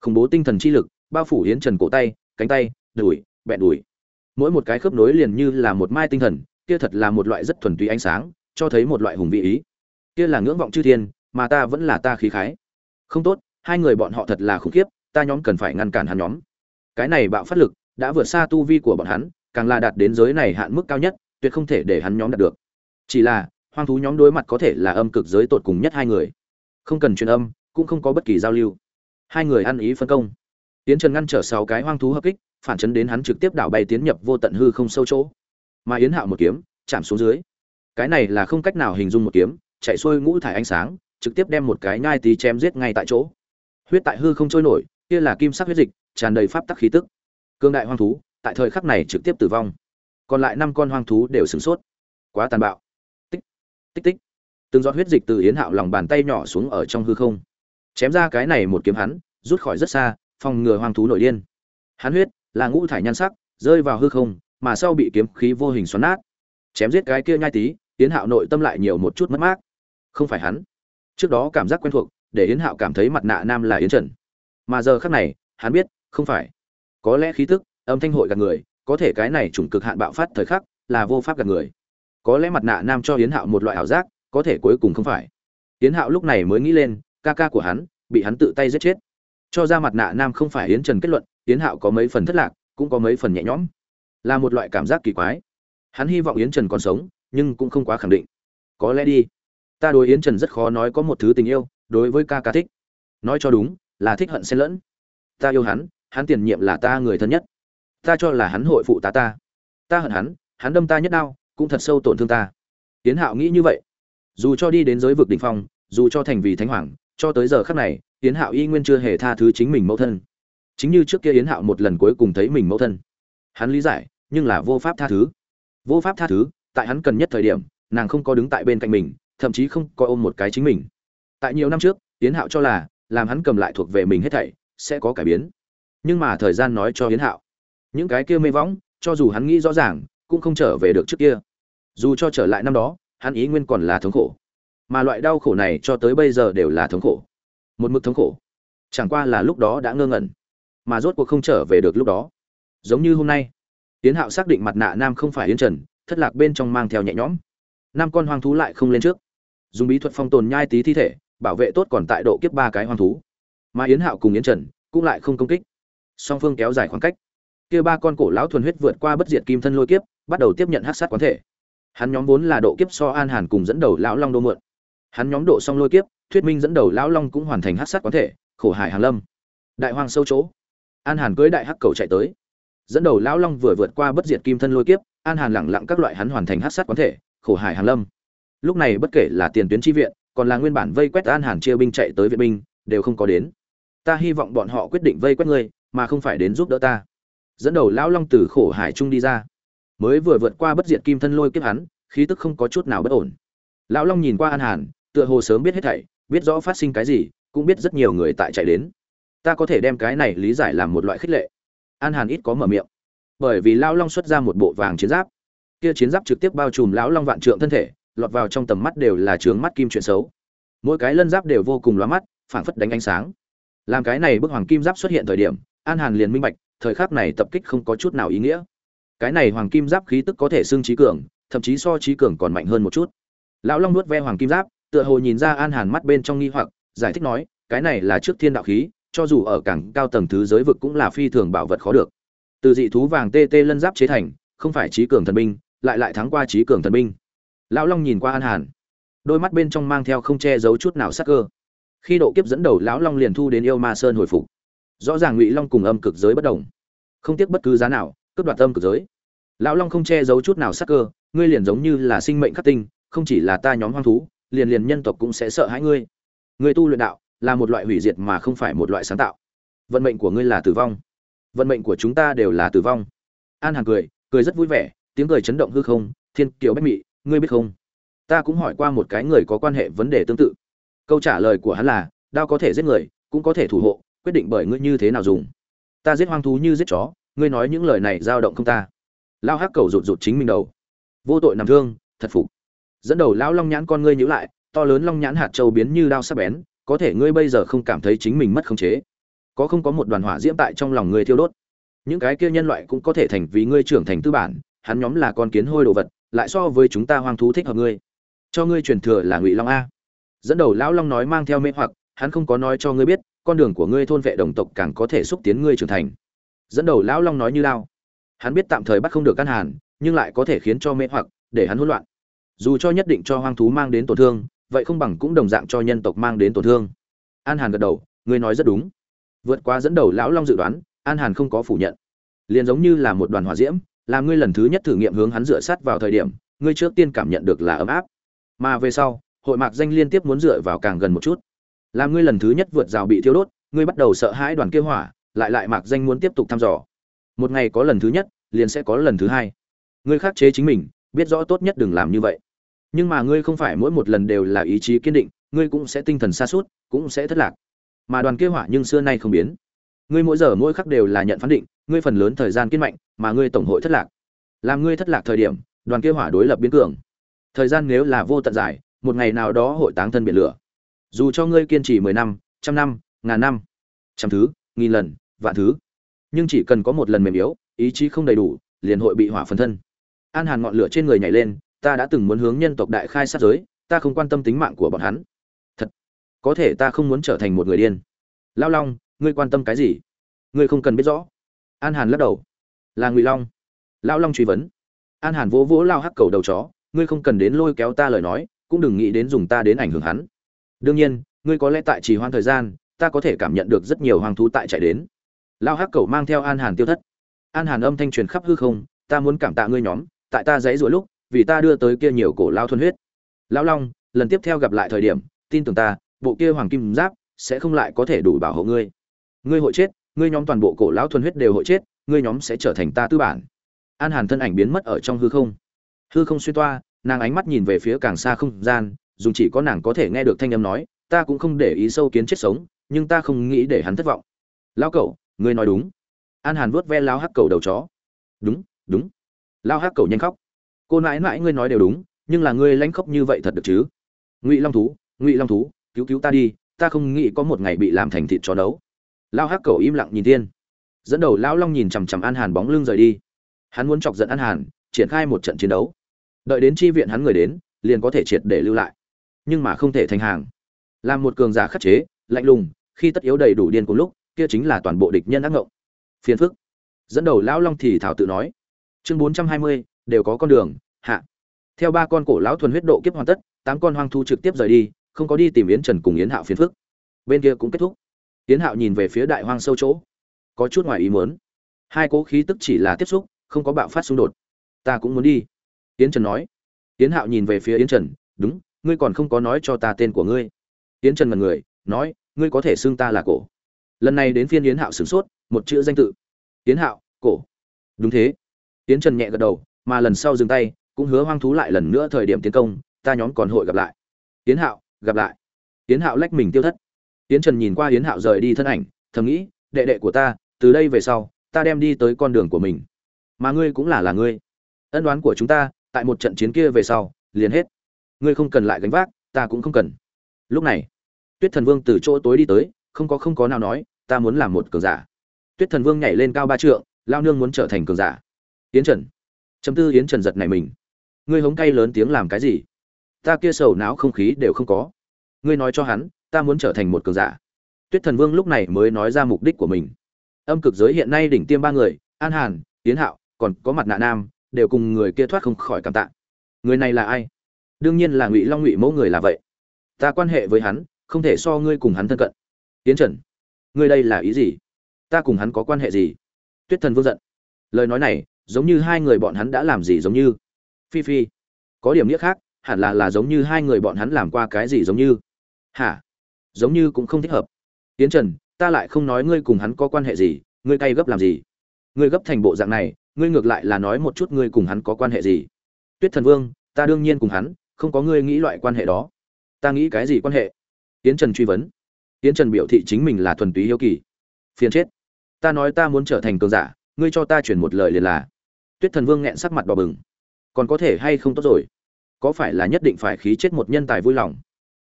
khủng bố tinh thần chi lực, bao phủ yến trần cổ tay, cánh tay, đùi bẹn đùi. Mỗi một cái khớp nối liền như là một mai tinh thần, kia thật là một loại rất thuần túy ánh sáng, cho thấy một loại hùng vị ý. Kia là ngưỡng vọng chư thiên, mà ta vẫn là ta khí khái. Không tốt, hai người bọn họ thật là khủng khiếp, ta nhóm cần phải ngăn cản hắn nhóm. Cái này bạo phát lực đã vượt xa tu vi của bọn hắn, càng là đạt đến giới này hạn mức cao nhất, tuyệt không thể để hắn nhóm đạt được. Chỉ là, hoang thú nhóm đối mặt có thể là âm cực giới tột cùng nhất hai người. Không cần truyền âm, cũng không có bất kỳ giao lưu hai người ăn ý phân công. Tiến trần ngăn trở sáu cái hoang thú hợp kích, phản chấn đến hắn trực tiếp đảo bay tiến nhập vô tận hư không sâu chỗ. Mà yến hạo một kiếm, chạm xuống dưới. Cái này là không cách nào hình dung một kiếm, chạy xuôi ngũ thải ánh sáng, trực tiếp đem một cái nhai tí chém giết ngay tại chỗ. Huyết tại hư không trôi nổi, kia là kim sắc huyết dịch, tràn đầy pháp tắc khí tức. Cương đại hoang thú, tại thời khắc này trực tiếp tử vong. Còn lại năm con hoang thú đều sửng sốt. Quá tàn bạo. Tích tích tích. Từng giọt huyết dịch từ yến hạo lòng bàn tay nhỏ xuống ở trong hư không chém ra cái này một kiếm hắn, rút khỏi rất xa, phòng ngừa hoang thú nổi điên. Hắn huyết là ngũ thải nhan sắc, rơi vào hư không, mà sau bị kiếm khí vô hình xoắn nát. Chém giết cái kia nhai tí, yến hạo nội tâm lại nhiều một chút mất mát. Không phải hắn. Trước đó cảm giác quen thuộc, để yến hạo cảm thấy mặt nạ nam là yến trần. Mà giờ khác này, hắn biết, không phải. Có lẽ khí tức, âm thanh hội gạt người, có thể cái này chủng cực hạn bạo phát thời khắc, là vô pháp gạt người. Có lẽ mặt nạ nam cho yến hạo một loại ảo giác, có thể cuối cùng không phải. Yến hạo lúc này mới nghĩ lên ca ca của hắn, bị hắn tự tay giết chết. Cho ra mặt nạ nam không phải yến trần kết luận, yến hạo có mấy phần thất lạc, cũng có mấy phần nhẹ nhõm. Là một loại cảm giác kỳ quái. Hắn hy vọng yến trần còn sống, nhưng cũng không quá khẳng định. Có lẽ đi. Ta đối yến trần rất khó nói có một thứ tình yêu, đối với ca ca thích. Nói cho đúng, là thích hận xen lẫn. Ta yêu hắn hắn tiền nhiệm là ta người thân nhất. Ta cho là hắn hội phụ tá ta. Ta hận hắn hắn đâm ta nhất đau, cũng thật sâu tổn thương ta. Yến hạo nghĩ như vậy. Dù cho đi đến giới vực đ ỉ n h phong, dù cho thành vì thánh hoàng cho tới giờ khắc này, yến hạo y nguyên chưa hề tha thứ chính mình mẫu thân. Chính như trước kia yến hạo một lần cuối cùng thấy mình mẫu thân. Hắn lý giải, nhưng là vô pháp tha thứ. Vô pháp tha thứ, tại hắn cần nhất thời điểm, nàng không có đứng tại bên cạnh mình, thậm chí không có ôm một cái chính mình. Tại nhiều năm trước, yến hạo cho là, làm hắn cầm lại thuộc về mình hết thảy, sẽ có cải biến. Nhưng mà thời gian nói cho yến hạo, những cái kia mê võng, cho dù hắn nghĩ rõ ràng, cũng không trở về được trước kia. Dù cho trở lại năm đó, hắn ý nguyên còn là thống khổ mà loại đau khổ này cho tới bây giờ đều là thống khổ. Một mức thống khổ. Chẳng qua là lúc đó đã ngơ ngẩn, mà rốt cuộc không trở về được lúc đó. Giống như hôm nay tiến hạo xác định mặt nạ nam không phải yến trần, thất lạc bên trong mang theo nhẹ nhõm. Năm con hoang thú lại không lên trước. Dùng bí thuật phong tồn nhai tí thi thể, bảo vệ tốt còn tại độ kiếp ba cái hoang thú. Mà yến hạo cùng yến trần cũng lại không công kích. Song phương kéo dài khoảng cách. Kia ba con cổ lão thuần huyết vượt qua bất diệt kim thân lôi kiếp, bắt đầu tiếp nhận hắc sát quán thể. Hắn nhóm vốn là độ kiếp so an hàn cùng dẫn đầu lão long đô mượn hắn nhóm độ xong lôi kiếp, thuyết minh dẫn đầu lão long cũng hoàn thành hắc sát quán thể, khổ hải hàng lâm. Đại hoang sâu chỗ. An hàn cưới đại hắc cầu chạy tới. Dẫn đầu lão long vừa vượt qua bất diệt kim thân lôi kiếp, an hàn lẳng lặng các loại hắn hoàn thành hắc sát quán thể, khổ hải hàng lâm. Lúc này bất kể là tiền tuyến tri viện, còn là nguyên bản vây quét an hàn chia binh chạy tới viện binh, đều không có đến. Ta hy vọng bọn họ quyết định vây quét ngươi, mà không phải đến giúp đỡ ta. Dẫn đầu lão long từ khổ hải trung đi ra. Mới vừa vượt qua bất diệt kim thân lôi kiếp hắn, khí tức không có chút nào bất ổn. Lão long nhìn qua an hàn tựa hồ sớm biết hết thảy, biết rõ phát sinh cái gì, cũng biết rất nhiều người tại chạy đến. Ta có thể đem cái này lý giải làm một loại khích lệ. An hàn ít có mở miệng. Bởi vì lão long xuất ra một bộ vàng chiến giáp. Kia chiến giáp trực tiếp bao trùm lão long vạn trượng thân thể, lọt vào trong tầm mắt đều là trướng mắt kim chuyện xấu. Mỗi cái lân giáp đều vô cùng lóa mắt, phảng phất đánh ánh sáng. Làm cái này bức hoàng kim giáp xuất hiện thời điểm, an hàn liền minh bạch, thời khắc này tập kích không có chút nào ý nghĩa. Cái này hoàng kim giáp khí tức có thể xưng trí cường, thậm chí so trí cường còn mạnh hơn một chút. Lão long nuốt ve hoàng kim giáp tựa hồ nhìn ra an hàn mắt bên trong nghi hoặc, giải thích nói, cái này là trước thiên đạo khí, cho dù ở cảng cao tầng thứ giới vực cũng là phi thường bảo vật khó được. Từ dị thú vàng tê tê lân giáp chế thành, không phải trí cường thần binh, lại lại thắng qua trí cường thần binh. Lão long nhìn qua an hàn, đôi mắt bên trong mang theo không che giấu chút nào sắc cơ. Khi độ kiếp dẫn đầu, lão long liền thu đến yêu ma sơn hồi phục. Rõ ràng ngụy long cùng âm cực giới bất đồng. Không tiếc bất cứ giá nào, cướp đoạt âm cực giới. Lão long không che giấu chút nào sắc cơ, ngươi liền giống như là sinh mệnh khắc tinh, không chỉ là ta nhóm hoang thú liền liền nhân tộc cũng sẽ sợ hãi ngươi. Ngươi tu luyện đạo là một loại hủy diệt mà không phải một loại sáng tạo. Vận mệnh của ngươi là tử vong. Vận mệnh của chúng ta đều là tử vong. An hàn cười cười rất vui vẻ, tiếng cười chấn động hư không, thiên kiều bách mị, ngươi biết không? Ta cũng hỏi qua một cái người có quan hệ vấn đề tương tự. Câu trả lời của hắn là, đao có thể giết người, cũng có thể thủ hộ, quyết định bởi ngươi như thế nào dùng. Ta giết hoang thú như giết chó, ngươi nói những lời này dao động không ta. Lao hắc cầu rụt rụt chính mình đầu. Vô tội nằm thương, thật phục dẫn đầu lão long nhãn con ngươi nhíu lại, to lớn long nhãn hạt châu biến như đao sắc bén, có thể ngươi bây giờ không cảm thấy chính mình mất khống chế. Có không có một đoàn hỏa diễm tại trong lòng ngươi thiêu đốt. Những cái kia nhân loại cũng có thể thành vì ngươi trưởng thành tư bản, hắn nhóm là con kiến hôi đồ vật, lại so với chúng ta hoang thú thích hợp ngươi. Cho ngươi truyền thừa là ngụy long a. Dẫn đầu lão long nói mang theo mê hoặc, hắn không có nói cho ngươi biết, con đường của ngươi thôn vệ đồng tộc càng có thể xúc tiến ngươi trưởng thành. Dẫn đầu lão long nói như lao hắn biết tạm thời bắt không được căn hàn, nhưng lại có thể khiến cho mê hoặc, để hắn hỗn loạn dù cho nhất định cho hoang thú mang đến tổn thương, vậy không bằng cũng đồng dạng cho nhân tộc mang đến tổn thương. An hàn gật đầu, ngươi nói rất đúng. Vượt qua dẫn đầu lão long dự đoán, an hàn không có phủ nhận. Liền giống như là một đoàn hỏa diễm làm ngươi lần thứ nhất thử nghiệm hướng hắn dựa sát vào thời điểm, ngươi trước tiên cảm nhận được là ấm áp. Mà về sau, hội mạc danh liên tiếp muốn dựa vào càng gần một chút. Làm ngươi lần thứ nhất vượt rào bị thiêu đốt, ngươi bắt đầu sợ hãi đoàn kia hỏa, lại lại mạc danh muốn tiếp tục thăm dò. Một ngày có lần thứ nhất, liền sẽ có lần thứ hai. Ngươi khắc chế chính mình, biết rõ tốt nhất đừng làm như vậy nhưng mà ngươi không phải mỗi một lần đều là ý chí kiên định, ngươi cũng sẽ tinh thần xa suốt cũng sẽ thất lạc. Mà đoàn kia hỏa nhưng xưa nay không biến. Ngươi mỗi giờ mỗi khắc đều là nhận phán định, ngươi phần lớn thời gian kiên mạnh, mà ngươi tổng hội thất lạc. Làm ngươi thất lạc thời điểm, đoàn kia hỏa đối lập biến cường. Thời gian nếu là vô tận dài, một ngày nào đó hội táng thân biển lửa. Dù cho ngươi kiên trì mười năm, trăm năm, ngàn năm, trăm thứ, nghìn lần, vạn thứ, nhưng chỉ cần có một lần mềm yếu, ý chí không đầy đủ, liền hội bị hỏa phần thân. An hàn ngọn lửa trên người nhảy lên ta đã từng muốn hướng nhân tộc đại khai sát giới, ta không quan tâm tính mạng của bọn hắn. Thật, có thể ta không muốn trở thành một người điên. Lao long, ngươi quan tâm cái gì? Ngươi không cần biết rõ. An hàn lắc đầu. Là ngụy long. Lao long truy vấn. An hàn vỗ vỗ lao hắc cầu đầu chó. Ngươi không cần đến lôi kéo ta lời nói, cũng đừng nghĩ đến dùng ta đến ảnh hưởng hắn. Đương nhiên, ngươi có lẽ tại trì hoãn thời gian, ta có thể cảm nhận được rất nhiều hoang thú tại chạy đến. Lao hắc cầu mang theo an hàn tiêu thất. An hàn âm thanh truyền khắp hư không, ta muốn cảm tạ ngươi nhóm, tại ta dãy ruổi lúc vì ta đưa tới kia nhiều cổ lao thuần huyết. Lão long, lần tiếp theo gặp lại thời điểm, tin tưởng ta, bộ kia hoàng kim giáp sẽ không lại có thể đủ bảo hộ ngươi. Ngươi hội chết, ngươi nhóm toàn bộ cổ lão thuần huyết đều hội chết, ngươi nhóm sẽ trở thành ta tư bản. An hàn thân ảnh biến mất ở trong hư không. Hư không xuyên toa, nàng ánh mắt nhìn về phía càng xa không gian dùng chỉ có nàng có thể nghe được thanh âm nói, ta cũng không để ý sâu kiến chết sống, nhưng ta không nghĩ để hắn thất vọng. Lão cậu, ngươi nói đúng. An hàn vuốt ve lao hắc cầu đầu chó. Đúng đúng. Lao hắc cầu nhanh khóc cô nãi nãi ngươi nói đều đúng, nhưng là ngươi lãnh khóc như vậy thật được chứ? Ngụy long thú, ngụy long thú, cứu cứu ta đi, ta không nghĩ có một ngày bị làm thành thịt chó đấu lao hắc cầu im lặng nhìn tiên dẫn đầu lão long nhìn chằm chằm an hàn bóng lưng rời đi. Hắn muốn chọc giận an hàn, triển khai một trận chiến đấu. Đợi đến chi viện hắn người đến, liền có thể triệt để lưu lại. Nhưng mà không thể thành hàng. Làm một cường giả khắc chế, lạnh lùng, khi tất yếu đầy đủ điên cùng lúc, kia chính là toàn bộ địch nhân ác ngộng. Phiền phức. Dẫn đầu lão long thì thảo tự nói. Chương bốn trăm hai mươi đều có con đường, hạ. Theo ba con cổ lão thuần huyết độ kiếp hoàn tất, tám con hoang thu trực tiếp rời đi, không có đi tìm yến trần cùng yến hạo phiền phức. Bên kia cũng kết thúc. Yến hạo nhìn về phía đại hoang sâu chỗ. Có chút ngoài ý muốn. Hai cố khí tức chỉ là tiếp xúc, không có bạo phát xung đột. Ta cũng muốn đi. Yến trần nói. Yến hạo nhìn về phía yến trần. Đúng, ngươi còn không có nói cho ta tên của ngươi. Yến trần mật người, nói, ngươi có thể xưng ta là cổ. Lần này đến phiên yến hạo sửng sốt, một chữ danh tự. Yến hạo, cổ. Đúng thế. Yến trần nhẹ gật đầu mà lần sau dừng tay, cũng hứa hoang thú lại lần nữa thời điểm tiến công, ta nhóm còn hội gặp lại. Tiến hạo, gặp lại. Tiến hạo lách mình tiêu thất. Tiến trần nhìn qua yến hạo rời đi thân ảnh, thầm nghĩ, đệ đệ của ta, từ đây về sau, ta đem đi tới con đường của mình. Mà ngươi cũng là là ngươi. Ân đoán của chúng ta, tại một trận chiến kia về sau, liền hết. Ngươi không cần lại gánh vác, ta cũng không cần. Lúc này, tuyết thần vương từ chỗ tối đi tới, không có không có nào nói, ta muốn làm một cường giả. Tuyết thần vương nhảy lên cao ba trượng, lao nương muốn trở thành cường giả. Tiến trần chấm tư yến trần giật này mình. Ngươi hống cay lớn tiếng làm cái gì? Ta kia sầu não không khí đều không có. Ngươi nói cho hắn, ta muốn trở thành một cường giả. Tuyết thần vương lúc này mới nói ra mục đích của mình. Âm cực giới hiện nay đỉnh tiêm ba người, an hàn tiến hạo, còn có mặt nạ nam, đều cùng người kia thoát không khỏi cảm tạ. Người này là ai? Đương nhiên là ngụy long ngụy mẫu người là vậy. Ta quan hệ với hắn, không thể so ngươi cùng hắn thân cận. Tiến trần, ngươi đây là ý gì? Ta cùng hắn có quan hệ gì? Tuyết thần vương giận. Lời nói này giống như hai người bọn hắn đã làm gì giống như. Phi phi, có điểm nghĩa khác, hẳn là là giống như hai người bọn hắn làm qua cái gì giống như. Hả? Giống như cũng không thích hợp. Tiến trần, ta lại không nói ngươi cùng hắn có quan hệ gì, ngươi cay gấp làm gì? Ngươi gấp thành bộ dạng này, ngươi ngược lại là nói một chút ngươi cùng hắn có quan hệ gì? Tuyết thần vương, ta đương nhiên cùng hắn, không có ngươi nghĩ loại quan hệ đó. Ta nghĩ cái gì quan hệ? Tiến trần truy vấn. Tiến trần biểu thị chính mình là thuần túy hiếu kỳ. Phiền chết. Ta nói ta muốn trở thành cường giả, ngươi cho ta chuyển một lời liền là tuyết thần vương nghẹn sắc mặt đỏ bừng. Còn có thể hay không tốt rồi? Có phải là nhất định phải khí chết một nhân tài vui lòng?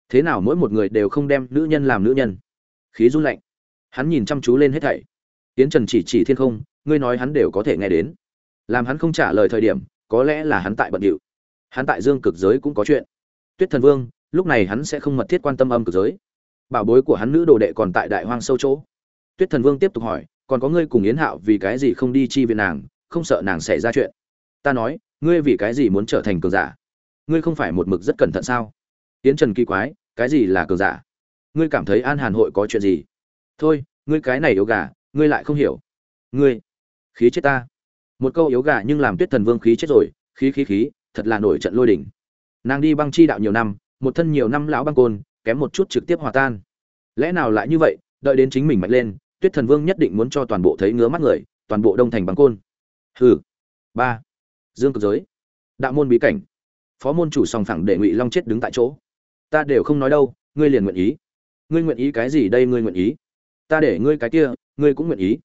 Thế nào mỗi một người đều không đem nữ nhân làm nữ nhân? Khí run lạnh. Hắn nhìn chăm chú lên hết thảy. Tiến trần chỉ chỉ thiên không, ngươi nói hắn đều có thể nghe đến. Làm hắn không trả lời thời điểm, có lẽ là hắn tại bận điệu. Hắn tại dương cực giới cũng có chuyện. Tuyết thần vương, lúc này hắn sẽ không mật thiết quan tâm âm cực giới. Bảo bối của hắn nữ đồ đệ còn tại đại hoang sâu chỗ. Tuyết thần vương tiếp tục hỏi, còn có ngươi cùng yến hạo vì cái gì không đi chi viện nàng? Không sợ nàng xảy ra chuyện. Ta nói, ngươi vì cái gì muốn trở thành cường giả? Ngươi không phải một mực rất cẩn thận sao? Tiễn trần kỳ quái, cái gì là cường giả? Ngươi cảm thấy an hàn hội có chuyện gì? Thôi, ngươi cái này yếu gà, ngươi lại không hiểu. Ngươi, khí chết ta. Một câu yếu gà nhưng làm tuyết thần vương khí chết rồi, khí khí khí, thật là nổi trận lôi đỉnh nàng đi băng chi đạo nhiều năm, một thân nhiều năm lão băng côn, kém một chút trực tiếp hòa tan. Lẽ nào lại như vậy, đợi đến chính mình mạnh lên, tuyết thần vương nhất định muốn cho toàn bộ thấy ngứa mắt người, toàn bộ đông thành băng côn hừ. Ba. Dương cực giới. Đạo môn bí cảnh. Phó môn chủ song phẳng để ngụy long chết đứng tại chỗ. Ta đều không nói đâu, ngươi liền nguyện ý. Ngươi nguyện ý cái gì đây ngươi nguyện ý. Ta để ngươi cái kia, ngươi cũng nguyện ý.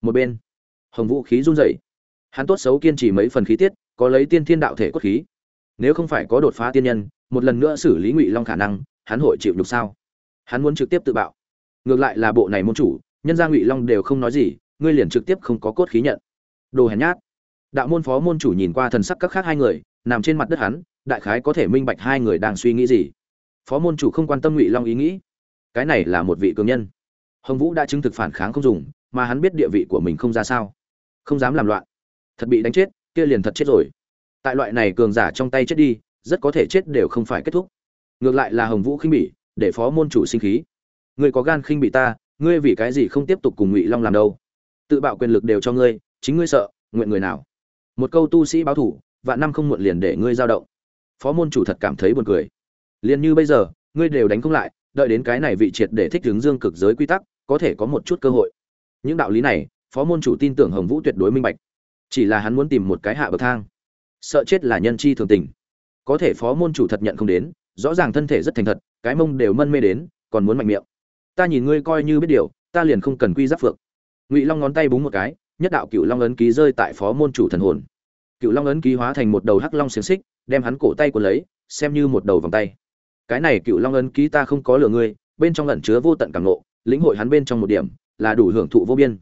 Một bên, hồng vũ khí run rẩy. Hắn tốt xấu kiên trì mấy phần khí tiết, có lấy tiên thiên đạo thể cốt khí. Nếu không phải có đột phá tiên nhân, một lần nữa xử lý ngụy long khả năng, hắn hội chịu được sao? Hắn muốn trực tiếp tự bạo. Ngược lại là bộ này môn chủ, nhân gia ngụy long đều không nói gì, ngươi liền trực tiếp không có cốt khí nhận đồ hèn nhát. Đạo môn phó môn chủ nhìn qua thần sắc các khác hai người, nằm trên mặt đất hắn, đại khái có thể minh bạch hai người đang suy nghĩ gì. Phó môn chủ không quan tâm ngụy long ý nghĩ. Cái này là một vị cường nhân. Hồng vũ đã chứng thực phản kháng không dùng, mà hắn biết địa vị của mình không ra sao. Không dám làm loạn. Thật bị đánh chết, kia liền thật chết rồi. Tại loại này cường giả trong tay chết đi, rất có thể chết đều không phải kết thúc. Ngược lại là hồng vũ khinh bỉ, để phó môn chủ sinh khí. Ngươi có gan khinh bị ta, ngươi vì cái gì không tiếp tục cùng ngụy long làm đâu? Tự bạo quyền lực đều cho ngươi chính ngươi sợ, nguyện người nào? Một câu tu sĩ báo thủ, vạn năm không muộn liền để ngươi giao động. Phó môn chủ thật cảm thấy buồn cười. Liền như bây giờ, ngươi đều đánh không lại, đợi đến cái này vị triệt để thích hướng dương cực giới quy tắc, có thể có một chút cơ hội. Những đạo lý này, phó môn chủ tin tưởng hồng vũ tuyệt đối minh bạch. Chỉ là hắn muốn tìm một cái hạ bậc thang. Sợ chết là nhân chi thường tình. Có thể phó môn chủ thật nhận không đến, rõ ràng thân thể rất thành thật, cái mông đều mân mê đến, còn muốn mạnh miệng. Ta nhìn ngươi coi như biết điều, ta liền không cần quy giáp phượng. Ngụy long ngón tay búng một cái nhất đạo cựu long ấn ký rơi tại phó môn chủ thần hồn. Cựu long ấn ký hóa thành một đầu hắc long xiềng xích, đem hắn cổ tay của lấy, xem như một đầu vòng tay. Cái này cựu long ấn ký ta không có lừa ngươi, bên trong lẩn chứa vô tận cảm ngộ, lĩnh hội hắn bên trong một điểm, là đủ hưởng thụ vô biên.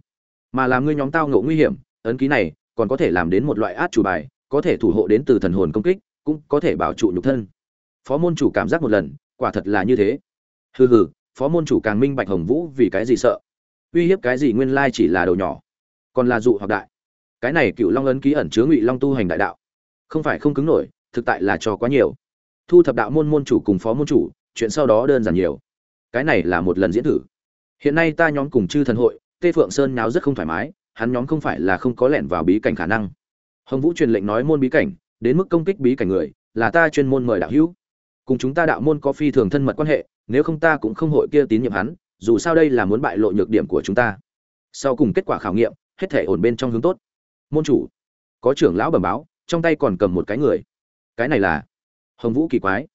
Mà làm ngươi nhóm tao ngộ nguy hiểm, ấn ký này còn có thể làm đến một loại át chủ bài, có thể thủ hộ đến từ thần hồn công kích, cũng có thể bảo trụ nhục thân. Phó môn chủ cảm giác một lần, quả thật là như thế. Hừ hừ, phó môn chủ càng minh bạch hồng vũ vì cái gì sợ. Uy hiếp cái gì nguyên lai chỉ là đầu nhỏ còn là dụ hoặc đại. Cái này cựu long ấn ký ẩn chứa ngụy long tu hành đại đạo. Không phải không cứng nổi, thực tại là cho quá nhiều. Thu thập đạo môn môn chủ cùng phó môn chủ, chuyện sau đó đơn giản nhiều. Cái này là một lần diễn thử. Hiện nay ta nhóm cùng chư thần hội, tê phượng sơn nháo rất không thoải mái, hắn nhóm không phải là không có lẻn vào bí cảnh khả năng. Hồng vũ truyền lệnh nói môn bí cảnh, đến mức công kích bí cảnh người, là ta chuyên môn mời đạo hữu. Cùng chúng ta đạo môn có phi thường thân mật quan hệ, nếu không ta cũng không hội kia tín nhiệm hắn, dù sao đây là muốn bại lộ nhược điểm của chúng ta. Sau cùng kết quả khảo nghiệm hết thể ổn bên trong hướng tốt. Môn chủ, có trưởng lão bẩm báo, trong tay còn cầm một cái người. Cái này là hồng vũ kỳ quái.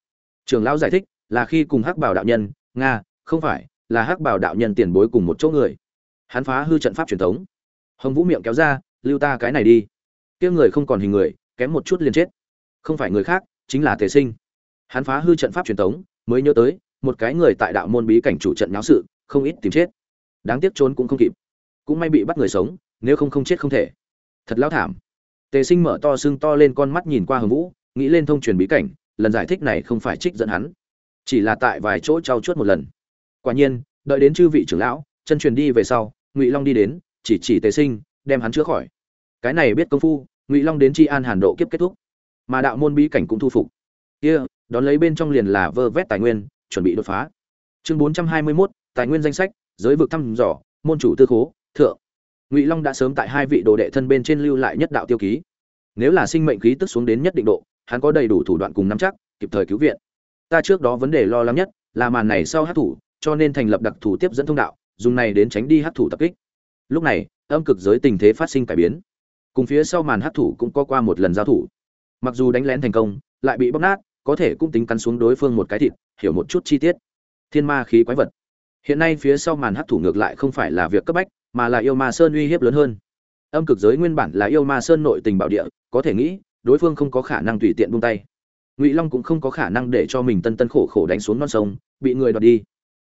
Trưởng lão giải thích, là khi cùng hắc bảo đạo nhân, nga, không phải, là hắc bảo đạo nhân tiền bối cùng một chỗ người. Hắn phá hư trận pháp truyền thống. Hồng vũ miệng kéo ra, lưu ta cái này đi. Kia người không còn hình người, kém một chút liền chết. Không phải người khác, chính là tề sinh. Hắn phá hư trận pháp truyền thống, mới nhớ tới, một cái người tại đạo môn bí cảnh chủ trận nháo sự, không ít tìm chết. Đáng tiếc trốn cũng không kịp. Cũng may bị bắt người sống nếu không không chết không thể. Thật lão thảm. Tề sinh mở to xương to lên con mắt nhìn qua hồng vũ, nghĩ lên thông truyền bí cảnh, lần giải thích này không phải trích dẫn hắn, chỉ là tại vài chỗ trao chuốt một lần. Quả nhiên, đợi đến chư vị trưởng lão, chân truyền đi về sau, ngụy long đi đến, chỉ chỉ tề sinh, đem hắn chữa khỏi. Cái này biết công phu, ngụy long đến tri an hàn độ kiếp kết thúc. Mà đạo môn bí cảnh cũng thu phục. Kia, đón lấy bên trong liền là vơ vét tài nguyên, chuẩn bị đột phá. Chương bốn trăm hai mươi mốt, tài nguyên danh sách, giới vực thăm dò, môn chủ tư khố, thượng ngụy long đã sớm tại hai vị đồ đệ thân bên trên lưu lại nhất đạo tiêu ký nếu là sinh mệnh khí tức xuống đến nhất định độ hắn có đầy đủ thủ đoạn cùng nắm chắc kịp thời cứu viện ta trước đó vấn đề lo lắng nhất là màn này sau hát thủ cho nên thành lập đặc thù tiếp dẫn thông đạo dùng này đến tránh đi hát thủ tập kích lúc này âm cực giới tình thế phát sinh cải biến cùng phía sau màn hát thủ cũng có qua một lần giao thủ mặc dù đánh lén thành công lại bị bóc nát có thể cũng tính cắn xuống đối phương một cái thịt hiểu một chút chi tiết thiên ma khí quái vật hiện nay phía sau màn hát thủ ngược lại không phải là việc cấp bách mà là yêu ma sơn uy hiếp lớn hơn. Âm cực giới nguyên bản là yêu ma sơn nội tình bảo địa, có thể nghĩ, đối phương không có khả năng tùy tiện buông tay. Ngụy long cũng không có khả năng để cho mình tân tân khổ khổ đánh xuống non sông, bị người đoạt đi.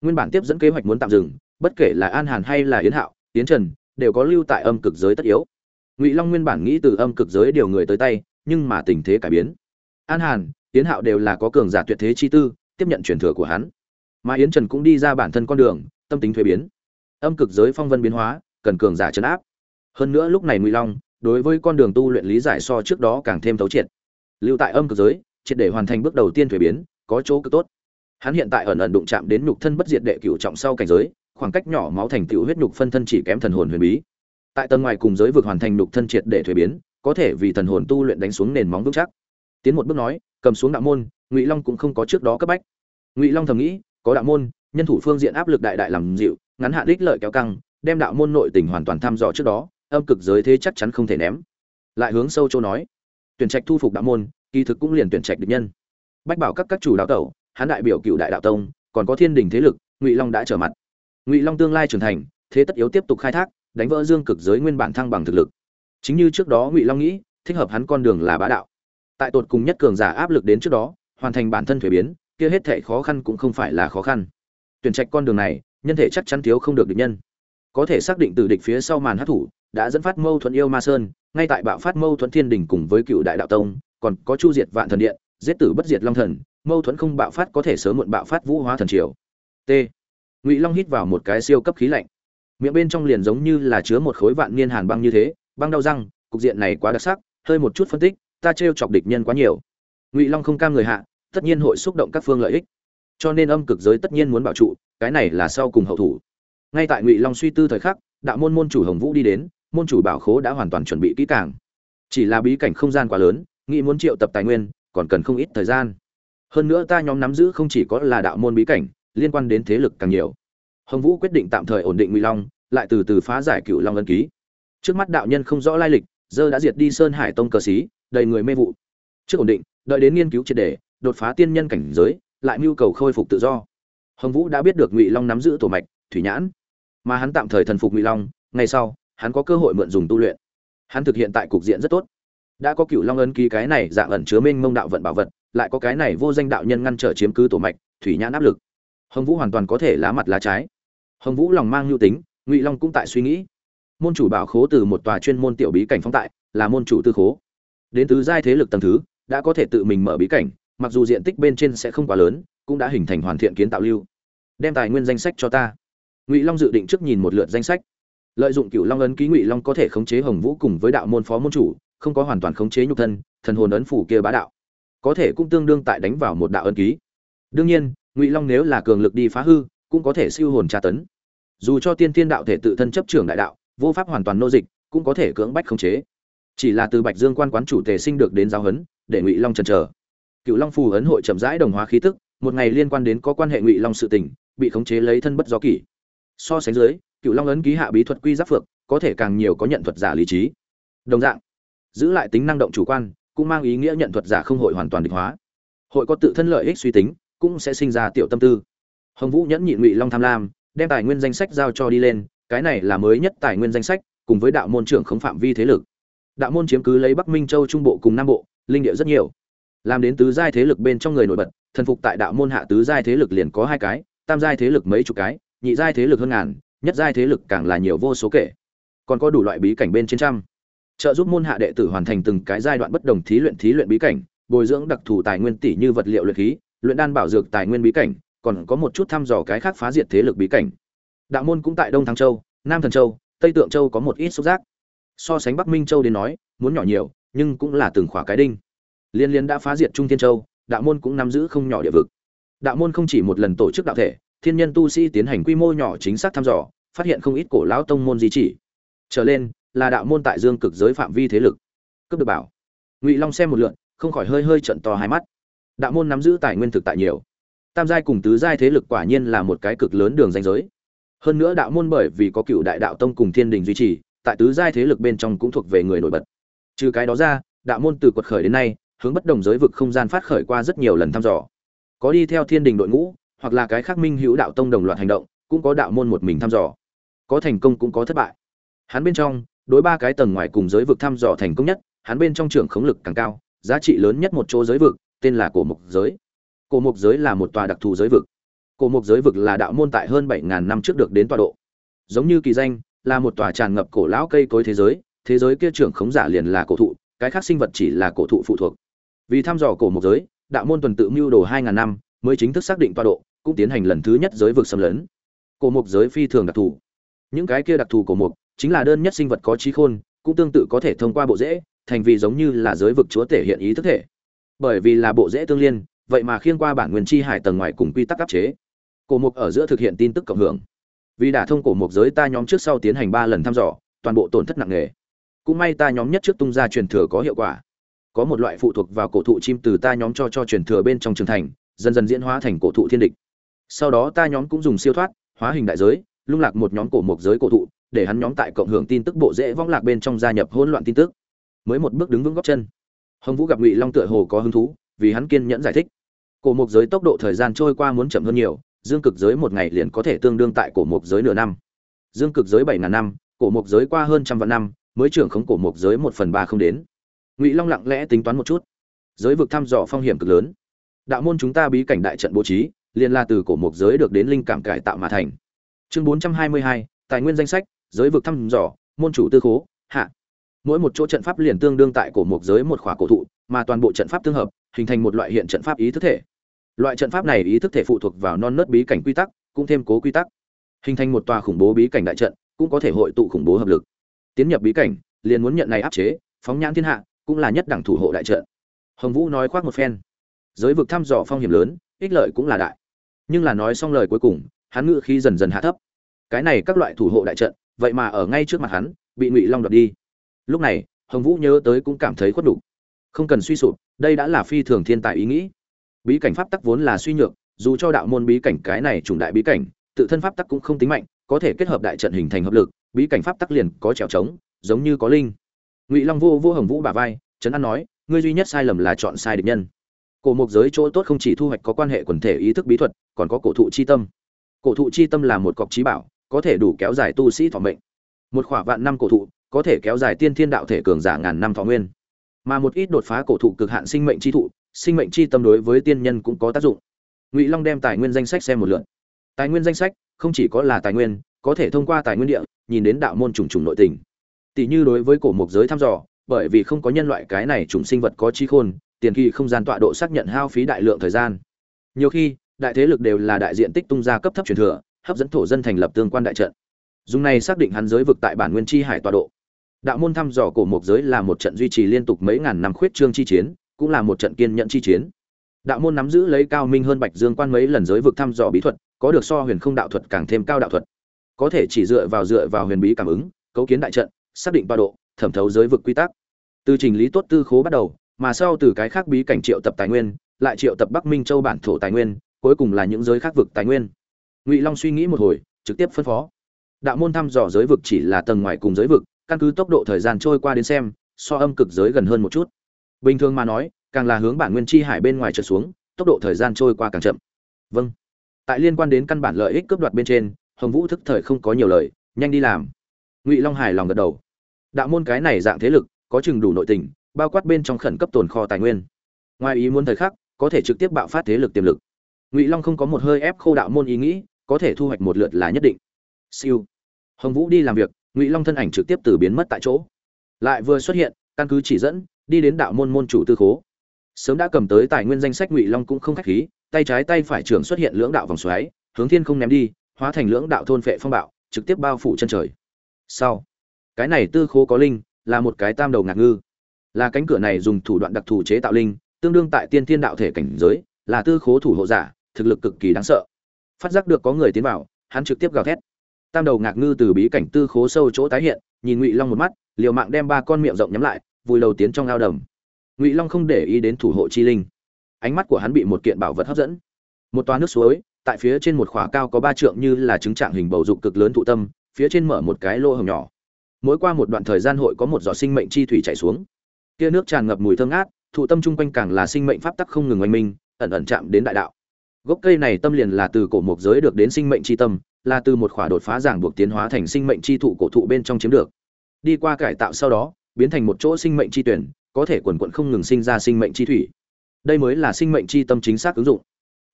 Nguyên bản tiếp dẫn kế hoạch muốn tạm dừng, bất kể là an hàn hay là yến hạo, yến trần, đều có lưu tại âm cực giới tất yếu. Ngụy long nguyên bản nghĩ từ âm cực giới điều người tới tay, nhưng mà tình thế cải biến. An hàn, yến hạo đều là có cường giả tuyệt thế chi tư, tiếp nhận truyền thừa của hắn. Mà yến trần cũng đi ra bản thân con đường, tâm tính thuế biến âm cực giới phong vân biến hóa, cần cường giả chấn áp. Hơn nữa lúc này ngụy long, đối với con đường tu luyện lý giải so trước đó càng thêm thấu triệt. Lưu tại âm cực giới, triệt để hoàn thành bước đầu tiên thuế biến, có chỗ cực tốt. Hắn hiện tại ẩn ẩn đụng chạm đến nhục thân bất diệt đệ cửu trọng sau cảnh giới, khoảng cách nhỏ máu thành tựu huyết nhục phân thân chỉ kém thần hồn huyền bí. Tại tầng ngoài cùng giới vực hoàn thành nhục thân triệt để thuế biến, có thể vì thần hồn tu luyện đánh xuống nền móng vững chắc. Tiến một bước nói, cầm xuống đạo môn, ngụy long cũng không có trước đó cấp bách. Ngụy long thầm nghĩ, có đạo môn, nhân thủ phương diện áp lực đại đại làm dịu ngắn hạn đích lợi kéo căng, đem đạo môn nội tình hoàn toàn thăm dò trước đó, âm cực giới thế chắc chắn không thể ném. Lại hướng sâu châu nói, tuyển trạch thu phục đạo môn, kỳ thực cũng liền tuyển trạch địch nhân. Bách bảo các các chủ đạo tẩu, hắn đại biểu cựu đại đạo tông, còn có thiên đình thế lực, ngụy long đã trở mặt. Ngụy long tương lai trưởng thành, thế tất yếu tiếp tục khai thác, đánh vỡ dương cực giới nguyên bản thăng bằng thực lực. Chính như trước đó ngụy long nghĩ, thích hợp hắn con đường là bá đạo. Tại tột cùng nhất cường giả áp lực đến trước đó, hoàn thành bản thân thủy biến, kia hết thảy khó khăn cũng không phải là khó khăn. Tuyển trạch con đường này nhân thể chắc chắn thiếu không được địch nhân. Có thể xác định từ địch phía sau màn hát thủ đã dẫn phát mâu thuẫn yêu ma sơn, ngay tại bạo phát mâu thuẫn thiên đình cùng với cựu đại đạo tông, còn có chu diệt vạn thần điện, giết tử bất diệt long thần, mâu thuẫn không bạo phát có thể sớm muộn bạo phát vũ hóa thần triều. T. Ngụy long hít vào một cái siêu cấp khí lạnh. Miệng bên trong liền giống như là chứa một khối vạn niên hàn băng như thế, băng đau răng, cục diện này quá đặc sắc, hơi một chút phân tích, ta trêu chọc địch nhân quá nhiều. Ngụy long không cam người hạ, tất nhiên hội xúc động các phương lợi ích. Cho nên âm cực giới tất nhiên muốn bảo trụ cái này là sau cùng hậu thủ. Ngay tại ngụy long suy tư thời khắc, đạo môn môn chủ hồng vũ đi đến, môn chủ bảo khố đã hoàn toàn chuẩn bị kỹ càng. Chỉ là bí cảnh không gian quá lớn, nghĩ muốn triệu tập tài nguyên, còn cần không ít thời gian. Hơn nữa ta nhóm nắm giữ không chỉ có là đạo môn bí cảnh, liên quan đến thế lực càng nhiều. Hồng vũ quyết định tạm thời ổn định ngụy long, lại từ từ phá giải cựu long ân ký. Trước mắt đạo nhân không rõ lai lịch, giờ đã diệt đi sơn hải tông cờ xí, đầy người mê vụ. Trước ổn định, đợi đến nghiên cứu triệt đề đột phá tiên nhân cảnh giới, lại mưu cầu khôi phục tự do hồng vũ đã biết được ngụy long nắm giữ tổ mạch, thủy nhãn. Mà hắn tạm thời thần phục ngụy long ngay sau, hắn có cơ hội mượn dùng tu luyện. Hắn thực hiện tại cục diện rất tốt. Đã có cựu long ấn ký cái này dạng ẩn chứa minh mông đạo vận bảo vật, lại có cái này vô danh đạo nhân ngăn trở chiếm cứ tổ mạch, thủy nhãn áp lực. Hồng vũ hoàn toàn có thể lá mặt lá trái. Hồng vũ lòng mang nhu tính, ngụy long cũng tại suy nghĩ. Môn chủ bảo khố từ một tòa chuyên môn tiểu bí cảnh phóng tại, là môn chủ tư khố. Đến tứ giai thế lực tầng thứ, đã có thể tự mình mở bí cảnh, mặc dù diện tích bên trên sẽ không quá lớn cũng đã hình thành hoàn thiện kiến tạo lưu. Đem tài nguyên danh sách cho ta. Ngụy long dự định trước nhìn một lượt danh sách. Lợi dụng cựu long ấn ký ngụy long có thể khống chế hồng vũ cùng với đạo môn phó môn chủ, không có hoàn toàn khống chế nhục thân, thần hồn ấn phủ kia bá đạo. Có thể cũng tương đương tại đánh vào một đạo ấn ký. Đương nhiên, ngụy long nếu là cường lực đi phá hư, cũng có thể siêu hồn tra tấn. Dù cho tiên tiên đạo thể tự thân chấp trưởng đại đạo, vô pháp hoàn toàn nô dịch, cũng có thể cưỡng bách khống chế. Chỉ là từ bạch dương quan quán chủ tề sinh được đến giáo huấn, để ngụy long chần chờ. Cựu long phù ấn hội chậm rãi đồng hóa khí tức một ngày liên quan đến có quan hệ ngụy long sự tình, bị khống chế lấy thân bất do kỷ. So sánh dưới, cựu long ấn ký hạ bí thuật quy giáp phược có thể càng nhiều có nhận thuật giả lý trí. Đồng dạng, giữ lại tính năng động chủ quan, cũng mang ý nghĩa nhận thuật giả không hội hoàn toàn định hóa. Hội có tự thân lợi ích suy tính, cũng sẽ sinh ra tiểu tâm tư. Hồng vũ nhẫn nhịn ngụy long tham lam, đem tài nguyên danh sách giao cho đi lên, cái này là mới nhất tài nguyên danh sách, cùng với đạo môn trưởng không phạm vi thế lực. Đạo môn chiếm cứ lấy bắc minh châu trung bộ cùng nam bộ, linh địa rất nhiều. Làm đến tứ giai thế lực bên trong người nổi bật thần phục tại đạo môn hạ tứ giai thế lực liền có hai cái, tam giai thế lực mấy chục cái, nhị giai thế lực hơn ngàn, nhất giai thế lực càng là nhiều vô số kể. Còn có đủ loại bí cảnh bên trên trăm. Trợ giúp môn hạ đệ tử hoàn thành từng cái giai đoạn bất đồng thí luyện thí luyện bí cảnh, bồi dưỡng đặc thù tài nguyên tỷ như vật liệu luyện khí, luyện đan bảo dược tài nguyên bí cảnh, còn có một chút thăm dò cái khác phá diệt thế lực bí cảnh. Đạo môn cũng tại đông thăng châu, nam thần châu, tây tượng châu có một ít xúc giác. So sánh bắc minh châu đến nói, muốn nhỏ nhiều, nhưng cũng là từng khỏa cái đinh. Liên liên đã phá diệt trung thiên châu đạo môn cũng nắm giữ không nhỏ địa vực. Đạo môn không chỉ một lần tổ chức đạo thể, thiên nhân tu sĩ tiến hành quy mô nhỏ chính xác thăm dò, phát hiện không ít cổ lão tông môn di chỉ. Trở lên, là đạo môn tại dương cực giới phạm vi thế lực. Cấp được bảo. Ngụy long xem một lượn, không khỏi hơi hơi trận to hai mắt. Đạo môn nắm giữ tài nguyên thực tại nhiều. Tam giai cùng tứ giai thế lực quả nhiên là một cái cực lớn đường danh giới. Hơn nữa đạo môn bởi vì có cựu đại đạo tông cùng thiên đình duy trì, tại tứ giai thế lực bên trong cũng thuộc về người nổi bật. Trừ cái đó ra, đạo môn từ quật khởi đến nay hướng bất đồng giới vực không gian phát khởi qua rất nhiều lần thăm dò. Có đi theo thiên đình đội ngũ, hoặc là cái khác minh hữu đạo tông đồng loạt hành động, cũng có đạo môn một mình thăm dò. Có thành công cũng có thất bại. Hắn bên trong, đối ba cái tầng ngoài cùng giới vực thăm dò thành công nhất, hắn bên trong trưởng khống lực càng cao, giá trị lớn nhất một chỗ giới vực, tên là cổ mục giới. Cổ mục giới là một tòa đặc thù giới vực. Cổ mục giới vực là đạo môn tại hơn bảy ngàn năm trước được đến tọa độ. Giống như kỳ danh, là một tòa tràn ngập cổ lão cây cối thế giới thế giới kia trưởng khống giả liền là cổ thụ, cái khác sinh vật chỉ là cổ thụ phụ thuộc vì thăm dò cổ mục giới, đạo môn tuần tự mưu đồ hai ngàn năm mới chính thức xác định tọa độ, cũng tiến hành lần thứ nhất giới vực xâm lấn. Cổ mục giới phi thường đặc thù. Những cái kia đặc thù cổ mục chính là đơn nhất sinh vật có trí khôn, cũng tương tự có thể thông qua bộ rễ, thành vì giống như là giới vực chúa thể hiện ý thức thể. Bởi vì là bộ rễ tương liên, vậy mà khiên qua bản nguyên chi hải tầng ngoài cùng quy tắc áp chế. Cổ mục ở giữa thực hiện tin tức cộng hưởng. Vì đả thông cổ mục giới ta nhóm trước sau tiến hành ba lần thăm dò, toàn bộ tổn thất nặng nề. Cũng may ta nhóm nhất trước tung ra truyền thừa có hiệu quả có một loại phụ thuộc vào cổ thụ chim từ ta nhóm cho cho truyền thừa bên trong trường thành, dần dần diễn hóa thành cổ thụ thiên địch. Sau đó ta nhóm cũng dùng siêu thoát, hóa hình đại giới, lung lạc một nhóm cổ mục giới cổ thụ, để hắn nhóm tại cộng hưởng tin tức bộ dễ vong lạc bên trong gia nhập hỗn loạn tin tức. Mới một bước đứng vững góc chân. Hồng vũ gặp ngụy long tựa hồ có hứng thú, vì hắn kiên nhẫn giải thích. Cổ mục giới tốc độ thời gian trôi qua muốn chậm hơn nhiều, dương cực giới một ngày liền có thể tương đương tại cổ mục giới nửa năm. Dương cực giới bảy ngàn năm, cổ mục giới qua hơn trăm vạn năm, mới trưởng khống cổ mục giới một phần ba không đến ngụy long lặng lẽ tính toán một chút giới vực thăm dò phong hiểm cực lớn đạo môn chúng ta bí cảnh đại trận bố trí liền là từ cổ mục giới được đến linh cảm cải tạo mà thành chương bốn trăm hai mươi hai, tài nguyên danh sách, giới vực thăm dò, môn chủ tư khố, hạ. mỗi một chỗ trận pháp liền tương đương tại cổ mục giới một khỏa cổ thụ, mà toàn bộ trận pháp tương hợp, hình thành một loại hiện trận pháp ý thức thể. loại trận pháp này ý thức thể phụ thuộc vào non nớt bí cảnh quy tắc, cũng thêm cố quy tắc. hình thành một tòa khủng bố bí cảnh đại trận, cũng có thể hội tụ khủng bố hợp lực. tiến nhập bí cảnh, liền muốn nhận này áp chế, phóng nhãn thiên hạ cũng là nhất đẳng thủ hộ đại trận. Hồng vũ nói khoác một phen. Giới vực thăm dò phong hiểm lớn, ích lợi cũng là đại. Nhưng là nói xong lời cuối cùng, hắn ngự khí dần dần hạ thấp. Cái này các loại thủ hộ đại trận, vậy mà ở ngay trước mặt hắn, bị ngụy long đoạt đi. Lúc này, hồng vũ nhớ tới cũng cảm thấy khuất đủ. Không cần suy sụp, đây đã là phi thường thiên tài ý nghĩ. Bí cảnh pháp tắc vốn là suy nhược, dù cho đạo môn bí cảnh cái này trùng đại bí cảnh, tự thân pháp tắc cũng không tính mạnh, có thể kết hợp đại trận hình thành hợp lực, bí cảnh pháp tắc liền có trèo trống, giống như có linh ngụy long vô vô hồng vũ bà vai trấn an nói ngươi duy nhất sai lầm là chọn sai địch nhân cổ mục giới chỗ tốt không chỉ thu hoạch có quan hệ quần thể ý thức bí thuật còn có cổ thụ chi tâm cổ thụ chi tâm là một cọc trí bảo có thể đủ kéo dài tu sĩ thọ mệnh một khỏa vạn năm cổ thụ có thể kéo dài tiên thiên đạo thể cường giả ngàn năm thọ nguyên mà một ít đột phá cổ thụ cực hạn sinh mệnh chi thụ sinh mệnh chi tâm đối với tiên nhân cũng có tác dụng ngụy long đem tài nguyên danh sách xem một lượt tài nguyên danh sách không chỉ có là tài nguyên có thể thông qua tài nguyên địa nhìn đến đạo môn trùng trùng nội tình tỷ như đối với cổ mục giới thăm dò, bởi vì không có nhân loại cái này chủng sinh vật có trí khôn, tiền kỳ không gian tọa độ xác nhận hao phí đại lượng thời gian. Nhiều khi, đại thế lực đều là đại diện tích tung ra cấp thấp truyền thừa, hấp dẫn thổ dân thành lập tương quan đại trận. Dùng này xác định hắn giới vực tại bản nguyên chi hải tọa độ. Đạo môn thăm dò cổ mục giới là một trận duy trì liên tục mấy ngàn năm khuyết trương chi chiến, cũng là một trận kiên nhẫn chi chiến. Đạo môn nắm giữ lấy cao minh hơn bạch dương quan mấy lần giới vực thăm dò bí thuật, có được so huyền không đạo thuật càng thêm cao đạo thuật. Có thể chỉ dựa vào dựa vào huyền bí cảm ứng, cấu kiến đại trận xác định ba độ, thẩm thấu giới vực quy tắc. Từ trình lý tốt tư khố bắt đầu, mà sau từ cái khác bí cảnh triệu tập tài nguyên, lại triệu tập bắc minh châu bản thổ tài nguyên, cuối cùng là những giới khác vực tài nguyên. Ngụy long suy nghĩ một hồi, trực tiếp phân phó. Đạo môn thăm dò giới vực chỉ là tầng ngoài cùng giới vực, căn cứ tốc độ thời gian trôi qua đến xem, so âm cực giới gần hơn một chút. Bình thường mà nói, càng là hướng bản nguyên chi hải bên ngoài trượt xuống, tốc độ thời gian trôi qua càng chậm. Vâng. Tại liên quan đến căn bản lợi ích cướp đoạt bên trên, hồng vũ thức thời không có nhiều lời, nhanh đi làm. Ngụy long hài lòng gật đầu đạo môn cái này dạng thế lực, có chừng đủ nội tình, bao quát bên trong khẩn cấp tồn kho tài nguyên. Ngoài ý muốn thời khắc, có thể trực tiếp bạo phát thế lực tiềm lực. Ngụy long không có một hơi ép khô đạo môn ý nghĩ, có thể thu hoạch một lượt là nhất định. Siêu. Hồng vũ đi làm việc, ngụy long thân ảnh trực tiếp từ biến mất tại chỗ. Lại vừa xuất hiện, căn cứ chỉ dẫn, đi đến đạo môn môn chủ tư khố. Sớm đã cầm tới tài nguyên danh sách, ngụy long cũng không khách khí, tay trái tay phải trưởng xuất hiện lưỡng đạo vòng xoáy, hướng thiên không ném đi, hóa thành lưỡng đạo thôn phệ phong bạo, trực tiếp bao phủ chân trời. Sau cái này tư khố có linh, là một cái tam đầu ngạc ngư. Là cánh cửa này dùng thủ đoạn đặc thù chế tạo linh, tương đương tại tiên thiên đạo thể cảnh giới, là tư khố thủ hộ giả, thực lực cực kỳ đáng sợ. Phát giác được có người tiến vào, hắn trực tiếp gào thét. Tam đầu ngạc ngư từ bí cảnh tư khố sâu chỗ tái hiện, nhìn ngụy long một mắt, liều mạng đem ba con miệng rộng nhắm lại, vùi đầu tiến trong ao đầm. Ngụy long không để ý đến thủ hộ chi linh. Ánh mắt của hắn bị một kiện bảo vật hấp dẫn. Một toa nước suối, tại phía trên một khỏa cao có ba trượng như là trứng trạng hình bầu dục cực lớn thụ tâm, phía trên mở một cái lô hồng nhỏ mỗi qua một đoạn thời gian hội có một giọt sinh mệnh chi thủy chảy xuống. Kia nước tràn ngập mùi thơm ngát, thụ tâm chung quanh càng là sinh mệnh pháp tắc không ngừng oanh minh, ẩn ẩn chạm đến đại đạo. Gốc cây này tâm liền là từ cổ mục giới được đến sinh mệnh chi tâm, là từ một khỏa đột phá giảng buộc tiến hóa thành sinh mệnh chi thụ cổ thụ bên trong chiếm được. Đi qua cải tạo sau đó, biến thành một chỗ sinh mệnh chi tuyển, có thể quần quận không ngừng sinh ra sinh mệnh chi thủy. Đây mới là sinh mệnh chi tâm chính xác ứng dụng.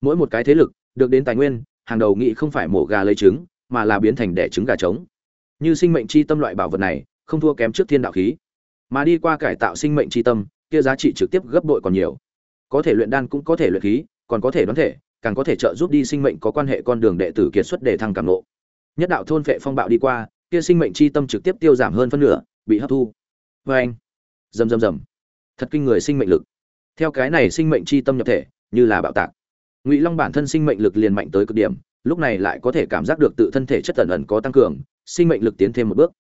Mỗi một cái thế lực, được đến tài nguyên, hàng đầu nghĩ không phải mổ gà lấy trứng, mà là biến thành đẻ trứng gà trống như sinh mệnh chi tâm loại bảo vật này, không thua kém trước thiên đạo khí. Mà đi qua cải tạo sinh mệnh chi tâm, kia giá trị trực tiếp gấp bội còn nhiều. Có thể luyện đan cũng có thể luyện khí, còn có thể đoán thể, càng có thể trợ giúp đi sinh mệnh có quan hệ con đường đệ tử kiệt xuất để thăng cảm lộ. nhất đạo thôn phệ phong bạo đi qua, kia sinh mệnh chi tâm trực tiếp tiêu giảm hơn phân nửa, bị hấp thu. Vê anh, rầm rầm rầm. Thật kinh người sinh mệnh lực. Theo cái này sinh mệnh chi tâm nhập thể, như là bạo tạc. Ngụy long bản thân sinh mệnh lực liền mạnh tới cực điểm, lúc này lại có thể cảm giác được tự thân thể chất tần ẩn có tăng cường sinh mệnh lực tiến thêm một bước.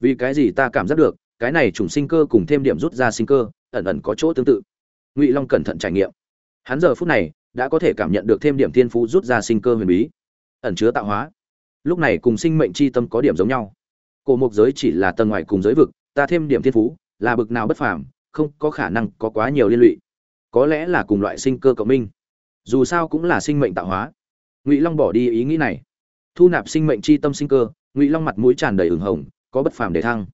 Vì cái gì ta cảm giác được, cái này trùng sinh cơ cùng thêm điểm rút ra sinh cơ, ẩn ẩn có chỗ tương tự. Ngụy long cẩn thận trải nghiệm. Hắn giờ phút này, đã có thể cảm nhận được thêm điểm thiên phú rút ra sinh cơ huyền bí, ẩn chứa tạo hóa. Lúc này cùng sinh mệnh chi tâm có điểm giống nhau. Cổ mục giới chỉ là tầng ngoài cùng giới vực, ta thêm điểm thiên phú, là bực nào bất phàm, không có khả năng có quá nhiều liên lụy. Có lẽ là cùng loại sinh cơ cộng minh. Dù sao cũng là sinh mệnh tạo hóa. Ngụy long bỏ đi ý nghĩ này. Thu nạp sinh mệnh chi tâm sinh cơ ngụy long mặt mũi tràn đầy ửng hồng, có bất phàm để thăng.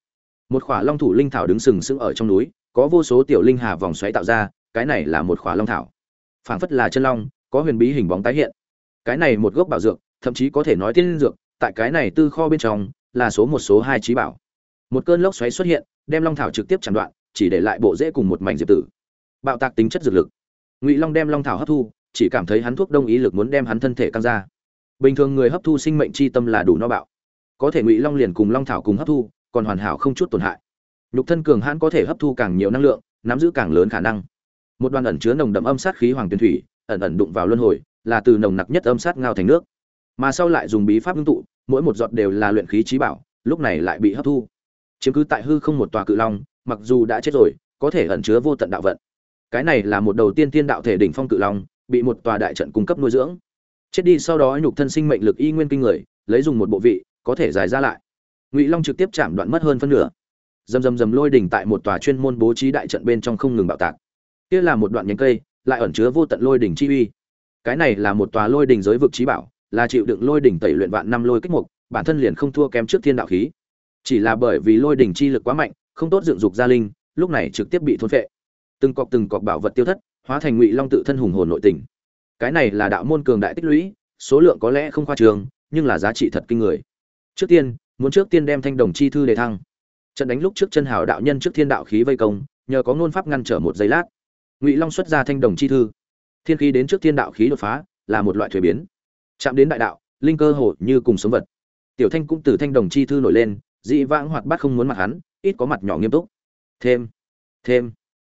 Một khỏa long thủ linh thảo đứng sừng sững ở trong núi, có vô số tiểu linh hà vòng xoáy tạo ra, cái này là một khỏa long thảo. Phảng phất là chân long, có huyền bí hình bóng tái hiện. Cái này một gốc bảo dược, thậm chí có thể nói tiên dược, tại cái này tư kho bên trong, là số một số hai trí bảo. Một cơn lốc xoáy xuất hiện, đem long thảo trực tiếp chặn đoạn, chỉ để lại bộ rễ cùng một mảnh diệp tử. Bạo tạc tính chất dược lực. Ngụy long đem long thảo hấp thu, chỉ cảm thấy hắn thuốc đông ý lực muốn đem hắn thân thể căng ra. Bình thường người hấp thu sinh mệnh chi tâm là đủ no bạo có thể ngụy long liền cùng long thảo cùng hấp thu, còn hoàn hảo không chút tổn hại. Nhục thân cường hãn có thể hấp thu càng nhiều năng lượng, nắm giữ càng lớn khả năng. Một đoàn ẩn chứa nồng đậm âm sát khí hoàng tuyền thủy, ẩn ẩn đụng vào luân hồi, là từ nồng nặc nhất âm sát ngao thành nước. Mà sau lại dùng bí pháp ngưng tụ, mỗi một giọt đều là luyện khí trí bảo, lúc này lại bị hấp thu. Chiếm cứ tại hư không một tòa cự long, mặc dù đã chết rồi, có thể ẩn chứa vô tận đạo vận. Cái này là một đầu tiên tiên đạo thể đỉnh phong cự long, bị một tòa đại trận cung cấp nuôi dưỡng. Chết đi sau đó nhục thân sinh mệnh lực y nguyên kinh người, lấy dùng một bộ vị có thể dài ra lại. Ngụy long trực tiếp chạm đoạn mất hơn phân nửa. Dầm dầm dầm lôi đỉnh tại một tòa chuyên môn bố trí đại trận bên trong không ngừng bạo tạc. Kia là một đoạn nhánh cây, lại ẩn chứa vô tận lôi đỉnh chi uy. Cái này là một tòa lôi đỉnh giới vực trí bảo, là chịu đựng lôi đỉnh tẩy luyện vạn năm lôi kích mục, bản thân liền không thua kém trước thiên đạo khí. Chỉ là bởi vì lôi đỉnh chi lực quá mạnh, không tốt dựng dục gia linh, lúc này trực tiếp bị thôn phệ. Từng cọc từng cọc bảo vật tiêu thất, hóa thành ngụy long tự thân hùng hồn nội tình. Cái này là đạo môn cường đại tích lũy, số lượng có lẽ không khoa trường, nhưng là giá trị thật kinh người trước tiên, muốn trước tiên đem thanh đồng chi thư đề thăng. Trận đánh lúc trước chân hào đạo nhân trước thiên đạo khí vây công, nhờ có ngôn pháp ngăn trở một giây lát. Ngụy long xuất ra thanh đồng chi thư. Thiên khí đến trước thiên đạo khí đột phá là một loại thuế biến. Chạm đến đại đạo, linh cơ hồ như cùng sống vật. Tiểu thanh cũng từ thanh đồng chi thư nổi lên, dị vãng hoạt bát không muốn mặt hắn, ít có mặt nhỏ nghiêm túc. Thêm thêm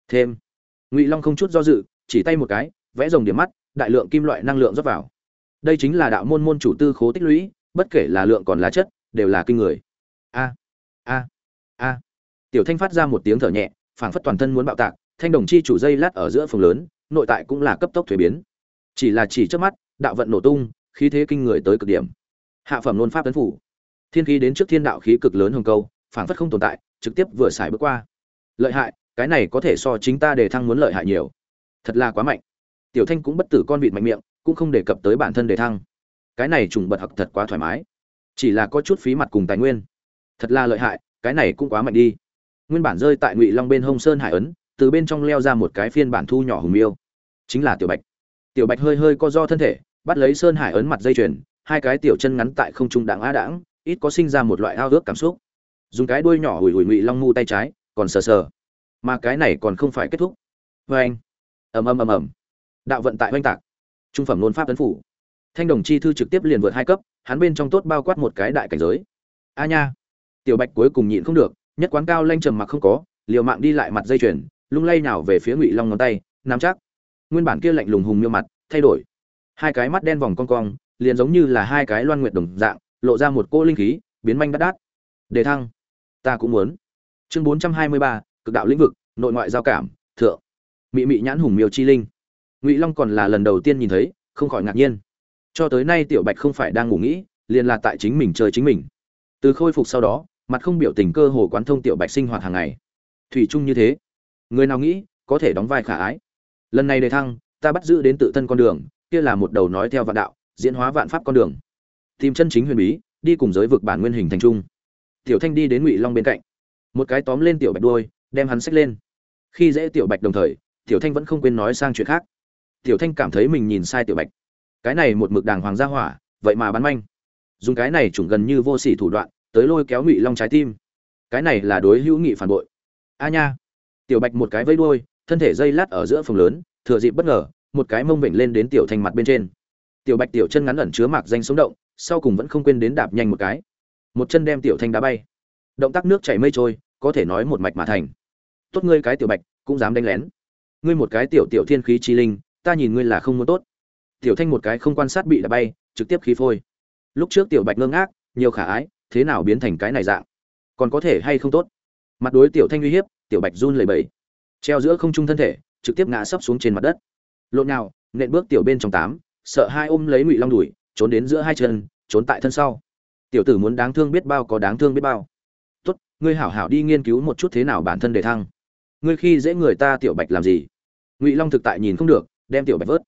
thêm. Ngụy long không chút do dự, chỉ tay một cái, vẽ rồng điểm mắt, đại lượng kim loại năng lượng rót vào. Đây chính là đạo môn môn chủ tư khố tích lũy bất kể là lượng còn là chất, đều là kinh người. A a a. Tiểu thanh phát ra một tiếng thở nhẹ, phảng phất toàn thân muốn bạo tạc, thanh đồng chi chủ dây lát ở giữa phòng lớn, nội tại cũng là cấp tốc thuế biến. Chỉ là chỉ trước mắt, đạo vận nổ tung, khí thế kinh người tới cực điểm. Hạ phẩm luân pháp tấn phủ. Thiên khí đến trước thiên đạo khí cực lớn hồng câu, phảng phất không tồn tại, trực tiếp vừa xài bước qua. Lợi hại, cái này có thể so chính ta để thăng muốn lợi hại nhiều. Thật là quá mạnh. Tiểu thanh cũng bất tử con vịt mạnh miệng, cũng không đề cập tới bản thân đề thăng cái này trùng bật học thật quá thoải mái. Chỉ là có chút phí mặt cùng tài nguyên. Thật là lợi hại, cái này cũng quá mạnh đi. Nguyên bản rơi tại ngụy long bên hông sơn hải ấn, từ bên trong leo ra một cái phiên bản thu nhỏ hùng miêu. Chính là tiểu bạch. Tiểu bạch hơi hơi co do thân thể, bắt lấy sơn hải ấn mặt dây chuyền, hai cái tiểu chân ngắn tại không trung đảng á đãng, ít có sinh ra một loại ao ước cảm xúc. Dùng cái đuôi nhỏ hủi hủi ngụy long mu tay trái, còn sờ sờ. Mà cái này còn không phải kết thúc. Vê anh ầm ầm ầm ầm. Đạo vận tại oanh tạc. Trung phẩm nôn pháp tấn phủ thanh đồng chi thư trực tiếp liền vượt hai cấp, hắn bên trong tốt bao quát một cái đại cảnh giới. A nha. Tiểu bạch cuối cùng nhịn không được, nhất quán cao lanh trầm mặc không có, liều mạng đi lại mặt dây chuyền, lung lay nào về phía ngụy long ngón tay, nắm chắc. Nguyên bản kia lạnh lùng hùng miêu mặt, thay đổi. Hai cái mắt đen vòng cong cong, liền giống như là hai cái loan nguyệt đồng dạng, lộ ra một cô linh khí, biến manh đắt đát đề thăng. Ta cũng muốn. Chương bốn trăm hai mươi ba, cực đạo lĩnh vực, nội ngoại giao cảm, thượng. Mị mị nhãn hùng miêu chi linh. Ngụy long còn là lần đầu tiên nhìn thấy, không khỏi ngạc nhiên cho tới nay tiểu bạch không phải đang ngủ nghĩ, liền là tại chính mình chơi chính mình. Từ khôi phục sau đó, mặt không biểu tình cơ hồ quán thông tiểu bạch sinh hoạt hàng ngày. Thủy chung như thế, người nào nghĩ, có thể đóng vai khả ái. Lần này đề thăng, ta bắt giữ đến tự thân con đường, kia là một đầu nói theo vạn đạo, diễn hóa vạn pháp con đường. Tìm chân chính huyền bí, đi cùng giới vực bản nguyên hình thành trung tiểu thanh đi đến ngụy long bên cạnh. Một cái tóm lên tiểu bạch đuôi, đem hắn xách lên. Khi dễ tiểu bạch đồng thời, tiểu thanh vẫn không quên nói sang chuyện khác. Tiểu thanh cảm thấy mình nhìn sai tiểu bạch cái này một mực đàng hoàng gia hỏa, vậy mà bắn manh. Dùng cái này chủng gần như vô sỉ thủ đoạn, tới lôi kéo ngụy long trái tim. Cái này là đối hữu nghị phản bội. A nha. Tiểu bạch một cái vây đuôi, thân thể dây lát ở giữa phòng lớn, thừa dịp bất ngờ, một cái mông vịnh lên đến tiểu thanh mặt bên trên. Tiểu bạch tiểu chân ngắn ẩn chứa mạc danh sống động, sau cùng vẫn không quên đến đạp nhanh một cái. Một chân đem tiểu thanh đá bay. Động tác nước chảy mây trôi, có thể nói một mạch mà thành. Tốt ngươi cái tiểu bạch, cũng dám đánh lén. Ngươi một cái tiểu tiểu thiên khí chi linh, ta nhìn ngươi là không muốn tốt tiểu thanh một cái không quan sát bị đá bay, trực tiếp khí phôi. Lúc trước tiểu bạch ngơ ngác, nhiều khả ái, thế nào biến thành cái này dạng? Còn có thể hay không tốt? Mặt đối tiểu thanh uy hiếp, tiểu bạch run lẩy bẩy. Treo giữa không trung thân thể, trực tiếp ngã sấp xuống trên mặt đất. Lộn nào, nện bước tiểu bên trong tám, sợ hai ôm lấy ngụy long đùi trốn đến giữa hai chân, trốn tại thân sau. Tiểu tử muốn đáng thương biết bao có đáng thương biết bao. Tốt, ngươi hảo hảo đi nghiên cứu một chút thế nào bản thân để thăng. Ngươi khi dễ người ta tiểu bạch làm gì? Ngụy long thực tại nhìn không được, đem tiểu bạch vớt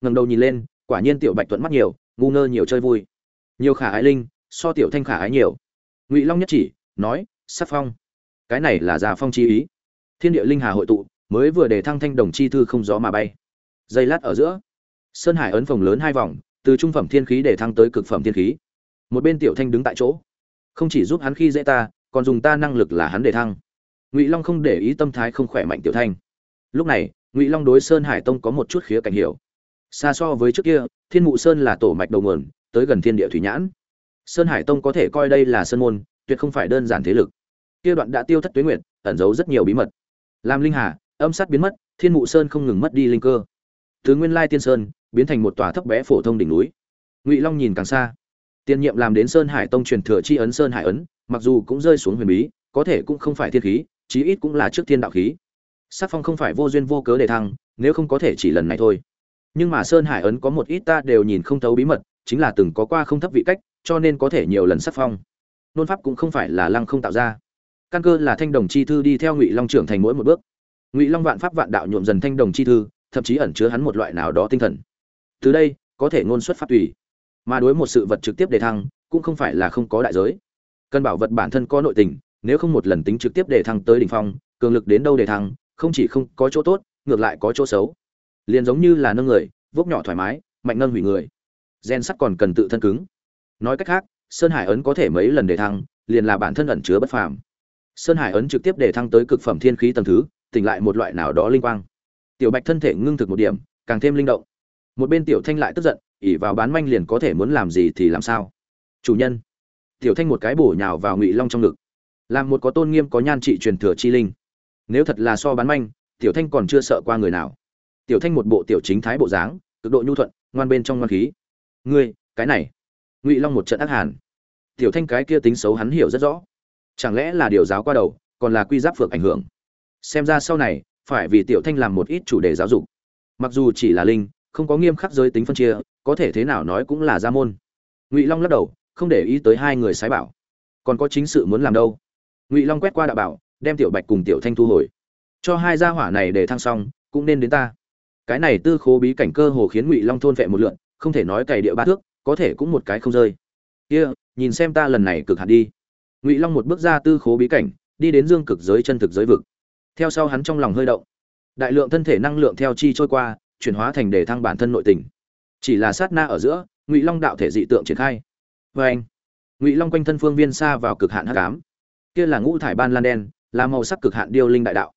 ngẩng đầu nhìn lên, quả nhiên tiểu bạch thuận mắt nhiều, ngu ngơ nhiều chơi vui. Nhiều khả ái linh, so tiểu thanh khả ái nhiều. Ngụy long nhất chỉ, nói, sắp phong. Cái này là già phong chi ý. Thiên địa linh hà hội tụ, mới vừa để thăng thanh đồng chi thư không gió mà bay. Dây lát ở giữa, sơn hải ấn phòng lớn hai vòng, từ trung phẩm thiên khí để thăng tới cực phẩm thiên khí. Một bên tiểu thanh đứng tại chỗ. Không chỉ giúp hắn khi dễ ta, còn dùng ta năng lực là hắn để thăng. Ngụy long không để ý tâm thái không khỏe mạnh tiểu thanh. Lúc này, ngụy long đối sơn hải tông có một chút khía cạnh hiểu xa so với trước kia, thiên mụ sơn là tổ mạch đầu nguồn, tới gần thiên địa thủy nhãn. Sơn hải tông có thể coi đây là sơn môn, tuyệt không phải đơn giản thế lực. Kia đoạn đã tiêu thất tuế nguyện ẩn giấu rất nhiều bí mật. Làm linh hà, âm sát biến mất, thiên mụ sơn không ngừng mất đi linh cơ. Từ nguyên lai tiên sơn, biến thành một tòa thấp bé phổ thông đỉnh núi. Ngụy long nhìn càng xa. Tiên nhiệm làm đến sơn hải tông truyền thừa chi ấn sơn hải ấn, mặc dù cũng rơi xuống huyền bí, có thể cũng không phải thiên khí, chí ít cũng là trước thiên đạo khí. Sắc phong không phải vô duyên vô cớ để thăng, nếu không có thể chỉ lần này thôi nhưng mà sơn hải ấn có một ít ta đều nhìn không thấu bí mật, chính là từng có qua không thấp vị cách, cho nên có thể nhiều lần sắc phong. Nôn pháp cũng không phải là lăng không tạo ra. Căn cơ là thanh đồng chi thư đi theo ngụy long trưởng thành mỗi một bước. Ngụy long vạn pháp vạn đạo nhuộm dần thanh đồng chi thư, thậm chí ẩn chứa hắn một loại nào đó tinh thần. Từ đây, có thể ngôn xuất pháp tùy. Mà đối một sự vật trực tiếp đề thăng, cũng không phải là không có đại giới. Cần bảo vật bản thân có nội tình, nếu không một lần tính trực tiếp đề thăng tới đỉnh phong, cường lực đến đâu đề thăng, không chỉ không có chỗ tốt, ngược lại có chỗ xấu liền giống như là nâng người, vốc nhỏ thoải mái, mạnh nâng hủy người. Gen sắt còn cần tự thân cứng. Nói cách khác, sơn hải ấn có thể mấy lần đề thăng, liền là bản thân ẩn chứa bất phàm. Sơn hải ấn trực tiếp đề thăng tới cực phẩm thiên khí tầng thứ, tỉnh lại một loại nào đó linh quang. Tiểu bạch thân thể ngưng thực một điểm, càng thêm linh động. Một bên tiểu thanh lại tức giận ỉ vào bán manh liền có thể muốn làm gì thì làm sao? Chủ nhân. Tiểu thanh một cái bổ nhào vào ngụy long trong ngực. Làm một có tôn nghiêm có nhan trị truyền thừa chi linh. Nếu thật là so bán manh, tiểu thanh còn chưa sợ qua người nào tiểu thanh một bộ tiểu chính thái bộ dáng, cực độ nhu thuận, ngoan bên trong ngoan khí. Ngươi, cái này. Ngụy long một trận ác hàn. Tiểu thanh cái kia tính xấu hắn hiểu rất rõ. Chẳng lẽ là điều giáo qua đầu, còn là quy giáp phược ảnh hưởng? Xem ra sau này, phải vì tiểu thanh làm một ít chủ đề giáo dục. Mặc dù chỉ là linh, không có nghiêm khắc giới tính phân chia, có thể thế nào nói cũng là gia môn. Ngụy long lắc đầu, không để ý tới hai người sái bảo. Còn có chính sự muốn làm đâu? Ngụy long quét qua đạo bảo, đem tiểu bạch cùng tiểu thanh thu hồi. Cho hai gia hỏa này để thăng xong cũng nên đến ta cái này tư khố bí cảnh cơ hồ khiến ngụy long thôn vệ một lượn, không thể nói cày địa ba thước, có thể cũng một cái không rơi. Kia, nhìn xem ta lần này cực hạt đi. Ngụy long một bước ra tư khố bí cảnh, đi đến dương cực giới chân thực giới vực. Theo sau hắn trong lòng hơi động. Đại lượng thân thể năng lượng theo chi trôi qua, chuyển hóa thành đề thăng bản thân nội tình. Chỉ là sát na ở giữa, ngụy long đạo thể dị tượng triển khai. Vê anh ngụy long quanh thân phương viên xa vào cực hạn hắc ám. Kia là ngũ thải ban lan đen, là màu sắc cực hạn điêu linh đại đạo.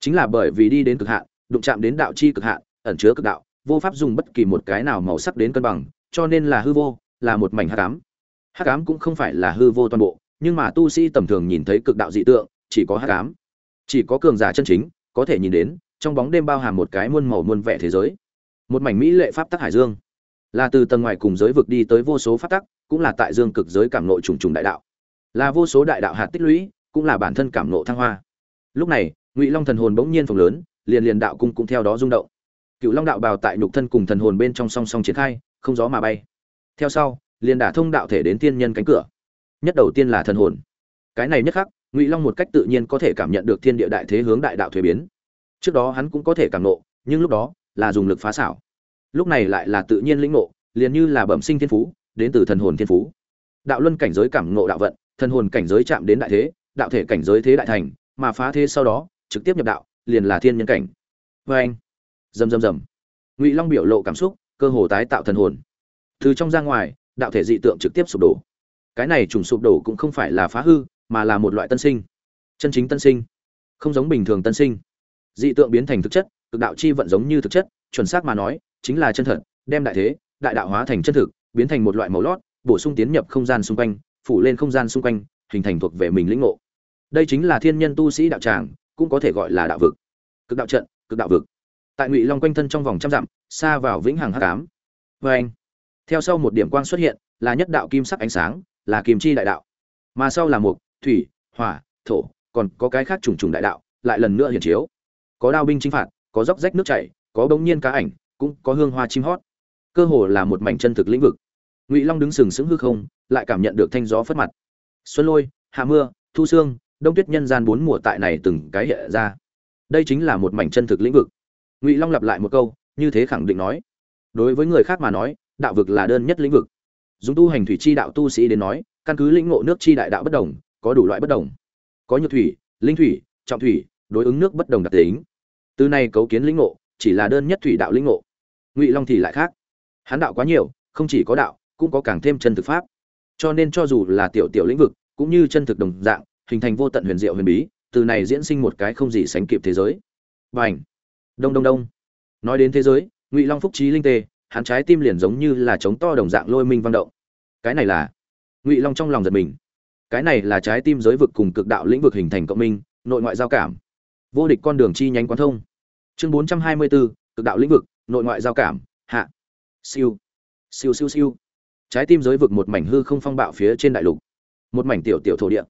Chính là bởi vì đi đến cực hạn, đụng chạm đến đạo chi cực hạn ẩn chứa cực đạo, vô pháp dùng bất kỳ một cái nào màu sắc đến cân bằng, cho nên là hư vô, là một mảnh hắc ám. Hắc ám cũng không phải là hư vô toàn bộ, nhưng mà tu sĩ tầm thường nhìn thấy cực đạo dị tượng, chỉ có hắc ám. Chỉ có cường giả chân chính, có thể nhìn đến, trong bóng đêm bao hàm một cái muôn màu muôn vẻ thế giới. Một mảnh mỹ lệ pháp tắc hải dương. Là từ tầng ngoài cùng giới vực đi tới vô số pháp tắc, cũng là tại dương cực giới cảm nội trùng trùng đại đạo. Là vô số đại đạo hạt tích lũy, cũng là bản thân cảm nộ thăng hoa. Lúc này, ngụy long thần hồn bỗng nhiên phồng lớn, liền liền đạo cung cũng theo đó rung động cựu long đạo bào tại nhục thân cùng thần hồn bên trong song song triển khai, không gió mà bay. Theo sau, liền đả thông đạo thể đến tiên nhân cánh cửa. Nhất đầu tiên là thần hồn. Cái này nhất khắc, ngụy long một cách tự nhiên có thể cảm nhận được thiên địa đại thế hướng đại đạo thuế biến. Trước đó hắn cũng có thể cảm nộ nhưng lúc đó là dùng lực phá xảo. Lúc này lại là tự nhiên lĩnh ngộ, liền như là bẩm sinh thiên phú, đến từ thần hồn thiên phú. Đạo luân cảnh giới cảm nộ đạo vận, thần hồn cảnh giới chạm đến đại thế, đạo thể cảnh giới thế đại thành, mà phá thế sau đó, trực tiếp nhập đạo, liền là thiên nhân cảnh. Vê anh rầm rầm rầm. Ngụy long biểu lộ cảm xúc, cơ hồ tái tạo thần hồn. Từ trong ra ngoài, đạo thể dị tượng trực tiếp sụp đổ. Cái này trùng sụp đổ cũng không phải là phá hư, mà là một loại tân sinh. Chân chính tân sinh. Không giống bình thường tân sinh. Dị tượng biến thành thực chất, cực đạo chi vận giống như thực chất, chuẩn xác mà nói, chính là chân thật, đem đại thế, đại đạo hóa thành chân thực, biến thành một loại màu lót, bổ sung tiến nhập không gian xung quanh, phủ lên không gian xung quanh, hình thành thuộc về mình lĩnh ngộ. Đây chính là thiên nhân tu sĩ đạo tràng, cũng có thể gọi là đạo vực. Cực đạo trận, cực đạo vực tại ngụy long quanh thân trong vòng trăm dặm, xa vào vĩnh hằng hắc ám. Vê anh, theo sau một điểm quang xuất hiện, là nhất đạo kim sắc ánh sáng, là kim chi đại đạo. Mà sau là mục, thủy, hỏa, thổ, còn có cái khác trùng trùng đại đạo, lại lần nữa hiển chiếu. Có đao binh chinh phạt, có dốc rách nước chảy, có bỗng nhiên cá ảnh, cũng có hương hoa chim hót. Cơ hồ là một mảnh chân thực lĩnh vực. Ngụy long đứng sừng sững hư không, lại cảm nhận được thanh gió phất mặt. Xuân lôi, hạ mưa, thu sương, đông tuyết nhân gian bốn mùa tại này từng cái hiện ra. Đây chính là một mảnh chân thực lĩnh vực ngụy long lặp lại một câu như thế khẳng định nói đối với người khác mà nói đạo vực là đơn nhất lĩnh vực dùng tu hành thủy chi đạo tu sĩ đến nói căn cứ lĩnh ngộ nước chi đại đạo bất đồng có đủ loại bất đồng có nhược thủy linh thủy trọng thủy đối ứng nước bất đồng đặc tính từ này cấu kiến lĩnh ngộ chỉ là đơn nhất thủy đạo lĩnh ngộ ngụy long thì lại khác hắn đạo quá nhiều không chỉ có đạo cũng có càng thêm chân thực pháp cho nên cho dù là tiểu tiểu lĩnh vực cũng như chân thực đồng dạng hình thành vô tận huyền diệu huyền bí từ này diễn sinh một cái không gì sánh kịp thế giới và h đông đông đông. Nói đến thế giới, ngụy long phúc trí linh tê, hắn trái tim liền giống như là trống to đồng dạng lôi minh vang động. Cái này là? Ngụy long trong lòng giật mình. Cái này là trái tim giới vực cùng cực đạo lĩnh vực hình thành cộng minh, nội ngoại giao cảm. Vô địch con đường chi nhánh quán thông. Chương bốn trăm hai mươi bốn cực đạo lĩnh vực, nội ngoại giao cảm, hạ. Siêu. Siêu siêu siêu. Trái tim giới vực một mảnh hư không phong bạo phía trên đại lục. Một mảnh tiểu tiểu thổ địa.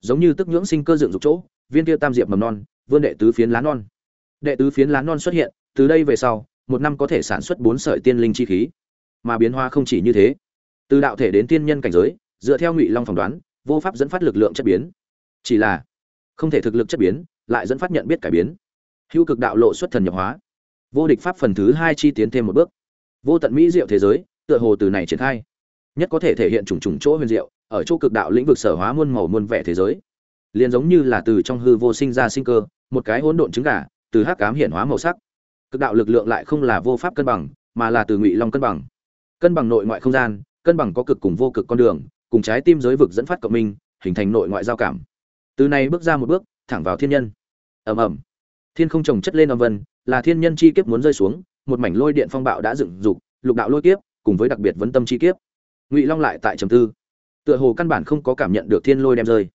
Giống như tức nhưỡng sinh cơ dựng dục chỗ, viên kia tam diệp mầm non, vươn đệ tứ phiến lá non đệ tứ phiến lá non xuất hiện, từ đây về sau, một năm có thể sản xuất bốn sợi tiên linh chi khí. Mà biến hóa không chỉ như thế. Từ đạo thể đến tiên nhân cảnh giới, dựa theo ngụy long phỏng đoán, vô pháp dẫn phát lực lượng chất biến. Chỉ là, không thể thực lực chất biến, lại dẫn phát nhận biết cải biến. Hữu cực đạo lộ xuất thần nhập hóa. Vô địch pháp phần thứ hai chi tiến thêm một bước. Vô tận mỹ diệu thế giới, tựa hồ từ này triển khai. Nhất có thể thể hiện trùng trùng chỗ huyền diệu, ở chỗ cực đạo lĩnh vực sở hóa muôn màu muôn vẻ thế giới. Liền giống như là từ trong hư vô sinh ra sinh cơ, một cái hỗn độn trứng gà từ hắc cám hiển hóa màu sắc. Cực đạo lực lượng lại không là vô pháp cân bằng, mà là từ ngụy long cân bằng. Cân bằng nội ngoại không gian, cân bằng có cực cùng vô cực con đường, cùng trái tim giới vực dẫn phát cộng minh, hình thành nội ngoại giao cảm. Từ này bước ra một bước, thẳng vào thiên nhân. Ầm ầm. Thiên không trồng chất lên âm vân, là thiên nhân chi kiếp muốn rơi xuống, một mảnh lôi điện phong bạo đã dựng dục, lục đạo lôi kiếp, cùng với đặc biệt vấn tâm chi kiếp. Ngụy long lại tại trầm tư. Tựa hồ căn bản không có cảm nhận được thiên lôi đem rơi.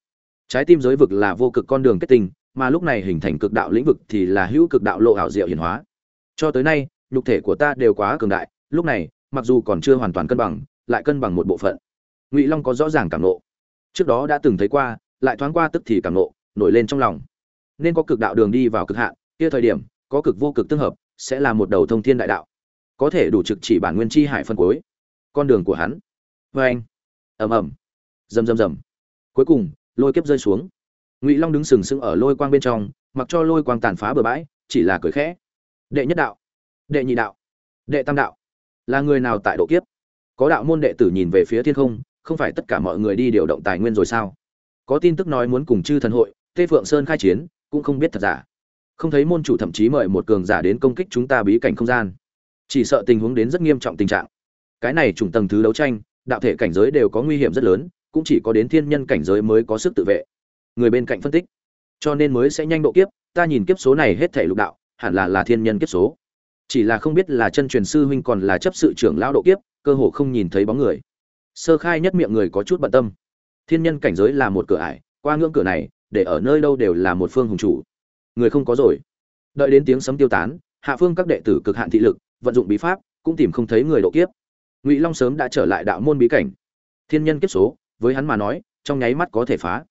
Trái tim giới vực là vô cực con đường kết tình mà lúc này hình thành cực đạo lĩnh vực thì là hữu cực đạo lộ ảo diệu hiển hóa. Cho tới nay, nhục thể của ta đều quá cường đại, lúc này, mặc dù còn chưa hoàn toàn cân bằng, lại cân bằng một bộ phận. Ngụy long có rõ ràng cảm nộ. Trước đó đã từng thấy qua, lại thoáng qua tức thì cảm nộ, nổi lên trong lòng. Nên có cực đạo đường đi vào cực hạn, kia thời điểm, có cực vô cực tương hợp, sẽ là một đầu thông thiên đại đạo. Có thể đủ trực chỉ bản nguyên chi hải phân cuối. Con đường của hắn. Vê ầm ầm. Rầm rầm rầm. Cuối cùng, lôi kiếp rơi xuống ngụy long đứng sừng sững ở lôi quang bên trong mặc cho lôi quang tàn phá bừa bãi chỉ là cười khẽ đệ nhất đạo đệ nhị đạo đệ tam đạo là người nào tại độ kiếp có đạo môn đệ tử nhìn về phía thiên không không phải tất cả mọi người đi điều động tài nguyên rồi sao có tin tức nói muốn cùng chư thần hội tê phượng sơn khai chiến cũng không biết thật giả không thấy môn chủ thậm chí mời một cường giả đến công kích chúng ta bí cảnh không gian chỉ sợ tình huống đến rất nghiêm trọng tình trạng cái này trùng tầng thứ đấu tranh đạo thể cảnh giới đều có nguy hiểm rất lớn cũng chỉ có đến thiên nhân cảnh giới mới có sức tự vệ người bên cạnh phân tích. Cho nên mới sẽ nhanh độ kiếp, ta nhìn kiếp số này hết thể lục đạo, hẳn là là thiên nhân kiếp số. Chỉ là không biết là chân truyền sư huynh còn là chấp sự trưởng lão độ kiếp, cơ hồ không nhìn thấy bóng người. Sơ khai nhất miệng người có chút bận tâm. Thiên nhân cảnh giới là một cửa ải, qua ngưỡng cửa này, để ở nơi đâu đều là một phương hùng chủ. Người không có rồi. Đợi đến tiếng sấm tiêu tán, hạ phương các đệ tử cực hạn thị lực, vận dụng bí pháp, cũng tìm không thấy người độ kiếp. Ngụy long sớm đã trở lại đạo môn bí cảnh. Thiên nhân kiếp số, với hắn mà nói, trong nháy mắt có thể phá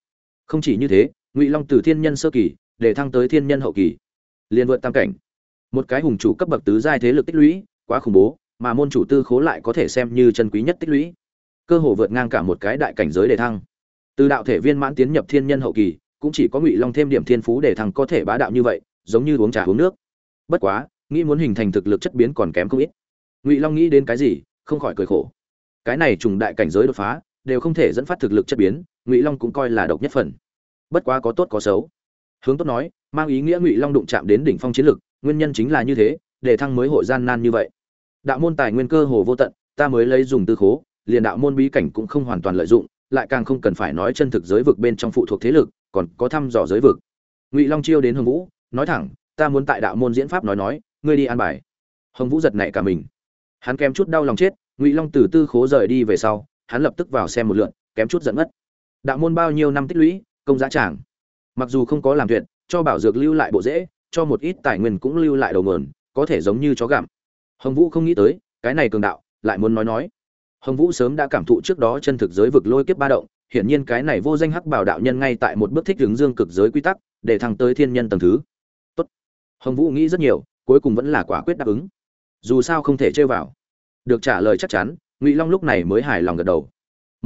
không chỉ như thế, ngụy long từ thiên nhân sơ kỳ, để thăng tới thiên nhân hậu kỳ. Liền vượt tam cảnh. Một cái hùng chủ cấp bậc tứ giai thế lực tích lũy, quá khủng bố, mà môn chủ tư khố lại có thể xem như chân quý nhất tích lũy. Cơ hồ vượt ngang cả một cái đại cảnh giới để thăng. Từ đạo thể viên mãn tiến nhập thiên nhân hậu kỳ, cũng chỉ có ngụy long thêm điểm thiên phú để thăng có thể bá đạo như vậy, giống như uống trà uống nước. Bất quá, nghĩ muốn hình thành thực lực chất biến còn kém không ít. Ngụy long nghĩ đến cái gì, không khỏi cười khổ. Cái này trùng đại cảnh giới đột phá, đều không thể dẫn phát thực lực chất biến ngụy long cũng coi là độc nhất phần bất quá có tốt có xấu hướng tốt nói mang ý nghĩa ngụy long đụng chạm đến đỉnh phong chiến lực nguyên nhân chính là như thế để thăng mới hội gian nan như vậy đạo môn tài nguyên cơ hồ vô tận ta mới lấy dùng tư khố liền đạo môn bí cảnh cũng không hoàn toàn lợi dụng lại càng không cần phải nói chân thực giới vực bên trong phụ thuộc thế lực còn có thăm dò giới vực ngụy long chiêu đến hồng vũ nói thẳng ta muốn tại đạo môn diễn pháp nói nói ngươi đi an bài hồng vũ giật nảy cả mình hắn kém chút đau lòng chết ngụy long từ tư khố rời đi về sau hắn lập tức vào xem một lượn kém chút giận mất đạo môn bao nhiêu năm tích lũy, công giá tràng. Mặc dù không có làm tuyệt, cho bảo dược lưu lại bộ dễ cho một ít tài nguyên cũng lưu lại đầu nguồn, có thể giống như chó gặm. Hồng vũ không nghĩ tới, cái này cường đạo, lại muốn nói nói. Hồng vũ sớm đã cảm thụ trước đó chân thực giới vực lôi kiếp ba động, hiển nhiên cái này vô danh hắc bảo đạo nhân ngay tại một bước thích hướng dương cực giới quy tắc, để thăng tới thiên nhân tầng thứ. Tốt. hồng vũ nghĩ rất nhiều, cuối cùng vẫn là quả quyết đáp ứng. Dù sao không thể chơi vào. Được trả lời chắc chắn, ngụy long lúc này mới hài lòng gật đầu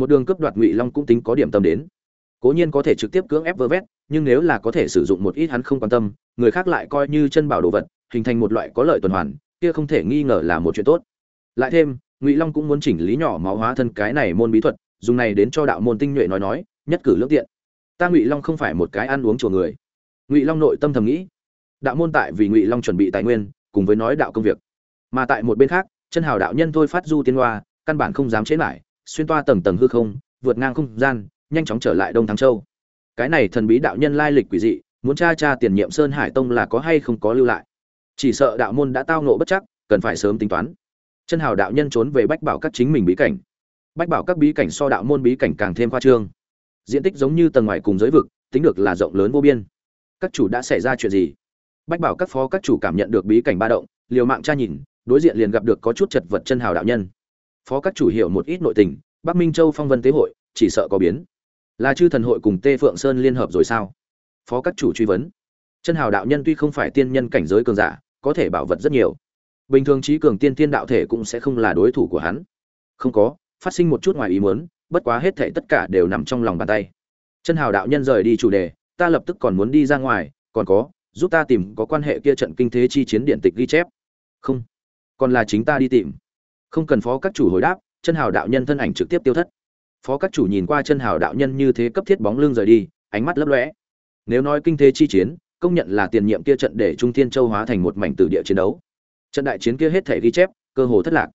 một đường cấp đoạt ngụy long cũng tính có điểm tâm đến cố nhiên có thể trực tiếp cưỡng ép vơ vét nhưng nếu là có thể sử dụng một ít hắn không quan tâm người khác lại coi như chân bảo đồ vật hình thành một loại có lợi tuần hoàn kia không thể nghi ngờ là một chuyện tốt lại thêm ngụy long cũng muốn chỉnh lý nhỏ máu hóa thân cái này môn bí thuật dùng này đến cho đạo môn tinh nhuệ nói nói nhất cử lương tiện ta ngụy long không phải một cái ăn uống chùa người ngụy long nội tâm thầm nghĩ đạo môn tại vì ngụy long chuẩn bị tài nguyên cùng với nói đạo công việc mà tại một bên khác chân hào đạo nhân thôi phát du tiên hoa căn bản không dám chế lại xuyên toa tầng tầng hư không, vượt ngang không gian, nhanh chóng trở lại đông thắng châu. Cái này thần bí đạo nhân lai lịch quỷ dị, muốn tra tra tiền nhiệm sơn hải tông là có hay không có lưu lại. Chỉ sợ đạo môn đã tao nộ bất chắc, cần phải sớm tính toán. Chân hào đạo nhân trốn về bách bảo các chính mình bí cảnh. Bách bảo các bí cảnh so đạo môn bí cảnh càng thêm khoa trương. Diện tích giống như tầng ngoài cùng giới vực, tính được là rộng lớn vô biên. Các chủ đã xảy ra chuyện gì? Bách bảo các phó các chủ cảm nhận được bí cảnh ba động, liều mạng tra nhìn, đối diện liền gặp được có chút chật vật chân hào đạo nhân phó các chủ hiểu một ít nội tình, bắc minh châu phong vân tế hội, chỉ sợ có biến. Là chư thần hội cùng tê phượng sơn liên hợp rồi sao? Phó các chủ truy vấn. Chân hào đạo nhân tuy không phải tiên nhân cảnh giới cường giả, có thể bảo vật rất nhiều. Bình thường trí cường tiên tiên đạo thể cũng sẽ không là đối thủ của hắn. Không có, phát sinh một chút ngoài ý muốn, bất quá hết thể tất cả đều nằm trong lòng bàn tay. Chân hào đạo nhân rời đi chủ đề, ta lập tức còn muốn đi ra ngoài, còn có, giúp ta tìm có quan hệ kia trận kinh thế chi chiến điện tịch ghi chép. Không, còn là chính ta đi tìm không cần phó các chủ hồi đáp, chân hào đạo nhân thân ảnh trực tiếp tiêu thất. Phó các chủ nhìn qua chân hào đạo nhân như thế cấp thiết bóng lưng rời đi, ánh mắt lấp lóe. Nếu nói kinh thế chi chiến, công nhận là tiền nhiệm kia trận để trung thiên châu hóa thành một mảnh tử địa chiến đấu. Trận đại chiến kia hết thể ghi chép, cơ hồ thất lạc.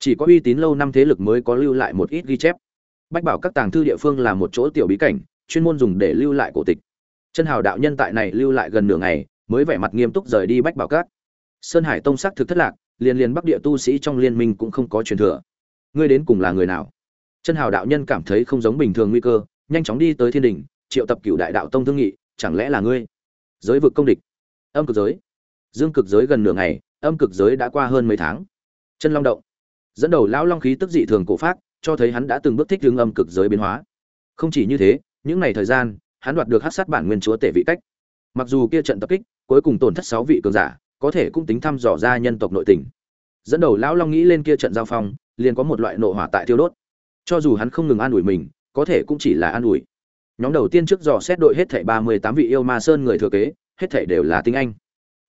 Chỉ có uy tín lâu năm thế lực mới có lưu lại một ít ghi chép. Bách bảo các tàng thư địa phương là một chỗ tiểu bí cảnh, chuyên môn dùng để lưu lại cổ tịch. Chân hào đạo nhân tại này lưu lại gần nửa ngày, mới vẻ mặt nghiêm túc rời đi bách bảo các. Sơn hải tông sắc thực thất lạc liền liền bắc địa tu sĩ trong liên minh cũng không có truyền thừa. Ngươi đến cùng là người nào? Chân hào đạo nhân cảm thấy không giống bình thường nguy cơ, nhanh chóng đi tới thiên đình triệu tập cựu đại đạo tông thương nghị, chẳng lẽ là ngươi? Giới vực công địch. Âm cực giới. Dương cực giới gần nửa ngày, âm cực giới đã qua hơn mấy tháng. Chân long động. Dẫn đầu lão long khí tức dị thường cổ phát cho thấy hắn đã từng bước thích hướng âm cực giới biến hóa. Không chỉ như thế, những ngày thời gian, hắn đoạt được hát sát bản nguyên chúa tể vị cách. Mặc dù kia trận tập kích, cuối cùng tổn thất sáu vị cường giả có thể cũng tính thăm dò ra nhân tộc nội tình. Dẫn đầu lão long nghĩ lên kia trận giao phong, liền có một loại nộ hỏa tại tiêu đốt. Cho dù hắn không ngừng an ủi mình, có thể cũng chỉ là an ủi. Nhóm đầu tiên trước dò xét đội hết thảy ba mươi tám vị yêu ma sơn người thừa kế, hết thảy đều là tinh anh.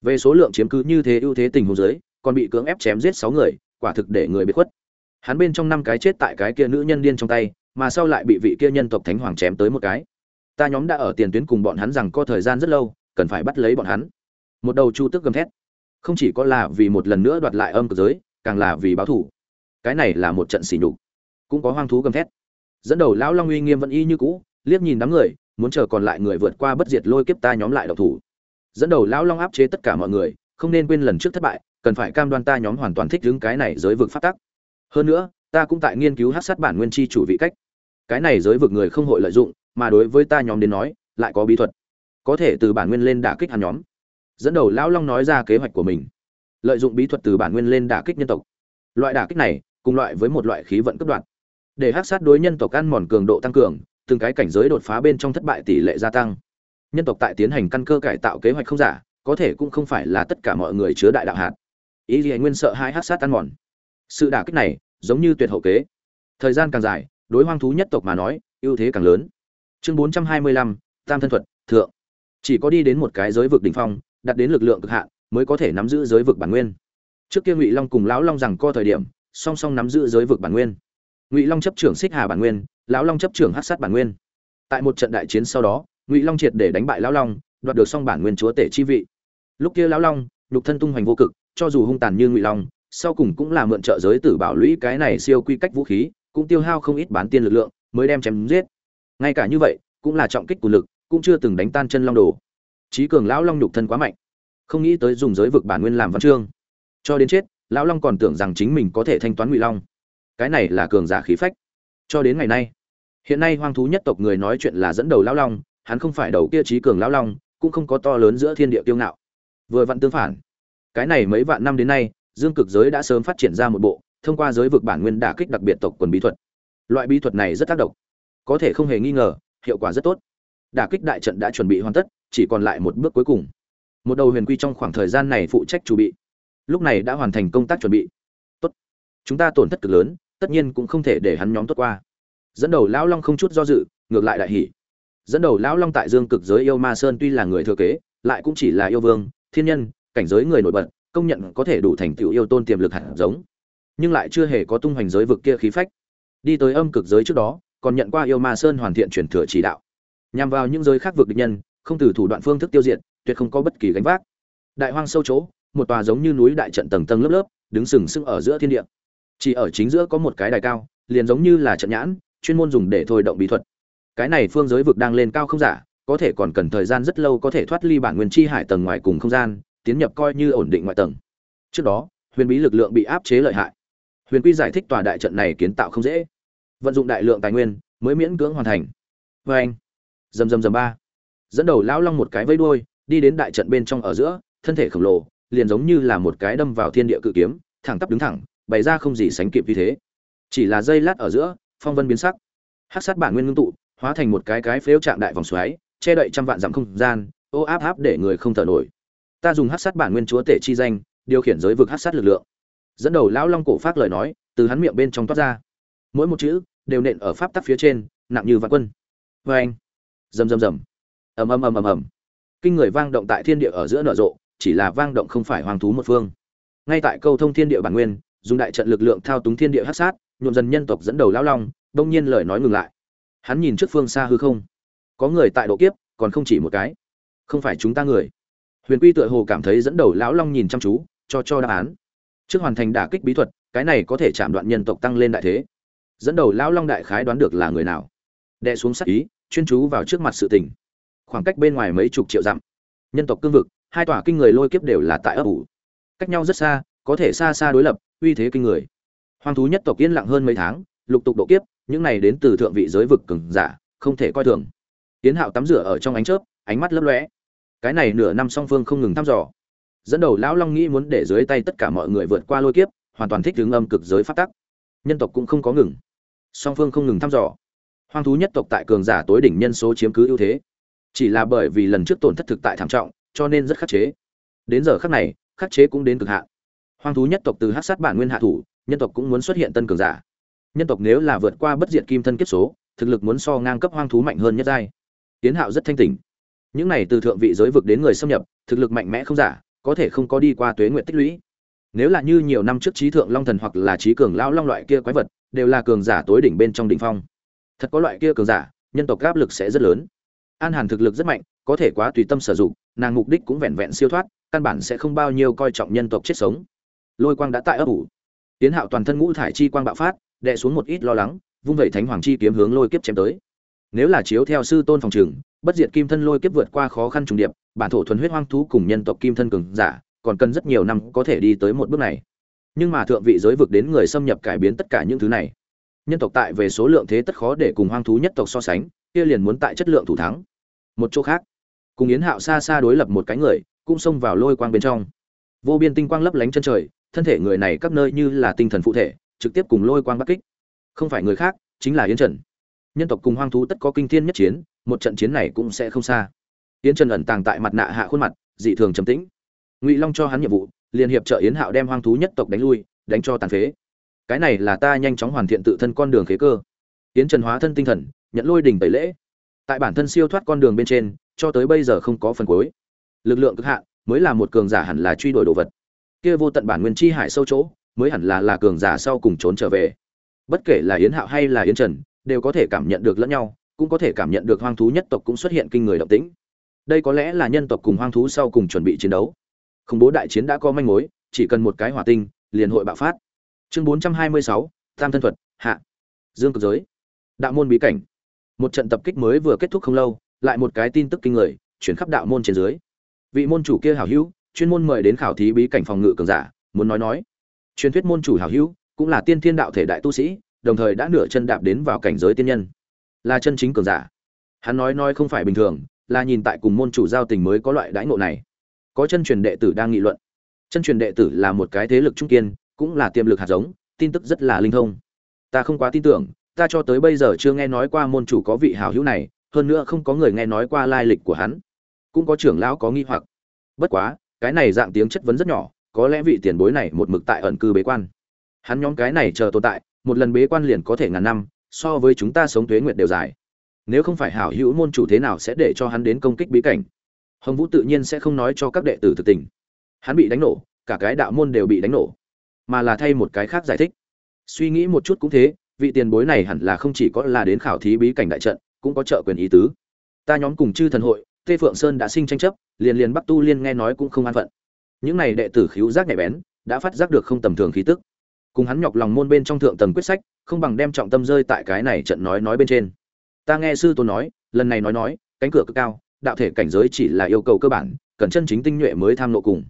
Về số lượng chiếm cứ như thế ưu thế tình huống dưới, còn bị cưỡng ép chém giết sáu người, quả thực để người bị khuất. Hắn bên trong năm cái chết tại cái kia nữ nhân điên trong tay, mà sau lại bị vị kia nhân tộc thánh hoàng chém tới một cái. Ta nhóm đã ở tiền tuyến cùng bọn hắn rằng có thời gian rất lâu, cần phải bắt lấy bọn hắn một đầu chu tức gầm thét. Không chỉ có là vì một lần nữa đoạt lại âm cực giới, càng là vì báo thủ. Cái này là một trận xỉ nhục. Cũng có hoang thú gầm thét. Dẫn đầu lão long uy nghiêm vẫn y như cũ, liếc nhìn đám người, muốn chờ còn lại người vượt qua bất diệt lôi kiếp ta nhóm lại độc thủ. Dẫn đầu lão long áp chế tất cả mọi người, không nên quên lần trước thất bại, cần phải cam đoan ta nhóm hoàn toàn thích ứng cái này giới vực phát tắc. Hơn nữa, ta cũng tại nghiên cứu hát sát bản nguyên chi chủ vị cách. Cái này giới vực người không hội lợi dụng, mà đối với ta nhóm đến nói, lại có bí thuật. Có thể từ bản nguyên lên đả kích hắn nhóm dẫn đầu lão long nói ra kế hoạch của mình. Lợi dụng bí thuật từ bản nguyên lên đả kích nhân tộc. Loại đả kích này, cùng loại với một loại khí vận cấp đoạn. Để hát sát đối nhân tộc ăn mòn cường độ tăng cường, từng cái cảnh giới đột phá bên trong thất bại tỷ lệ gia tăng. Nhân tộc tại tiến hành căn cơ cải tạo kế hoạch không giả, có thể cũng không phải là tất cả mọi người chứa đại đạo hạt. Ý gì nguyên sợ hai hát sát ăn mòn. Sự đả kích này, giống như tuyệt hậu kế. Thời gian càng dài, đối hoang thú nhất tộc mà nói, ưu thế càng lớn. Chương bốn trăm hai mươi lăm, tam thân thuật, thượng. Chỉ có đi đến một cái giới vực đỉnh phong đạt đến lực lượng cực hạn, mới có thể nắm giữ giới vực bản nguyên. Trước kia ngụy long cùng lão long rằng co thời điểm, song song nắm giữ giới vực bản nguyên. Ngụy long chấp trưởng xích hà bản nguyên, lão long chấp trưởng hát sát bản nguyên. Tại một trận đại chiến sau đó, ngụy long triệt để đánh bại lão long, đoạt được song bản nguyên chúa tể chi vị. Lúc kia lão long lục thân tung hoành vô cực, cho dù hung tàn như ngụy long, sau cùng cũng là mượn trợ giới tử bảo lũy cái này siêu quy cách vũ khí, cũng tiêu hao không ít bán tiên lực lượng, mới đem chém giết. Ngay cả như vậy, cũng là trọng kích của lực, cũng chưa từng đánh tan chân long đồ trí cường lão long nhục thân quá mạnh, không nghĩ tới dùng giới vực bản nguyên làm văn chương. Cho đến chết, lão long còn tưởng rằng chính mình có thể thanh toán ngụy long. Cái này là cường giả khí phách. Cho đến ngày nay, hiện nay hoang thú nhất tộc người nói chuyện là dẫn đầu lão long, hắn không phải đầu kia trí cường lão long, cũng không có to lớn giữa thiên địa tiêu ngạo. Vừa vặn tương phản, cái này mấy vạn năm đến nay, dương cực giới đã sớm phát triển ra một bộ, thông qua giới vực bản nguyên đả kích đặc biệt tộc quần bí thuật. Loại bí thuật này rất tác động, có thể không hề nghi ngờ, hiệu quả rất tốt đả kích đại trận đã chuẩn bị hoàn tất, chỉ còn lại một bước cuối cùng. Một đầu huyền quy trong khoảng thời gian này phụ trách chuẩn bị. Lúc này đã hoàn thành công tác chuẩn bị. Tốt. Chúng ta tổn thất cực lớn, tất nhiên cũng không thể để hắn nhóm tốt qua. Dẫn đầu lão long không chút do dự, ngược lại đại hỉ. Dẫn đầu lão long tại dương cực giới yêu ma sơn tuy là người thừa kế, lại cũng chỉ là yêu vương, thiên nhân, cảnh giới người nổi bật, công nhận có thể đủ thành tựu yêu tôn tiềm lực hạt giống. Nhưng lại chưa hề có tung hoành giới vực kia khí phách. Đi tới âm cực giới trước đó, còn nhận qua yêu ma sơn hoàn thiện truyền thừa chỉ đạo nhằm vào những giới khác vực địch nhân, không từ thủ đoạn phương thức tiêu diệt, tuyệt không có bất kỳ gánh vác. Đại hoang sâu chỗ, một tòa giống như núi đại trận tầng tầng lớp lớp, đứng sừng sững ở giữa thiên địa. Chỉ ở chính giữa có một cái đài cao, liền giống như là trận nhãn, chuyên môn dùng để thôi động bí thuật. Cái này phương giới vực đang lên cao không giả, có thể còn cần thời gian rất lâu có thể thoát ly bản nguyên chi hải tầng ngoài cùng không gian, tiến nhập coi như ổn định ngoại tầng. Trước đó, huyền bí lực lượng bị áp chế lợi hại. Huyền quy giải thích tòa đại trận này kiến tạo không dễ. Vận dụng đại lượng tài nguyên, mới miễn cưỡng hoàn thành. Vê anh dầm dầm dầm ba. Dẫn đầu lão long một cái vây đuôi, đi đến đại trận bên trong ở giữa, thân thể khổng lồ, liền giống như là một cái đâm vào thiên địa cự kiếm, thẳng tắp đứng thẳng, bày ra không gì sánh kịp như thế. Chỉ là dây lát ở giữa, phong vân biến sắc. Hắc sát bản nguyên ngưng tụ, hóa thành một cái cái phếu trạng đại vòng xoáy, che đậy trăm vạn dặm không gian, ô áp áp để người không thở nổi. Ta dùng hắc sát bản nguyên chúa tể chi danh, điều khiển giới vực hắc sát lực lượng. Dẫn đầu lão long cổ phát lời nói, từ hắn miệng bên trong toát ra. Mỗi một chữ đều nện ở pháp tắc phía trên, nặng như vạn quân. Vê anh rầm rầm rầm. Ầm ầm ầm ầm ầm. Kinh người vang động tại thiên địa ở giữa nở rộ, chỉ là vang động không phải hoàng thú một phương. Ngay tại câu thông thiên địa bản nguyên, dùng đại trận lực lượng thao túng thiên địa hắc sát, nhuộm dần nhân tộc dẫn đầu lão long đông nhiên lời nói ngừng lại. Hắn nhìn trước phương xa hư không. Có người tại độ kiếp, còn không chỉ một cái. Không phải chúng ta người. Huyền quy tựa hồ cảm thấy dẫn đầu lão long nhìn chăm chú, cho cho đáp án. Trước hoàn thành đả kích bí thuật, cái này có thể chạm đoạn nhân tộc tăng lên đại thế. Dẫn đầu lão long đại khái đoán được là người nào. Đệ xuống sắc ý chuyên chú vào trước mặt sự tình. Khoảng cách bên ngoài mấy chục triệu dặm. Nhân tộc cương vực, hai tòa kinh người lôi kiếp đều là tại ấp ủ. Cách nhau rất xa, có thể xa xa đối lập, uy thế kinh người. Hoang thú nhất tộc yên lặng hơn mấy tháng, lục tục độ kiếp, những này đến từ thượng vị giới vực cường giả, không thể coi thường. Tiến hạo tắm rửa ở trong ánh chớp, ánh mắt lấp lóe. Cái này nửa năm song phương không ngừng thăm dò. Dẫn đầu lão long nghĩ muốn để dưới tay tất cả mọi người vượt qua lôi kiếp, hoàn toàn thích hướng âm cực giới phát tắc. Nhân tộc cũng không có ngừng. Song phương không ngừng thăm dò hoang thú nhất tộc tại cường giả tối đỉnh nhân số chiếm cứ ưu thế. Chỉ là bởi vì lần trước tổn thất thực tại thảm trọng, cho nên rất khắc chế. Đến giờ khắc này, khắc chế cũng đến cực hạn. Hoang thú nhất tộc từ hát sát bản nguyên hạ thủ, nhân tộc cũng muốn xuất hiện tân cường giả. Nhân tộc nếu là vượt qua bất diệt kim thân kiếp số, thực lực muốn so ngang cấp hoang thú mạnh hơn nhất giai. Tiến hạo rất thanh tỉnh. Những này từ thượng vị giới vực đến người xâm nhập, thực lực mạnh mẽ không giả, có thể không có đi qua tuế nguyện tích lũy. Nếu là như nhiều năm trước trí thượng long thần hoặc là trí cường lão long loại kia quái vật, đều là cường giả tối đỉnh bên trong đỉnh phong thật có loại kia cường giả, nhân tộc áp lực sẽ rất lớn. An hàn thực lực rất mạnh, có thể quá tùy tâm sử dụng, nàng mục đích cũng vẹn vẹn siêu thoát, căn bản sẽ không bao nhiêu coi trọng nhân tộc chết sống. Lôi quang đã tại ấp ủ. Tiến hạo toàn thân ngũ thải chi quang bạo phát đệ xuống một ít lo lắng, vung vẩy thánh hoàng chi kiếm hướng lôi kiếp chém tới. Nếu là chiếu theo sư tôn phòng trường, bất diệt kim thân lôi kiếp vượt qua khó khăn trùng điệp, bản thổ thuần huyết hoang thú cùng nhân tộc kim thân cường giả, còn cần rất nhiều năm có thể đi tới một bước này. Nhưng mà thượng vị giới vực đến người xâm nhập cải biến tất cả những thứ này nhân tộc tại về số lượng thế tất khó để cùng hoang thú nhất tộc so sánh, kia liền muốn tại chất lượng thủ thắng. Một chỗ khác, cùng yến hạo xa xa đối lập một cái người, cũng xông vào lôi quang bên trong. Vô biên tinh quang lấp lánh chân trời, thân thể người này các nơi như là tinh thần phụ thể, trực tiếp cùng lôi quang bắt kích. Không phải người khác, chính là yến trần. Nhân tộc cùng hoang thú tất có kinh thiên nhất chiến, một trận chiến này cũng sẽ không xa. Yến trần ẩn tàng tại mặt nạ hạ khuôn mặt, dị thường trầm tĩnh. Ngụy long cho hắn nhiệm vụ liên hiệp trợ yến hạo đem hoang thú nhất tộc đánh lui, đánh cho tàn phế cái này là ta nhanh chóng hoàn thiện tự thân con đường khế cơ. Yến trần hóa thân tinh thần, nhận lôi đỉnh tẩy lễ. Tại bản thân siêu thoát con đường bên trên, cho tới bây giờ không có phần cuối. Lực lượng cực hạn mới là một cường giả hẳn là truy đuổi đồ vật. Kia vô tận bản nguyên chi hải sâu chỗ, mới hẳn là là cường giả sau cùng trốn trở về. Bất kể là yến hạo hay là yến trần, đều có thể cảm nhận được lẫn nhau, cũng có thể cảm nhận được hoang thú nhất tộc cũng xuất hiện kinh người động tĩnh. Đây có lẽ là nhân tộc cùng hoang thú sau cùng chuẩn bị chiến đấu. Khủng bố đại chiến đã có manh mối, chỉ cần một cái hỏa tinh, liền hội bạo phát chương 426, tam thân thuật hạ. Dương cực giới. Đạo môn bí cảnh. Một trận tập kích mới vừa kết thúc không lâu lại một cái tin tức kinh người chuyển khắp đạo môn trên dưới. Vị môn chủ kia hảo hữu chuyên môn mời đến khảo thí bí cảnh phòng ngự cường giả muốn nói nói. Truyền thuyết môn chủ hảo hữu cũng là tiên thiên đạo thể đại tu sĩ đồng thời đã nửa chân đạp đến vào cảnh giới tiên nhân. Là chân chính cường giả. Hắn nói nói không phải bình thường là nhìn tại cùng môn chủ giao tình mới có loại đãi ngộ này. Có chân truyền đệ tử đang nghị luận. Chân truyền đệ tử là một cái thế lực trung kiên cũng là tiềm lực hạt giống, tin tức rất là linh thông. Ta không quá tin tưởng, ta cho tới bây giờ chưa nghe nói qua môn chủ có vị hảo hữu này, hơn nữa không có người nghe nói qua lai lịch của hắn. Cũng có trưởng lão có nghi hoặc. Bất quá, cái này dạng tiếng chất vấn rất nhỏ, có lẽ vị tiền bối này một mực tại ẩn cư bế quan. Hắn nhóm cái này chờ tồn tại, một lần bế quan liền có thể ngàn năm, so với chúng ta sống tuế nguyệt đều dài. Nếu không phải hảo hữu môn chủ thế nào sẽ để cho hắn đến công kích bí cảnh? Hồng vũ tự nhiên sẽ không nói cho các đệ tử thực tình. Hắn bị đánh nổ, cả cái đạo môn đều bị đánh nổ mà là thay một cái khác giải thích. Suy nghĩ một chút cũng thế, vị tiền bối này hẳn là không chỉ có là đến khảo thí bí cảnh đại trận, cũng có trợ quyền ý tứ. Ta nhóm cùng chư thần hội, tê phượng sơn đã sinh tranh chấp, liền liền bắc tu liên nghe nói cũng không an phận. Những này đệ tử khiếu giác nhạy bén, đã phát giác được không tầm thường khí tức. Cùng hắn nhọc lòng môn bên trong thượng tầng quyết sách, không bằng đem trọng tâm rơi tại cái này trận nói nói bên trên. Ta nghe sư tôn nói, lần này nói nói, cánh cửa cực cao, đạo thể cảnh giới chỉ là yêu cầu cơ bản, cần chân chính tinh nhuệ mới tham lộ cùng.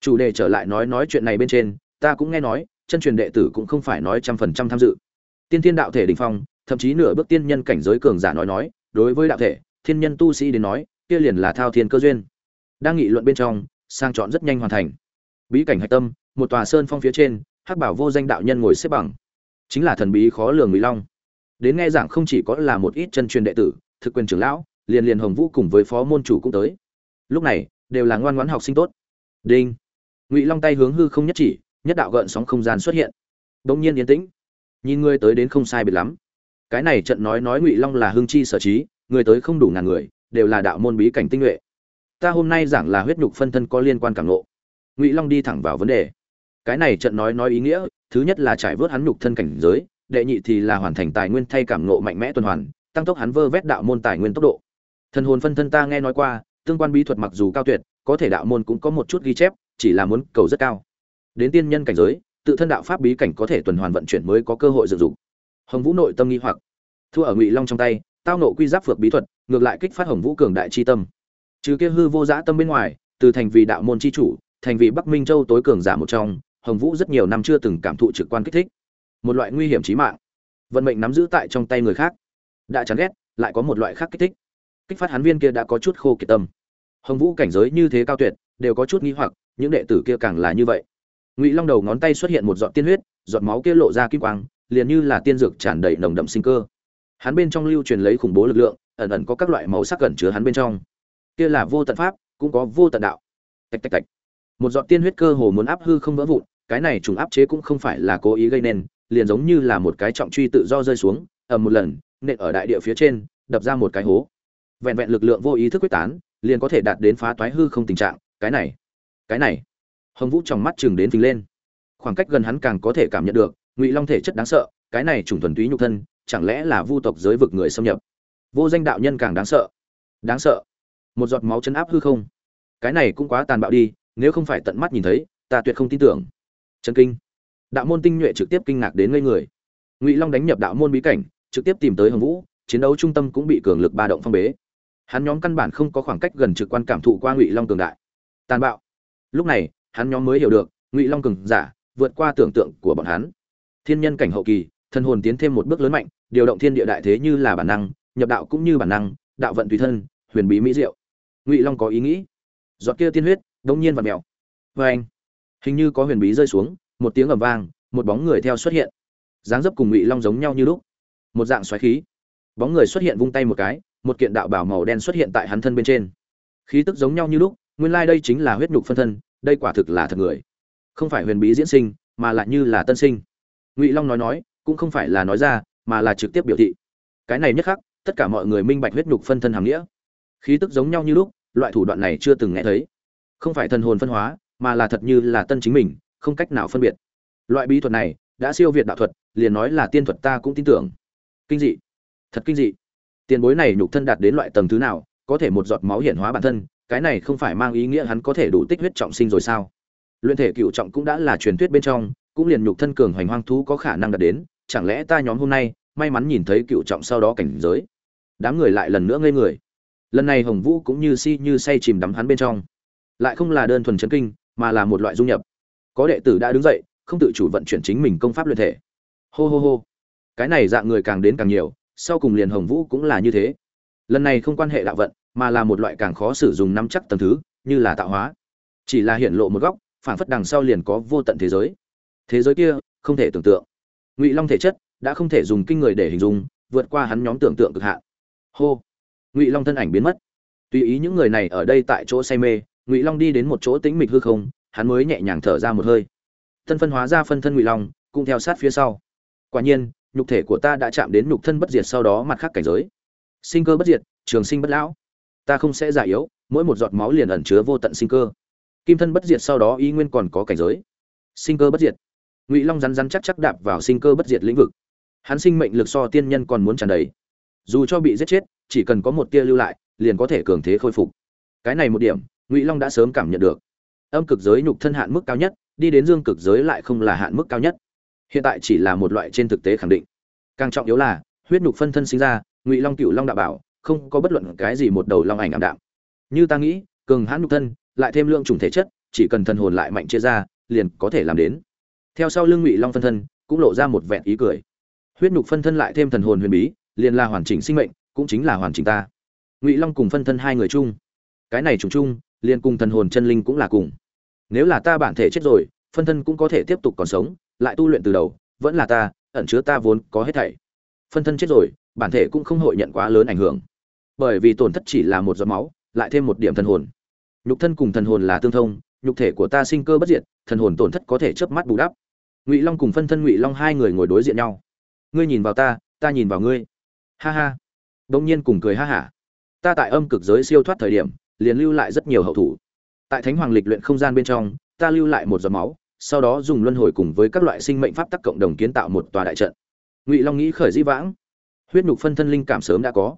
Chủ đề trở lại nói nói chuyện này bên trên ta cũng nghe nói, chân truyền đệ tử cũng không phải nói trăm phần trăm tham dự. Tiên thiên đạo thể đình phong, thậm chí nửa bước tiên nhân cảnh giới cường giả nói nói, đối với đạo thể, thiên nhân tu sĩ đến nói, kia liền là thao thiên cơ duyên. Đang nghị luận bên trong, sang chọn rất nhanh hoàn thành. Bí cảnh hạch tâm, một tòa sơn phong phía trên, hắc bảo vô danh đạo nhân ngồi xếp bằng. Chính là thần bí khó lường mỹ long. Đến nghe giảng không chỉ có là một ít chân truyền đệ tử, thực quyền trưởng lão, liền liền hồng vũ cùng với phó môn chủ cũng tới. Lúc này, đều là ngoan ngoãn học sinh tốt. Đinh. Ngụy long tay hướng hư không nhất chỉ nhất đạo gợn sóng không gian xuất hiện. Đông nhiên yên tĩnh. Nhìn ngươi tới đến không sai biệt lắm. Cái này trận nói nói ngụy long là hương chi sở trí, người tới không đủ ngàn người, đều là đạo môn bí cảnh tinh nhuệ. Ta hôm nay giảng là huyết nhục phân thân có liên quan cảm ngộ. Ngụy long đi thẳng vào vấn đề. Cái này trận nói nói ý nghĩa, thứ nhất là trải vớt hắn nhục thân cảnh giới, đệ nhị thì là hoàn thành tài nguyên thay cảm ngộ mạnh mẽ tuần hoàn, tăng tốc hắn vơ vét đạo môn tài nguyên tốc độ. Thần hồn phân thân ta nghe nói qua, tương quan bí thuật mặc dù cao tuyệt, có thể đạo môn cũng có một chút ghi chép, chỉ là muốn cầu rất cao đến tiên nhân cảnh giới, tự thân đạo pháp bí cảnh có thể tuần hoàn vận chuyển mới có cơ hội dựng dụng hồng vũ nội tâm nghi hoặc. Thua ở ngụy long trong tay, tao nộ quy giáp phược bí thuật, ngược lại kích phát hồng vũ cường đại chi tâm. Trừ kia hư vô giã tâm bên ngoài, từ thành vị đạo môn chi chủ, thành vị bắc minh châu tối cường giả một trong, hồng vũ rất nhiều năm chưa từng cảm thụ trực quan kích thích. Một loại nguy hiểm chí mạng. Vận mệnh nắm giữ tại trong tay người khác. Đã chán ghét, lại có một loại khác kích thích. Kích phát hắn viên kia đã có chút khô kiệt tâm. Hồng vũ cảnh giới như thế cao tuyệt, đều có chút nghi hoặc, những đệ tử kia càng là như vậy ngụy long đầu ngón tay xuất hiện một giọt tiên huyết giọt máu kia lộ ra kim quang liền như là tiên dược tràn đầy nồng đậm sinh cơ hắn bên trong lưu truyền lấy khủng bố lực lượng ẩn ẩn có các loại màu sắc cẩn chứa hắn bên trong kia là vô tận pháp cũng có vô tận đạo tạch tạch tạch. một giọt tiên huyết cơ hồ muốn áp hư không vỡ vụn cái này trùng áp chế cũng không phải là cố ý gây nên liền giống như là một cái trọng truy tự do rơi xuống ầm một lần nện ở đại địa phía trên đập ra một cái hố vẹn vẹn lực lượng vô ý thức quyết tán liền có thể đạt đến phá toái hư không tình trạng cái này cái này hồng vũ trong mắt chừng đến phình lên. Khoảng cách gần hắn càng có thể cảm nhận được, ngụy long thể chất đáng sợ, cái này trùng thuần túy nhục thân, chẳng lẽ là vu tộc giới vực người xâm nhập? Vô danh đạo nhân càng đáng sợ. Đáng sợ. Một giọt máu chấn áp hư không. Cái này cũng quá tàn bạo đi, nếu không phải tận mắt nhìn thấy, ta tuyệt không tin tưởng. Chân kinh. Đạo môn tinh nhuệ trực tiếp kinh ngạc đến ngây người. Ngụy long đánh nhập đạo môn bí cảnh, trực tiếp tìm tới hồng vũ, chiến đấu trung tâm cũng bị cường lực ba động phong bế. Hắn nhóm căn bản không có khoảng cách gần trực quan cảm thụ qua ngụy long cường đại. Tàn bạo. Lúc này hắn nhóm mới hiểu được, ngụy long cường giả, vượt qua tưởng tượng của bọn hắn. Thiên nhân cảnh hậu kỳ thân hồn tiến thêm một bước lớn mạnh, điều động thiên địa đại thế như là bản năng, nhập đạo cũng như bản năng, đạo vận tùy thân, huyền bí mỹ diệu. Ngụy long có ý nghĩ. Giọt kia tiên huyết đông nhiên và mèo. Vê anh hình như có huyền bí rơi xuống, một tiếng ầm vang, một bóng người theo xuất hiện. Dáng dấp cùng ngụy long giống nhau như lúc. Một dạng xoáy khí. Bóng người xuất hiện vung tay một cái, một kiện đạo bảo màu đen xuất hiện tại hắn thân bên trên. Khí tức giống nhau như lúc, nguyên lai đây chính là huyết nhục phân thân đây quả thực là thật người. Không phải huyền bí diễn sinh, mà lại như là tân sinh. Ngụy long nói nói, cũng không phải là nói ra, mà là trực tiếp biểu thị. Cái này nhất khắc, tất cả mọi người minh bạch huyết nhục phân thân hàm nghĩa. Khí tức giống nhau như lúc, loại thủ đoạn này chưa từng nghe thấy. Không phải thần hồn phân hóa, mà là thật như là tân chính mình, không cách nào phân biệt. Loại bí thuật này, đã siêu việt đạo thuật, liền nói là tiên thuật ta cũng tin tưởng. Kinh dị. Thật kinh dị. Tiền bối này nhục thân đạt đến loại tầng thứ nào, có thể một giọt máu hiển hóa bản thân cái này không phải mang ý nghĩa hắn có thể đủ tích huyết trọng sinh rồi sao? Luyện thể cựu trọng cũng đã là truyền thuyết bên trong, cũng liền nhục thân cường hoành hoang thú có khả năng đạt đến, chẳng lẽ ta nhóm hôm nay may mắn nhìn thấy cựu trọng sau đó cảnh giới? Đám người lại lần nữa ngây người. Lần này hồng vũ cũng như si như say chìm đắm hắn bên trong. Lại không là đơn thuần chấn kinh, mà là một loại dung nhập. Có đệ tử đã đứng dậy, không tự chủ vận chuyển chính mình công pháp luyện thể. Hô hô hô. Cái này dạng người càng đến càng nhiều, sau cùng liền hồng vũ cũng là như thế. Lần này không quan hệ đạo vận mà là một loại càng khó sử dụng nắm chắc tầng thứ, như là tạo hóa. Chỉ là hiện lộ một góc phản phất đằng sau liền có vô tận thế giới. Thế giới kia, không thể tưởng tượng. Ngụy long thể chất đã không thể dùng kinh người để hình dung, vượt qua hắn nhóm tưởng tượng cực hạn. Hô! Ngụy long thân ảnh biến mất. Tùy ý những người này ở đây tại chỗ say mê, ngụy long đi đến một chỗ tĩnh mịch hư không, hắn mới nhẹ nhàng thở ra một hơi. Thân phân hóa ra phân thân ngụy long, cũng theo sát phía sau. Quả nhiên, nhục thể của ta đã chạm đến nhục thân bất diệt sau đó mặt khác cảnh giới. Sinh cơ bất diệt, trường sinh bất lão ta không sẽ già yếu, mỗi một giọt máu liền ẩn chứa vô tận sinh cơ. Kim thân bất diệt sau đó ý nguyên còn có cảnh giới. Sinh cơ bất diệt. Ngụy long rắn rắn chắc chắc đạp vào sinh cơ bất diệt lĩnh vực. Hắn sinh mệnh lực so tiên nhân còn muốn tràn đầy. Dù cho bị giết chết, chỉ cần có một tia lưu lại, liền có thể cường thế khôi phục. Cái này một điểm, ngụy long đã sớm cảm nhận được. Âm cực giới nhục thân hạn mức cao nhất, đi đến dương cực giới lại không là hạn mức cao nhất. Hiện tại chỉ là một loại trên thực tế khẳng định. Càng trọng yếu là, huyết nhục phân thân sinh ra, ngụy long cựu long đạo bảo không có bất luận cái gì một đầu long ảnh ảm đạm. Như ta nghĩ, cường hãn nhục thân, lại thêm lượng chủng thể chất, chỉ cần thần hồn lại mạnh chia ra, liền có thể làm đến. Theo sau lưng ngụy long phân thân, cũng lộ ra một vẹn ý cười. Huyết nhục phân thân lại thêm thần hồn huyền bí, liền là hoàn chỉnh sinh mệnh, cũng chính là hoàn chỉnh ta. Ngụy long cùng phân thân hai người chung. Cái này trùng chung, liền cùng thần hồn chân linh cũng là cùng. Nếu là ta bản thể chết rồi, phân thân cũng có thể tiếp tục còn sống, lại tu luyện từ đầu, vẫn là ta, ẩn chứa ta vốn có hết thảy. Phân thân chết rồi, bản thể cũng không hội nhận quá lớn ảnh hưởng bởi vì tổn thất chỉ là một giọt máu, lại thêm một điểm thần hồn. Nhục thân cùng thần hồn là tương thông, nhục thể của ta sinh cơ bất diệt, thần hồn tổn thất có thể chớp mắt bù đắp. Ngụy long cùng phân thân ngụy long hai người ngồi đối diện nhau. Ngươi nhìn vào ta ta nhìn vào ngươi. Ha ha. Đông nhiên cùng cười ha hả. Ta tại âm cực giới siêu thoát thời điểm, liền lưu lại rất nhiều hậu thủ. Tại thánh hoàng lịch luyện không gian bên trong, ta lưu lại một giọt máu, sau đó dùng luân hồi cùng với các loại sinh mệnh pháp tắc cộng đồng kiến tạo một tòa đại trận. Ngụy long nghĩ khởi di vãng. Huyết nhục phân thân linh cảm sớm đã có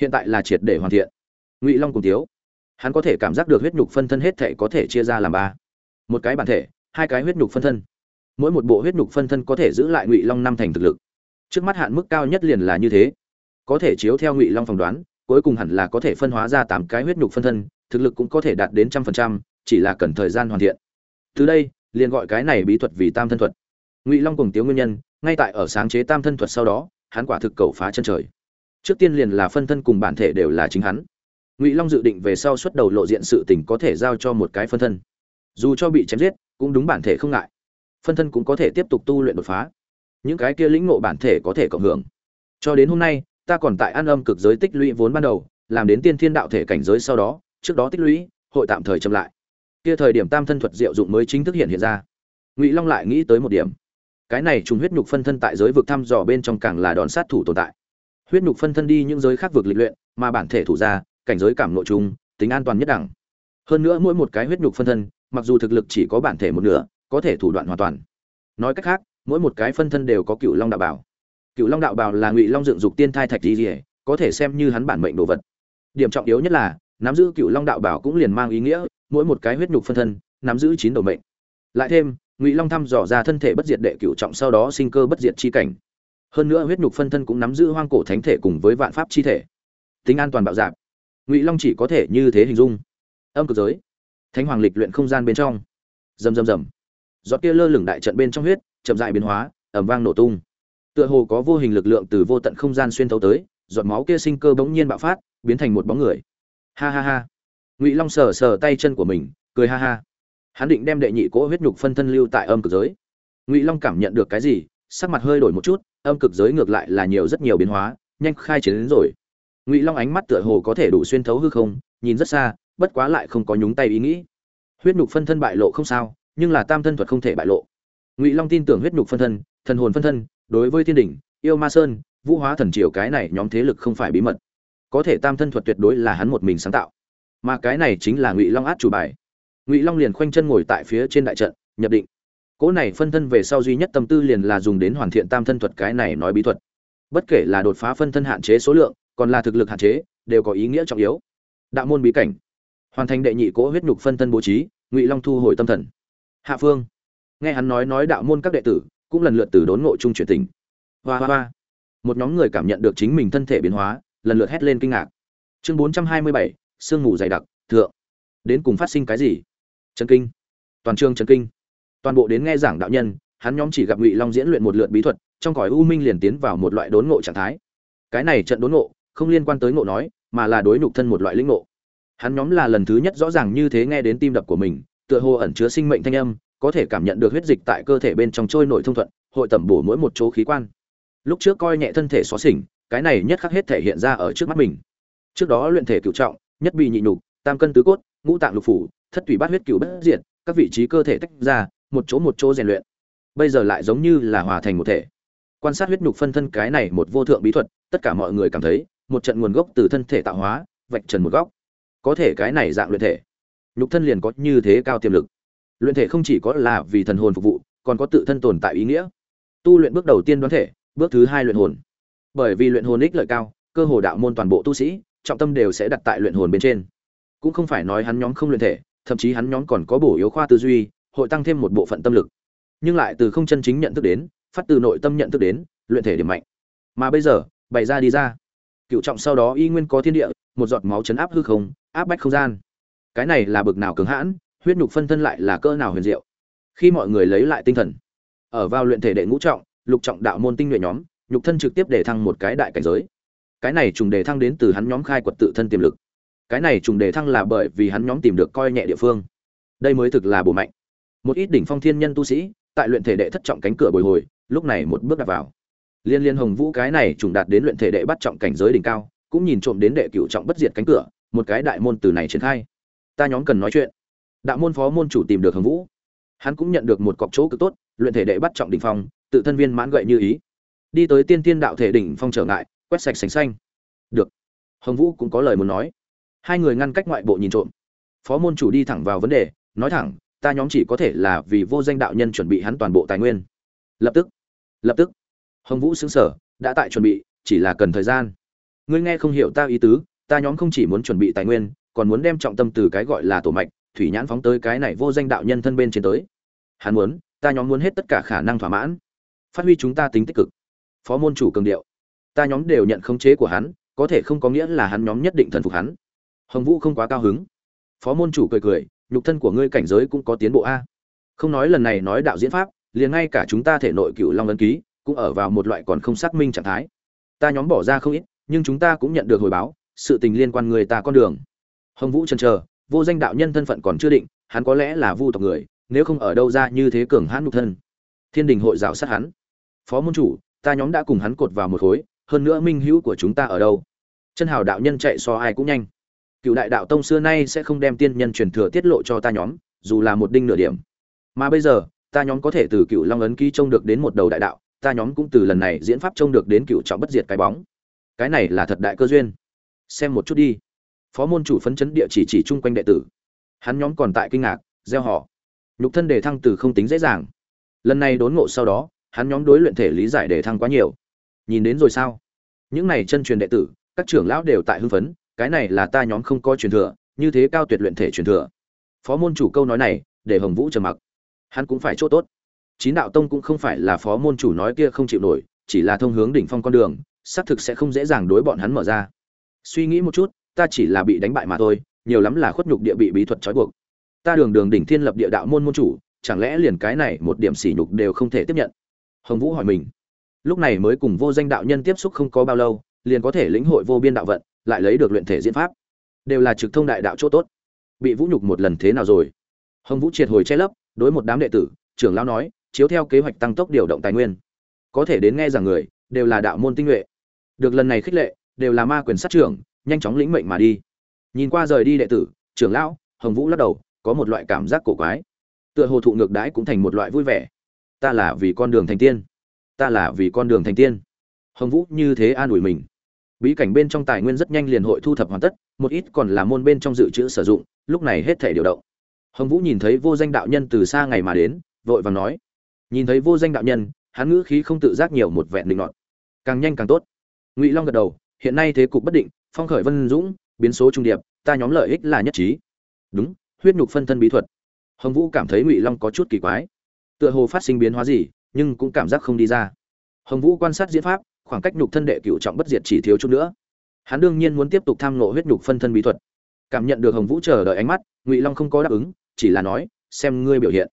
hiện tại là triệt để hoàn thiện. Ngụy long cùng thiếu hắn có thể cảm giác được huyết nhục phân thân hết thể có thể chia ra làm ba. Một cái bản thể, hai cái huyết nhục phân thân. Mỗi một bộ huyết nhục phân thân có thể giữ lại ngụy long năm thành thực lực. Trước mắt hạn mức cao nhất liền là như thế. Có thể chiếu theo ngụy long phỏng đoán, cuối cùng hẳn là có thể phân hóa ra tám cái huyết nhục phân thân, thực lực cũng có thể đạt đến trăm phần trăm, chỉ là cần thời gian hoàn thiện. Từ đây, liền gọi cái này bí thuật vì tam thân thuật. Ngụy long cùng tiếu nguyên nhân, ngay tại ở sáng chế tam thân thuật sau đó, hắn quả thực cầu phá chân trời trước tiên liền là phân thân cùng bản thể đều là chính hắn. Ngụy long dự định về sau xuất đầu lộ diện sự tình có thể giao cho một cái phân thân. Dù cho bị chém giết, cũng đúng bản thể không ngại. Phân thân cũng có thể tiếp tục tu luyện đột phá. Những cái kia lĩnh ngộ bản thể có thể cộng hưởng. Cho đến hôm nay, ta còn tại an âm cực giới tích lũy vốn ban đầu, làm đến tiên thiên đạo thể cảnh giới sau đó, trước đó tích lũy, hội tạm thời chậm lại. Kia thời điểm tam thân thuật diệu dụng mới chính thức hiện hiện ra. Ngụy long lại nghĩ tới một điểm. Cái này trùng huyết nhục phân thân tại giới vực thăm dò bên trong càng là đòn sát thủ tồn tại huyết nhục phân thân đi những giới khác vực lịch luyện, mà bản thể thủ ra cảnh giới cảm nội chung tính an toàn nhất đẳng. Hơn nữa mỗi một cái huyết nhục phân thân, mặc dù thực lực chỉ có bản thể một nửa, có thể thủ đoạn hoàn toàn. Nói cách khác, mỗi một cái phân thân đều có cựu long đạo bảo. Cựu long đạo bảo là ngụy long dựng dục tiên thai thạch di rỉa có thể xem như hắn bản mệnh đồ vật. Điểm trọng yếu nhất là, nắm giữ cựu long đạo bảo cũng liền mang ý nghĩa, mỗi một cái huyết nhục phân thân, nắm giữ chín đầu mệnh. Lại thêm, ngụy long thăm dò ra thân thể bất diệt đệ cựu trọng sau đó sinh cơ bất diệt chi cảnh hơn nữa huyết nhục phân thân cũng nắm giữ hoang cổ thánh thể cùng với vạn pháp chi thể. Tính an toàn bạo dạp ngụy long chỉ có thể như thế hình dung. Âm cực giới. Thánh hoàng lịch luyện không gian bên trong. Rầm rầm rầm. Giọt kia lơ lửng đại trận bên trong huyết, chậm dại biến hóa ẩm vang nổ tung. Tựa hồ có vô hình lực lượng từ vô tận không gian xuyên thấu tới, giọt máu kia sinh cơ bỗng nhiên bạo phát, biến thành một bóng người. Ha ha ha. Ngụy long sờ sờ tay chân của mình, cười ha ha. Hắn định đem đệ nhị cỗ huyết nhục phân thân lưu tại âm cực giới. Ngụy long cảm nhận được cái gì sắc mặt hơi đổi một chút, âm cực giới ngược lại là nhiều rất nhiều biến hóa, nhanh khai chiến đến rồi. Ngụy long ánh mắt tựa hồ có thể đủ xuyên thấu hư không, nhìn rất xa, bất quá lại không có nhúng tay ý nghĩ. Huyết nhục phân thân bại lộ không sao, nhưng là tam thân thuật không thể bại lộ. Ngụy long tin tưởng huyết nhục phân thân, thần hồn phân thân, đối với thiên đỉnh, yêu ma sơn, vũ hóa thần triều cái này nhóm thế lực không phải bí mật. Có thể tam thân thuật tuyệt đối là hắn một mình sáng tạo. Mà cái này chính là ngụy long át chủ bài. Ngụy long liền khoanh chân ngồi tại phía trên đại trận, nhập định cỗ này phân thân về sau duy nhất tâm tư liền là dùng đến hoàn thiện tam thân thuật cái này nói bí thuật. Bất kể là đột phá phân thân hạn chế số lượng, còn là thực lực hạn chế, đều có ý nghĩa trọng yếu. Đạo môn bí cảnh. Hoàn thành đệ nhị cỗ huyết nhục phân thân bố trí, ngụy long thu hồi tâm thần. Hạ phương. Nghe hắn nói nói đạo môn các đệ tử, cũng lần lượt từ đốn ngộ trung chuyển tình. Hoa hoa hoa. Một nhóm người cảm nhận được chính mình thân thể biến hóa, lần lượt hét lên kinh ngạc. Chương bốn trăm hai mươi bảy, sương mù dày đặc, thượng. Đến cùng phát sinh cái gì? Trần kinh. Toàn trường trần kinh toàn bộ đến nghe giảng đạo nhân, hắn nhóm chỉ gặp ngụy long diễn luyện một lượt bí thuật, trong cõi u minh liền tiến vào một loại đốn ngộ trạng thái. Cái này trận đốn ngộ, không liên quan tới ngộ nói, mà là đối nhục thân một loại lĩnh ngộ. Hắn nhóm là lần thứ nhất rõ ràng như thế nghe đến tim đập của mình, tựa hồ ẩn chứa sinh mệnh thanh âm, có thể cảm nhận được huyết dịch tại cơ thể bên trong trôi nổi thông thuận, hội tẩm bổ mỗi một chỗ khí quan. Lúc trước coi nhẹ thân thể xóa xỉnh cái này nhất khắc hết thể hiện ra ở trước mắt mình. Trước đó luyện thể cựu trọng, nhất bị nhị nhục, tam cân tứ cốt, ngũ tạng lục phủ, thất thủy bát huyết cựu bất diệt, các vị trí cơ thể tách ra một chỗ một chỗ rèn luyện. Bây giờ lại giống như là hòa thành một thể. Quan sát huyết nhục phân thân cái này một vô thượng bí thuật, tất cả mọi người cảm thấy, một trận nguồn gốc từ thân thể tạo hóa, vạch trần một góc. Có thể cái này dạng luyện thể, nhục thân liền có như thế cao tiềm lực. Luyện thể không chỉ có là vì thần hồn phục vụ, còn có tự thân tồn tại ý nghĩa. Tu luyện bước đầu tiên đoán thể, bước thứ hai luyện hồn. Bởi vì luyện hồn ích lợi cao, cơ hồ đạo môn toàn bộ tu sĩ, trọng tâm đều sẽ đặt tại luyện hồn bên trên. Cũng không phải nói hắn nhóm không luyện thể, thậm chí hắn nhóm còn có bổ yếu khoa tư duy hội tăng thêm một bộ phận tâm lực. Nhưng lại từ không chân chính nhận thức đến, phát từ nội tâm nhận thức đến, luyện thể điểm mạnh. Mà bây giờ, bày ra đi ra. Cựu trọng sau đó y nguyên có thiên địa, một giọt máu chấn áp hư không, áp bách không gian. Cái này là bực nào cứng hãn, huyết nhục phân thân lại là cỡ nào huyền diệu. Khi mọi người lấy lại tinh thần, ở vào luyện thể đệ ngũ trọng, lục trọng đạo môn tinh nhuệ nhóm, nhục thân trực tiếp để thăng một cái đại cảnh giới. Cái này trùng đề thăng đến từ hắn nhóm khai quật tự thân tiềm lực. Cái này trùng đề thăng là bởi vì hắn nhóm tìm được coi nhẹ địa phương. Đây mới thực là bổ mạnh một ít đỉnh phong thiên nhân tu sĩ, tại luyện thể đệ thất trọng cánh cửa bồi hồi, lúc này một bước đặt vào. Liên liên hồng vũ cái này trùng đạt đến luyện thể đệ bắt trọng cảnh giới đỉnh cao, cũng nhìn trộm đến đệ cửu trọng bất diệt cánh cửa, một cái đại môn từ này triển khai. Ta nhóm cần nói chuyện. Đạo môn phó môn chủ tìm được hồng vũ. Hắn cũng nhận được một cọc chỗ cực tốt, luyện thể đệ bắt trọng đỉnh phong, tự thân viên mãn gậy như ý. Đi tới tiên tiên đạo thể đỉnh phong trở ngại, quét sạch sành xanh. Được. Hồng vũ cũng có lời muốn nói. Hai người ngăn cách ngoại bộ nhìn trộm. Phó môn chủ đi thẳng vào vấn đề, nói thẳng ta nhóm chỉ có thể là vì vô danh đạo nhân chuẩn bị hắn toàn bộ tài nguyên. Lập tức lập tức, hồng vũ xứng sở đã tại chuẩn bị, chỉ là cần thời gian. Ngươi nghe không hiểu ta ý tứ, ta nhóm không chỉ muốn chuẩn bị tài nguyên, còn muốn đem trọng tâm từ cái gọi là tổ mạch, thủy nhãn phóng tới cái này vô danh đạo nhân thân bên trên tới. Hắn muốn, ta nhóm muốn hết tất cả khả năng thỏa mãn. Phát huy chúng ta tính tích cực. Phó môn chủ cường điệu. Ta nhóm đều nhận khống chế của hắn, có thể không có nghĩa là hắn nhóm nhất định thần phục hắn. Hồng vũ không quá cao hứng. Phó môn chủ cười cười nhục thân của ngươi cảnh giới cũng có tiến bộ a. Không nói lần này nói đạo diễn pháp, liền ngay cả chúng ta thể nội cựu long ấn ký cũng ở vào một loại còn không xác minh trạng thái. Ta nhóm bỏ ra không ít, nhưng chúng ta cũng nhận được hồi báo, sự tình liên quan người ta con đường. Hồng vũ chần chờ, vô danh đạo nhân thân phận còn chưa định, hắn có lẽ là vu tộc người, nếu không ở đâu ra như thế cường hãn nhục thân. Thiên đình hội rào sát hắn. Phó môn chủ, ta nhóm đã cùng hắn cột vào một khối, hơn nữa minh hữu của chúng ta ở đâu? Chân hào đạo nhân chạy so ai cũng nhanh cựu đại đạo tông xưa nay sẽ không đem tiên nhân truyền thừa tiết lộ cho ta nhóm, dù là một đinh nửa điểm. Mà bây giờ, ta nhóm có thể từ cựu long ấn ký trông được đến một đầu đại đạo, ta nhóm cũng từ lần này diễn pháp trông được đến cựu trọng bất diệt cái bóng. Cái này là thật đại cơ duyên. Xem một chút đi. Phó môn chủ phấn chấn địa chỉ chỉ chung quanh đệ tử. Hắn nhóm còn tại kinh ngạc, gieo họ. Nhục thân đề thăng từ không tính dễ dàng. Lần này đốn ngộ sau đó, hắn nhóm đối luyện thể lý giải đề thăng quá nhiều. Nhìn đến rồi sao? Những này chân truyền đệ tử, các trưởng lão đều tại hưng phấn cái này là ta nhóm không có truyền thừa, như thế cao tuyệt luyện thể truyền thừa. Phó môn chủ câu nói này, để hồng vũ trầm mặc. Hắn cũng phải chỗ tốt. Chín đạo tông cũng không phải là phó môn chủ nói kia không chịu nổi, chỉ là thông hướng đỉnh phong con đường, xác thực sẽ không dễ dàng đối bọn hắn mở ra. Suy nghĩ một chút, ta chỉ là bị đánh bại mà thôi, nhiều lắm là khuất nhục địa bị bí thuật trói buộc. Ta đường đường đỉnh thiên lập địa đạo môn môn chủ, chẳng lẽ liền cái này một điểm sỉ nhục đều không thể tiếp nhận? Hồng vũ hỏi mình. Lúc này mới cùng vô danh đạo nhân tiếp xúc không có bao lâu, liền có thể lĩnh hội vô biên đạo vận lại lấy được luyện thể diễn pháp. Đều là trực thông đại đạo chỗ tốt. Bị vũ nhục một lần thế nào rồi? Hồng vũ triệt hồi che lấp, đối một đám đệ tử, trưởng lão nói, chiếu theo kế hoạch tăng tốc điều động tài nguyên. Có thể đến nghe rằng người, đều là đạo môn tinh nhuệ. Được lần này khích lệ, đều là ma quyền sát trưởng, nhanh chóng lĩnh mệnh mà đi. Nhìn qua rời đi đệ tử, trưởng lão, hồng vũ lắc đầu, có một loại cảm giác cổ quái. Tựa hồ thụ ngược đãi cũng thành một loại vui vẻ. Ta là vì con đường thành tiên. Ta là vì con đường thành tiên. Hồng vũ như thế an ủi mình bí cảnh bên trong tài nguyên rất nhanh liền hội thu thập hoàn tất, một ít còn là môn bên trong dự trữ sử dụng, lúc này hết thể điều động. Hồng vũ nhìn thấy vô danh đạo nhân từ xa ngày mà đến, vội vàng nói. Nhìn thấy vô danh đạo nhân, hắn ngữ khí không tự giác nhiều một vẹn định nọt. Càng nhanh càng tốt. Ngụy long gật đầu, hiện nay thế cục bất định, phong khởi vân dũng, biến số trung điệp, ta nhóm lợi ích là nhất trí. Đúng, huyết nhục phân thân bí thuật. Hồng vũ cảm thấy ngụy long có chút kỳ quái. Tựa hồ phát sinh biến hóa gì, nhưng cũng cảm giác không đi ra. Hồng vũ quan sát diễn pháp khoảng cách nhục thân đệ cựu trọng bất diệt chỉ thiếu chút nữa. Hắn đương nhiên muốn tiếp tục tham ngộ huyết nhục phân thân bí thuật. Cảm nhận được hồng vũ chờ đợi ánh mắt, ngụy long không có đáp ứng, chỉ là nói, xem ngươi biểu hiện.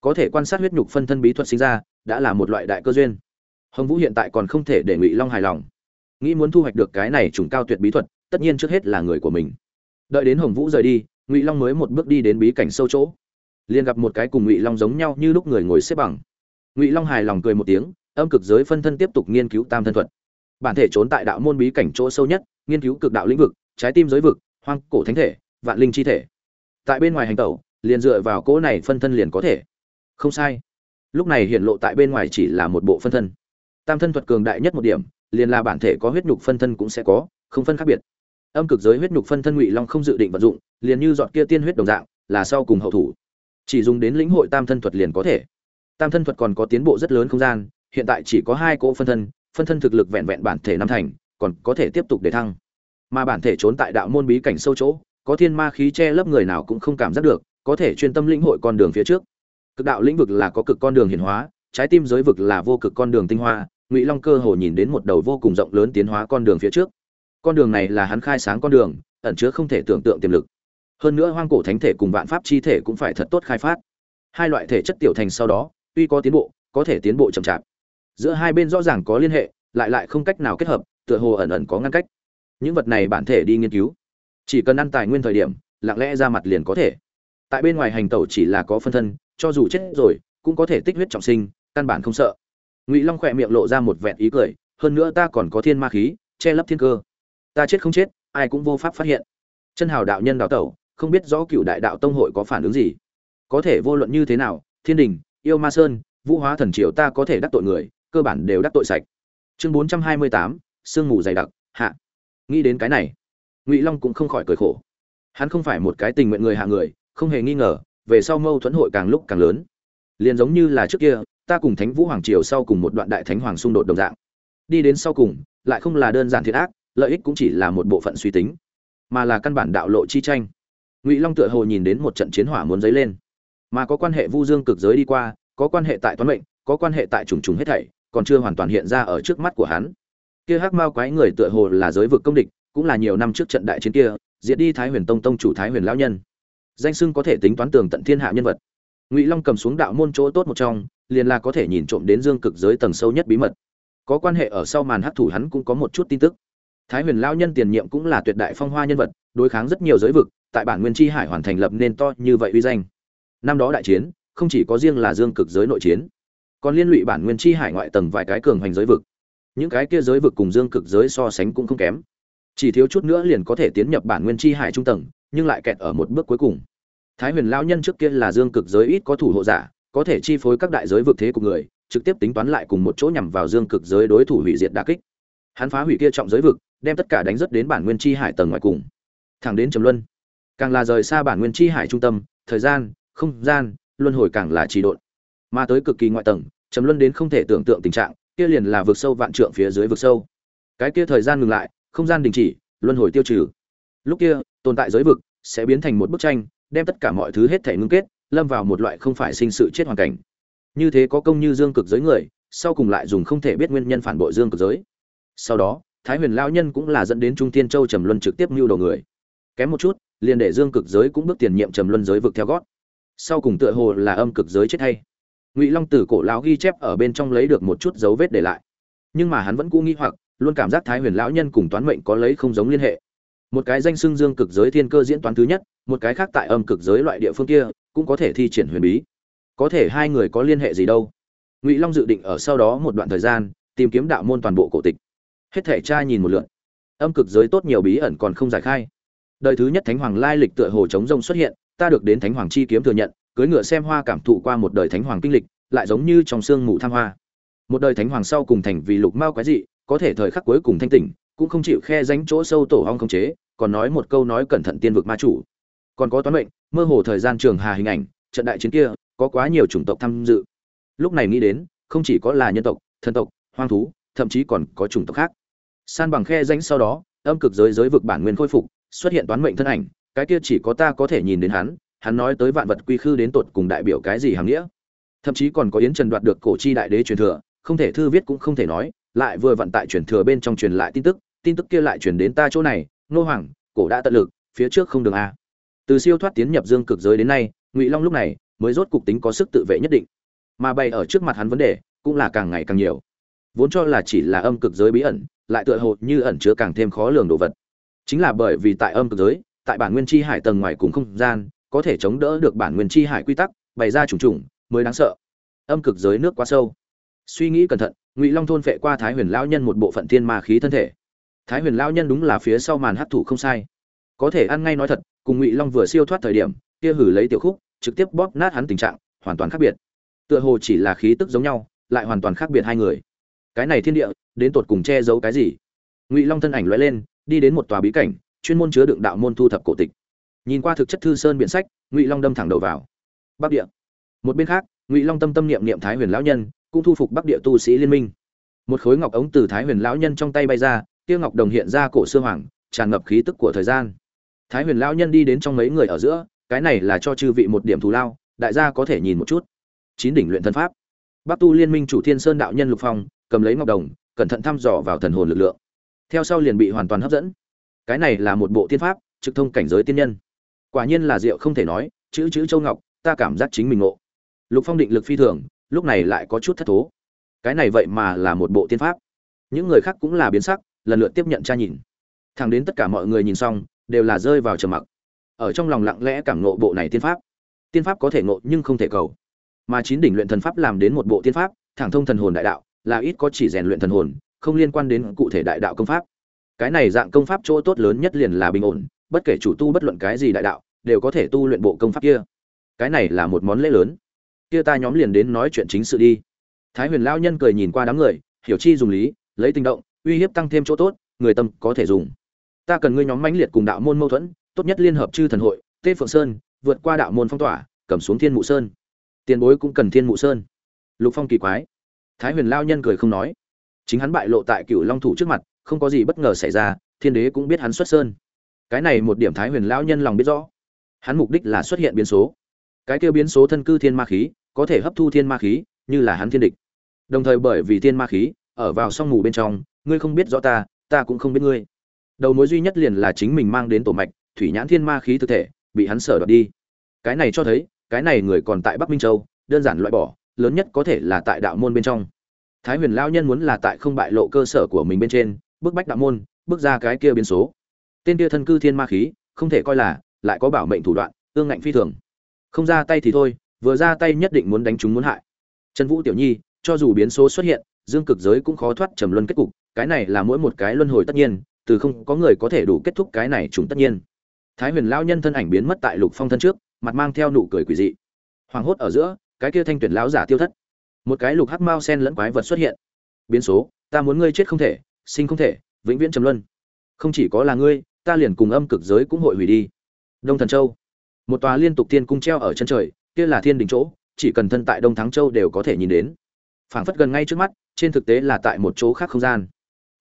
Có thể quan sát huyết nhục phân thân bí thuật sinh ra, đã là một loại đại cơ duyên. Hồng vũ hiện tại còn không thể để ngụy long hài lòng. Nghĩ muốn thu hoạch được cái này trùng cao tuyệt bí thuật, tất nhiên trước hết là người của mình. Đợi đến hồng vũ rời đi, ngụy long mới một bước đi đến bí cảnh sâu chỗ. Liền gặp một cái cùng ngụy long giống nhau như lúc người ngồi xếp bằng. Ngụy long hài lòng cười một tiếng âm cực giới phân thân tiếp tục nghiên cứu tam thân thuật. Bản thể trốn tại đạo môn bí cảnh chỗ sâu nhất, nghiên cứu cực đạo lĩnh vực, trái tim giới vực, hoang cổ thánh thể, vạn linh chi thể. Tại bên ngoài hành tẩu, liền dựa vào cỗ này phân thân liền có thể. Không sai. Lúc này hiện lộ tại bên ngoài chỉ là một bộ phân thân. Tam thân thuật cường đại nhất một điểm, liền là bản thể có huyết nhục phân thân cũng sẽ có, không phân khác biệt. Âm cực giới huyết nhục phân thân ngụy long không dự định vận dụng, liền như dọn kia tiên huyết đồng dạng, là sau cùng hậu thủ. Chỉ dùng đến lĩnh hội tam thân thuật liền có thể. Tam thân thuật còn có tiến bộ rất lớn không gian hiện tại chỉ có hai cỗ phân thân phân thân thực lực vẹn vẹn bản thể năm thành, còn có thể tiếp tục để thăng. Mà bản thể trốn tại đạo môn bí cảnh sâu chỗ, có thiên ma khí che lấp người nào cũng không cảm giác được, có thể chuyên tâm lĩnh hội con đường phía trước. Cực đạo lĩnh vực là có cực con đường hiển hóa, trái tim giới vực là vô cực con đường tinh hoa, ngụy long cơ hồ nhìn đến một đầu vô cùng rộng lớn tiến hóa con đường phía trước. Con đường này là hắn khai sáng con đường, ẩn chứa không thể tưởng tượng tiềm lực. Hơn nữa hoang cổ thánh thể cùng vạn pháp chi thể cũng phải thật tốt khai phát. Hai loại thể chất tiểu thành sau đó, tuy có tiến bộ, có thể tiến bộ chậm chạp giữa hai bên rõ ràng có liên hệ, lại lại không cách nào kết hợp, tựa hồ ẩn ẩn có ngăn cách. Những vật này bản thể đi nghiên cứu. Chỉ cần ăn tài nguyên thời điểm, lặng lẽ ra mặt liền có thể. Tại bên ngoài hành tẩu chỉ là có phân thân, cho dù chết rồi, cũng có thể tích huyết trọng sinh, căn bản không sợ. Ngụy long khỏe miệng lộ ra một vẹn ý cười, hơn nữa ta còn có thiên ma khí, che lấp thiên cơ. Ta chết không chết, ai cũng vô pháp phát hiện. Chân hào đạo nhân đào tẩu, không biết rõ cựu đại đạo tông hội có phản ứng gì. Có thể vô luận như thế nào, thiên đình, yêu ma sơn, vũ hóa thần triều ta có thể đắc tội người cơ bản đều đắc tội sạch. Chương bốn trăm hai mươi tám, sương mù dày đặc, hạ. Nghĩ đến cái này, ngụy long cũng không khỏi cười khổ. Hắn không phải một cái tình nguyện người hạ người, không hề nghi ngờ, về sau mâu thuẫn hội càng lúc càng lớn. Liền giống như là trước kia, ta cùng thánh vũ hoàng triều sau cùng một đoạn đại thánh hoàng xung đột đồng dạng. Đi đến sau cùng, lại không là đơn giản thiệt ác, lợi ích cũng chỉ là một bộ phận suy tính, mà là căn bản đạo lộ chi tranh. Ngụy long tựa hồ nhìn đến một trận chiến hỏa muốn dấy lên. Mà có quan hệ vu dương cực giới đi qua, có quan hệ tại toán mệnh, có quan hệ tại trùng trùng hết thảy còn chưa hoàn toàn hiện ra ở trước mắt của hắn. Kia hắc mao quái người tựa hồ là giới vực công địch, cũng là nhiều năm trước trận đại chiến kia, diệt đi thái huyền tông tông chủ thái huyền lão nhân. Danh sưng có thể tính toán tường tận thiên hạ nhân vật. Ngụy long cầm xuống đạo môn chỗ tốt một trong, liền là có thể nhìn trộm đến dương cực giới tầng sâu nhất bí mật. Có quan hệ ở sau màn hắc thủ hắn cũng có một chút tin tức. Thái huyền lão nhân tiền nhiệm cũng là tuyệt đại phong hoa nhân vật, đối kháng rất nhiều giới vực, tại bản nguyên chi hải hoàn thành lập nên to như vậy uy danh. Năm đó đại chiến, không chỉ có riêng là dương cực giới nội chiến còn liên lụy bản nguyên chi hải ngoại tầng vài cái cường hành giới vực. Những cái kia giới vực cùng dương cực giới so sánh cũng không kém. Chỉ thiếu chút nữa liền có thể tiến nhập bản nguyên chi hải trung tầng, nhưng lại kẹt ở một bước cuối cùng. Thái huyền lao nhân trước kia là dương cực giới ít có thủ hộ giả, có thể chi phối các đại giới vực thế của người, trực tiếp tính toán lại cùng một chỗ nhằm vào dương cực giới đối thủ hủy diệt đà kích. Hắn phá hủy kia trọng giới vực, đem tất cả đánh rất đến bản nguyên chi hải tầng ngoài cùng. Thẳng đến trầm luân. Càng là rời xa bản nguyên chi hải trung tâm, thời gian, không gian, luân hồi càng là trì độn mà tới cực kỳ ngoại tầng, trầm luân đến không thể tưởng tượng tình trạng, kia liền là vực sâu vạn trượng phía dưới vực sâu. Cái kia thời gian ngừng lại, không gian đình chỉ, luân hồi tiêu trừ. Lúc kia, tồn tại giới vực sẽ biến thành một bức tranh, đem tất cả mọi thứ hết thể ngưng kết, lâm vào một loại không phải sinh sự chết hoàn cảnh. Như thế có công như dương cực giới người, sau cùng lại dùng không thể biết nguyên nhân phản bội dương cực giới. Sau đó, thái huyền lao nhân cũng là dẫn đến trung tiên châu trầm luân trực tiếp mưu đầu người. Kém một chút, liền để dương cực giới cũng bước tiền nhiệm trầm luân giới vực theo gót. Sau cùng tựa hồ là âm cực giới chết hay ngụy long từ cổ lão ghi chép ở bên trong lấy được một chút dấu vết để lại nhưng mà hắn vẫn cũ nghĩ hoặc luôn cảm giác thái huyền lão nhân cùng toán mệnh có lấy không giống liên hệ một cái danh xưng dương cực giới thiên cơ diễn toán thứ nhất một cái khác tại âm cực giới loại địa phương kia cũng có thể thi triển huyền bí có thể hai người có liên hệ gì đâu ngụy long dự định ở sau đó một đoạn thời gian tìm kiếm đạo môn toàn bộ cổ tịch hết thể tra nhìn một lượn âm cực giới tốt nhiều bí ẩn còn không giải khai đời thứ nhất thánh hoàng lai lịch tựa hồ chống rông xuất hiện ta được đến thánh hoàng chi kiếm thừa nhận cưới ngựa xem hoa cảm thụ qua một đời thánh hoàng kinh lịch, lại giống như trong sương mù tham hoa. Một đời thánh hoàng sau cùng thành vì lục mao quái dị, có thể thời khắc cuối cùng thanh tỉnh, cũng không chịu khe rãnh chỗ sâu tổ hong không chế, còn nói một câu nói cẩn thận tiên vực ma chủ. Còn có toán mệnh, mơ hồ thời gian trường hà hình ảnh, trận đại chiến kia, có quá nhiều chủng tộc tham dự. Lúc này nghĩ đến, không chỉ có là nhân tộc, thần tộc, hoang thú, thậm chí còn có chủng tộc khác. San bằng khe rãnh sau đó, âm cực giới giới vực bản nguyên khôi phục, xuất hiện toán mệnh thân ảnh, cái kia chỉ có ta có thể nhìn đến hắn hắn nói tới vạn vật quy khư đến tột cùng đại biểu cái gì hàm nghĩa. Thậm chí còn có yến trần đoạt được cổ chi đại đế truyền thừa, không thể thư viết cũng không thể nói, lại vừa vận tại truyền thừa bên trong truyền lại tin tức tin tức kia lại truyền đến ta chỗ này nô hoàng, cổ đã tận lực, phía trước không đường a. Từ siêu thoát tiến nhập dương cực giới đến nay, ngụy long lúc này mới rốt cục tính có sức tự vệ nhất định. Mà bày ở trước mặt hắn vấn đề cũng là càng ngày càng nhiều. Vốn cho là chỉ là âm cực giới bí ẩn, lại tựa hồ như ẩn chứa càng thêm khó lường đồ vật. Chính là bởi vì tại âm cực giới, tại bản nguyên chi hải tầng ngoài cùng không gian có thể chống đỡ được bản nguyên chi hải quy tắc, bày ra trùng trùng, mới đáng sợ. Âm cực giới nước quá sâu. Suy nghĩ cẩn thận, ngụy long thôn phệ qua thái huyền lão nhân một bộ phận thiên ma khí thân thể. Thái huyền lão nhân đúng là phía sau màn hấp thụ không sai. Có thể ăn ngay nói thật, cùng ngụy long vừa siêu thoát thời điểm, kia hử lấy tiểu khúc, trực tiếp bóp nát hắn tình trạng, hoàn toàn khác biệt. Tựa hồ chỉ là khí tức giống nhau, lại hoàn toàn khác biệt hai người. Cái này thiên địa, đến tột cùng che giấu cái gì? Ngụy long thân ảnh lóe lên, đi đến một tòa bí cảnh, chuyên môn chứa đựng đạo môn thu thập cổ tịch nhìn qua thực chất thư sơn biện sách, ngụy long đâm thẳng đầu vào. Bắc địa. Một bên khác, ngụy long tâm tâm niệm niệm thái huyền lão nhân, cũng thu phục bắc địa tu sĩ liên minh. Một khối ngọc ống từ thái huyền lão nhân trong tay bay ra tiêu ngọc đồng hiện ra cổ xưa hoàng, tràn ngập khí tức của thời gian. Thái huyền lão nhân đi đến trong mấy người ở giữa, cái này là cho chư vị một điểm thù lao, đại gia có thể nhìn một chút. Chín đỉnh luyện thân pháp. Bắc tu liên minh chủ thiên sơn đạo nhân lục phong, cầm lấy ngọc đồng, cẩn thận thăm dò vào thần hồn lực lượng. Theo sau liền bị hoàn toàn hấp dẫn. Cái này là một bộ tiên pháp, trực thông cảnh giới tiên nhân quả nhiên là rượu không thể nói, chữ chữ châu ngọc, ta cảm giác chính mình ngộ. Lục phong định lực phi thường, lúc này lại có chút thất thố. Cái này vậy mà là một bộ tiên pháp. Những người khác cũng là biến sắc, lần lượt tiếp nhận tra nhìn. Thẳng đến tất cả mọi người nhìn xong, đều là rơi vào trầm mặc. Ở trong lòng lặng lẽ cảm ngộ bộ này tiên pháp. Tiên pháp có thể ngộ nhưng không thể cầu. Mà chín đỉnh luyện thần pháp làm đến một bộ tiên pháp, thẳng thông thần hồn đại đạo, là ít có chỉ rèn luyện thần hồn, không liên quan đến cụ thể đại đạo công pháp. Cái này dạng công pháp chỗ tốt lớn nhất liền là bình ổn bất kể chủ tu bất luận cái gì đại đạo, đều có thể tu luyện bộ công pháp kia. Cái này là một món lễ lớn. Kia ta nhóm liền đến nói chuyện chính sự đi. Thái huyền lao nhân cười nhìn qua đám người, hiểu chi dùng lý, lấy tình động, uy hiếp tăng thêm chỗ tốt, người tâm có thể dùng. Ta cần ngươi nhóm mãnh liệt cùng đạo môn mâu thuẫn, tốt nhất liên hợp chư thần hội, tê phượng sơn, vượt qua đạo môn phong tỏa, cầm xuống thiên mụ sơn. Tiền bối cũng cần thiên mụ sơn. Lục phong kỳ quái. Thái huyền lao nhân cười không nói. Chính hắn bại lộ tại cựu long thủ trước mặt, không có gì bất ngờ xảy ra, thiên đế cũng biết hắn xuất sơn cái này một điểm thái huyền Lão nhân lòng biết rõ. Hắn mục đích là xuất hiện biến số. Cái kêu biến số thân cư thiên ma khí, có thể hấp thu thiên ma khí, như là hắn thiên địch. Đồng thời bởi vì thiên ma khí, ở vào song mù bên trong, ngươi không biết rõ ta ta cũng không biết ngươi. Đầu mối duy nhất liền là chính mình mang đến tổ mạch, thủy nhãn thiên ma khí thực thể, bị hắn sở đoạt đi. Cái này cho thấy, cái này người còn tại bắc minh châu, đơn giản loại bỏ, lớn nhất có thể là tại đạo môn bên trong. Thái huyền lao nhân muốn là tại không bại lộ cơ sở của mình bên trên bức bách đạo môn, bước ra cái kia biến số tên kia thân cư thiên ma khí, không thể coi là, lại có bảo mệnh thủ đoạn, ương ngạnh phi thường. Không ra tay thì thôi, vừa ra tay nhất định muốn đánh chúng muốn hại. Trần vũ tiểu nhi, cho dù biến số xuất hiện, dương cực giới cũng khó thoát trầm luân kết cục, cái này là mỗi một cái luân hồi tất nhiên, từ không có người có thể đủ kết thúc cái này chúng tất nhiên. Thái huyền lao nhân thân ảnh biến mất tại lục phong thân trước, mặt mang theo nụ cười quỷ dị. Hoàng hốt ở giữa, cái kia thanh tuyển lão giả tiêu thất. Một cái lục hắc mao sen lẫn quái vật xuất hiện. Biến số, ta muốn ngươi chết không thể, sinh không thể, vĩnh viễn trầm luân. Không chỉ có là ngươi ta liền cùng âm cực giới cũng hội hủy đi. Đông thần châu. Một tòa liên tục tiên cung treo ở chân trời, kia là thiên đình chỗ, chỉ cần thân tại đông thắng châu đều có thể nhìn đến. Phảng phất gần ngay trước mắt, trên thực tế là tại một chỗ khác không gian.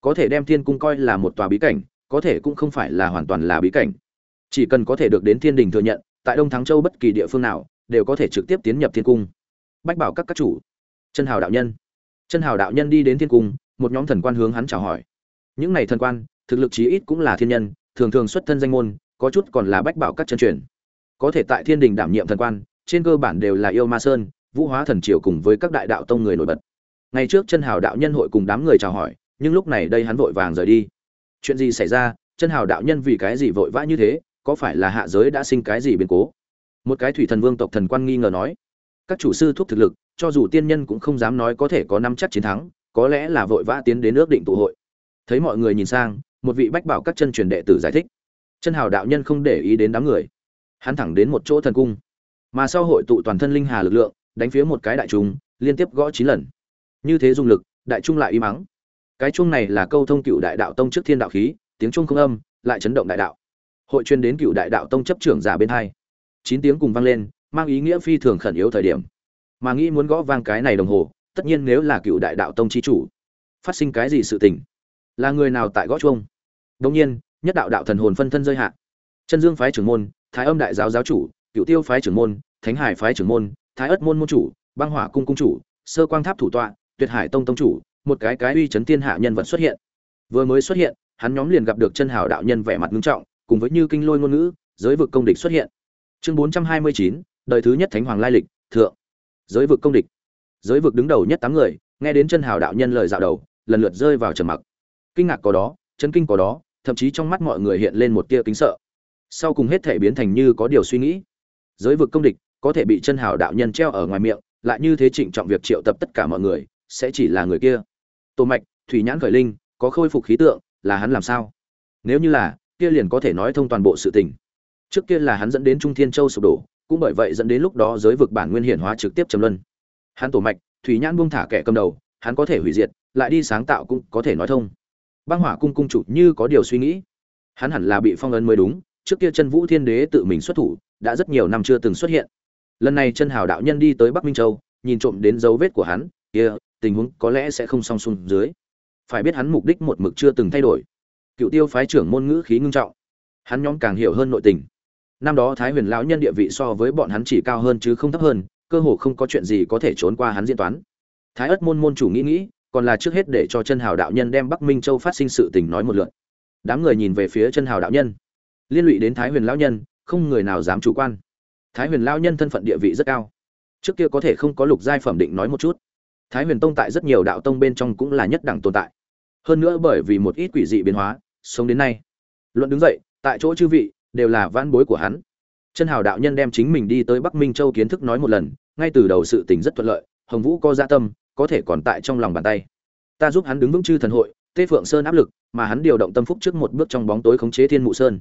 Có thể đem thiên cung coi là một tòa bí cảnh, có thể cũng không phải là hoàn toàn là bí cảnh. Chỉ cần có thể được đến thiên đình thừa nhận, tại đông thắng châu bất kỳ địa phương nào, đều có thể trực tiếp tiến nhập thiên cung. Bách bảo các các chủ. Chân hào đạo nhân. Chân hào đạo nhân đi đến thiên cung, một nhóm thần quan hướng hắn chào hỏi. Những này thần quan, thực lực chí ít cũng là thiên nhân thường thường xuất thân danh môn, có chút còn là bách bảo các chân truyền. Có thể tại thiên đình đảm nhiệm thần quan, trên cơ bản đều là yêu ma sơn, vũ hóa thần triều cùng với các đại đạo tông người nổi bật. Ngày trước chân hào đạo nhân hội cùng đám người chào hỏi, nhưng lúc này đây hắn vội vàng rời đi. Chuyện gì xảy ra? Chân hào đạo nhân vì cái gì vội vã như thế? Có phải là hạ giới đã sinh cái gì biến cố? Một cái thủy thần vương tộc thần quan nghi ngờ nói. Các chủ sư thuốc thực lực, cho dù tiên nhân cũng không dám nói có thể có năm chắc chiến thắng, có lẽ là vội vã tiến đến ước định tụ hội. Thấy mọi người nhìn sang một vị bách bảo các chân truyền đệ tử giải thích. Chân hào đạo nhân không để ý đến đám người. Hắn thẳng đến một chỗ thần cung. Mà sau hội tụ toàn thân linh hà lực lượng, đánh phía một cái đại trung, liên tiếp gõ chín lần. Như thế dùng lực, đại trung lại im mắng. Cái chuông này là câu thông cựu đại đạo tông trước thiên đạo khí, tiếng chuông không âm, lại chấn động đại đạo. Hội chuyên đến cựu đại đạo tông chấp trưởng giả bên hai. Chín tiếng cùng vang lên, mang ý nghĩa phi thường khẩn yếu thời điểm. Mà nghĩ muốn gõ vang cái này đồng hồ, tất nhiên nếu là cựu đại đạo tông chi chủ, phát sinh cái gì sự tình là người nào tại gõ chuông? Đông nhiên, nhất đạo đạo thần hồn phân thân rơi hạ. Chân dương phái trưởng môn, thái âm đại giáo giáo chủ cựu tiêu phái trưởng môn, thánh hải phái trưởng môn, thái ất môn môn chủ, băng hỏa cung cung chủ, sơ quang tháp thủ tọa, tuyệt hải tông tông chủ, một cái cái uy chấn thiên hạ nhân vật xuất hiện. Vừa mới xuất hiện, hắn nhóm liền gặp được chân hào đạo nhân vẻ mặt nghiêm trọng, cùng với như kinh lôi ngôn ngữ, giới vực công địch xuất hiện. Chương bốn trăm hai mươi chín, đời thứ nhất thánh hoàng lai lịch, thượng. Giới vực công địch. Giới vực đứng đầu nhất tám người, nghe đến chân hào đạo nhân lời dạo đầu, lần lượt rơi vào trầm mặc kinh ngạc có đó, chấn kinh có đó, thậm chí trong mắt mọi người hiện lên một tia kính sợ. Sau cùng hết thể biến thành như có điều suy nghĩ. Giới vực công địch, có thể bị chân hào đạo nhân treo ở ngoài miệng, lại như thế trịnh trọng việc triệu tập tất cả mọi người, sẽ chỉ là người kia. Tô mạch, thủy nhãn khởi linh, có khôi phục khí tượng, là hắn làm sao? Nếu như là, kia liền có thể nói thông toàn bộ sự tình. Trước kia là hắn dẫn đến trung thiên châu sụp đổ, cũng bởi vậy dẫn đến lúc đó giới vực bản nguyên hiển hóa trực tiếp trầm luân. Hắn tổ mạch, thủy nhãn buông thả kẻ cầm đầu, hắn có thể hủy diệt, lại đi sáng tạo cũng có thể nói thông băng hỏa cung cung chủ như có điều suy nghĩ. Hắn hẳn là bị phong ấn mới đúng trước kia chân vũ thiên đế tự mình xuất thủ đã rất nhiều năm chưa từng xuất hiện. Lần này chân hào đạo nhân đi tới bắc minh châu nhìn trộm đến dấu vết của hắn kia、yeah, tình huống có lẽ sẽ không song xung dưới. Phải biết hắn mục đích một mực chưa từng thay đổi. Cựu tiêu phái trưởng môn ngữ khí ngưng trọng. Hắn nhóm càng hiểu hơn nội tình. Năm đó thái huyền lão nhân địa vị so với bọn hắn chỉ cao hơn chứ không thấp hơn cơ hồ không có chuyện gì có thể trốn qua hắn diễn toán. Thái ất môn môn chủ nghĩ nghĩ còn là trước hết để cho chân hào đạo nhân đem bắc minh châu phát sinh sự tình nói một lượt đám người nhìn về phía chân hào đạo nhân liên lụy đến thái huyền lão nhân không người nào dám chủ quan thái huyền lão nhân thân phận địa vị rất cao trước kia có thể không có lục giai phẩm định nói một chút thái huyền tông tại rất nhiều đạo tông bên trong cũng là nhất đẳng tồn tại hơn nữa bởi vì một ít quỷ dị biến hóa sống đến nay luận đứng dậy tại chỗ chư vị đều là vãn bối của hắn chân hào đạo nhân đem chính mình đi tới bắc minh châu kiến thức nói một lần ngay từ đầu sự tình rất thuận lợi hồng vũ có gia dạ tâm có thể còn tại trong lòng bàn tay. Ta giúp hắn đứng vững chư thần hội, tê phượng sơn áp lực, mà hắn điều động tâm phúc trước một bước trong bóng tối khống chế thiên mụ sơn.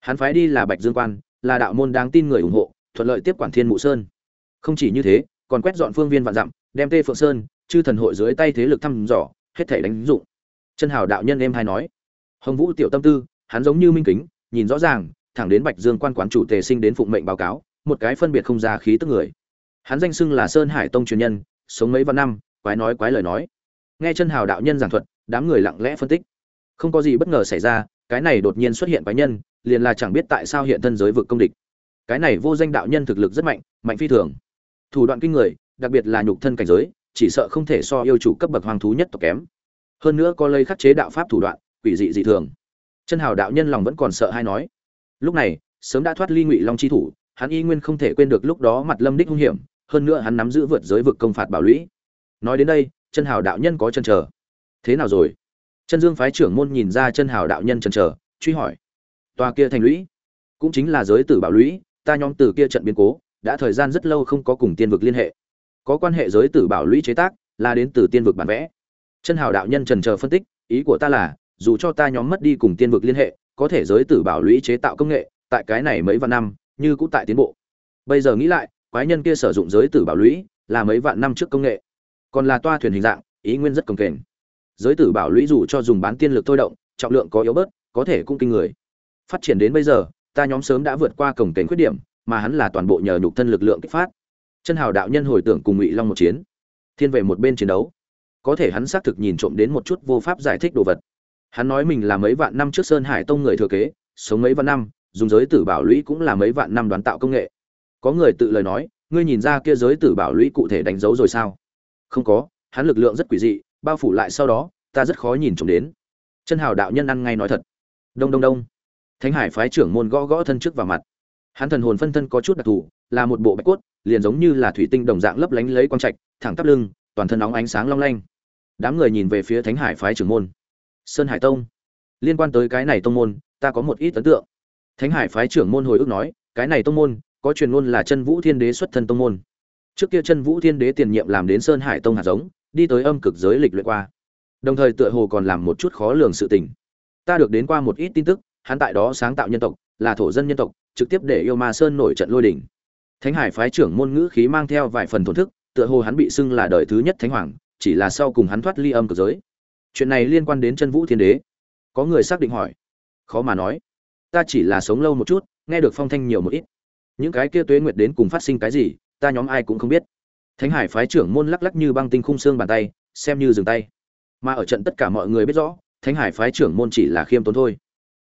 Hắn phái đi là bạch dương quan, là đạo môn đáng tin người ủng hộ, thuận lợi tiếp quản thiên mụ sơn. Không chỉ như thế, còn quét dọn phương viên vạn dặm, đem tê phượng sơn, chư thần hội dưới tay thế lực thăm dò, hết thể đánh dụng. Chân hào đạo nhân em hay nói, hồng vũ tiểu tâm tư, hắn giống như minh kính, nhìn rõ ràng, thẳng đến bạch dương quan quán chủ tề sinh đến phụng mệnh báo cáo, một cái phân biệt không ra khí tức người. Hắn danh xưng là sơn hải tông truyền nhân, sống mấy vạn năm quái nói quái lời nói. Nghe chân hào đạo nhân giảng thuật, đám người lặng lẽ phân tích. Không có gì bất ngờ xảy ra, cái này đột nhiên xuất hiện quái nhân, liền là chẳng biết tại sao hiện thân giới vực công địch. Cái này vô danh đạo nhân thực lực rất mạnh mạnh phi thường. Thủ đoạn kinh người, đặc biệt là nhục thân cảnh giới, chỉ sợ không thể so yêu chủ cấp bậc hoàng thú nhất tộc kém. Hơn nữa có lây khắc chế đạo pháp thủ đoạn, quỷ dị dị thường. Chân hào đạo nhân lòng vẫn còn sợ hay nói. Lúc này, sớm đã thoát ly ngụy long chi thủ, hắn y nguyên không thể quên được lúc đó mặt lâm đích hung hiểm, hơn nữa hắn nắm giữ vượt giới vực công phạt bảo lũy nói đến đây chân hào đạo nhân có chân chờ. Thế nào rồi? Chân dương phái trưởng môn nhìn ra chân hào đạo nhân chân chờ, truy hỏi. Tòa kia thành lũy, cũng chính là giới tử bảo lũy, ta nhóm từ kia trận biến cố, đã thời gian rất lâu không có cùng tiên vực liên hệ. Có quan hệ giới tử bảo lũy chế tác, là đến từ tiên vực bản vẽ. Chân hào đạo nhân trần chờ phân tích, ý của ta là, dù cho ta nhóm mất đi cùng tiên vực liên hệ, có thể giới tử bảo lũy chế tạo công nghệ, tại cái này mấy vạn năm, như cũng tại tiến bộ. Bây giờ nghĩ lại, quái nhân kia sử dụng giới tử bảo lũy, là mấy vạn năm trước công nghệ còn là toa thuyền hình dạng, ý nguyên rất công kềnh. Giới tử bảo lũy dù cho dùng bán tiên lực thôi động, trọng lượng có yếu bớt, có thể cũng kinh người. Phát triển đến bây giờ, ta nhóm sớm đã vượt qua cổng kềnh khuyết điểm, mà hắn là toàn bộ nhờ nhục thân lực lượng kích phát. Chân hào đạo nhân hồi tưởng cùng ngụy long một chiến. Thiên về một bên chiến đấu. Có thể hắn xác thực nhìn trộm đến một chút vô pháp giải thích đồ vật. Hắn nói mình là mấy vạn năm trước sơn hải tông người thừa kế, sống mấy vạn năm, dùng giới tử bảo lũy cũng là mấy vạn năm đoán tạo công nghệ. Có người tự lời nói, ngươi nhìn ra kia giới tử bảo lũy cụ thể đánh dấu rồi sao? Không có, hắn lực lượng rất quỷ dị, bao phủ lại sau đó, ta rất khó nhìn trộm đến. Chân hào đạo nhân ăn ngay nói thật. Đông đông đông. Thánh hải phái trưởng môn gõ gõ thân trước vào mặt. Hắn thần hồn phân thân có chút đặc thù, là một bộ bạch cốt, liền giống như là thủy tinh đồng dạng lấp lánh lấy quang trạch, thẳng tắp lưng, toàn thân nóng ánh sáng long lanh. Đám người nhìn về phía thánh hải phái trưởng môn. Sơn hải tông. Liên quan tới cái này tông môn, ta có một ít ấn tượng. Thánh hải phái trưởng môn hồi ức nói, cái này tông môn, có truyền ngôn là chân vũ thiên đế xuất thân tông môn trước kia chân vũ thiên đế tiền nhiệm làm đến sơn hải tông hạt giống, đi tới âm cực giới lịch luyện qua. Đồng thời tựa hồ còn làm một chút khó lường sự tình. Ta được đến qua một ít tin tức, hắn tại đó sáng tạo nhân tộc, là thổ dân nhân tộc, trực tiếp để yêu ma sơn nổi trận lôi đỉnh thánh hải phái trưởng môn ngữ khí mang theo vài phần thổn thức, tựa hồ hắn bị xưng là đời thứ nhất thánh hoàng, chỉ là sau cùng hắn thoát ly âm cực giới. Chuyện này liên quan đến chân vũ thiên đế. Có người xác định hỏi. Khó mà nói. Ta chỉ là sống lâu một chút, nghe được phong thanh nhiều một ít. Những cái kia tuế nguyệt đến cùng phát sinh cái gì? Ta nhóm ai cũng không biết. Thánh hải phái trưởng môn lắc lắc như băng tinh khung xương bàn tay, xem như dừng tay. Mà ở trận tất cả mọi người biết rõ, thánh hải phái trưởng môn chỉ là khiêm tốn thôi.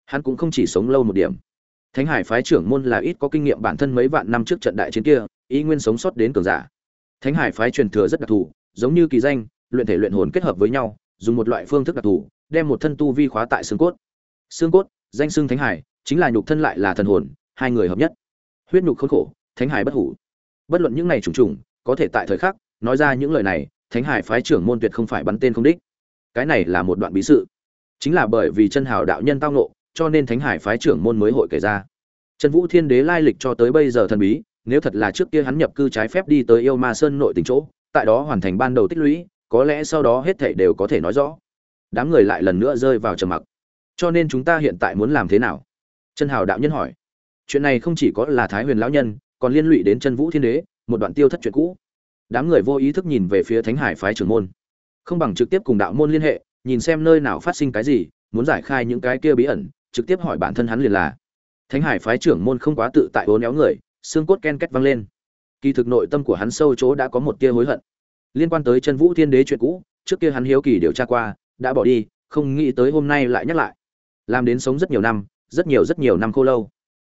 Hắn cũng không chỉ sống lâu một điểm. Thánh hải phái trưởng môn là ít có kinh nghiệm bản thân mấy vạn năm trước trận đại chiến kia, ý nguyên sống sót đến cường giả. Thánh hải phái truyền thừa rất đặc thù, giống như kỳ danh, luyện thể luyện hồn kết hợp với nhau, dùng một loại phương thức đặc thù, đem một thân tu vi khóa tại xương cốt. Xương cốt, danh xương thánh hải, chính là nhục thân lại là thần hồn, hai người hợp nhất. Huyết nhục khốn khổ, thánh hải bất hủ bất luận những này trùng trùng, có thể tại thời khắc nói ra những lời này, thánh hải phái trưởng môn tuyệt không phải bắn tên không đích. Cái này là một đoạn bí sự. Chính là bởi vì chân hào đạo nhân tao nộ cho nên thánh hải phái trưởng môn mới hội kể ra. Trần vũ thiên đế lai lịch cho tới bây giờ thần bí, nếu thật là trước kia hắn nhập cư trái phép đi tới yêu ma sơn nội tỉnh chỗ, tại đó hoàn thành ban đầu tích lũy, có lẽ sau đó hết thảy đều có thể nói rõ. Đám người lại lần nữa rơi vào trầm mặc. Cho nên chúng ta hiện tại muốn làm thế nào? Chân hào đạo nhân hỏi. Chuyện này không chỉ có là thái huyền lão nhân còn liên lụy đến chân vũ thiên đế, một đoạn tiêu thất chuyện cũ. Đám người vô ý thức nhìn về phía thánh hải phái trưởng môn. Không bằng trực tiếp cùng đạo môn liên hệ, nhìn xem nơi nào phát sinh cái gì, muốn giải khai những cái kia bí ẩn, trực tiếp hỏi bản thân hắn liền là. Thánh hải phái trưởng môn không quá tự tại hố néo người, xương cốt ken két văng lên. Kỳ thực nội tâm của hắn sâu chỗ đã có một tia hối hận. Liên quan tới chân vũ thiên đế chuyện cũ, trước kia hắn hiếu kỳ điều tra qua, đã bỏ đi, không nghĩ tới hôm nay lại nhắc lại. Làm đến sống rất nhiều năm, rất nhiều rất nhiều năm khô lâu.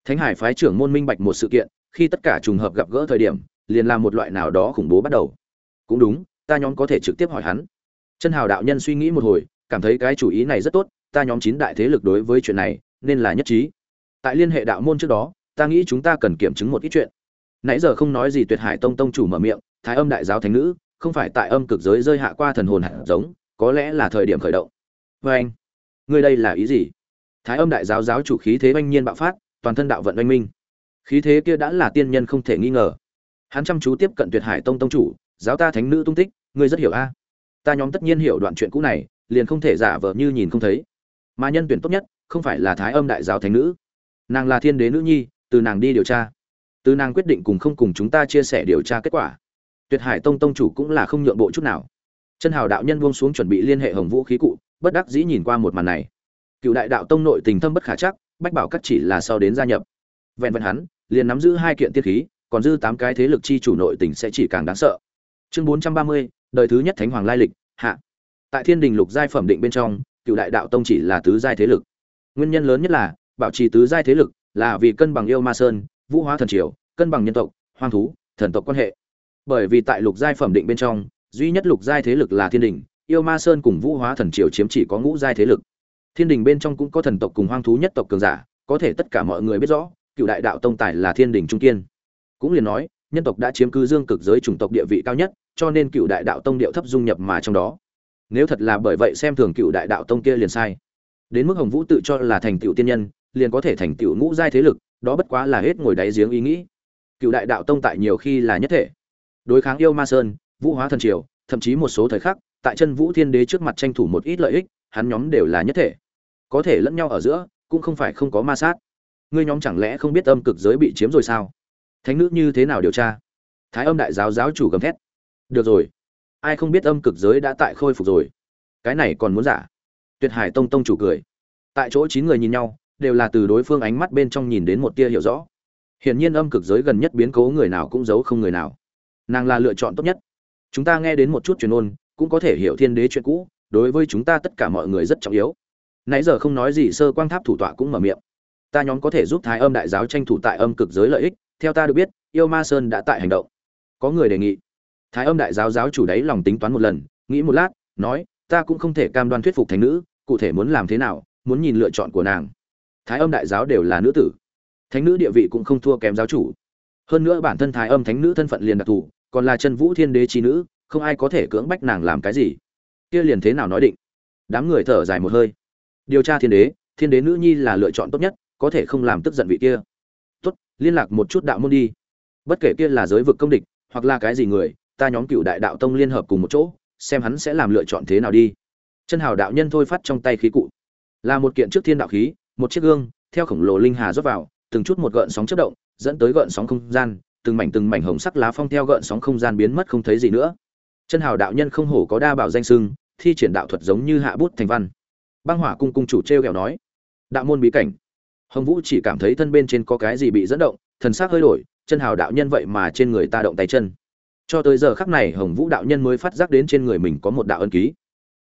Thánh hải phái trưởng môn minh bạch một sự kiện khi tất cả trùng hợp gặp gỡ thời điểm, liền làm một loại nào đó khủng bố bắt đầu. Cũng đúng, ta nhóm có thể trực tiếp hỏi hắn. Chân hào đạo nhân suy nghĩ một hồi, cảm thấy cái chủ ý này rất tốt, ta nhóm chín đại thế lực đối với chuyện này, nên là nhất trí. Tại liên hệ đạo môn trước đó, ta nghĩ chúng ta cần kiểm chứng một ít chuyện. Nãy giờ không nói gì tuyệt hải tông tông chủ mở miệng, thái âm đại giáo thánh nữ, không phải tại âm cực giới rơi hạ qua thần hồn hạt giống, có lẽ là thời điểm khởi động. Vê anh ngươi đây là ý gì? Thái âm đại giáo giáo chủ khí thế oanh nhiên bạo phát, toàn thân đạo vận oanh minh khí thế kia đã là tiên nhân không thể nghi ngờ. Hắn chăm chú tiếp cận tuyệt hải tông tông chủ, giáo ta thánh nữ tung tích, ngươi rất hiểu a. Ta nhóm tất nhiên hiểu đoạn chuyện cũ này, liền không thể giả vờ như nhìn không thấy. Mà nhân tuyển tốt nhất, không phải là thái âm đại giáo thánh nữ. Nàng là thiên đế nữ nhi, từ nàng đi điều tra. Từ nàng quyết định cùng không cùng chúng ta chia sẻ điều tra kết quả. Tuyệt hải tông tông chủ cũng là không nhượng bộ chút nào. Chân hào đạo nhân buông xuống chuẩn bị liên hệ hồng vũ khí cụ, bất đắc dĩ nhìn qua một màn này. Cựu đại đạo tông nội tình thâm bất khả chắc, bách bảo các chỉ là sau đến gia nhập. Vẹn vẹn hắn liền nắm giữ hai kiện tiết khí, còn dư tám cái thế lực chi chủ nội tình sẽ chỉ càng đáng sợ. Chương bốn trăm ba mươi, đời thứ nhất thánh hoàng lai lịch, hạ. Tại thiên đình lục giai phẩm định bên trong cửu đại đạo tông chỉ là tứ giai thế lực. Nguyên nhân lớn nhất là, bảo trì tứ giai thế lực là vì cân bằng yêu ma sơn, vũ hóa thần triều, cân bằng nhân tộc, hoang thú, thần tộc quan hệ. Bởi vì tại lục giai phẩm định bên trong, duy nhất lục giai thế lực là thiên đình, yêu ma sơn cùng vũ hóa thần triều chiếm chỉ có ngũ giai thế lực. Thiên đình bên trong cũng có thần tộc cùng hoang thú nhất tộc cường giả, có thể tất cả mọi người biết rõ cựu đại đạo tông tài là thiên đình trung kiên. Cũng liền nói, nhân tộc đã chiếm cứ dương cực giới chủng tộc địa vị cao nhất, cho nên cựu đại đạo tông điệu thấp dung nhập mà trong đó. Nếu thật là bởi vậy xem thường cựu đại đạo tông kia liền sai. Đến mức hồng vũ tự cho là thành tựu tiên nhân, liền có thể thành tựu ngũ giai thế lực, đó bất quá là hết ngồi đáy giếng ý nghĩ. Cựu đại đạo tông tại nhiều khi là nhất thể. Đối kháng yêu ma sơn, vũ hóa thần triều, thậm chí một số thời khắc, tại chân vũ thiên đế trước mặt tranh thủ một ít lợi ích, hắn nhóm đều là nhất thể. Có thể lẫn nhau ở giữa, cũng không phải không có ma sát ngươi nhóm chẳng lẽ không biết âm cực giới bị chiếm rồi sao? Thánh nữ như thế nào điều tra? Thái âm đại giáo giáo chủ gầm thét. Được rồi, ai không biết âm cực giới đã tại khôi phục rồi? Cái này còn muốn giả? Tuyệt hải tông tông chủ cười. Tại chỗ chín người nhìn nhau, đều là từ đối phương ánh mắt bên trong nhìn đến một tia hiểu rõ. Hiển nhiên âm cực giới gần nhất biến cố người nào cũng giấu không người nào. Nàng là lựa chọn tốt nhất. Chúng ta nghe đến một chút truyền ôn, cũng có thể hiểu thiên đế chuyện cũ, đối với chúng ta tất cả mọi người rất trọng yếu. Nãy giờ không nói gì, sơ quang tháp thủ tọa cũng mở miệng ta nhóm có thể giúp thái âm đại giáo tranh thủ tại âm cực giới lợi ích, theo ta được biết, yêu ma sơn đã tại hành động. Có người đề nghị. Thái âm đại giáo giáo chủ đấy lòng tính toán một lần, nghĩ một lát, nói, ta cũng không thể cam đoan thuyết phục thành nữ, cụ thể muốn làm thế nào, muốn nhìn lựa chọn của nàng. Thái âm đại giáo đều là nữ tử. Thánh nữ địa vị cũng không thua kém giáo chủ. Hơn nữa bản thân thái âm thánh nữ thân phận liền đặc thù, còn là chân vũ thiên đế trí nữ, không ai có thể cưỡng bách nàng làm cái gì. Kia liền thế nào nói định? Đám người thở dài một hơi. Điều tra thiên đế thiên đế nữ nhi là lựa chọn tốt nhất có thể không làm tức giận vị kia. Tốt, liên lạc một chút đạo môn đi. Bất kể kia là giới vực công địch, hoặc là cái gì người, ta nhóm cựu đại đạo tông liên hợp cùng một chỗ, xem hắn sẽ làm lựa chọn thế nào đi. Chân hào đạo nhân thôi phát trong tay khí cụ. Là một kiện trước thiên đạo khí, một chiếc gương, theo khổng lồ linh hà rót vào, từng chút một gợn sóng chất động, dẫn tới gợn sóng không gian, từng mảnh từng mảnh hồng sắc lá phong theo gợn sóng không gian biến mất không thấy gì nữa. Chân hào đạo nhân không hổ có đa bảo danh sưng, thi triển đạo thuật giống như hạ bút thành văn. Băng hỏa cung cung chủ t r nói, đạo môn bí cảnh hồng vũ chỉ cảm thấy thân bên trên có cái gì bị dẫn động, thần s ắ c hơi đổi, chân hào đạo nhân vậy mà trên người ta động tay chân. Cho tới giờ khắc này hồng vũ đạo nhân mới phát giác đến trên người mình có một đạo ân ký.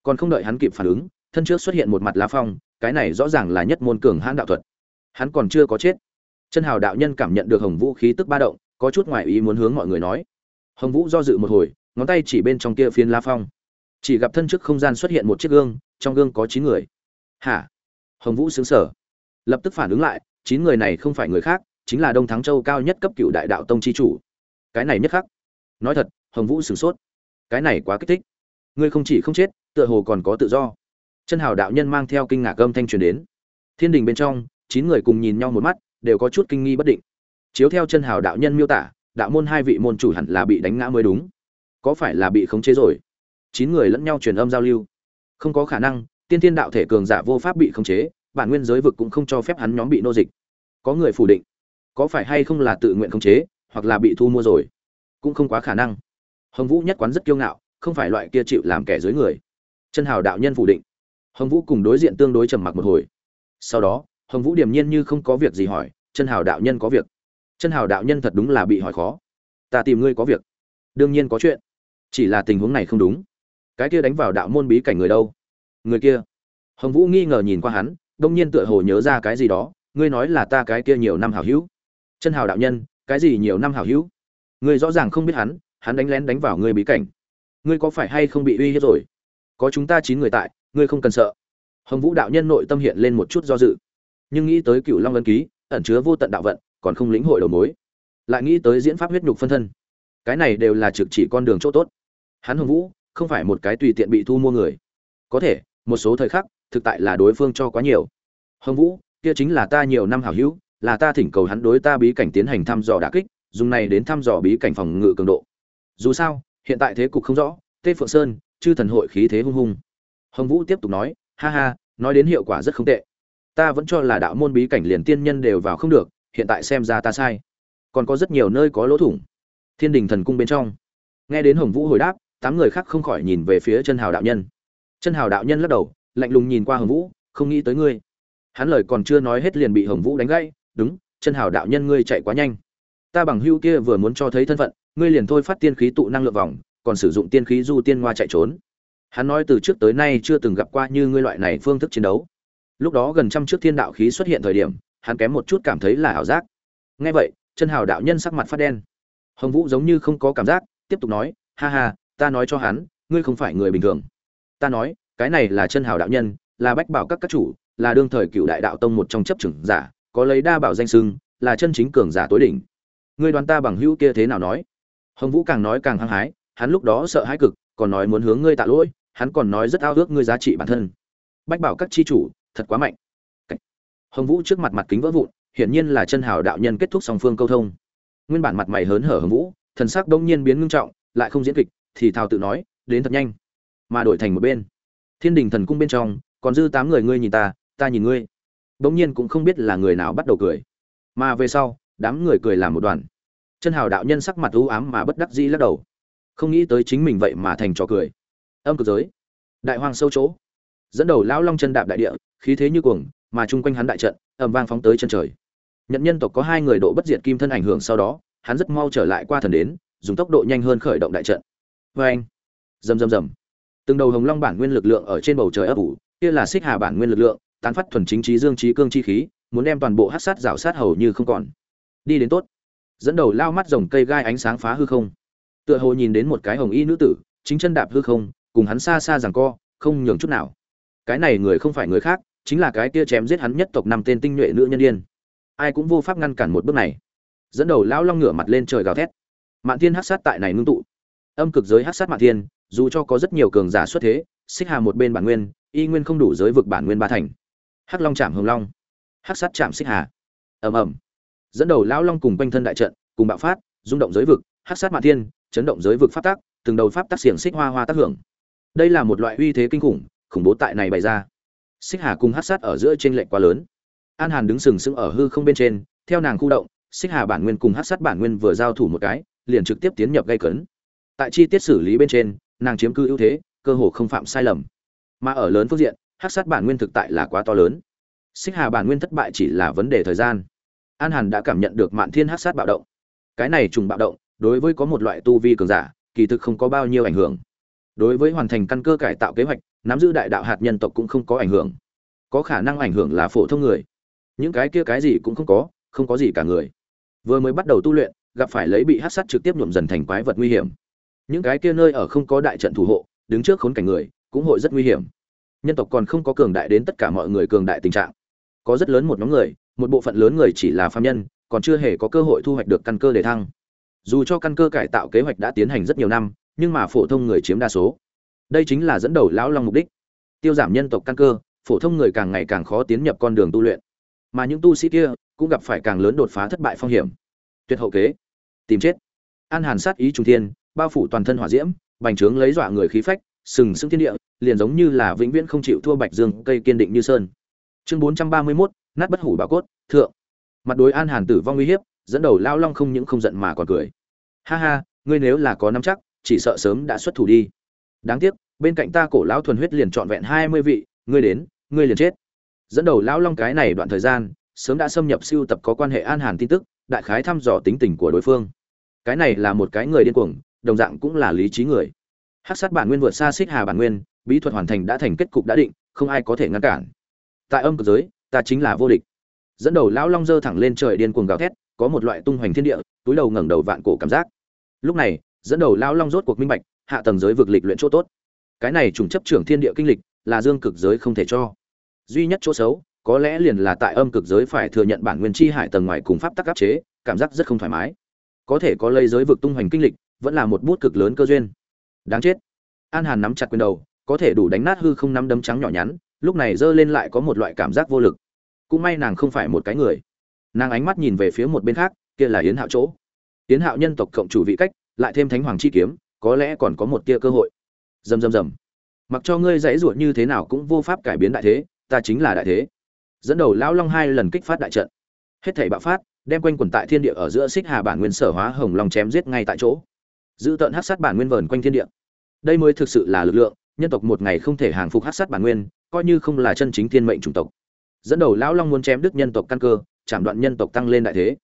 Còn không đợi hắn kịp phản ứng, thân trước xuất hiện một mặt lá phong, cái này rõ ràng là nhất môn cường hãn đạo thuật. Hắn còn chưa có chết. Chân hào đạo nhân cảm nhận được hồng vũ khí tức ba động, có chút ngoại ý muốn hướng mọi người nói. Hồng vũ do dự một hồi, ngón tay chỉ bên trong kia phiến lá phong. Chỉ gặp thân trước không gian xuất hiện một chiếc gương, trong gương có chín người. Hả? Hồng vũ xứng sở lập tức phản ứng lại, chín người này không phải người khác, chính là đông thắng châu cao nhất cấp cựu đại đạo tông chi chủ. Cái này nhất khắc. Nói thật, hồng vũ sửng sốt. Cái này quá kích thích. Ngươi không chỉ không chết, tựa hồ còn có tự do. Chân hào đạo nhân mang theo kinh ngạc âm thanh truyền đến. Thiên đình bên trong, chín người cùng nhìn nhau một mắt, đều có chút kinh nghi bất định. Chiếu theo chân hào đạo nhân miêu tả, đạo môn hai vị môn chủ hẳn là bị đánh ngã mới đúng. Có phải là bị khống chế rồi? Chín người lẫn nhau truyền âm giao lưu. Không có khả năng, tiên thiên đạo thể cường giả vô pháp bị khống chế bản nguyên giới vực cũng không cho phép hắn nhóm bị nô dịch. Có người phủ định, có phải hay không là tự nguyện khống chế, hoặc là bị thu mua rồi? Cũng không quá khả năng. Hồng vũ nhất quán rất kiêu ngạo, không phải loại kia chịu làm kẻ dưới người. Chân hào đạo nhân phủ định. Hồng vũ cùng đối diện tương đối trầm mặc một hồi. Sau đó, hồng vũ điềm nhiên như không có việc gì hỏi, chân hào đạo nhân có việc? Chân hào đạo nhân thật đúng là bị hỏi khó. Ta tìm ngươi có việc. Đương nhiên có chuyện. Chỉ là tình huống này không đúng. Cái kia đánh vào đạo môn bí cảnh người đâu? Người kia. Hồng vũ nghi ngờ nhìn qua hắn đông nhiên tựa hồ nhớ ra cái gì đó, ngươi nói là ta cái kia nhiều năm hảo hữu. Chân hào đạo nhân, cái gì nhiều năm hảo hữu? Ngươi rõ ràng không biết hắn hắn đánh lén đánh vào ngươi bí cảnh. Ngươi có phải hay không bị uy hiếp rồi? Có chúng ta chín người tại, ngươi không cần sợ. Hồng vũ đạo nhân nội tâm hiện lên một chút do dự. Nhưng nghĩ tới cựu long ân ký, ẩn chứa vô tận đạo vận, còn không lĩnh hội đầu mối. Lại nghĩ tới diễn pháp huyết nhục phân thân. Cái này đều là trực chỉ con đường chỗ tốt. Hắn hồng vũ, không phải một cái tùy tiện bị thu mua người. Có thể, một số thời khắc thực tại là đối phương cho quá nhiều. Hồng vũ, kia chính là ta nhiều năm hảo hữu, là ta thỉnh cầu hắn đối ta bí cảnh tiến hành thăm dò đả kích, dùng này đến thăm dò bí cảnh phòng ngự cường độ. Dù sao, hiện tại thế cục không rõ, tê phượng sơn, chư thần hội khí thế hung hung. Hồng vũ tiếp tục nói, ha ha, nói đến hiệu quả rất không tệ. Ta vẫn cho là đạo môn bí cảnh liền tiên nhân đều vào không được, hiện tại xem ra ta sai. Còn có rất nhiều nơi có lỗ thủng. Thiên đình thần cung bên trong. Nghe đến hồng vũ hồi đáp, tám người khác không khỏi nhìn về phía chân hào đạo nhân. Chân hào đạo nhân lắc đầu lạnh lùng nhìn qua hồng vũ, không nghĩ tới ngươi. Hắn lời còn chưa nói hết liền bị hồng vũ đánh gãy, đúng, chân hào đạo nhân ngươi chạy quá nhanh. Ta bằng hưu kia vừa muốn cho thấy thân phận, ngươi liền thôi phát tiên khí tụ năng lượng vòng, còn sử dụng tiên khí du tiên ngoa chạy trốn. Hắn nói từ trước tới nay chưa từng gặp qua như ngươi loại này phương thức chiến đấu. Lúc đó gần trăm trước thiên đạo khí xuất hiện thời điểm, hắn kém một chút cảm thấy là ảo giác. Nghe vậy, chân hào đạo nhân sắc mặt phát đen. Hồng vũ giống như không có cảm giác, tiếp tục nói, ha ha, ta nói cho hắn, ngươi không phải người bình thường. Ta nói cái này là chân hào đạo nhân, là bách bảo các các chủ, là đương thời cựu đại đạo tông một trong chấp trưởng giả, có lấy đa bảo danh sưng là chân chính cường giả tối đỉnh. Ngươi đoán ta bằng hữu kia thế nào nói? Hồng vũ càng nói càng hăng hái, hắn lúc đó sợ hãi cực, còn nói muốn hướng ngươi tạ lỗi, hắn còn nói rất ao ước ngươi giá trị bản thân. Bách bảo các chi chủ, thật quá mạnh. Hồng vũ trước mặt mặt kính vỡ vụn, hiển nhiên là chân hào đạo nhân kết thúc song phương câu thông. Nguyên bản mặt mày hớn hở hồng vũ, thần sắc đông nhiên biến ngưng trọng, lại không diễn kịch, thì thào tự nói, đến thật nhanh. Mà đổi thành một bên thiên đình thần cung bên trong, còn dư tám người ngươi nhìn ta ta nhìn ngươi. Bỗng nhiên cũng không biết là người nào bắt đầu cười. Mà về sau, đám người cười làm một đoàn. Chân hào đạo nhân sắc mặt u ám mà bất đắc dĩ lắc đầu. Không nghĩ tới chính mình vậy mà thành trò cười. Âm cực giới. Đại hoàng sâu chỗ. Dẫn đầu lão long chân đạp đại địa, khí thế như cuồng, mà chung quanh hắn đại trận, ầm vang phóng tới chân trời. Nhận nhân tộc có hai người độ bất diệt kim thân ảnh hưởng sau đó, hắn rất mau trở lại qua thần đến, dùng tốc độ nhanh hơn khởi động đại trận. Vê anh rầm rầm rầm từng đầu hồng long bản nguyên lực lượng ở trên bầu trời ấp ủ, kia là xích hà bản nguyên lực lượng, tán phát thuần chính trí dương trí cương chi khí, muốn đem toàn bộ hát sát rào sát hầu như không còn. Đi đến tốt. Dẫn đầu lao mắt rồng cây gai ánh sáng phá hư không. Tựa hồ nhìn đến một cái hồng y nữ tử, chính chân đạp hư không, cùng hắn xa xa rằng co, không nhường chút nào. Cái này người không phải người khác, chính là cái kia chém giết hắn nhất tộc năm tên tinh nhuệ nữ nhân điên. Ai cũng vô pháp ngăn cản một bước này. Dẫn đầu lão long ngửa mặt lên trời gào thét. Mạn thiên hắc sát tại này ngưng tụ. Âm cực giới hắc sát mạn thiên dù cho có rất nhiều cường giả xuất thế, xích hà một bên bản nguyên, y nguyên không đủ giới vực bản nguyên ba thành. Hắc long chạm hồng long. Hắc sát chạm xích hà. Ầm ầm. Dẫn đầu lão long cùng quanh thân đại trận, cùng bạo phát, rung động giới vực, hắc sát mạn thiên, chấn động giới vực pháp tắc, từng đầu pháp tắc xiềng xích hoa hoa tác hưởng. Đây là một loại uy thế kinh khủng khủng bố tại này bày ra. Xích hà cùng hắc sát ở giữa trên lệnh quá lớn. An hàn đứng sừng sững ở hư không bên trên, theo nàng khu động, xích hà bản nguyên cùng hắc sát bản nguyên vừa giao thủ một cái, liền trực tiếp tiến nhập gây cấn. Tại chi tiết xử lý bên trên nàng chiếm cư ưu thế, cơ hồ không phạm sai lầm. Mà ở lớn phương diện hắc sát bản nguyên thực tại là quá to lớn. Xích hà bản nguyên thất bại chỉ là vấn đề thời gian. An hàn đã cảm nhận được mạn thiên hắc sát bạo động. Cái này trùng bạo động, đối với có một loại tu vi cường giả, kỳ thực không có bao nhiêu ảnh hưởng. Đối với hoàn thành căn cơ cải tạo kế hoạch, nắm giữ đại đạo hạt nhân tộc cũng không có ảnh hưởng. Có khả năng ảnh hưởng là phổ thông người. Những cái kia cái gì cũng không có không có gì cả người. Vừa mới bắt đầu tu luyện, gặp phải lấy bị hát sát trực tiếp nhuộm dần thành quái vật nguy hiểm những cái kia nơi ở không có đại trận thủ hộ, đứng trước khốn cảnh người, cũng hội rất nguy hiểm. Nhân tộc còn không có cường đại đến tất cả mọi người cường đại tình trạng. Có rất lớn một nhóm người, một bộ phận lớn người chỉ là phạm nhân, còn chưa hề có cơ hội thu hoạch được căn cơ để thăng. Dù cho căn cơ cải tạo kế hoạch đã tiến hành rất nhiều năm, nhưng mà phổ thông người chiếm đa số. Đây chính là dẫn đầu lão long mục đích. Tiêu giảm nhân tộc căn cơ, phổ thông người càng ngày càng khó tiến nhập con đường tu luyện. Mà những tu sĩ kia, cũng gặp phải càng lớn đột phá thất bại phong hiểm. Tuyệt hậu kế. Tìm chết. An hàn sát ý trung thiên bao phủ toàn thân hỏa diễm bành trướng lấy dọa người khí phách sừng sững thiên địa liền giống như là vĩnh viễn không chịu thua bạch dương cây kiên định như sơn. Chương bốn trăm ba mươi 431, nát bất hủ bảo cốt thượng. Mặt đối an hàn tử vong uy hiếp dẫn đầu lao long không những không giận mà còn cười. Ha ha ngươi nếu là có nắm chắc chỉ sợ sớm đã xuất thủ đi. Đáng tiếc bên cạnh ta cổ lão thuần huyết liền trọn vẹn hai mươi vị ngươi đến ngươi liền chết. Dẫn đầu lão long cái này đoạn thời gian sớm đã xâm nhập siêu tập có quan hệ an hàn tin tức đại khái thăm dò tính tình của đối phương. Cái này là một cái người điên cuồng đồng dạng cũng là lý trí người. Hắc sát bản nguyên vượt xa xích hà bản nguyên, bí thuật hoàn thành đã thành kết cục đã định, không ai có thể ngăn cản. Tại âm cực giới, ta chính là vô địch. Dẫn đầu lão long dơ thẳng lên trời điên cuồng gào thét, có một loại tung hoành thiên địa, túi đầu ngẩng đầu vạn cổ cảm giác. Lúc này, dẫn đầu lão long rốt cuộc minh bạch, hạ tầng giới vực lịch luyện chỗ tốt. Cái này trùng chấp trưởng thiên địa kinh lịch, là dương cực giới không thể cho. Duy nhất chỗ xấu, có lẽ liền là tại âm cực giới phải thừa nhận bản nguyên chi hải tầng ngoài cùng pháp tắc áp chế, cảm giác rất không thoải mái. Có thể có lây giới vực tung hoành kinh lịch vẫn là một bút cực lớn cơ duyên. Đáng chết. An hàn nắm chặt quyền đầu, có thể đủ đánh nát hư không nắm đấm trắng nhỏ nhắn, lúc này giơ lên lại có một loại cảm giác vô lực. Cũng may nàng không phải một cái người. Nàng ánh mắt nhìn về phía một bên khác, kia là yến hạo chỗ. Yến hạo nhân tộc cộng chủ vị cách, lại thêm thánh hoàng chi kiếm, có lẽ còn có một tia cơ hội. Rầm rầm rầm. Mặc cho ngươi dãy ruột như thế nào cũng vô pháp cải biến đại thế, ta chính là đại thế. Dẫn đầu lão long hai lần kích phát đại trận. Hết thảy bạo phát, đem quanh quần tại thiên địa ở giữa xích hà bản nguyên sở hóa hồng long chém giết ngay tại chỗ giữ tận hắc sát bản nguyên vờn quanh thiên địa. Đây mới thực sự là lực lượng, nhân tộc một ngày không thể hàng phục hắc sát bản nguyên, coi như không là chân chính thiên mệnh chủng tộc. Dẫn đầu lão long muốn chém đứt nhân tộc căn cơ, chạm đoạn nhân tộc tăng lên đại thế.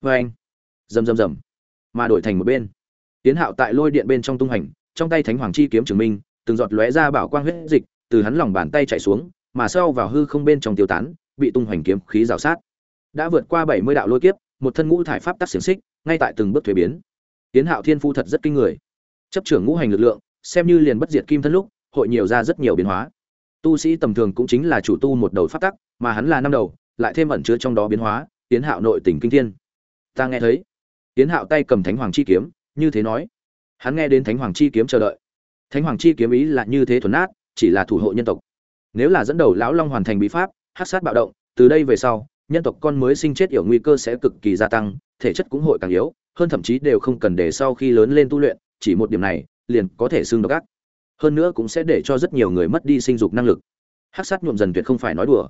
Vê anh rầm rầm rầm. Mà đổi thành một bên. Tiến hạo tại lôi điện bên trong tung hành, trong tay thánh hoàng chi kiếm chứng minh, từng giọt lóe ra bảo quang huyết dịch, từ hắn lòng bàn tay chạy xuống, mà sau vào hư không bên trong tiêu tán, bị tung hoành kiếm khí rào sát. Đã vượt qua bảy mươi đạo lôi kiếp, một thân ngũ thải pháp tắc xiềng xích, ngay tại từng bước thuế biến tiến hạo thiên phu thật rất kinh người. Chấp trưởng ngũ hành lực lượng, xem như liền bất diệt kim thân lúc, hội nhiều ra rất nhiều biến hóa. Tu sĩ tầm thường cũng chính là chủ tu một đầu pháp tắc, mà hắn là năm đầu, lại thêm ẩn chứa trong đó biến hóa, tiến hạo nội tình kinh thiên. Ta nghe thấy. Tiến hạo tay cầm thánh hoàng chi kiếm, như thế nói. Hắn nghe đến thánh hoàng chi kiếm chờ đợi. Thánh hoàng chi kiếm ý là như thế thuần át chỉ là thủ hộ nhân tộc. Nếu là dẫn đầu lão long hoàn thành bí pháp hát sát bạo động, từ đây về sau, nhân tộc con mới sinh chết yểu nguy cơ sẽ cực kỳ gia tăng, thể chất cũng hội càng yếu hơn thậm chí đều không cần để sau khi lớn lên tu luyện, chỉ một điểm này, liền có thể xương độc ác. Hơn nữa cũng sẽ để cho rất nhiều người mất đi sinh dục năng lực. Hắc sát nhuộm dần tuyệt không phải nói đùa.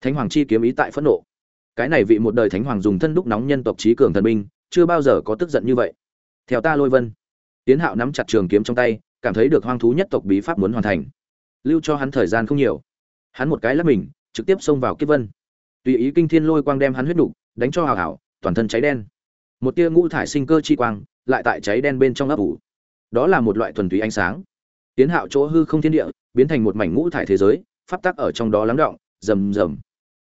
Thánh hoàng chi kiếm ý tại phẫn nộ. Cái này vị một đời thánh hoàng dùng thân đúc nóng nhân tộc trí cường thần binh, chưa bao giờ có tức giận như vậy. Theo ta lôi vân. Tiến hạo nắm chặt trường kiếm trong tay, cảm thấy được hoang thú nhất tộc bí pháp muốn hoàn thành. Lưu cho hắn thời gian không nhiều. Hắn một cái lắp mình, trực tiếp xông vào kiếp vân. Tùy ý kinh thiên lôi quang đem hắn huyết đục, đánh cho hào hảo toàn thân cháy đen một tia ngũ thải sinh cơ chi quang lại tại cháy đen bên trong ấp ủ. Đó là một loại thuần túy ánh sáng. Tiến hạo chỗ hư không thiên địa, biến thành một mảnh ngũ thải thế giới, pháp tắc ở trong đó lắng động, rầm rầm.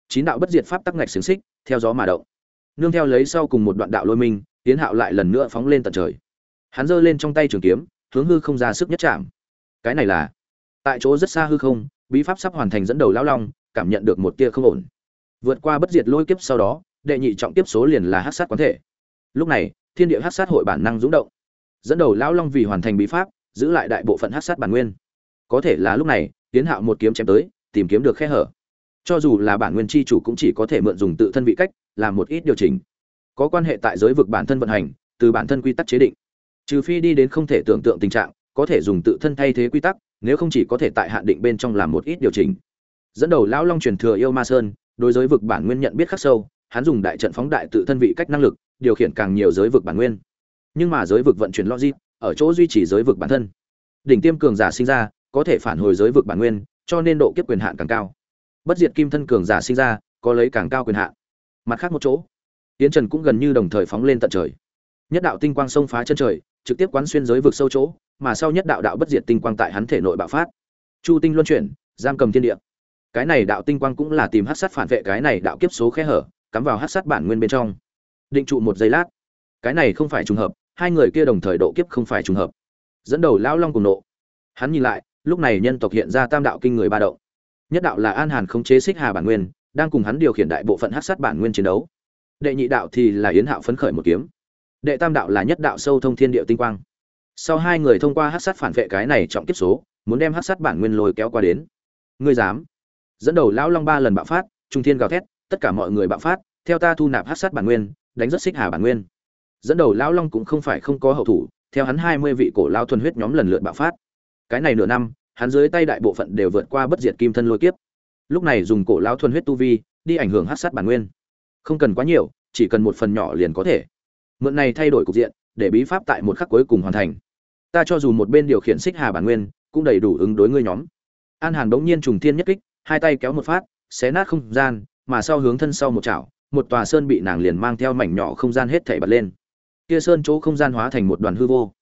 Chín đạo bất diệt pháp tắc ngạch xiềng xích, theo gió mà động. Nương theo lấy sau cùng một đoạn đạo lôi minh, tiến hạo lại lần nữa phóng lên tận trời. Hắn giơ lên trong tay trường kiếm, hướng hư không ra sức nhất chạm. Cái này là, tại chỗ rất xa hư không, bí pháp sắp hoàn thành dẫn đầu lão long, cảm nhận được một tia không ổn. Vượt qua bất diệt lôi kiếp sau đó, đệ nhị trọng kiếp số liền là hát sát quán thể lúc này, thiên địa hát sát hội bản năng rúng động, dẫn đầu lão long vì hoàn thành bí pháp, giữ lại đại bộ phận hát sát bản nguyên. Có thể là lúc này, tiến hạo một kiếm chém tới, tìm kiếm được khe hở. Cho dù là bản nguyên chi chủ cũng chỉ có thể mượn dùng tự thân vị cách, làm một ít điều chỉnh. Có quan hệ tại giới vực bản thân vận hành, từ bản thân quy tắc chế định. Trừ phi đi đến không thể tưởng tượng tình trạng, có thể dùng tự thân thay thế quy tắc, nếu không chỉ có thể tại hạn định bên trong làm một ít điều chỉnh. Dẫn đầu lão long truyền thừa yêu ma sơn, đối giới vực bản nguyên nhận biết khắc sâu, hắn dùng đại trận phóng đại tự thân vị cách năng lực điều khiển càng nhiều giới vực bản nguyên. Nhưng mà giới vực vận chuyển logic, ở chỗ duy trì giới vực bản thân. Đỉnh tiêm cường giả sinh ra, có thể phản hồi giới vực bản nguyên, cho nên độ kiếp quyền hạn càng cao. Bất diệt kim thân cường giả sinh ra, có lấy càng cao quyền hạn. Mặt khác một chỗ tiến trần cũng gần như đồng thời phóng lên tận trời. Nhất đạo tinh quang xông phá chân trời, trực tiếp quán xuyên giới vực sâu chỗ, mà sau nhất đạo đạo bất diệt tinh quang tại hắn thể nội bạo phát. Chu tinh luân chuyển, giam cầm thiên địa. Cái này đạo tinh quang cũng là tìm hát sát phản vệ cái này đạo kiếp số khe hở, cắm vào hát sát bản nguyên bên trong định trụ một giây lát. Cái này không phải trùng hợp, hai người kia đồng thời độ kiếp không phải trùng hợp. Dẫn đầu lão long cùng nộ. Hắn nhìn lại, lúc này nhân tộc hiện ra tam đạo kinh người ba động. Nhất đạo là an hàn khống chế xích hà bản nguyên, đang cùng hắn điều khiển đại bộ phận hát sát bản nguyên chiến đấu. Đệ nhị đạo thì là yến hạo phấn khởi một kiếm. Đệ tam đạo là nhất đạo sâu thông thiên địa tinh quang. Sau hai người thông qua hát sát phản vệ cái này trọng kiếp số, muốn đem hát sát bản nguyên lôi kéo qua đến. Ngươi dám? Dẫn đầu lão long ba lần bạo phát, trung thiên gào thét, tất cả mọi người bạo phát, theo ta thu nạp hát sát bản nguyên đánh rất xích hà bản nguyên. Dẫn đầu lão long cũng không phải không có hậu thủ, theo hắn hai mươi vị cổ lao thuần huyết nhóm lần lượt bạo phát. Cái này nửa năm, hắn dưới tay đại bộ phận đều vượt qua bất diệt kim thân lôi kiếp. Lúc này dùng cổ lao thuần huyết tu vi, đi ảnh hưởng hát sát bản nguyên. Không cần quá nhiều, chỉ cần một phần nhỏ liền có thể. Mượn này thay đổi cục diện, để bí pháp tại một khắc cuối cùng hoàn thành. Ta cho dù một bên điều khiển xích hà bản nguyên, cũng đầy đủ ứng đối ngươi nhóm. An hàn bỗng nhiên trùng thiên nhất kích, hai tay kéo một phát, xé nát không gian, mà sau hướng thân sau một chảo một tòa sơn bị nàng liền mang theo mảnh nhỏ không gian hết thảy bật lên. Kia sơn chỗ không gian hóa thành một đoàn hư vô,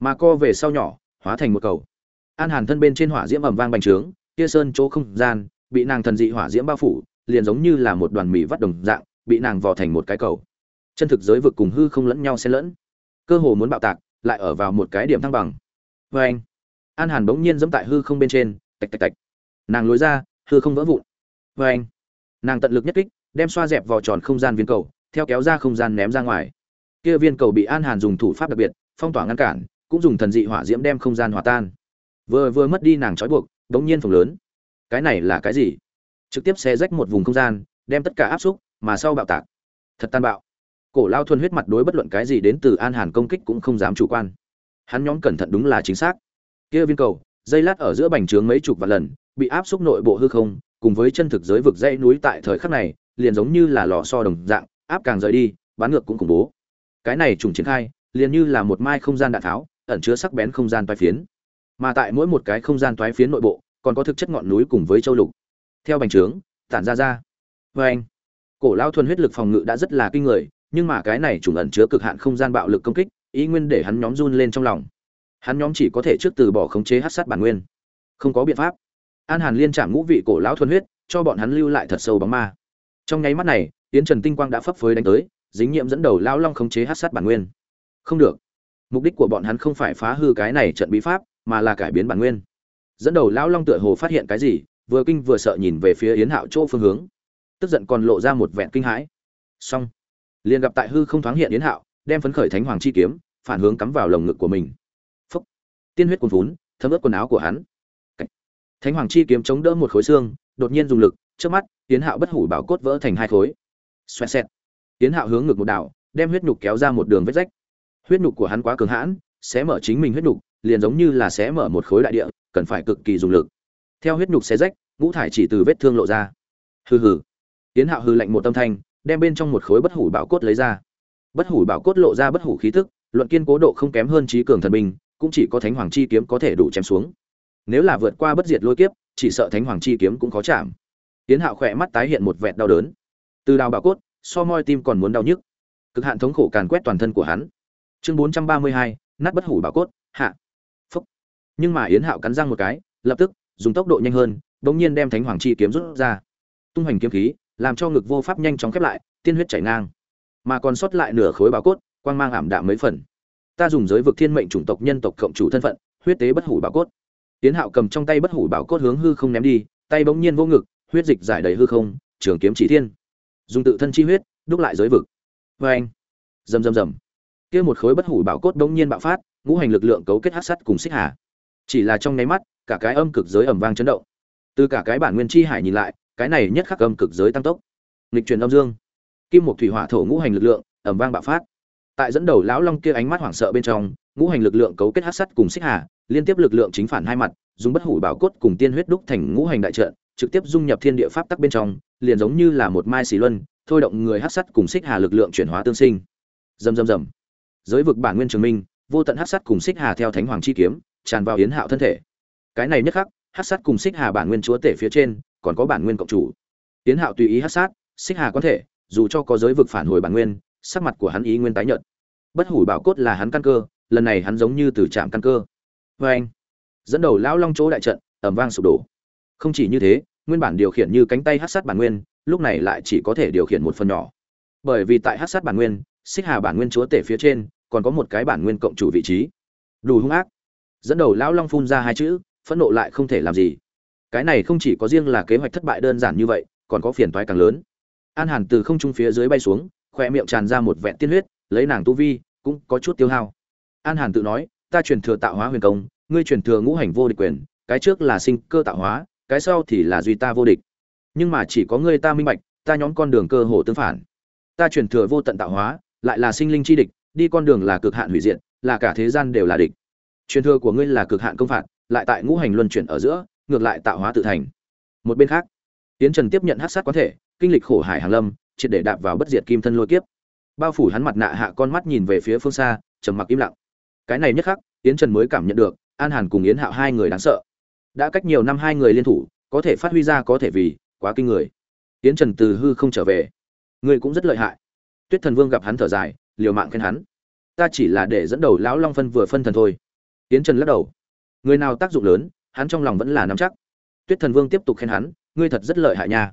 mà co về sau nhỏ, hóa thành một cầu. An hàn thân bên trên hỏa diễm ầm vang bành trướng, kia sơn chỗ không gian bị nàng thần dị hỏa diễm bao phủ, liền giống như là một đoàn mì vắt đồng dạng, bị nàng vò thành một cái cầu. Chân thực giới vực cùng hư không lẫn nhau xen lẫn. Cơ hồ muốn bạo tạc, lại ở vào một cái điểm thăng bằng. Vê anh, an hàn bỗng nhiên dẫm tại hư không bên trên, tạch tạch tạch. Nàng lối ra, hư không vỡ vụn. Vê anh, nàng tận lực nhất kích đem xoa dẹp vò tròn không gian viên cầu, theo kéo ra không gian ném ra ngoài. Kia viên cầu bị an hàn dùng thủ pháp đặc biệt, phong tỏa ngăn cản, cũng dùng thần dị hỏa diễm đem không gian hòa tan. Vừa vừa mất đi nàng trói buộc bỗng nhiên phồng lớn. Cái này là cái gì? Trực tiếp xé rách một vùng không gian, đem tất cả áp xúc, mà sau bạo tạc. Thật tan bạo. Cổ lao thuần huyết mặt đối bất luận cái gì đến từ an hàn công kích cũng không dám chủ quan. Hắn nhóm cẩn thận đúng là chính xác. Kia viên cầu, dây lát ở giữa bành trướng mấy chục vạn lần, bị áp xúc nội bộ hư không, cùng với chân thực giới vực dãy núi tại thời khắc này liền giống như là lò so đồng dạng, áp càng rời đi, bán ngược cũng khủng bố. Cái này trùng triển khai, liền như là một mai không gian đạn tháo, ẩn chứa sắc bén không gian toái phiến. Mà tại mỗi một cái không gian toái phiến nội bộ, còn có thực chất ngọn núi cùng với châu lục. Theo bành trướng, tản ra ra. Vê anh, cổ lao thuần huyết lực phòng ngự đã rất là kinh người, nhưng mà cái này trùng ẩn chứa cực hạn không gian bạo lực công kích, ý nguyên để hắn nhóm run lên trong lòng. Hắn nhóm chỉ có thể trước từ bỏ khống chế hát sát bản nguyên. Không có biện pháp. An hàn liên chạm ngũ vị cổ lão thuần huyết, cho bọn hắn lưu lại thật sâu bóng ma trong nháy mắt này, yến trần tinh quang đã phấp phới đánh tới, dính nhiệm dẫn đầu lao long khống chế hát sát bản nguyên. Không được. Mục đích của bọn hắn không phải phá hư cái này trận bí pháp, mà là cải biến bản nguyên. Dẫn đầu lão long tựa hồ phát hiện cái gì, vừa kinh vừa sợ nhìn về phía yến hạo chỗ phương hướng. Tức giận còn lộ ra một vẹn kinh hãi. Xong. Liền gặp tại hư không thoáng hiện yến hạo, đem phấn khởi thánh hoàng chi kiếm, phản hướng cắm vào lồng ngực của mình. Phúc. Tiên huyết cuồn vốn thấm ướt quần áo của hắn. Thánh hoàng chi kiếm chống đỡ một khối xương, đột nhiên dùng lực trước mắt, tiến hạo bất hủ bảo cốt vỡ thành hai khối. Xoẹt xẹt. Tiến hạo hướng ngực một đảo, đem huyết nhục kéo ra một đường vết rách. Huyết nhục của hắn quá cường hãn sẽ mở chính mình huyết nhục, liền giống như là sẽ mở một khối đại địa, cần phải cực kỳ dùng lực. Theo huyết nhục xé rách, ngũ thải chỉ từ vết thương lộ ra. Hừ hừ. Tiến hạo hư lạnh một tâm thanh, đem bên trong một khối bất hủ bảo cốt lấy ra. Bất hủ bảo cốt lộ ra bất hủ khí tức, luận kiên cố độ không kém hơn trí cường thần binh, cũng chỉ có thánh hoàng chi kiếm có thể đủ chém xuống. Nếu là vượt qua bất diệt lôi kiếp, chỉ sợ thánh hoàng chi kiếm cũng khó chạm tiến hạo khỏe mắt tái hiện một vẹn đau đớn. Từ đào bảo cốt, so moi tim còn muốn đau nhức. Cực hạn thống khổ càn quét toàn thân của hắn. Chương bốn trăm ba mươi hai, nát bất hủ bảo cốt, hạ. Phúc. Nhưng mà yến hạo cắn răng một cái, lập tức, dùng tốc độ nhanh hơn, bỗng nhiên đem thánh hoàng chi kiếm rút ra. Tung hoành kiếm khí, làm cho ngực vô pháp nhanh chóng khép lại, tiên huyết chảy ngang. Mà còn sót lại nửa khối bảo cốt, quang mang ảm đạm mấy phần. Ta dùng giới vực thiên mệnh chủng tộc nhân tộc cộng chủ thân phận, huyết tế bất hủ bảo cốt. Tiến hạo cầm trong tay bất hủ bảo cốt hướng hư không ném đi, tay bỗng nhiên vô ngực huyết dịch giải đầy hư không, trường kiếm chỉ thiên. Dùng tự thân chi huyết, đúc lại giới vực. Vê anh, rầm rầm rầm. Kia một khối bất hủ bảo cốt đống nhiên bạo phát, ngũ hành lực lượng cấu kết hắc sắt cùng xích hà. Chỉ là trong nháy mắt, cả cái âm cực giới ầm vang chấn động. Từ cả cái bản nguyên chi hải nhìn lại, cái này nhất khắc âm cực giới tăng tốc. Nghịch truyền âm dương. Kim một thủy hỏa thổ ngũ hành lực lượng, ầm vang bạo phát. Tại dẫn đầu lão long kia ánh mắt hoảng sợ bên trong, ngũ hành lực lượng cấu kết hắc sắt cùng xích hà, liên tiếp lực lượng chính phản hai mặt, dùng bất hủ bảo cốt cùng tiên huyết đúc thành ngũ hành đại trận trực tiếp dung nhập thiên địa pháp tắc bên trong, liền giống như là một mai xì luân, thôi động người hắc sắt cùng xích hà lực lượng chuyển hóa tương sinh. Rầm rầm rầm. Giới vực bản nguyên trường minh, vô tận hắc sắt cùng xích hà theo thánh hoàng chi kiếm, tràn vào yến hạo thân thể. Cái này nhất khắc, hắc sắt cùng xích hà bản nguyên chúa tể phía trên, còn có bản nguyên cộng chủ. Yến hạo tùy ý hắc sát, xích hà có thể, dù cho có giới vực phản hồi bản nguyên, sắc mặt của hắn ý nguyên tái nhợt. Bất hủ bảo cốt là hắn căn cơ, lần này hắn giống như từ trạm căn cơ. Vê anh dẫn đầu lão long chỗ đại trận, ầm vang sụp đổ. Không chỉ như thế nguyên bản điều khiển như cánh tay hát sát bản nguyên, lúc này lại chỉ có thể điều khiển một phần nhỏ. Bởi vì tại hát sát bản nguyên, xích hà bản nguyên chúa tể phía trên, còn có một cái bản nguyên cộng chủ vị trí. Đủ hung ác. Dẫn đầu lão long phun ra hai chữ, phẫn nộ lại không thể làm gì. Cái này không chỉ có riêng là kế hoạch thất bại đơn giản như vậy, còn có phiền toái càng lớn. An hàn từ không trung phía dưới bay xuống khoe miệng tràn ra một vẹn tiên huyết, lấy nàng tu vi, cũng có chút tiêu hao. An hàn tự nói, ta truyền thừa tạo hóa huyền công, ngươi truyền thừa ngũ hành vô địch quyền, cái trước là sinh cơ tạo hóa cái sau thì là duy ta vô địch. Nhưng mà chỉ có ngươi ta minh bạch, ta nhóm con đường cơ hồ tương phản. Ta truyền thừa vô tận tạo hóa, lại là sinh linh chi địch, đi con đường là cực hạn hủy diệt, là cả thế gian đều là địch. Truyền thừa của ngươi là cực hạn công phạt, lại tại ngũ hành luân chuyển ở giữa, ngược lại tạo hóa tự thành. Một bên khác tiến trần tiếp nhận hát sát quán thể, kinh lịch khổ hải hàng lâm, triệt để đạp vào bất diệt kim thân lôi kiếp. Bao phủ hắn mặt nạ hạ con mắt nhìn về phía phương xa, trầm mặc im lặng. Cái này nhất khắc tiến trần mới cảm nhận được, an hàn cùng yến hạo hai người đáng sợ đã cách nhiều năm hai người liên thủ, có thể phát huy ra có thể vì, quá kinh người. Tiến trần từ hư không trở về. Người cũng rất lợi hại. Tuyết thần vương gặp hắn thở dài, liều mạng khen hắn. Ta chỉ là để dẫn đầu lão long phân vừa phân thần thôi. Tiến trần lắc đầu. Người nào tác dụng lớn, hắn trong lòng vẫn là nắm chắc. Tuyết thần vương tiếp tục khen hắn, ngươi thật rất lợi hại nha.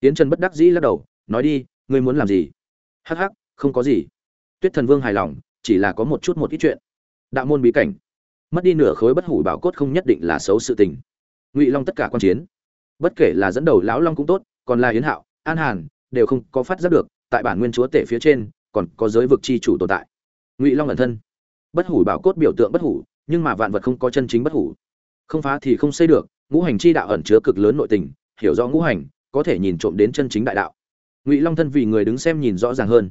Tiến trần bất đắc dĩ lắc đầu, nói đi, ngươi muốn làm gì? Hắc hắc, không có gì. Tuyết thần vương hài lòng, chỉ là có một chút một ít chuyện. Đạo môn bí cảnh mất đi nửa khối bất hủ bảo cốt không nhất định là xấu sự tình. Ngụy long tất cả quan chiến, bất kể là dẫn đầu lão long cũng tốt, còn là yến hạo, an hàn, đều không có phát giác được, tại bản nguyên chúa tể phía trên, còn có giới vực chi chủ tồn tại. Ngụy long ẩn thân. Bất hủ bảo cốt biểu tượng bất hủ, nhưng mà vạn vật không có chân chính bất hủ. Không phá thì không xây được, ngũ hành chi đạo ẩn chứa cực lớn nội tình, hiểu rõ ngũ hành, có thể nhìn trộm đến chân chính đại đạo. Ngụy long thân vì người đứng xem nhìn rõ ràng hơn.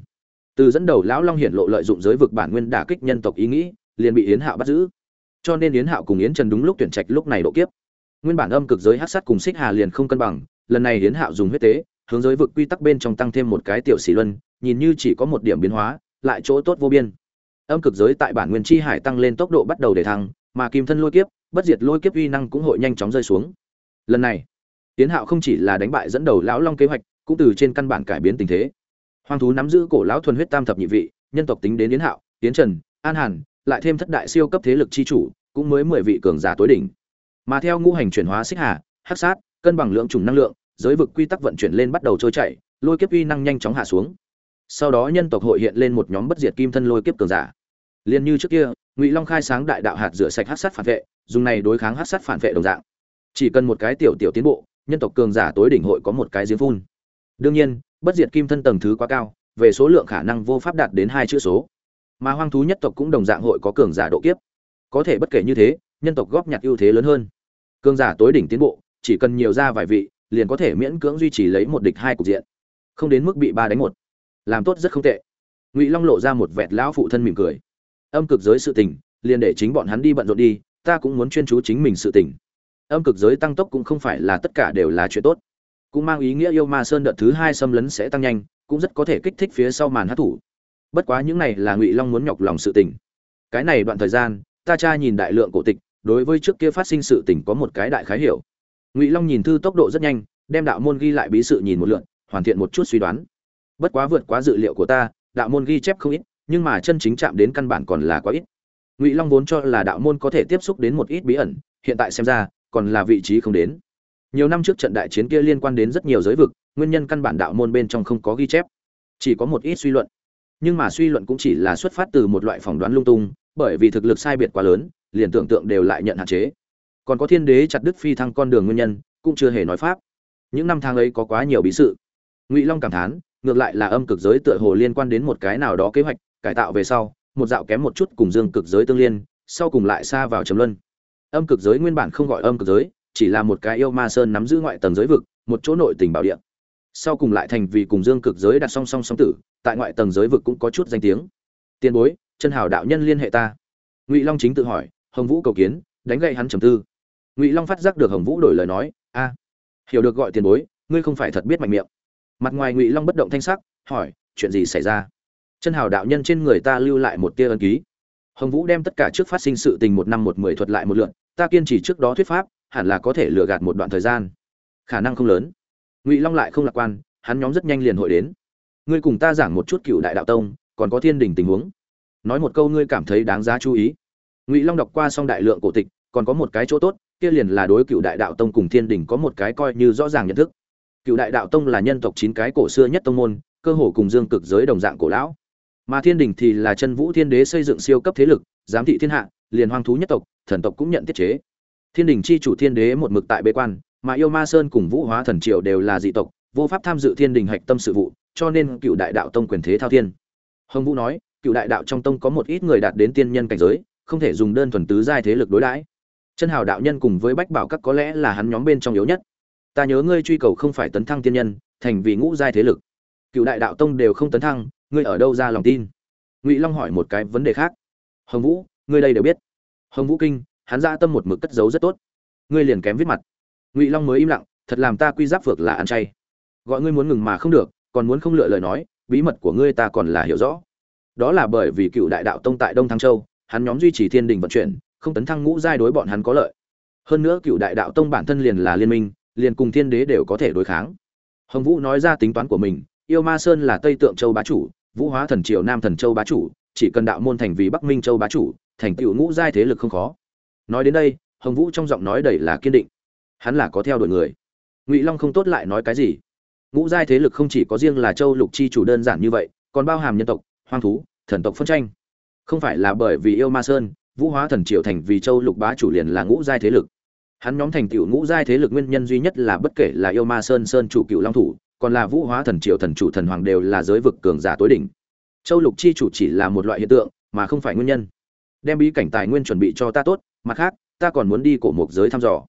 Từ dẫn đầu lão long hiển lộ lợi dụng giới vực bản nguyên đả kích nhân tộc ý nghĩ, liền bị yến hạo bắt giữ cho nên yến hạo cùng yến trần đúng lúc tuyển trạch lúc này độ kiếp. Nguyên bản âm cực giới hát sát cùng xích hà liền không cân bằng, lần này yến hạo dùng huyết tế, hướng giới vực quy tắc bên trong tăng thêm một cái tiểu xỉ luân, nhìn như chỉ có một điểm biến hóa, lại chỗ tốt vô biên. Âm cực giới tại bản nguyên chi hải tăng lên tốc độ bắt đầu để thăng, mà kim thân lôi kiếp, bất diệt lôi kiếp uy năng cũng hội nhanh chóng rơi xuống. Lần này, Yến hạo không chỉ là đánh bại dẫn đầu lão long kế hoạch, cũng từ trên căn bản cải biến tình thế. Hoang thú nắm giữ cổ lão thuần huyết tam thập nhị vị, nhân tộc tính đến yến hạo, Yến trần, an hàn lại thêm thất đại siêu cấp thế lực chi chủ, cũng mới mười vị cường giả tối đỉnh. Mà theo ngũ hành chuyển hóa xích hà, hắc sát, cân bằng lượng trùng năng lượng, giới vực quy tắc vận chuyển lên bắt đầu trôi chảy, lôi kiếp uy năng nhanh chóng hạ xuống. Sau đó nhân tộc hội hiện lên một nhóm bất diệt kim thân lôi kiếp cường giả. Liên như trước kia, ngụy long khai sáng đại đạo hạt rửa sạch hắc sát phản vệ, dùng này đối kháng hắc sát phản vệ đồng dạng. Chỉ cần một cái tiểu tiểu tiến bộ, nhân tộc cường giả tối đỉnh hội có một cái giếng phun. Đương nhiên, bất diệt kim thân tầng thứ quá cao, về số lượng khả năng vô pháp đạt đến hai chữ số mà hoang thú nhất tộc cũng đồng dạng hội có cường giả độ kiếp. Có thể bất kể như thế, nhân tộc góp nhặt ưu thế lớn hơn. Cường giả tối đỉnh tiến bộ, chỉ cần nhiều ra vài vị, liền có thể miễn cưỡng duy trì lấy một địch hai cục diện. Không đến mức bị ba đánh một. Làm tốt rất không tệ. Ngụy long lộ ra một vẹt lão phụ thân mỉm cười. Âm cực giới sự tình, liền để chính bọn hắn đi bận rộn đi, ta cũng muốn chuyên chú chính mình sự tình. Âm cực giới tăng tốc cũng không phải là tất cả đều là chuyện tốt. Cũng mang ý nghĩa yêu ma sơn đợt thứ hai xâm lấn sẽ tăng nhanh, cũng rất có thể kích thích phía sau màn hát thủ bất quá những này là ngụy long muốn nhọc lòng sự tình. Cái này đoạn thời gian, ta cha nhìn đại lượng cổ tịch, đối với trước kia phát sinh sự tình có một cái đại khái hiểu. Ngụy long nhìn thư tốc độ rất nhanh, đem đạo môn ghi lại bí sự nhìn một lượn hoàn thiện một chút suy đoán. Bất quá vượt quá dự liệu của ta, đạo môn ghi chép không ít, nhưng mà chân chính chạm đến căn bản còn là quá ít. Ngụy long vốn cho là đạo môn có thể tiếp xúc đến một ít bí ẩn, hiện tại xem ra, còn là vị trí không đến. Nhiều năm trước trận đại chiến kia liên quan đến rất nhiều giới vực, nguyên nhân căn bản đạo môn bên trong không có ghi chép, chỉ có một ít suy luận nhưng mà suy luận cũng chỉ là xuất phát từ một loại phỏng đoán lung tung, bởi vì thực lực sai biệt quá lớn, liền tưởng tượng đều lại nhận hạn chế. Còn có thiên đế chặt đức phi thăng con đường nguyên nhân, cũng chưa hề nói pháp. Những năm tháng ấy có quá nhiều bí sự. Ngụy long cảm thán, ngược lại là âm cực giới tựa hồ liên quan đến một cái nào đó kế hoạch, cải tạo về sau, một dạo kém một chút cùng dương cực giới tương liên, sau cùng lại xa vào trầm luân. Âm cực giới nguyên bản không gọi âm cực giới, chỉ là một cái yêu ma sơn nắm giữ ngoại tầng giới vực, một chỗ nội tình bảo địa. Sau cùng lại thành vì cùng dương cực giới đặt song song song tử tại ngoại tầng giới vực cũng có chút danh tiếng. Tiền bối, chân hảo đạo nhân liên hệ ta. Ngụy long chính tự hỏi, hồng vũ cầu kiến, đánh gậy hắn trầm tư. Ngụy long phát giác được hồng vũ đổi lời nói, a, hiểu được gọi tiền bối, ngươi không phải thật biết mạnh miệng. Mặt ngoài ngụy long bất động thanh sắc, hỏi, chuyện gì xảy ra? Chân hào đạo nhân trên người ta lưu lại một tia ân ký. Hồng vũ đem tất cả trước phát sinh sự tình một năm một mười thuật lại một lượn ta kiên trì trước đó thuyết pháp, hẳn là có thể lừa gạt một đoạn thời gian. Khả năng không lớn. Ngụy long lại không lạc quan, hắn nhóm rất nhanh liền hội đến ngươi cùng ta giảng một chút cựu đại đạo tông, còn có thiên đình tình huống. Nói một câu ngươi cảm thấy đáng giá chú ý. Ngụy long đọc qua xong đại lượng cổ tịch, còn có một cái chỗ tốt, kia liền là đối cựu đại đạo tông cùng thiên đình có một cái coi như rõ ràng nhận thức. Cựu đại đạo tông là nhân tộc chín cái cổ xưa nhất tông môn, cơ hồ cùng dương cực giới đồng dạng cổ lão. Mà thiên đình thì là chân vũ thiên đế xây dựng siêu cấp thế lực, giám thị thiên hạ, liền hoang thú nhất tộc, thần tộc cũng nhận tiết chế. Thiên đình chi chủ thiên đế một mực tại bế quan, mà yêu ma sơn cùng vũ hóa thần triều đều là dị tộc vô pháp tham dự thiên đình hạch tâm sự vụ, cho nên cựu đại đạo tông quyền thế thao thiên. Hồng vũ nói, cựu đại đạo trong tông có một ít người đạt đến tiên nhân cảnh giới, không thể dùng đơn thuần tứ giai thế lực đối đãi. Chân hào đạo nhân cùng với bách bảo các có lẽ là hắn nhóm bên trong yếu nhất. Ta nhớ ngươi truy cầu không phải tấn thăng tiên nhân, thành vì ngũ giai thế lực. Cựu đại đạo tông đều không tấn thăng, ngươi ở đâu ra lòng tin? Ngụy long hỏi một cái vấn đề khác. Hồng vũ, ngươi đây đều biết. Hồng vũ kinh, hắn ra tâm một mực cất giấu rất tốt. Ngươi liền kém viết mặt. Ngụy long mới im lặng, thật làm ta quy giáp phược là ăn chay gọi ngươi muốn ngừng mà không được, còn muốn không lựa lời nói, bí mật của ngươi ta còn là hiểu rõ. Đó là bởi vì cựu đại đạo tông tại đông thăng châu, hắn nhóm duy trì thiên đình vận chuyển, không tấn thăng ngũ giai đối bọn hắn có lợi. Hơn nữa cựu đại đạo tông bản thân liền là liên minh, liền cùng thiên đế đều có thể đối kháng. Hồng vũ nói ra tính toán của mình, yêu ma sơn là tây tượng châu bá chủ, vũ hóa thần triều nam thần châu bá chủ, chỉ cần đạo môn thành vì bắc minh châu bá chủ, thành tựu ngũ giai thế lực không khó. Nói đến đây, hồng vũ trong giọng nói đầy là kiên định. Hắn là có theo đuổi người. Ngụy long không tốt lại nói cái gì? Ngũ giai thế lực không chỉ có riêng là châu lục chi chủ đơn giản như vậy, còn bao hàm nhân tộc, hoang thú, thần tộc phân tranh. Không phải là bởi vì yêu ma sơn, vũ hóa thần triều thành vì châu lục bá chủ liền là ngũ giai thế lực. Hắn nhóm thành tựu ngũ giai thế lực nguyên nhân duy nhất là bất kể là yêu ma sơn sơn chủ cựu long thủ, còn là vũ hóa thần triều thần chủ thần hoàng đều là giới vực cường giả tối đỉnh. Châu lục chi chủ chỉ là một loại hiện tượng, mà không phải nguyên nhân. Đem bí cảnh tài nguyên chuẩn bị cho ta tốt, mặt khác, ta còn muốn đi cổ mục giới thăm dò.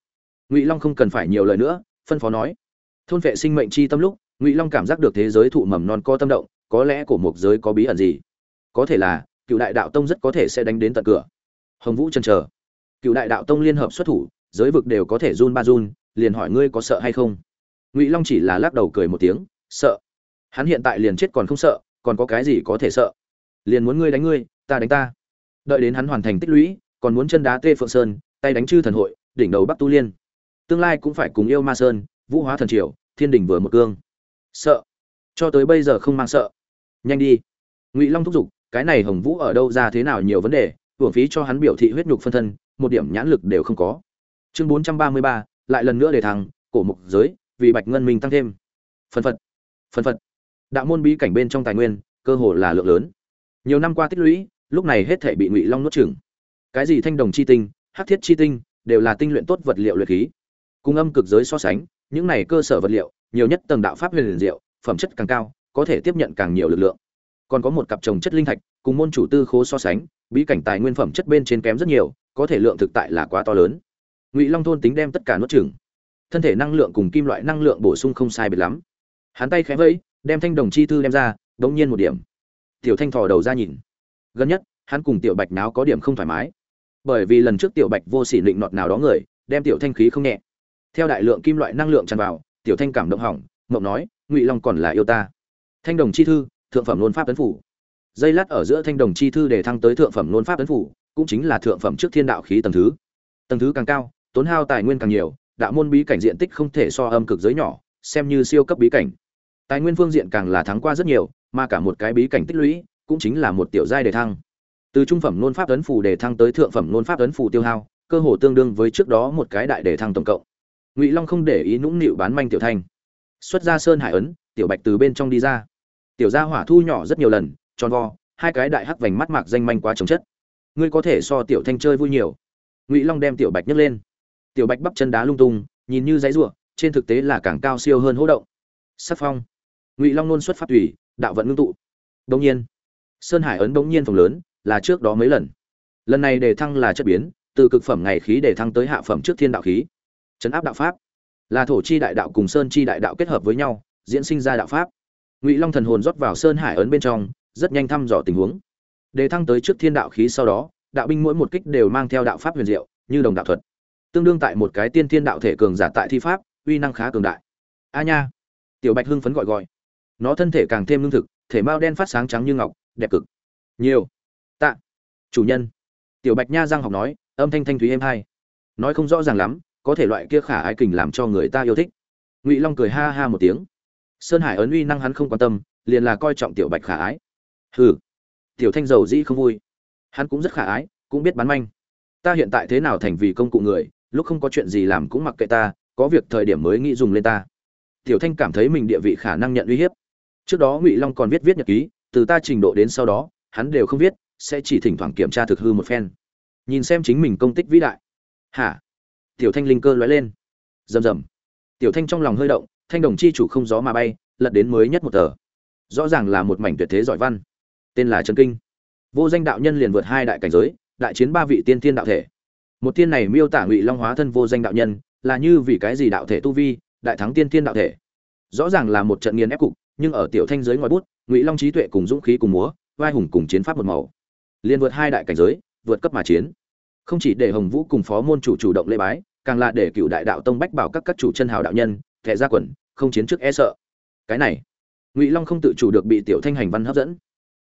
Ngụy long không cần phải nhiều lời nữa, phân phó nói thôn vệ sinh mệnh chi tâm lúc, ngụy long cảm giác được thế giới thụ mầm non co tâm động, có lẽ cổ mục giới có bí ẩn gì. Có thể là, cựu đại đạo tông rất có thể sẽ đánh đến tận cửa. Hồng vũ chân chờ. Cựu đại đạo tông liên hợp xuất thủ, giới vực đều có thể run ba run, liền hỏi ngươi có sợ hay không? Ngụy long chỉ là lắc đầu cười một tiếng, sợ. Hắn hiện tại liền chết còn không sợ, còn có cái gì có thể sợ? Liền muốn ngươi đánh ngươi, ta đánh ta. Đợi đến hắn hoàn thành tích lũy, còn muốn chân đá tê phượng sơn, tay đánh chư thần hội, đỉnh đầu bắc tu liên. Tương lai cũng phải cùng yêu ma sơn vũ hóa thần triều, thiên đình vừa một cương. Sợ. Cho tới bây giờ không mang sợ. Nhanh đi. Ngụy long thúc giục, cái này hồng vũ ở đâu ra thế nào nhiều vấn đề, hưởng phí cho hắn biểu thị huyết nhục phân thân, một điểm nhãn lực đều không có. Chương bốn trăm ba mươi ba, lại lần nữa để thằng cổ mục giới, vì bạch ngân minh tăng thêm. Phân phật. Phân phật. Đạo môn bí cảnh bên trong tài nguyên, cơ hồ là lượng lớn. Nhiều năm qua tích lũy, lúc này hết thể bị ngụy long nuốt chửng. Cái gì thanh đồng chi tinh, hắc thiết chi tinh, đều là tinh luyện tốt vật liệu luyện khí. Cung âm cực giới so sánh những này cơ sở vật liệu, nhiều nhất tầng đạo pháp huyền diệu, phẩm chất càng cao, có thể tiếp nhận càng nhiều lực lượng. Còn có một cặp trồng chất linh thạch, cùng môn chủ tư khố so sánh, bí cảnh tài nguyên phẩm chất bên trên kém rất nhiều, có thể lượng thực tại là quá to lớn. Ngụy long thôn tính đem tất cả nuốt chửng. Thân thể năng lượng cùng kim loại năng lượng bổ sung không sai biệt lắm. Hắn tay khẽ vẫy, đem thanh đồng chi thư đem ra bỗng nhiên một điểm. Tiểu thanh thò đầu ra nhìn. Gần nhất, hắn cùng tiểu bạch náo có điểm không thoải mái. Bởi vì lần trước tiểu bạch vô sỉ định nọt nào đó người, đem tiểu thanh khí không nhẹ theo đại lượng kim loại năng lượng tràn vào, tiểu thanh cảm động hỏng, mộng nói, ngụy long còn là yêu ta. Thanh đồng chi thư, thượng phẩm luân pháp tấn phủ. Dây lát ở giữa thanh đồng chi thư để thăng tới thượng phẩm luân pháp tấn phủ, cũng chính là thượng phẩm trước thiên đạo khí tầng thứ. Tầng thứ càng cao, tốn hao tài nguyên càng nhiều, đạo môn bí cảnh diện tích không thể so âm cực giới nhỏ, xem như siêu cấp bí cảnh. Tài nguyên phương diện càng là thắng qua rất nhiều, mà cả một cái bí cảnh tích lũy, cũng chính là một tiểu giai đề thăng. Từ trung phẩm nôn pháp tấn phủ đề thăng tới thượng phẩm nôn pháp tấn phủ tiêu hao, cơ hồ tương đương với trước đó một cái đại đề thăng tổng cộng ngụy long không để ý nũng nịu bán manh tiểu thanh xuất ra sơn hải ấn tiểu bạch từ bên trong đi ra tiểu gia hỏa thu nhỏ rất nhiều lần tròn vo hai cái đại hắc vành mắt mạc danh manh quá trồng chất ngươi có thể so tiểu thanh chơi vui nhiều ngụy long đem tiểu bạch nhấc lên tiểu bạch bắp chân đá lung tung nhìn như dãy ruộng trên thực tế là càng cao siêu hơn hỗ động sắc phong ngụy long nôn xuất phát thủy đạo vận ngưng tụ đông nhiên sơn hải ấn bỗng nhiên phòng lớn là trước đó mấy lần lần này đề thăng là chất biến từ cực phẩm ngày khí đề thăng tới hạ phẩm trước thiên đạo khí chấn áp đạo pháp. Là thổ chi đại đạo cùng sơn chi đại đạo kết hợp với nhau, diễn sinh ra đạo pháp. Ngụy long thần hồn rót vào sơn hải ấn bên trong, rất nhanh thăm dò tình huống. Đề thăng tới trước thiên đạo khí sau đó, đạo binh mỗi một kích đều mang theo đạo pháp huyền diệu, như đồng đạo thuật. Tương đương tại một cái tiên thiên đạo thể cường giả tại thi pháp, uy năng khá cường đại. A nha! Tiểu bạch hưng phấn gọi gọi. Nó thân thể càng thêm lương thực, thể mao đen phát sáng trắng như ngọc, đẹp cực. Nhiều. Tạ. Chủ nhân. Tiểu bạch nha giang học nói, âm thanh thanh thúy êm hai. Nói không rõ ràng lắm có thể loại kia khả ái kình làm cho người ta yêu thích. Ngụy long cười ha ha một tiếng. Sơn hải ấn uy năng hắn không quan tâm, liền là coi trọng tiểu bạch khả ái. Hừ, tiểu thanh dầu dĩ không vui. Hắn cũng rất khả ái, cũng biết bán manh. Ta hiện tại thế nào thành vì công cụ người, lúc không có chuyện gì làm cũng mặc kệ ta, có việc thời điểm mới nghĩ dùng lên ta. Tiểu thanh cảm thấy mình địa vị khả năng nhận uy hiếp. Trước đó ngụy long còn viết viết nhật ký, từ ta trình độ đến sau đó, hắn đều không viết, sẽ chỉ thỉnh thoảng kiểm tra thực hư một phen. Nhìn xem chính mình công tích vĩ đại. Hả? Tiểu thanh linh cơ lóe lên. Rầm rầm. Tiểu thanh trong lòng hơi động, thanh đồng chi chủ không gió mà bay, lật đến mới nhất một tờ. Rõ ràng là một mảnh tuyệt thế giỏi văn. Tên là trần kinh. Vô danh đạo nhân liền vượt hai đại cảnh giới, đại chiến ba vị tiên thiên đạo thể. Một tiên này miêu tả ngụy long hóa thân vô danh đạo nhân, là như vì cái gì đạo thể tu vi, đại thắng tiên thiên đạo thể. Rõ ràng là một trận nghiền ép cục, nhưng ở tiểu thanh giới ngoài bút, ngụy long trí tuệ cùng dũng khí cùng múa vai hùng cùng chiến pháp một màu. Liền vượt hai đại cảnh giới, vượt cấp mà chiến. Không chỉ để hồng vũ cùng phó môn chủ chủ động lễ bái càng là để cựu đại đạo tông bách bảo các các chủ chân hào đạo nhân, thẻ ra quần, không chiến trước e sợ. Cái này, ngụy long không tự chủ được bị tiểu thanh hành văn hấp dẫn.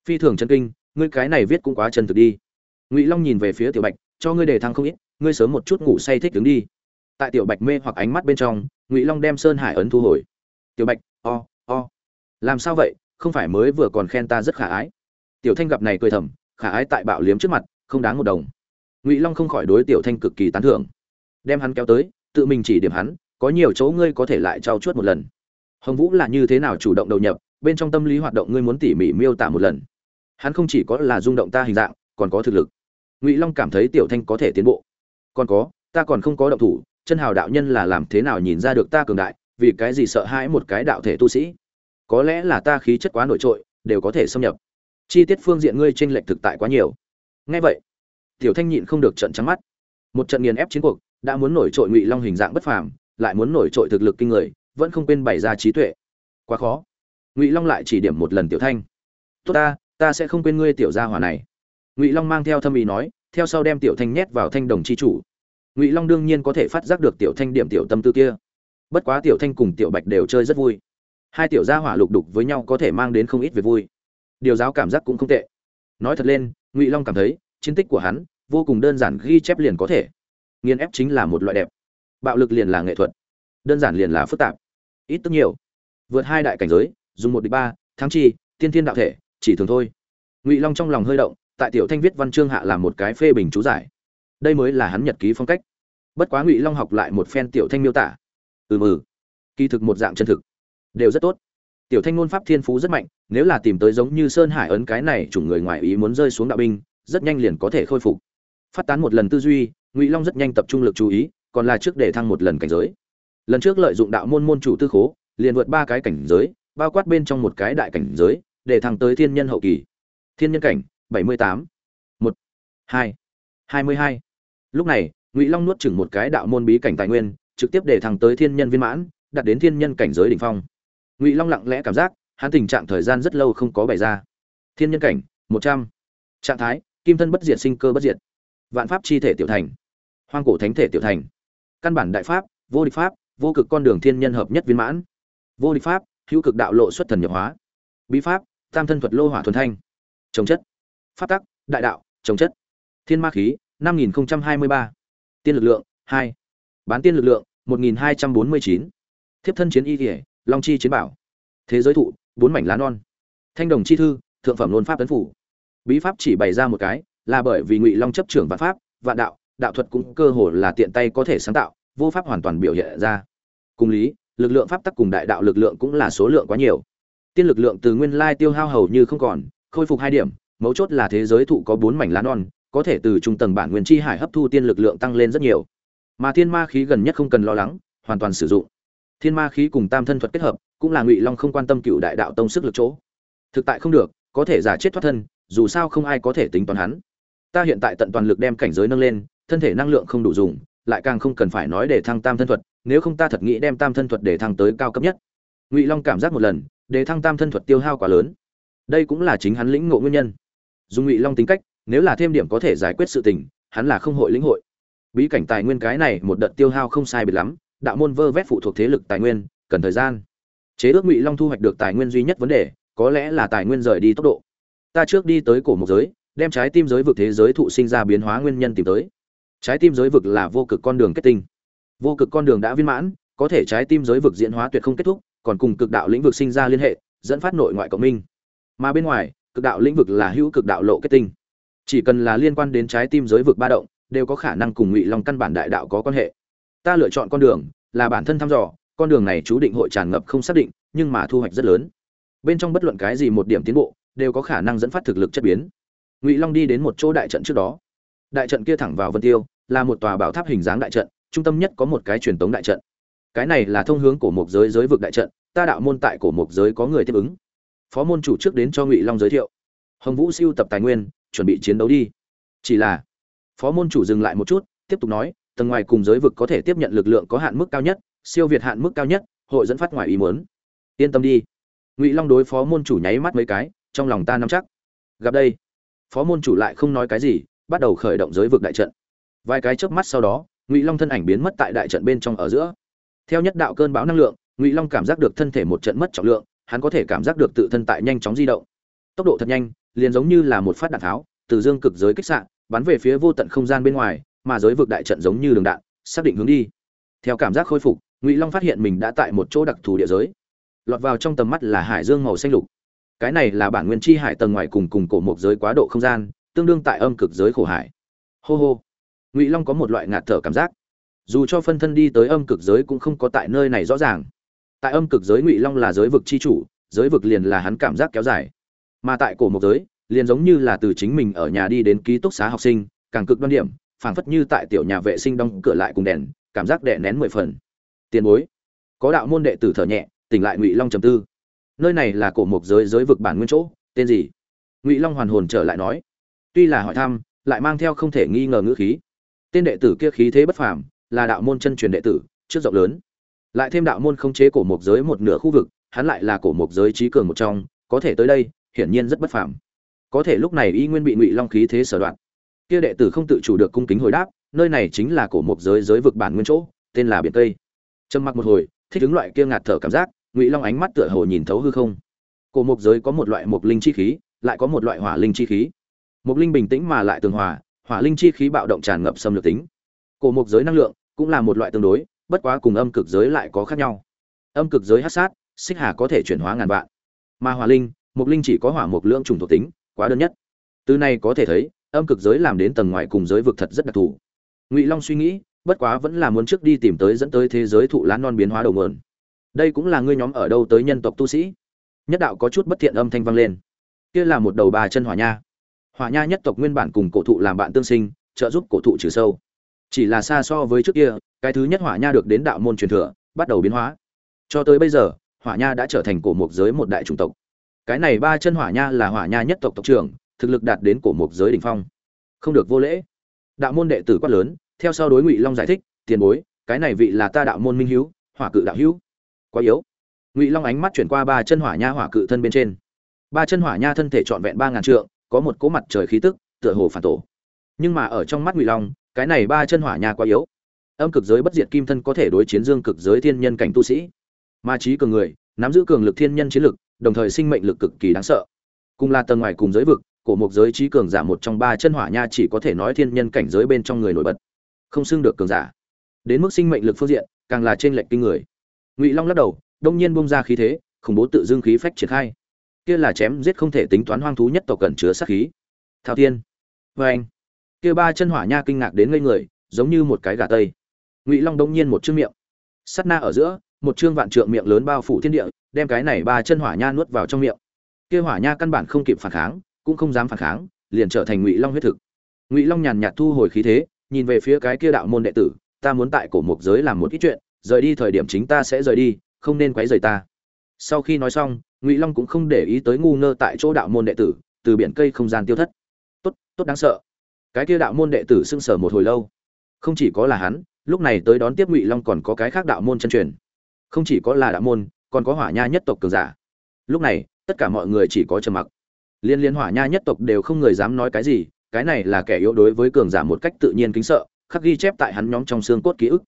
Phi thường chân kinh, ngươi cái này viết cũng quá chân thực đi. Ngụy long nhìn về phía tiểu bạch, cho ngươi đề thăng không ít, ngươi sớm một chút ngủ say thích đứng đi. Tại tiểu bạch mê hoặc ánh mắt bên trong, ngụy long đem sơn hải ấn thu hồi. Tiểu bạch, o o. Làm sao vậy? Không phải mới vừa còn khen ta rất khả ái. Tiểu thanh gặp này cười thầm, khả ái tại bạo liếm trước mặt, không đáng một đồng. Ngụy long không khỏi đối tiểu thanh cực kỳ tán thưởng đem hắn kéo tới, tự mình chỉ điểm hắn, có nhiều chỗ ngươi có thể lại trao chuốt một lần. Hồng vũ là như thế nào chủ động đầu nhập, bên trong tâm lý hoạt động ngươi muốn tỉ mỉ miêu tả một lần. Hắn không chỉ có là rung động ta hình dạng, còn có thực lực. Ngụy long cảm thấy tiểu thanh có thể tiến bộ. Còn có, ta còn không có động thủ, chân hào đạo nhân là làm thế nào nhìn ra được ta cường đại, vì cái gì sợ hãi một cái đạo thể tu sĩ? Có lẽ là ta khí chất quá nổi trội, đều có thể xâm nhập. Chi tiết phương diện ngươi tranh lệch thực tại quá nhiều. Ngay vậy, tiểu thanh nhịn không được trận trắng mắt. Một trận nghiền ép chiến cuộc đã muốn nổi trội ngụy long hình dạng bất phàm, lại muốn nổi trội thực lực kinh người, vẫn không quên bày ra trí tuệ. Quá khó. Ngụy long lại chỉ điểm một lần tiểu thanh. Tốt ta ta sẽ không quên ngươi tiểu gia hỏa này. Ngụy long mang theo thâm ý nói, theo sau đem tiểu thanh nhét vào thanh đồng chi chủ. Ngụy long đương nhiên có thể phát giác được tiểu thanh điểm tiểu tâm tư kia. Bất quá tiểu thanh cùng tiểu bạch đều chơi rất vui. Hai tiểu gia hỏa lục đục với nhau có thể mang đến không ít việc vui. Điều giáo cảm giác cũng không tệ. Nói thật lên, ngụy long cảm thấy, chiến tích của hắn vô cùng đơn giản ghi chép liền có thể nghiên ép chính là một loại đẹp. Bạo lực liền là nghệ thuật, đơn giản liền là phức tạp, ít tức nhiều. Vượt hai đại cảnh giới, dùng một địch ba, thắng chi, tiên thiên đạo thể, chỉ thường thôi. Ngụy long trong lòng hơi động, tại tiểu thanh viết văn chương hạ làm một cái phê bình chú giải. Đây mới là hắn nhật ký phong cách. Bất quá ngụy long học lại một phen tiểu thanh miêu tả. Ừ mừ, kỳ thực một dạng chân thực, đều rất tốt. Tiểu thanh ngôn pháp thiên phú rất mạnh, nếu là tìm tới giống như sơn hải ấn cái này chủng người ngoài ý muốn rơi xuống đạo binh, rất nhanh liền có thể khôi phục. Phát tán một lần tư duy ngụy long rất nhanh tập trung lực chú ý còn là trước để thăng một lần cảnh giới lần trước lợi dụng đạo môn môn chủ tư khố liền vượt ba cái cảnh giới bao quát bên trong một cái đại cảnh giới để thăng tới thiên nhân hậu kỳ thiên nhân cảnh bảy mươi tám, một, hai hai mươi hai. lúc này ngụy long nuốt chừng một cái đạo môn bí cảnh tài nguyên trực tiếp để thăng tới thiên nhân viên mãn đạt đến thiên nhân cảnh giới đỉnh phong ngụy long lặng lẽ cảm giác hắn tình trạng thời gian rất lâu không có bày ra thiên nhân cảnh một trăm. trạng thái kim thân bất diệt sinh cơ bất diệt vạn pháp chi thể tiểu thành hoang cổ thánh thể tiểu thành. Căn bản đại pháp, vô địch pháp, vô cực con đường thiên nhân hợp nhất viên mãn. Vô địch pháp, hữu cực đạo lộ xuất thần nhập hóa. Bí pháp, tam thân thuật lô hỏa thuần thanh. Trồng chất. Pháp tắc, đại đạo, trồng chất. Thiên ma khí, năm nghìn hai mươi ba. Tiên lực lượng, hai. Bán tiên lực lượng, một nghìn hai trăm bốn mươi chín. Thiếp thân chiến y thể long chi chiến bảo. Thế giới thụ, bốn mảnh lá non. Thanh đồng chi thư, thượng phẩm luân pháp tấn phủ. Bí pháp chỉ bày ra một cái, là bởi vì ngụy long chấp trưởng vạn pháp, vạn đạo đạo thuật cũng cơ hồ là tiện tay có thể sáng tạo, vô pháp hoàn toàn biểu hiện ra. Cùng lý, lực lượng pháp tắc cùng đại đạo lực lượng cũng là số lượng quá nhiều. Tiên lực lượng từ nguyên lai tiêu hao hầu như không còn, khôi phục hai điểm, mấu chốt là thế giới thụ có bốn mảnh lá non, có thể từ trung tầng bản nguyên chi hải hấp thu tiên lực lượng tăng lên rất nhiều. Mà thiên ma khí gần nhất không cần lo lắng, hoàn toàn sử dụng. Thiên ma khí cùng tam thân thuật kết hợp, cũng là ngụy long không quan tâm cựu đại đạo tông sức lực chỗ. Thực tại không được, có thể giả chết thoát thân, dù sao không ai có thể tính toán hắn. Ta hiện tại tận toàn lực đem cảnh giới nâng lên thân thể năng lượng không đủ dùng, lại càng không cần phải nói để thăng tam thân thuật, nếu không ta thật nghĩ đem tam thân thuật để thăng tới cao cấp nhất. Ngụy long cảm giác một lần, để thăng tam thân thuật tiêu hao quá lớn. Đây cũng là chính hắn lĩnh ngộ nguyên nhân. Dùng ngụy long tính cách, nếu là thêm điểm có thể giải quyết sự tình, hắn là không hội lĩnh hội. Bí cảnh tài nguyên cái này một đợt tiêu hao không sai biệt lắm, đạo môn vơ vét phụ thuộc thế lực tài nguyên, cần thời gian. Chế ước ngụy long thu hoạch được tài nguyên duy nhất vấn đề, có lẽ là tài nguyên rời đi tốc độ. Ta trước đi tới cổ mục giới, đem trái tim giới vực thế giới thụ sinh ra biến hóa nguyên nhân tìm tới trái tim giới vực là vô cực con đường kết tinh. Vô cực con đường đã viên mãn, có thể trái tim giới vực diễn hóa tuyệt không kết thúc, còn cùng cực đạo lĩnh vực sinh ra liên hệ, dẫn phát nội ngoại cộng minh. Mà bên ngoài, cực đạo lĩnh vực là hữu cực đạo lộ kết tinh. Chỉ cần là liên quan đến trái tim giới vực ba động, đều có khả năng cùng ngụy long căn bản đại đạo có quan hệ. Ta lựa chọn con đường là bản thân thăm dò, con đường này chú định hội tràn ngập không xác định, nhưng mà thu hoạch rất lớn. Bên trong bất luận cái gì một điểm tiến bộ, đều có khả năng dẫn phát thực lực chất biến. Ngụy long đi đến một chỗ đại trận trước đó. Đại trận kia thẳng vào vân tiêu là một tòa bảo tháp hình dáng đại trận, trung tâm nhất có một cái truyền tống đại trận. Cái này là thông hướng cổ mục giới giới vực đại trận, ta đạo môn tại cổ mục giới có người tiếp ứng. Phó môn chủ trước đến cho ngụy long giới thiệu. Hồng vũ siêu tập tài nguyên, chuẩn bị chiến đấu đi. Chỉ là, phó môn chủ dừng lại một chút, tiếp tục nói, tầng ngoài cùng giới vực có thể tiếp nhận lực lượng có hạn mức cao nhất, siêu việt hạn mức cao nhất, hội dẫn phát ngoài ý muốn. Yên tâm đi. Ngụy long đối phó môn chủ nháy mắt mấy cái, trong lòng ta nắm chắc. Gặp đây, phó môn chủ lại không nói cái gì, bắt đầu khởi động giới vực đại trận vài cái chớp mắt sau đó, ngụy long thân ảnh biến mất tại đại trận bên trong ở giữa. Theo nhất đạo cơn bão năng lượng, ngụy long cảm giác được thân thể một trận mất trọng lượng, hắn có thể cảm giác được tự thân tại nhanh chóng di động. Tốc độ thật nhanh, liền giống như là một phát đạn tháo, từ dương cực giới kích sạn bắn về phía vô tận không gian bên ngoài, mà giới vực đại trận giống như đường đạn, xác định hướng đi. Theo cảm giác khôi phục, ngụy long phát hiện mình đã tại một chỗ đặc thù địa giới. Lọt vào trong tầm mắt là hải dương màu xanh lục. Cái này là bản nguyên chi hải tầng ngoài cùng cùng cổ một giới quá độ không gian, tương đương tại âm cực giới khổ hải. Hô hô ngụy long có một loại ngạt thở cảm giác dù cho phân thân đi tới âm cực giới cũng không có tại nơi này rõ ràng tại âm cực giới ngụy long là giới vực c h i chủ giới vực liền là hắn cảm giác kéo dài mà tại cổ mộc giới liền giống như là từ chính mình ở nhà đi đến ký túc xá học sinh càng cực đoan điểm phảng phất như tại tiểu nhà vệ sinh đóng cửa lại cùng đèn cảm giác đè nén mười phần tiền bối có đạo môn đệ tử thở nhẹ tỉnh lại ngụy long trầm tư nơi này là cổ mục giới giới vực bản nguyên chỗ tên gì ngụy long hoàn hồn trở lại nói tuy là hỏi thăm lại mang theo không thể nghi ngờ ngữ khí tên đệ tử kia khí thế bất phàm, là đạo môn chân truyền đệ tử, trước rộng lớn. Lại thêm đạo môn không chế cổ mục giới một nửa khu vực, hắn lại là cổ mục giới trí cường một trong, có thể tới đây, hiển nhiên rất bất phàm. Có thể lúc này y nguyên bị ngụy long khí thế sở đoạn. Kia đệ tử không tự chủ được cung kính hồi đáp, nơi này chính là cổ mục giới giới vực bản nguyên chỗ, tên là biển tây trầm mặc một hồi, thích ứng loại kia ngạt thở cảm giác, ngụy long ánh mắt tựa hồ nhìn thấu hư không. Cổ mục giới có một loại mục linh chi khí, lại có một loại hỏa linh chi khí. Mục linh bình tĩnh mà lại tường hòa hỏa linh chi khí bạo động tràn ngập xâm lược tính. Cổ mục giới năng lượng cũng là một loại tương đối, bất quá cùng âm cực giới lại có khác nhau. Âm cực giới hát sát, xích hà có thể chuyển hóa ngàn vạn. Mà hỏa linh, mục linh chỉ có hỏa mục lượng trùng thuộc tính, quá đơn nhất. Từ này có thể thấy, âm cực giới làm đến tầng ngoài cùng giới vực thật rất đặc thù. Ngụy long suy nghĩ, bất quá vẫn là muốn trước đi tìm tới dẫn tới thế giới thụ lá non biến hóa đầu mượn đây cũng là ngươi nhóm ở đâu tới nhân tộc tu sĩ? Nhất đạo có chút bất thiện âm thanh vang lên. Kia là một đầu bà chân hỏa nha hỏa nha nhất tộc nguyên bản cùng cổ thụ làm bạn tương sinh, trợ giúp cổ thụ trừ sâu. Chỉ là xa so với trước kia, cái thứ nhất hỏa nha được đến đạo môn truyền thừa, bắt đầu biến hóa. Cho tới bây giờ, hỏa nha đã trở thành cổ mục giới một đại chủng tộc. Cái này ba chân hỏa nha là hỏa nha nhất tộc tộc trưởng, thực lực đạt đến cổ mục giới đỉnh phong. Không được vô lễ. Đạo môn đệ tử quát lớn, theo sau đối ngụy long giải thích, tiền bối, cái này vị là ta đạo môn minh hữu, hỏa cự đạo hữu. Quá yếu. Ngụy long ánh mắt chuyển qua ba chân hỏa nha hỏa cự thân bên trên. Ba chân hỏa nha thân thể trọn vẹn ba ngàn trượng có một cỗ mặt trời khí tức, tựa hồ phản tổ. Nhưng mà ở trong mắt ngụy long, cái này ba chân hỏa nha quá yếu. Âm cực giới bất diệt kim thân có thể đối chiến dương cực giới thiên nhân cảnh tu sĩ. Ma trí cường người, nắm giữ cường lực thiên nhân chiến lực, đồng thời sinh mệnh lực cực kỳ đáng sợ. Cùng là tầng ngoài cùng giới vực, cổ một giới trí cường giả một trong ba chân hỏa nha chỉ có thể nói thiên nhân cảnh giới bên trong người nổi bật. Không xưng được cường giả. Đến mức sinh mệnh lực phương diện, càng là trên lệnh kinh người. Ngụy long lắc đầu, đông nhiên bung ra khí thế, khủng bố tự dưng khí phách triển khai kia là chém giết không thể tính toán hoang thú nhất tộc cần chứa sát khí. Thao thiên. Vê anh. Kia ba chân hỏa nha kinh ngạc đến ngây người, giống như một cái gà tây. Ngụy long đông nhiên một chương miệng. Sắt na ở giữa, một chương vạn trượng miệng lớn bao phủ thiên địa, đem cái này ba chân hỏa nha nuốt vào trong miệng. Kia hỏa nha căn bản không kịp phản kháng, cũng không dám phản kháng, liền trở thành ngụy long huyết thực. Ngụy long nhàn nhạt thu hồi khí thế, nhìn về phía cái kia đạo môn đệ tử, ta muốn tại cổ mục giới làm một ít chuyện, rời đi thời điểm chính ta sẽ rời đi, không nên quấy rầy ta. Sau khi nói xong ngụy long cũng không để ý tới ngu ngơ tại chỗ đạo môn đệ tử, từ biển cây không gian tiêu thất. Tốt tốt đáng sợ. Cái kia đạo môn đệ tử sưng sở một hồi lâu. Không chỉ có là hắn, lúc này tới đón tiếp ngụy long còn có cái khác đạo môn chân truyền. Không chỉ có là đạo môn, còn có hỏa nha nhất tộc cường giả. Lúc này, tất cả mọi người chỉ có trầm mặc. Liên liên hỏa nha nhất tộc đều không người dám nói cái gì, cái này là kẻ yếu đối với cường giả một cách tự nhiên kính sợ, khắc ghi chép tại hắn nhóm trong xương cốt ký ức.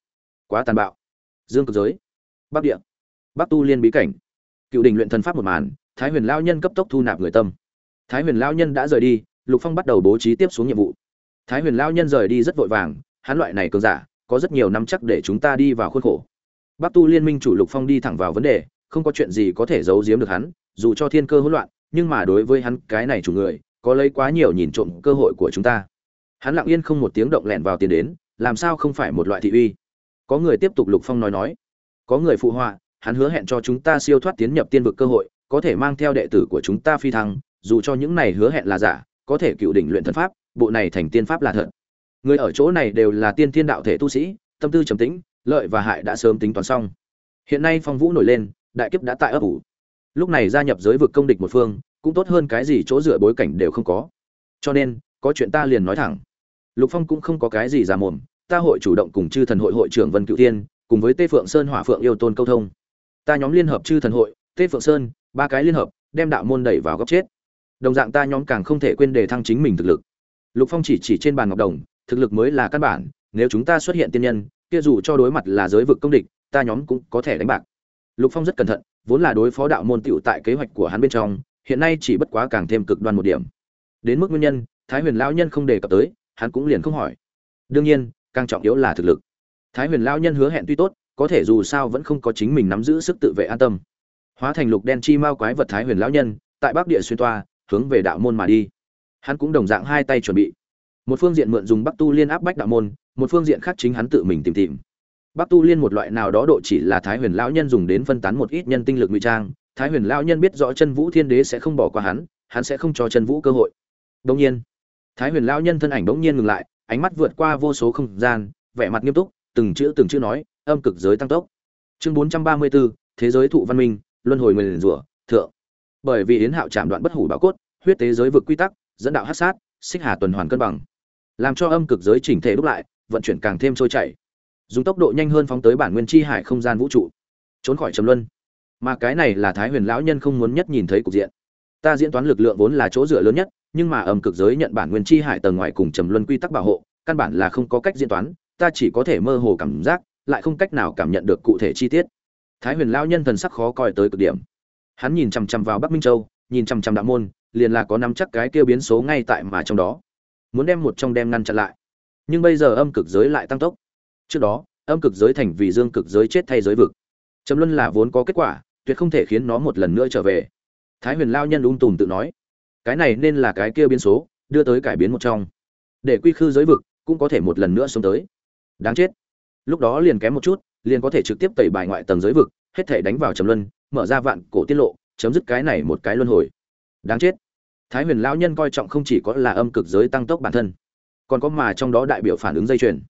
Quá tàn bạo. Dương cực giới. Bắc địa. Bắc tu liên bí cảnh cựu đình luyện thần pháp một màn, thái huyền lao nhân cấp tốc thu nạp người tâm. Thái huyền lao nhân đã rời đi, lục phong bắt đầu bố trí tiếp xuống nhiệm vụ. Thái huyền lao nhân rời đi rất vội vàng, hắn loại này cường giả, có rất nhiều năm chắc để chúng ta đi vào khuôn khổ. Bắc tu liên minh chủ lục phong đi thẳng vào vấn đề, không có chuyện gì có thể giấu giếm được hắn, dù cho thiên cơ hỗn loạn, nhưng mà đối với hắn, cái này chủ người, có lấy quá nhiều nhìn trộm cơ hội của chúng ta. Hắn lặng yên không một tiếng động lẹn vào tiền đến, làm sao không phải một loại thị uy? Có người tiếp tục lục phong nói nói. Có người phụ họa hắn hứa hẹn cho chúng ta siêu thoát tiến nhập tiên vực cơ hội, có thể mang theo đệ tử của chúng ta phi thăng, dù cho những này hứa hẹn là giả, có thể cựu đỉnh luyện thần pháp, bộ này thành tiên pháp là thật. Người ở chỗ này đều là tiên thiên đạo thể tu sĩ, tâm tư trầm tĩnh, lợi và hại đã sớm tính toán xong. Hiện nay phong vũ nổi lên, đại kiếp đã tại ấp ủ. Lúc này gia nhập giới vực công địch một phương, cũng tốt hơn cái gì chỗ dựa bối cảnh đều không có. Cho nên, có chuyện ta liền nói thẳng. Lục phong cũng không có cái gì giả mồm, ta hội chủ động cùng chư thần hội hội trưởng vân cựu thiên, cùng với tê phượng sơn hỏa phượng yêu tôn câu thông ta nhóm liên hợp chư thần hội, tê phượng sơn, ba cái liên hợp, đem đạo môn đẩy vào góc chết. Đồng dạng ta nhóm càng không thể quên đề thăng chính mình thực lực. Lục phong chỉ chỉ trên bàn ngọc đồng, thực lực mới là căn bản, nếu chúng ta xuất hiện tiên nhân, kia dù cho đối mặt là giới vực công địch, ta nhóm cũng có thể đánh bạc. Lục phong rất cẩn thận, vốn là đối phó đạo môn tiểu tại kế hoạch của hắn bên trong, hiện nay chỉ bất quá càng thêm cực đoan một điểm. Đến mức nguyên nhân, thái huyền lão nhân không đề cập tới, hắn cũng liền không hỏi. Đương nhiên, càng trọng yếu là thực lực. Thái huyền lão nhân hứa hẹn tuy tốt có thể dù sao vẫn không có chính mình nắm giữ sức tự vệ an tâm. Hóa thành lục đen chi mao quái vật thái huyền lão nhân, tại bắc địa xuyên toa, hướng về đạo môn mà đi. Hắn cũng đồng dạng hai tay chuẩn bị. Một phương diện mượn dùng bắc tu liên áp bách đạo môn, một phương diện khác chính hắn tự mình tìm tìm. Bắc tu liên một loại nào đó độ chỉ là thái huyền lão nhân dùng đến phân tán một ít nhân tinh lực ngụy trang. Thái huyền lão nhân biết rõ chân vũ thiên đế sẽ không bỏ qua hắn hắn sẽ không cho chân vũ cơ hội. Đông nhiên, thái huyền lão nhân thân ảnh bỗng nhiên ngừng lại, ánh mắt vượt qua vô số không gian, vẻ mặt nghiêm túc, từng chữ từng chữ nói âm cực giới tăng tốc. Chương bốn trăm ba mươi 434, thế giới thụ văn minh luân hồi nguyền rủa thượng. Bởi vì yến hạo chạm đoạn bất hủ bảo cốt huyết tế giới vực quy tắc dẫn đạo hát sát xích hà tuần hoàn cân bằng. Làm cho âm cực giới chỉnh thể đúc lại vận chuyển càng thêm trôi chảy. Dùng tốc độ nhanh hơn phóng tới bản nguyên chi hải không gian vũ trụ. Trốn khỏi trầm luân. Mà cái này là thái huyền lão nhân không muốn nhất nhìn thấy cục diện. Ta diễn toán lực lượng vốn là chỗ dựa lớn nhất nhưng mà âm cực giới nhận bản nguyên chi hải tầng ngoài cùng trầm luân quy tắc bảo hộ căn bản là không có cách diễn toán ta chỉ có thể mơ hồ cảm giác lại không cách nào cảm nhận được cụ thể chi tiết. Thái huyền lão nhân thần sắc khó coi tới cực điểm. Hắn nhìn chằm chằm vào bắc minh châu, nhìn chằm chằm đạo môn, liền là có nắm chắc cái kia biến số ngay tại mà trong đó. Muốn đem một trong đem ngăn chặn lại. Nhưng bây giờ âm cực giới lại tăng tốc. Trước đó, âm cực giới thành vì dương cực giới chết thay giới vực. Trầm luân là vốn có kết quả, tuyệt không thể khiến nó một lần nữa trở về. Thái huyền lao nhân ung tùm tự nói, cái này nên là cái kia biến số, đưa tới cải biến một trong. Để quy khư giới vực cũng có thể một lần nữa xuống tới. Đáng chết lúc đó liền kém một chút, liền có thể trực tiếp tẩy bài ngoại tầng giới vực, hết thể đánh vào trầm luân, mở ra vạn cổ tiết lộ, chấm dứt cái này một cái luân hồi. Đáng chết. Thái huyền lão nhân coi trọng không chỉ có là âm cực giới tăng tốc bản thân, còn có mà trong đó đại biểu phản ứng dây chuyền.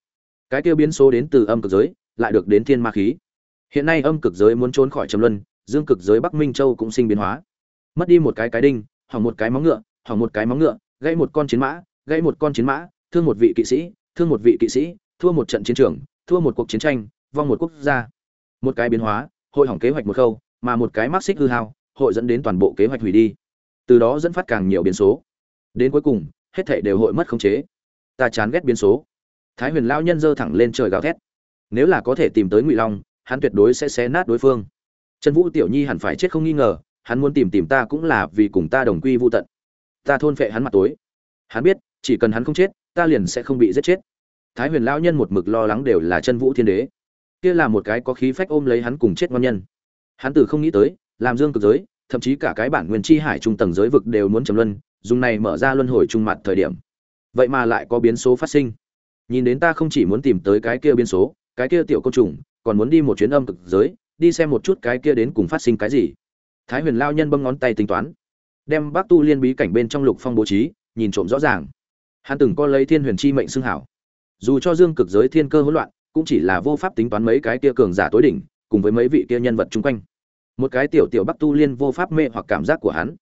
Cái tiêu biến số đến từ âm cực giới, lại được đến thiên ma khí. Hiện nay âm cực giới muốn trốn khỏi trầm luân, dương cực giới bắc minh châu cũng sinh biến hóa. Mất đi một cái cái đinh, hỏng một cái móng ngựa, hỏng một cái móng ngựa, gãy một con chiến mã, gãy một con chiến mã, thương một vị kỵ sĩ, thương một vị kỵ sĩ, thua một trận chiến trường thua một cuộc chiến tranh, vong một quốc gia. Một cái biến hóa, hội hỏng kế hoạch một khâu, mà một cái mắc xích hư hao, hội dẫn đến toàn bộ kế hoạch hủy đi. Từ đó dẫn phát càng nhiều biến số. Đến cuối cùng, hết thảy đều hội mất khống chế. Ta chán ghét biến số. Thái huyền lão nhân giơ thẳng lên trời gào thét. Nếu là có thể tìm tới ngụy long, hắn tuyệt đối sẽ xé nát đối phương. Trần vũ tiểu nhi hẳn phải chết không nghi ngờ, hắn muốn tìm tìm ta cũng là vì cùng ta đồng quy vô tận. Ta thôn phệ hắn mặt tối. Hắn biết, chỉ cần hắn không chết, ta liền sẽ không bị giết chết thái huyền lão nhân một mực lo lắng đều là chân vũ thiên đế. Kia là một cái có khí phách ôm lấy hắn cùng chết ngon nhân. Hắn từ không nghĩ tới, làm dương cực giới, thậm chí cả cái bản nguyên chi hải trung tầng giới vực đều muốn trầm luân, dùng này mở ra luân hồi trung mặt thời điểm. Vậy mà lại có biến số phát sinh. Nhìn đến ta không chỉ muốn tìm tới cái kia biến số, cái kia tiểu côn trùng, còn muốn đi một chuyến âm cực giới, đi xem một chút cái kia đến cùng phát sinh cái gì. Thái huyền lao nhân bấm ngón tay tính toán. Đem bác tu liên bí cảnh bên trong lục phong bố trí, nhìn trộm rõ ràng. Hắn từng có lấy thiên huyền chi mệnh xưng hảo dù cho dương cực giới thiên cơ hỗn loạn, cũng chỉ là vô pháp tính toán mấy cái kia cường giả tối đỉnh, cùng với mấy vị kia nhân vật chung quanh. Một cái tiểu tiểu bắc tu liên vô pháp mê hoặc cảm giác của hắn.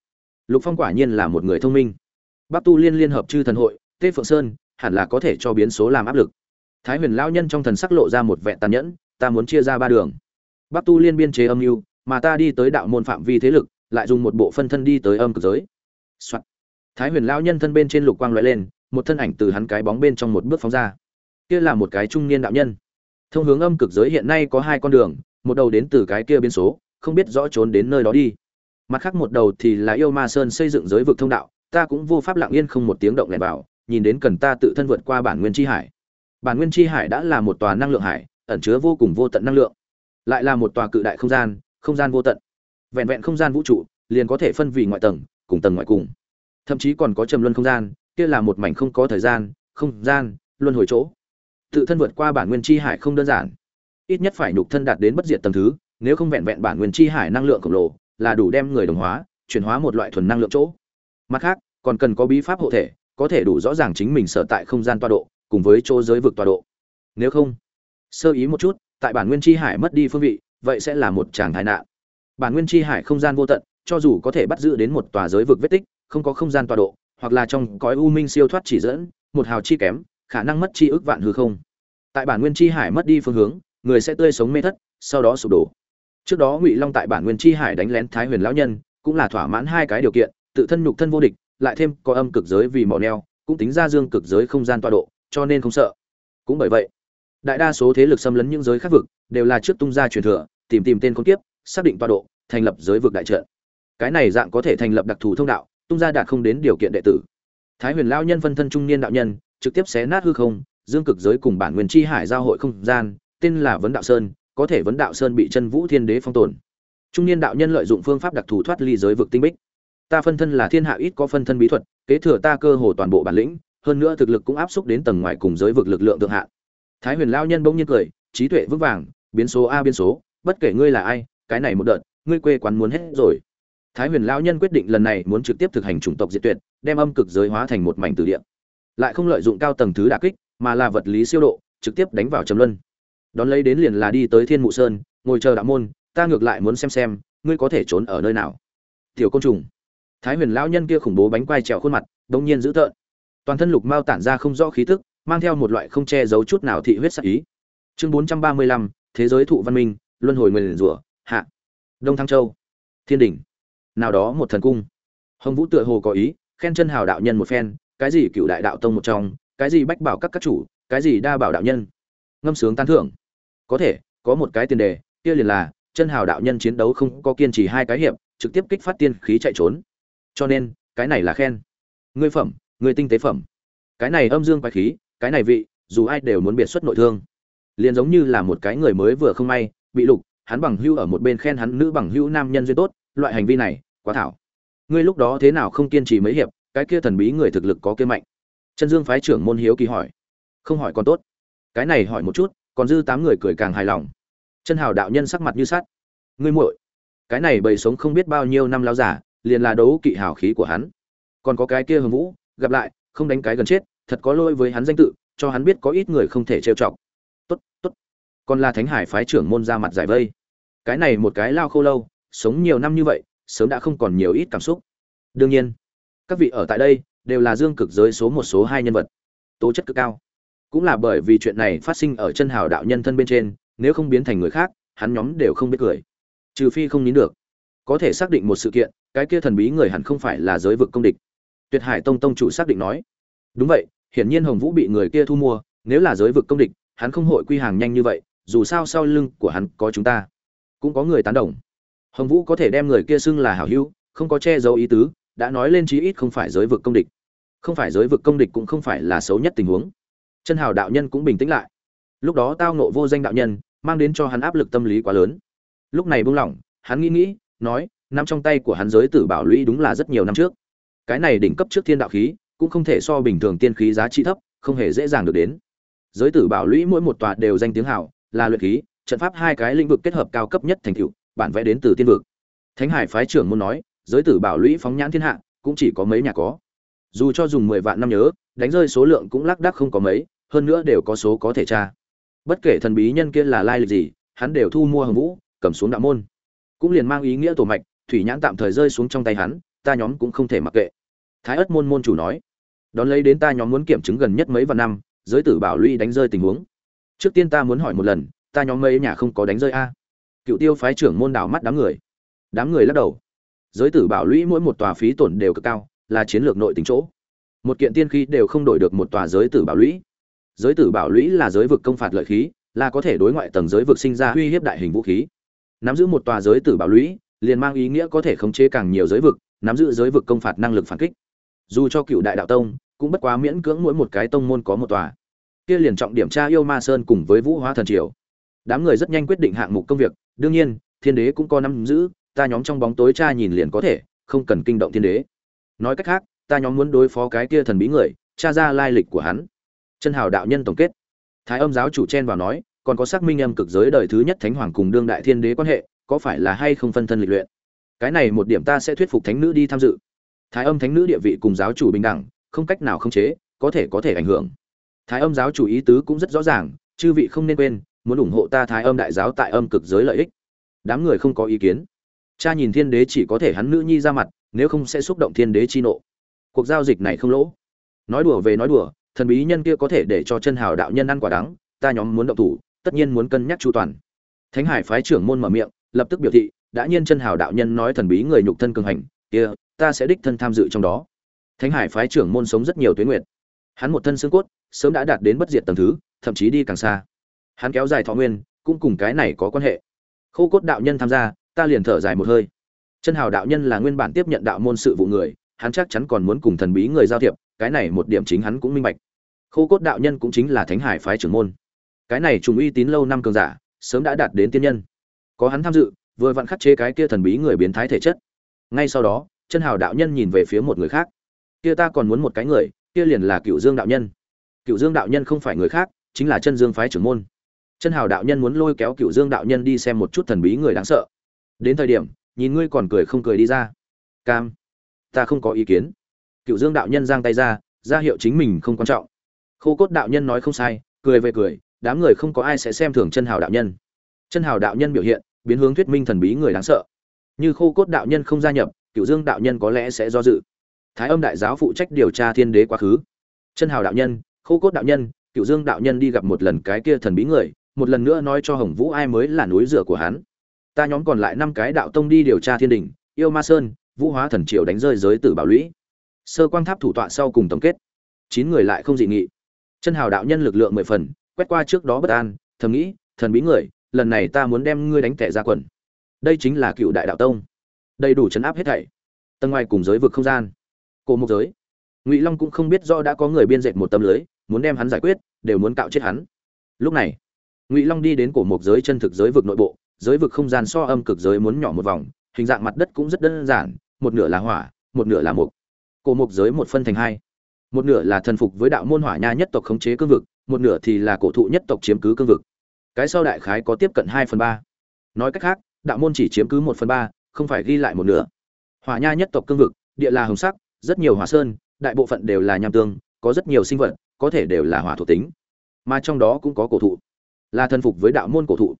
Lục phong quả nhiên là một người thông minh. Bắc tu liên liên hợp chư thần hội, tê phượng sơn, hẳn là có thể cho biến số làm áp lực. Thái huyền lão nhân trong thần sắc lộ ra một vẻ tàn nhẫn, ta muốn chia ra ba đường. Bắc tu liên biên chế âm mưu, mà ta đi tới đạo môn phạm vi thế lực, lại dùng một bộ phân thân đi tới âm cực giới、Soạn. thái huyền lão nhân thân bên trên lục quang lóe lên, một thân ảnh từ hắn cái bóng bên trong một bước phóng ra kia là một cái trung niên đạo nhân. Thông hướng âm cực giới hiện nay có hai con đường, một đầu đến từ cái kia biến số, không biết rõ trốn đến nơi đó đi. Mặt khác một đầu thì là yêu ma sơn xây dựng giới vực thông đạo, ta cũng vô pháp lặng yên không một tiếng động lẻn vào, nhìn đến cần ta tự thân vượt qua bản nguyên chi hải. Bản nguyên chi hải đã là một tòa năng lượng hải, ẩn chứa vô cùng vô tận năng lượng. Lại là một tòa cự đại không gian không gian vô tận. Vẹn vẹn không gian vũ trụ, liền có thể phân vì ngoại tầng, cùng tầng ngoại cùng. Thậm chí còn có trầm luân không gian, kia là một mảnh không có thời gian, không gian, luân hồi chỗ tự thân vượt qua bản nguyên chi hải không đơn giản. Ít nhất phải nhục thân đạt đến bất diệt tầng thứ, nếu không vẹn vẹn bản nguyên chi hải năng lượng khổng lồ là đủ đem người đồng hóa, chuyển hóa một loại thuần năng lượng chỗ. Mặt khác, còn cần có bí pháp hộ thể, có thể đủ rõ ràng chính mình sở tại không gian tọa độ, cùng với chỗ giới vực tọa độ. Nếu không, sơ ý một chút, tại bản nguyên chi hải mất đi phương vị, vậy sẽ là một tràng thái nạn. Bản nguyên chi hải không gian vô tận, cho dù có thể bắt giữ đến một tòa giới vực vết tích, không có không gian tọa độ, hoặc là trong cõi u minh siêu thoát chỉ dẫn, một hào chi kém khả năng mất chi ước vạn hư không. Tại bản nguyên chi hải mất đi phương hướng người sẽ tươi sống mê thất sau đó sụp đổ. Trước đó ngụy long tại bản nguyên chi hải đánh lén thái huyền lão nhân cũng là thỏa mãn hai cái điều kiện tự thân nhục thân vô địch lại thêm có âm cực giới vì mỏ neo cũng tính ra dương cực giới không gian tọa độ cho nên không sợ. Cũng bởi vậy đại đa số thế lực xâm lấn những giới khác vực đều là trước tung ra truyền thừa tìm tìm tên con tiếp, xác định tọa độ thành lập giới vực đại trận. Cái này dạng có thể thành lập đặc thù thông đạo tung ra đạt không đến điều kiện đệ tử. Thái huyền Lão nhân phân thân trung niên đạo nhân trực tiếp xé nát hư không, dương cực giới cùng bản nguyên chi hải giao hội không gian, tên là vấn đạo sơn, có thể vấn đạo sơn bị chân vũ thiên đế phong tồn. Trung niên đạo nhân lợi dụng phương pháp đặc thù thoát ly giới vực tinh bích. Ta phân thân là thiên hạ ít có phân thân bí thuật, kế thừa ta cơ hồ toàn bộ bản lĩnh, hơn nữa thực lực cũng áp xúc đến tầng ngoài cùng giới vực lực lượng thượng hạn. Thái huyền lão nhân bỗng nhiên cười, trí tuệ vững vàng, biến số a biến số, bất kể ngươi là ai, cái này một đợt, ngươi quê quán muốn hết rồi. Thái huyền lão nhân quyết định lần này muốn trực tiếp thực hành chủng tộc diệt tuyệt, đem âm cực giới hóa thành một mảnh từ địa lại không lợi dụng cao tầng thứ đả kích, mà là vật lý siêu độ, trực tiếp đánh vào trầm luân. Đón lấy đến liền là đi tới thiên mụ sơn, ngồi chờ đạo môn, ta ngược lại muốn xem xem, ngươi có thể trốn ở nơi nào. Tiểu côn trùng. Thái huyền lão nhân kia khủng bố bánh quai trèo khuôn mặt, đông nhiên dữ tợn. Toàn thân lục mao tản ra không rõ khí tức, mang theo một loại không che giấu chút nào thị huyết sắc ý. Chương bốn trăm ba mươi lăm, thế giới thụ văn minh, luân hồi nguyền rủa, hạ. Đông thăng châu. Thiên đình nào đó một thần cung. Hồng vũ tựa hồ có ý, khen chân hào đạo nhân một phen cái gì cựu đại đạo tông một trong, cái gì bách bảo các các chủ, cái gì đa bảo đạo nhân. Ngâm sướng tán thưởng. Có thể, có một cái tiền đề, kia liền là, chân hào đạo nhân chiến đấu không có kiên trì hai cái hiệp, trực tiếp kích phát tiên khí chạy trốn. Cho nên, cái này là khen. Ngươi phẩm, ngươi tinh tế phẩm. Cái này âm dương quái khí, cái này vị, dù ai đều muốn biệt xuất nội thương. Liền giống như là một cái người mới vừa không may, bị lục, hắn bằng hữu ở một bên khen hắn nữ bằng hữu nam nhân duyên tốt, loại hành vi này, quá thảo. Ngươi lúc đó thế nào không kiên trì mấy hiệp cái kia thần bí người thực lực có kia mạnh. Chân dương phái trưởng môn hiếu kỳ hỏi. Không hỏi còn tốt. Cái này hỏi một chút, còn dư tám người cười càng hài lòng. Chân hào đạo nhân sắc mặt như sắt. Ngươi muội, cái này bầy sống không biết bao nhiêu năm lao giả, liền là đấu kỵ hào khí của hắn. Còn có cái kia hưng vũ, gặp lại, không đánh cái gần chết, thật có lỗi với hắn danh tự, cho hắn biết có ít người không thể trêu chọc. Tốt tốt. Còn là thánh hải phái trưởng môn ra mặt giải vây. Cái này một cái lao khô lâu, sống nhiều năm như vậy, sớm đã không còn nhiều ít cảm xúc. Đương nhiên các vị ở tại đây đều là dương cực giới số một số hai nhân vật, tố chất cực cao. Cũng là bởi vì chuyện này phát sinh ở chân hào đạo nhân thân bên trên, nếu không biến thành người khác, hắn nhóm đều không biết cười. Trừ phi không nín được. Có thể xác định một sự kiện, cái kia thần bí người hẳn không phải là giới vực công địch. Tuyệt hải tông tông chủ xác định nói. Đúng vậy, hiển nhiên hồng vũ bị người kia thu mua, nếu là giới vực công địch, hắn không hội quy hàng nhanh như vậy, dù sao sau lưng của hắn có chúng ta. Cũng có người tán đồng. Hồng vũ có thể đem người kia xưng là hảo hữu, không có che giấu ý tứ đã nói lên chí ít không phải giới vực công địch. Không phải giới vực công địch cũng không phải là xấu nhất tình huống. Chân hào đạo nhân cũng bình tĩnh lại. Lúc đó tao nộ vô danh đạo nhân, mang đến cho hắn áp lực tâm lý quá lớn. Lúc này buông lỏng, hắn nghĩ nghĩ, nói nằm trong tay của hắn giới tử bảo lũy đúng là rất nhiều năm trước. Cái này đỉnh cấp trước thiên đạo khí, cũng không thể so bình thường tiên khí giá trị thấp, không hề dễ dàng được đến. Giới tử bảo lũy mỗi một tòa đều danh tiếng hảo là luyện khí, trận pháp hai cái lĩnh vực kết hợp cao cấp nhất thành tựu, bản vẽ đến từ tiên vực. Thánh hải phái trưởng muốn nói giới tử bảo lũy phóng nhãn thiên hạ, cũng chỉ có mấy nhà có. Dù cho dùng mười vạn năm nhớ, đánh rơi số lượng cũng lác đác không có mấy, hơn nữa đều có số có thể tra. Bất kể thần bí nhân kia là lai lịch gì, hắn đều thu mua hồng vũ, cầm xuống đạo môn. Cũng liền mang ý nghĩa tổ mạch, thủy nhãn tạm thời rơi xuống trong tay hắn, ta nhóm cũng không thể mặc kệ. Thái ất môn môn chủ nói, đón lấy đến ta nhóm muốn kiểm chứng gần nhất mấy vạn năm, giới tử bảo lũy đánh rơi tình huống. Trước tiên ta muốn hỏi một lần, ta nhóm mấy nhà không có đánh rơi a? Cựu tiêu phái trưởng môn đảo mắt đám người. Đám người lắc đầu giới tử bảo lũy mỗi một tòa phí tổn đều cực cao, là chiến lược nội tính chỗ. Một kiện tiên khí đều không đổi được một tòa giới tử bảo lũy. Giới tử bảo lũy là giới vực công phạt lợi khí, là có thể đối ngoại tầng giới vực sinh ra uy hiếp đại hình vũ khí. Nắm giữ một tòa giới tử bảo lũy, liền mang ý nghĩa có thể khống chế càng nhiều giới vực, nắm giữ giới vực công phạt năng lực phản kích. Dù cho cựu đại đạo tông, cũng bất quá miễn cưỡng mỗi một cái tông môn có một tòa. Kia liền trọng điểm tra yêu ma sơn cùng với vũ hóa thần triều. Đám người rất nhanh quyết định hạng mục công việc, đương nhiên, thiên đế cũng có nắm giữ ta nhóm trong bóng tối tra nhìn liền có thể, không cần kinh động thiên đế. Nói cách khác, ta nhóm muốn đối phó cái kia thần bí người, tra ra lai lịch của hắn. Chân hào đạo nhân tổng kết. Thái âm giáo chủ chen vào nói, còn có xác minh âm cực giới đời thứ nhất thánh hoàng cùng đương đại thiên đế quan hệ, có phải là hay không phân thân lịch luyện? Cái này một điểm ta sẽ thuyết phục thánh nữ đi tham dự. Thái âm thánh nữ địa vị cùng giáo chủ bình đẳng, không cách nào khống chế, có thể có thể ảnh hưởng. Thái âm giáo chủ ý tứ cũng rất rõ ràng, chư vị không nên quên, muốn ủng hộ ta thái âm đại giáo tại âm cực giới lợi ích. Đám người không có ý kiến cha nhìn thiên đế chỉ có thể hắn nữ nhi ra mặt, nếu không sẽ xúc động thiên đế chi nộ. Cuộc giao dịch này không lỗ. Nói đùa về nói đùa, thần bí nhân kia có thể để cho chân hào đạo nhân ăn quả đắng, ta nhóm muốn động thủ, tất nhiên muốn cân nhắc chu toàn. Thánh hải phái trưởng môn mở miệng, lập tức biểu thị, đã nhiên chân hào đạo nhân nói thần bí người nhục thân cường hành, kia, ta sẽ đích thân tham dự trong đó. Thánh hải phái trưởng môn sống rất nhiều tuyến nguyện hắn một thân xương cốt, sớm đã đạt đến bất diệt tầng thứ, thậm chí đi càng xa. Hắn kéo dài thọ nguyên, cũng cùng cái này có quan hệ. Khô cốt đạo nhân tham gia ta liền thở dài một hơi. Chân hào đạo nhân là nguyên bản tiếp nhận đạo môn sự vụ người, hắn chắc chắn còn muốn cùng thần bí người giao thiệp, cái này một điểm chính hắn cũng minh bạch. Khô cốt đạo nhân cũng chính là thánh hải phái trưởng môn. Cái này trùng uy tín lâu năm cường giả, sớm đã đạt đến tiên nhân. Có hắn tham dự, vừa vặn khắc chế cái kia thần bí người biến thái thể chất. Ngay sau đó, chân hào đạo nhân nhìn về phía một người khác. Kia ta còn muốn một cái người, kia liền là cựu dương đạo nhân. Cựu dương đạo nhân không phải người khác, chính là chân dương phái trưởng môn. Chân hào đạo nhân muốn lôi kéo cựu dương đạo nhân đi xem một chút thần bí người đáng sợ đến thời điểm, nhìn ngươi còn cười không cười đi ra. Cam, ta không có ý kiến. Cựu dương đạo nhân giang tay ra ra hiệu chính mình không quan trọng. Khô cốt đạo nhân nói không sai, cười về cười, đám người không có ai sẽ xem thường chân hào đạo nhân. Chân hào đạo nhân biểu hiện, biến hướng thuyết minh thần bí người đáng sợ. Như khô cốt đạo nhân không gia nhập, cựu dương đạo nhân có lẽ sẽ do dự. Thái âm đại giáo phụ trách điều tra thiên đế quá khứ. Chân hào đạo nhân, khô cốt đạo nhân, cựu dương đạo nhân đi gặp một lần cái kia thần bí người, một lần nữa nói cho hồng vũ ai mới là núi rửa của hắn ta nhóm còn lại năm cái đạo tông đi điều tra thiên đình, yêu ma sơn, vũ hóa thần triều đánh rơi giới tử bảo lũy. Sơ quang tháp thủ tọa sau cùng tổng kết. Chín người lại không dị nghị. Chân hào đạo nhân lực lượng mười phần, quét qua trước đó bất an, thầm nghĩ, thần bí người, lần này ta muốn đem ngươi đánh tẻ ra quần. Đây chính là cựu đại đạo tông. Đầy đủ chấn áp hết thảy. Tầng ngoài cùng giới vực không gian. Cổ mục giới. Ngụy long cũng không biết do đã có người biên dệt một tấm lưới, muốn đem hắn giải quyết, đều muốn cạo chết hắn. Lúc này, ngụy long đi đến cổ mục giới chân thực giới vực nội bộ giới vực không gian so âm cực giới muốn nhỏ một vòng, hình dạng mặt đất cũng rất đơn giản, một nửa là hỏa, một nửa là mục cổ mục giới một phân thành hai. Một nửa là thần phục với đạo môn hỏa nha nhất tộc khống chế cương vực, một nửa thì là cổ thụ nhất tộc chiếm cứ cương vực. Cái sau đại khái có tiếp cận hai phần ba. Nói cách khác, đạo môn chỉ chiếm cứ một phần ba, không phải ghi lại một nửa. Hỏa nha nhất tộc cương vực, địa là hồng sắc, rất nhiều hỏa sơn, đại bộ phận đều là nham tương, có rất nhiều sinh vật, có thể đều là hỏa thuộc tính. Mà trong đó cũng có cổ thụ. Là thần phục với đạo môn cổ thụ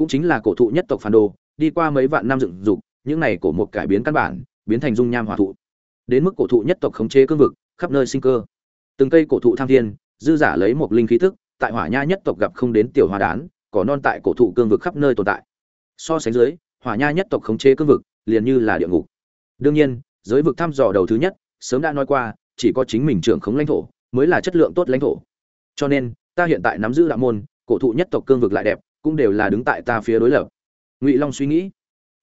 cũng chính là cổ thụ nhất tộc phản đồ, đi qua mấy vạn năm dựng dục, những này cổ một cải biến căn bản, biến thành dung nham hỏa thụ. Đến mức cổ thụ nhất tộc khống chế cương vực, khắp nơi sinh cơ. Từng cây cổ thụ tham thiên, dư giả lấy một linh khí thức, tại hỏa nha nhất tộc gặp không đến tiểu hoa đán, cỏ non tại cổ thụ cương vực khắp nơi tồn tại. So sánh dưới, hỏa nha nhất tộc khống chế cương vực, liền như là địa ngục. Đương nhiên, giới vực thăm dò đầu thứ nhất, sớm đã nói qua, chỉ có chính mình trưởng khống lãnh thổ, mới là chất lượng tốt lãnh thổ. Cho nên, ta hiện tại nắm giữ đạo môn, cổ thụ nhất tộc cương vực lại đẹp cũng đều là đứng tại ta phía đối lập. Ngụy long suy nghĩ.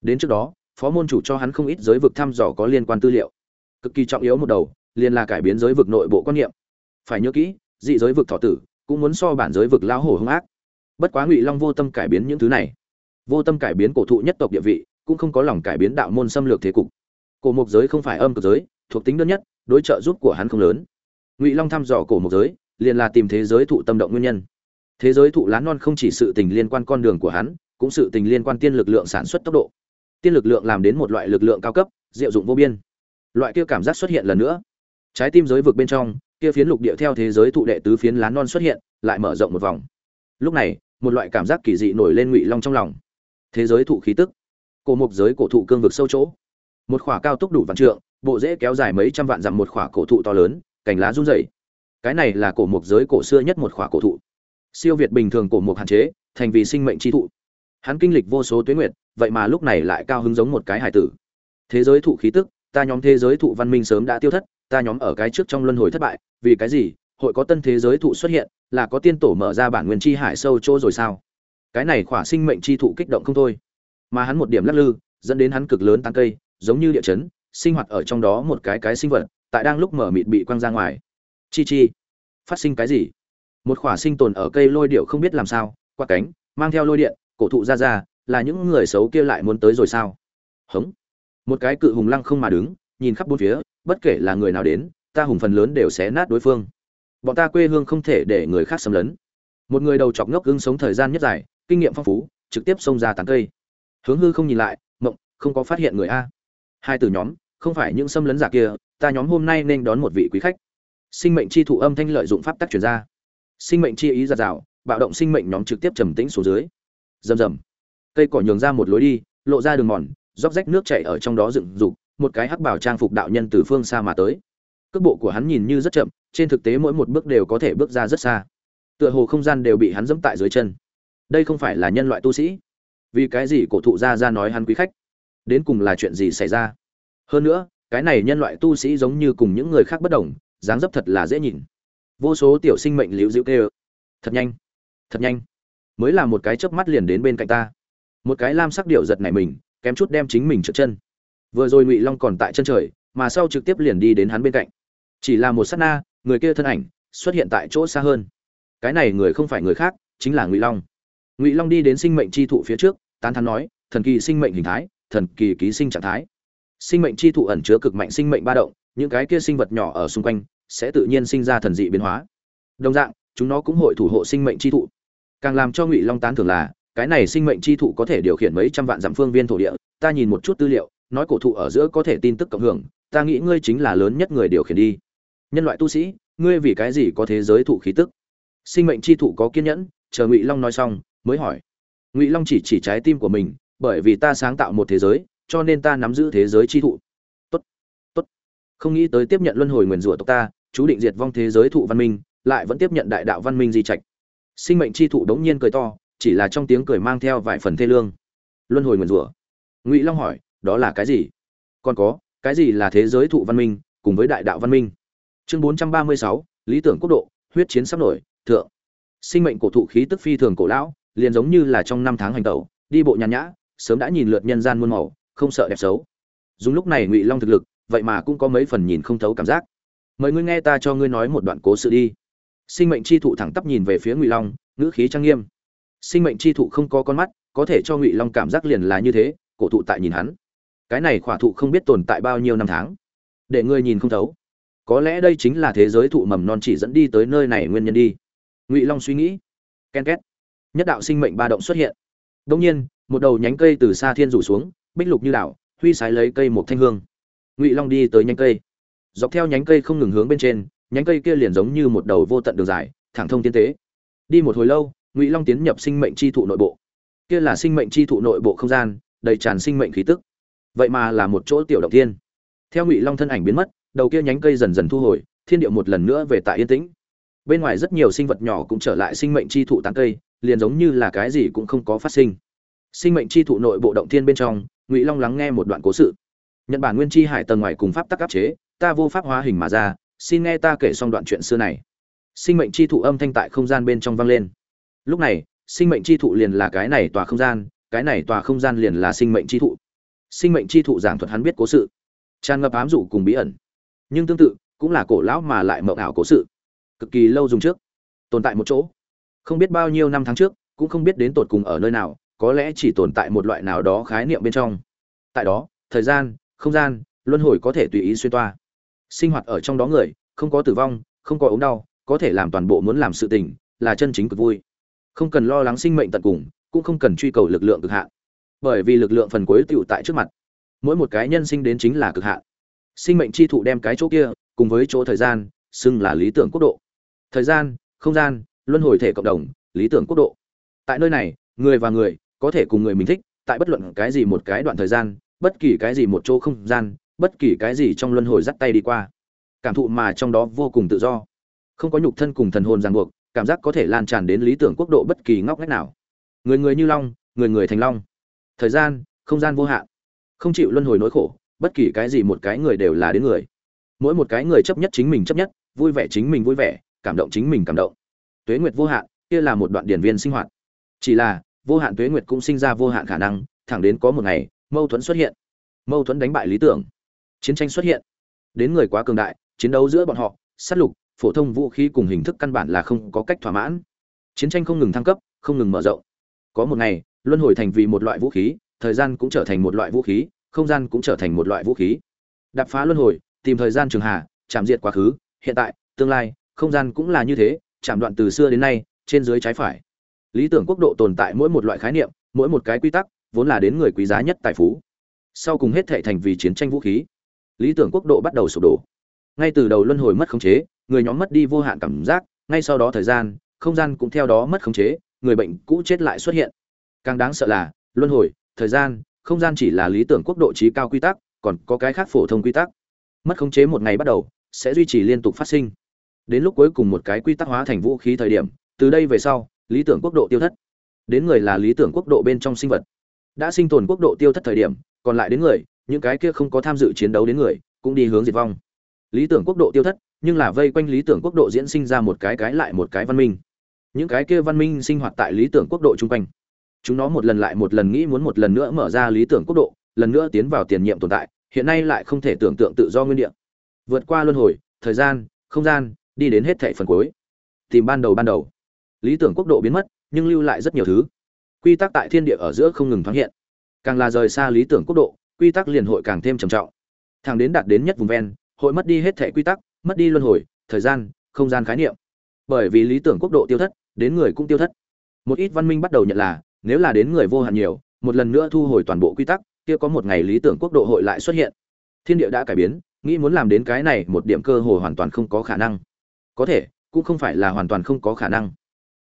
Đến trước đó, phó môn chủ cho hắn không ít giới vực thăm dò có liên quan tư liệu. Cực kỳ trọng yếu một đầu, liền là cải biến giới vực nội bộ quan niệm. Phải nhớ kỹ, dị giới vực thọ tử cũng muốn so bản giới vực lao hổ hung ác. Bất quá ngụy long vô tâm cải biến những thứ này. Vô tâm cải biến cổ thụ nhất tộc địa vị, cũng không có lòng cải biến đạo môn xâm lược thế cục. Cổ mục giới không phải âm cực giới, thuộc tính đơn nhất, đối trợ giúp của hắn không lớn. Ngụy long thăm dò cổ mục giới, liền là tìm thế giới thụ tâm động nguyên nhân thế giới thụ lá non không chỉ sự tình liên quan con đường của hắn, cũng sự tình liên quan tiên lực lượng sản xuất tốc độ. Tiên lực lượng làm đến một loại lực lượng cao cấp, diệu dụng vô biên. Loại kia cảm giác xuất hiện lần nữa. Trái tim giới vực bên trong, kia phiến lục địa theo thế giới thụ đệ tứ phiến lá non xuất hiện, lại mở rộng một vòng. Lúc này, một loại cảm giác kỳ dị nổi lên ngụy long trong lòng. Thế giới thụ khí tức. Cổ mục giới cổ thụ cương vực sâu chỗ. Một khỏa cao tốc đủ vạn trượng, bộ rễ kéo dài mấy trăm vạn dặm một khỏa cổ thụ to lớn, cành lá run rẩy. Cái này là cổ mục giới cổ xưa nhất một khỏa cổ thụ siêu việt bình thường cổ mục hạn chế, thành vì sinh mệnh chi thụ. Hắn kinh lịch vô số tuyến nguyệt, vậy mà lúc này lại cao hứng giống một cái hải tử. Thế giới thụ khí tức, ta nhóm thế giới thụ văn minh sớm đã tiêu thất, ta nhóm ở cái trước trong luân hồi thất bại, vì cái gì? Hội có tân thế giới thụ xuất hiện, là có tiên tổ mở ra bản nguyên chi hải sâu chỗ rồi sao? Cái này khỏa sinh mệnh chi thụ kích động không thôi. Mà hắn một điểm lắc lư, dẫn đến hắn cực lớn tăng cây, giống như địa chấn, sinh hoạt ở trong đó một cái cái sinh vật, tại đang lúc mở mịt bị quăng ra ngoài. Chi chi, phát sinh cái gì? Một khỏa sinh tồn ở cây lôi điệu không biết làm sao qua cánh, mang theo lôi điện, cổ thụ ra ra, là những người xấu kia lại muốn tới rồi sao? Hống. Một cái cự hùng lăng không mà đứng, nhìn khắp bốn phía, bất kể là người nào đến, ta hùng phần lớn đều xé nát đối phương. Bọn ta quê hương không thể để người khác xâm lấn. Một người đầu chọc ngốc ưng sống thời gian nhất dài, kinh nghiệm phong phú, trực tiếp xông ra tán cây. Hướng hư không nhìn lại, mộng, không có phát hiện người a. Hai từ nhóm, không phải những xâm lấn giả kia, ta nhóm hôm nay nên đón một vị quý khách. Sinh mệnh chi thụ âm thanh lợi dụng pháp tắc chuyển ra sinh mệnh chi ý giạt rào, bạo động sinh mệnh nhóm trực tiếp trầm tĩnh xuống dưới. Rầm rầm. Cây cỏ nhường ra một lối đi, lộ ra đường mòn róc rách nước chảy ở trong đó dựng dục, một cái hắc bảo trang phục đạo nhân từ phương xa mà tới. Cước bộ của hắn nhìn như rất chậm, trên thực tế mỗi một bước đều có thể bước ra rất xa. Tựa hồ không gian đều bị hắn dẫm tại dưới chân. Đây không phải là nhân loại tu sĩ. Vì cái gì cổ thụ ra ra nói hắn quý khách? Đến cùng là chuyện gì xảy ra? Hơn nữa, cái này nhân loại tu sĩ giống như cùng những người khác bất đồng, dáng dấp thật là dễ nhìn vô số tiểu sinh mệnh liễu dịu kêu. Thật nhanh. Thật nhanh. Mới là một cái chớp mắt liền đến bên cạnh ta. Một cái lam sắc điệu giật này mình, kém chút đem chính mình trượt chân. Vừa rồi ngụy long còn tại chân trời, mà sau trực tiếp liền đi đến hắn bên cạnh. Chỉ là một sát na, người kia thân ảnh xuất hiện tại chỗ xa hơn. Cái này người không phải người khác, chính là ngụy long. Ngụy long đi đến sinh mệnh chi thụ phía trước, tán thắn nói, thần kỳ sinh mệnh hình thái, thần kỳ ký sinh trạng thái. Sinh mệnh chi thụ ẩn chứa cực mạnh sinh mệnh ba động, những cái kia sinh vật nhỏ ở xung quanh sẽ tự nhiên sinh ra thần dị biến hóa. Đồng dạng, chúng nó cũng hội thủ hộ sinh mệnh chi thụ. Càng làm cho ngụy long tán thường là, cái này sinh mệnh chi thụ có thể điều khiển mấy trăm vạn dặm phương viên thổ địa, ta nhìn một chút tư liệu, nói cổ thụ ở giữa có thể tin tức cộng hưởng, ta nghĩ ngươi chính là lớn nhất người điều khiển đi. Nhân loại tu sĩ, ngươi vì cái gì có thế giới thụ khí tức? Sinh mệnh chi thụ có kiên nhẫn, chờ ngụy long nói xong, mới hỏi. Ngụy long chỉ chỉ trái tim của mình, bởi vì ta sáng tạo một thế giới, cho nên ta nắm giữ thế giới chi thụ. Tốt tốt. Không nghĩ tới tiếp nhận luân hồi nguyền rủa tộc ta chú định diệt vong thế giới thụ văn minh, lại vẫn tiếp nhận đại đạo văn minh di trạch. Sinh mệnh chi thụ đống nhiên cười to, chỉ là trong tiếng cười mang theo vài phần thê lương. Luân hồi nguyền rủa. Ngụy long hỏi, đó là cái gì? Còn có, cái gì là thế giới thụ văn minh, cùng với đại đạo văn minh? Chương bốn trăm ba mươi sáu, lý tưởng quốc độ, huyết chiến sắp nổi, thượng. Sinh mệnh cổ thụ khí tức phi thường cổ lão, liền giống như là trong năm tháng hành tẩu, đi bộ nhàn nhã, sớm đã nhìn lượt nhân gian muôn màu, không sợ đẹp xấu. Dùng lúc này ngụy long thực lực, vậy mà cũng có mấy phần nhìn không thấu cảm giác mời ngươi nghe ta cho ngươi nói một đoạn cố sự đi. Sinh mệnh chi thụ thẳng tắp nhìn về phía ngụy long, ngữ khí trang nghiêm. Sinh mệnh chi thụ không có con mắt, có thể cho ngụy long cảm giác liền là như thế, cổ thụ tại nhìn hắn. Cái này khỏa thụ không biết tồn tại bao nhiêu năm tháng. Để ngươi nhìn không thấu. Có lẽ đây chính là thế giới thụ mầm non chỉ dẫn đi tới nơi này nguyên nhân đi. Ngụy long suy nghĩ. Ken két. Nhất đạo sinh mệnh ba động xuất hiện. Đông nhiên, một đầu nhánh cây từ xa thiên rủ xuống, bích lục như đảo, huy sái lấy cây một thanh hương. Ngụy long đi tới nhánh cây dọc theo nhánh cây không ngừng hướng bên trên, nhánh cây kia liền giống như một đầu vô tận đường dài, thẳng thông tiên tế. Đi một hồi lâu, ngụy long tiến nhập sinh mệnh chi thụ nội bộ. Kia là sinh mệnh chi thụ nội bộ không gian, đầy tràn sinh mệnh khí tức. Vậy mà là một chỗ tiểu động thiên. Theo ngụy long thân ảnh biến mất, đầu kia nhánh cây dần dần thu hồi, thiên điệu một lần nữa về tại yên tĩnh. Bên ngoài rất nhiều sinh vật nhỏ cũng trở lại sinh mệnh chi thụ tán cây, liền giống như là cái gì cũng không có phát sinh. Sinh mệnh chi thụ nội bộ động thiên bên trong, ngụy long lắng nghe một đoạn cố sự. Nhật bản nguyên chi hải tầng ngoài cùng pháp tắc áp chế ta vô pháp hóa hình mà ra, xin nghe ta kể xong đoạn chuyện xưa này. Sinh mệnh chi thụ âm thanh tại không gian bên trong vang lên. Lúc này, sinh mệnh chi thụ liền là cái này tòa không gian, cái này tòa không gian liền là sinh mệnh chi thụ. Sinh mệnh chi thụ giảng thuật hắn biết cố sự, tràn ngập ám dụ cùng bí ẩn. Nhưng tương tự, cũng là cổ lão mà lại mộng ảo cố sự. Cực kỳ lâu dùng trước, tồn tại một chỗ. Không biết bao nhiêu năm tháng trước, cũng không biết đến tột cùng ở nơi nào, có lẽ chỉ tồn tại một loại nào đó khái niệm bên trong. Tại đó, thời gian, không gian, luân hồi có thể tùy ý xuyên toa sinh hoạt ở trong đó người, không có tử vong, không có ốm đau, có thể làm toàn bộ muốn làm sự tình, là chân chính cực vui. Không cần lo lắng sinh mệnh tận cùng, cũng không cần truy cầu lực lượng cực hạn. Bởi vì lực lượng phần cuối tựu tại trước mặt. Mỗi một cái nhân sinh đến chính là cực hạn. Sinh mệnh chi thụ đem cái chỗ kia, cùng với chỗ thời gian, xưng là lý tưởng quốc độ. Thời gian, không gian, luân hồi thể cộng đồng, lý tưởng quốc độ. Tại nơi này, người và người, có thể cùng người mình thích, tại bất luận cái gì một cái đoạn thời gian, bất kỳ cái gì một chỗ không gian bất kỳ cái gì trong luân hồi dắt tay đi qua. Cảm thụ mà trong đó vô cùng tự do. Không có nhục thân cùng thần hồn ràng buộc, cảm giác có thể lan tràn đến lý tưởng quốc độ bất kỳ ngóc ngách nào. Người người như long, người người thành long. Thời gian, không gian vô hạn. Không chịu luân hồi nỗi khổ, bất kỳ cái gì một cái người đều là đến người. Mỗi một cái người chấp nhất chính mình chấp nhất, vui vẻ chính mình vui vẻ, cảm động chính mình cảm động. Tuế nguyệt vô hạn, kia là một đoạn điển viên sinh hoạt. Chỉ là, vô hạn tuế nguyệt cũng sinh ra vô hạn khả năng, thẳng đến có một ngày, mâu thuẫn xuất hiện. Mâu thuẫn đánh bại lý tưởng chiến tranh xuất hiện. Đến người quá cường đại chiến đấu giữa bọn họ sát lục phổ thông vũ khí cùng hình thức căn bản là không có cách thỏa mãn. Chiến tranh không ngừng thăng cấp không ngừng mở rộng. Có một ngày luân hồi thành vì một loại vũ khí thời gian cũng trở thành một loại vũ khí không gian cũng trở thành một loại vũ khí. Đập phá luân hồi tìm thời gian trường hà, chạm diệt quá khứ hiện tại tương lai không gian cũng là như thế chạm đoạn từ xưa đến nay trên dưới trái phải. Lý tưởng quốc độ tồn tại mỗi một loại khái niệm mỗi một cái quy tắc vốn là đến người quý giá nhất tài phú. Sau cùng hết thệ thành vì chiến tranh vũ khí lý tưởng quốc độ bắt đầu sụp đổ. Ngay từ đầu luân hồi mất khống chế, người nhóm mất đi vô hạn cảm giác, ngay sau đó thời gian, không gian cũng theo đó mất khống chế, người bệnh cũ chết lại xuất hiện. Càng đáng sợ là, luân hồi, thời gian, không gian chỉ là lý tưởng quốc độ trí cao quy tắc, còn có cái khác phổ thông quy tắc. Mất khống chế một ngày bắt đầu, sẽ duy trì liên tục phát sinh. Đến lúc cuối cùng một cái quy tắc hóa thành vũ khí thời điểm, từ đây về sau, lý tưởng quốc độ tiêu thất. Đến người là lý tưởng quốc độ bên trong sinh vật. Đã sinh tồn quốc độ tiêu thất thời điểm, còn lại đến người những cái kia không có tham dự chiến đấu đến người, cũng đi hướng diệt vong. Lý tưởng quốc độ tiêu thất, nhưng là vây quanh lý tưởng quốc độ diễn sinh ra một cái cái lại một cái văn minh. Những cái kia văn minh sinh hoạt tại lý tưởng quốc độ chung quanh. Chúng nó một lần lại một lần nghĩ muốn một lần nữa mở ra lý tưởng quốc độ, lần nữa tiến vào tiền nhiệm tồn tại, hiện nay lại không thể tưởng tượng tự do nguyên địa. Vượt qua luân hồi, thời gian, không gian, đi đến hết thệ phần cuối. Tìm ban đầu ban đầu. Lý tưởng quốc độ biến mất, nhưng lưu lại rất nhiều thứ. Quy tắc tại thiên địa ở giữa không ngừng thoáng hiện. Càng là rời xa lý tưởng quốc độ quy tắc liền hội càng thêm trầm trọng. Thẳng đến đạt đến nhất vùng ven, hội mất đi hết thể quy tắc, mất đi luân hồi, thời gian, không gian khái niệm. Bởi vì lý tưởng quốc độ tiêu thất, đến người cũng tiêu thất. Một ít văn minh bắt đầu nhận là, nếu là đến người vô hạn nhiều, một lần nữa thu hồi toàn bộ quy tắc, kia có một ngày lý tưởng quốc độ hội lại xuất hiện. Thiên địa đã cải biến, nghĩ muốn làm đến cái này một điểm cơ hồ hoàn toàn không có khả năng. Có thể, cũng không phải là hoàn toàn không có khả năng.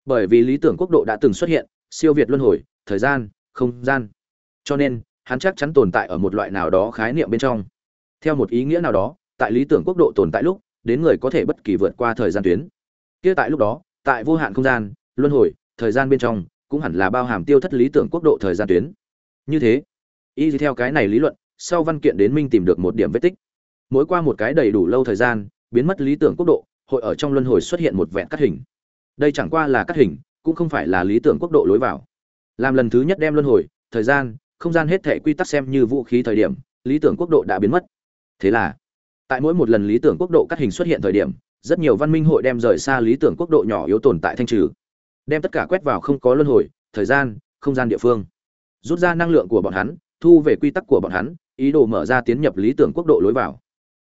Bởi vì lý tưởng quốc độ đã từng xuất hiện, siêu việt luân hồi, thời gian, không gian. Cho nên hắn chắc chắn tồn tại ở một loại nào đó khái niệm bên trong. Theo một ý nghĩa nào đó, tại lý tưởng quốc độ tồn tại lúc, đến người có thể bất kỳ vượt qua thời gian tuyến. Kia tại lúc đó, tại vô hạn không gian, luân hồi, thời gian bên trong, cũng hẳn là bao hàm tiêu thất lý tưởng quốc độ thời gian tuyến. Như thế, y theo cái này lý luận, sau văn kiện đến minh tìm được một điểm vết tích. Mỗi qua một cái đầy đủ lâu thời gian, biến mất lý tưởng quốc độ, hội ở trong luân hồi xuất hiện một vẹn cắt hình. Đây chẳng qua là cắt hình, cũng không phải là lý tưởng quốc độ lối vào. Làm lần thứ nhất đem luân hồi, thời gian không gian hết thể quy tắc xem như vũ khí thời điểm, lý tưởng quốc độ đã biến mất. Thế là, tại mỗi một lần lý tưởng quốc độ cắt hình xuất hiện thời điểm, rất nhiều văn minh hội đem rời xa lý tưởng quốc độ nhỏ yếu tồn tại thanh trừ, đem tất cả quét vào không có luân hồi, thời gian, không gian địa phương. Rút ra năng lượng của bọn hắn, thu về quy tắc của bọn hắn, ý đồ mở ra tiến nhập lý tưởng quốc độ lối vào.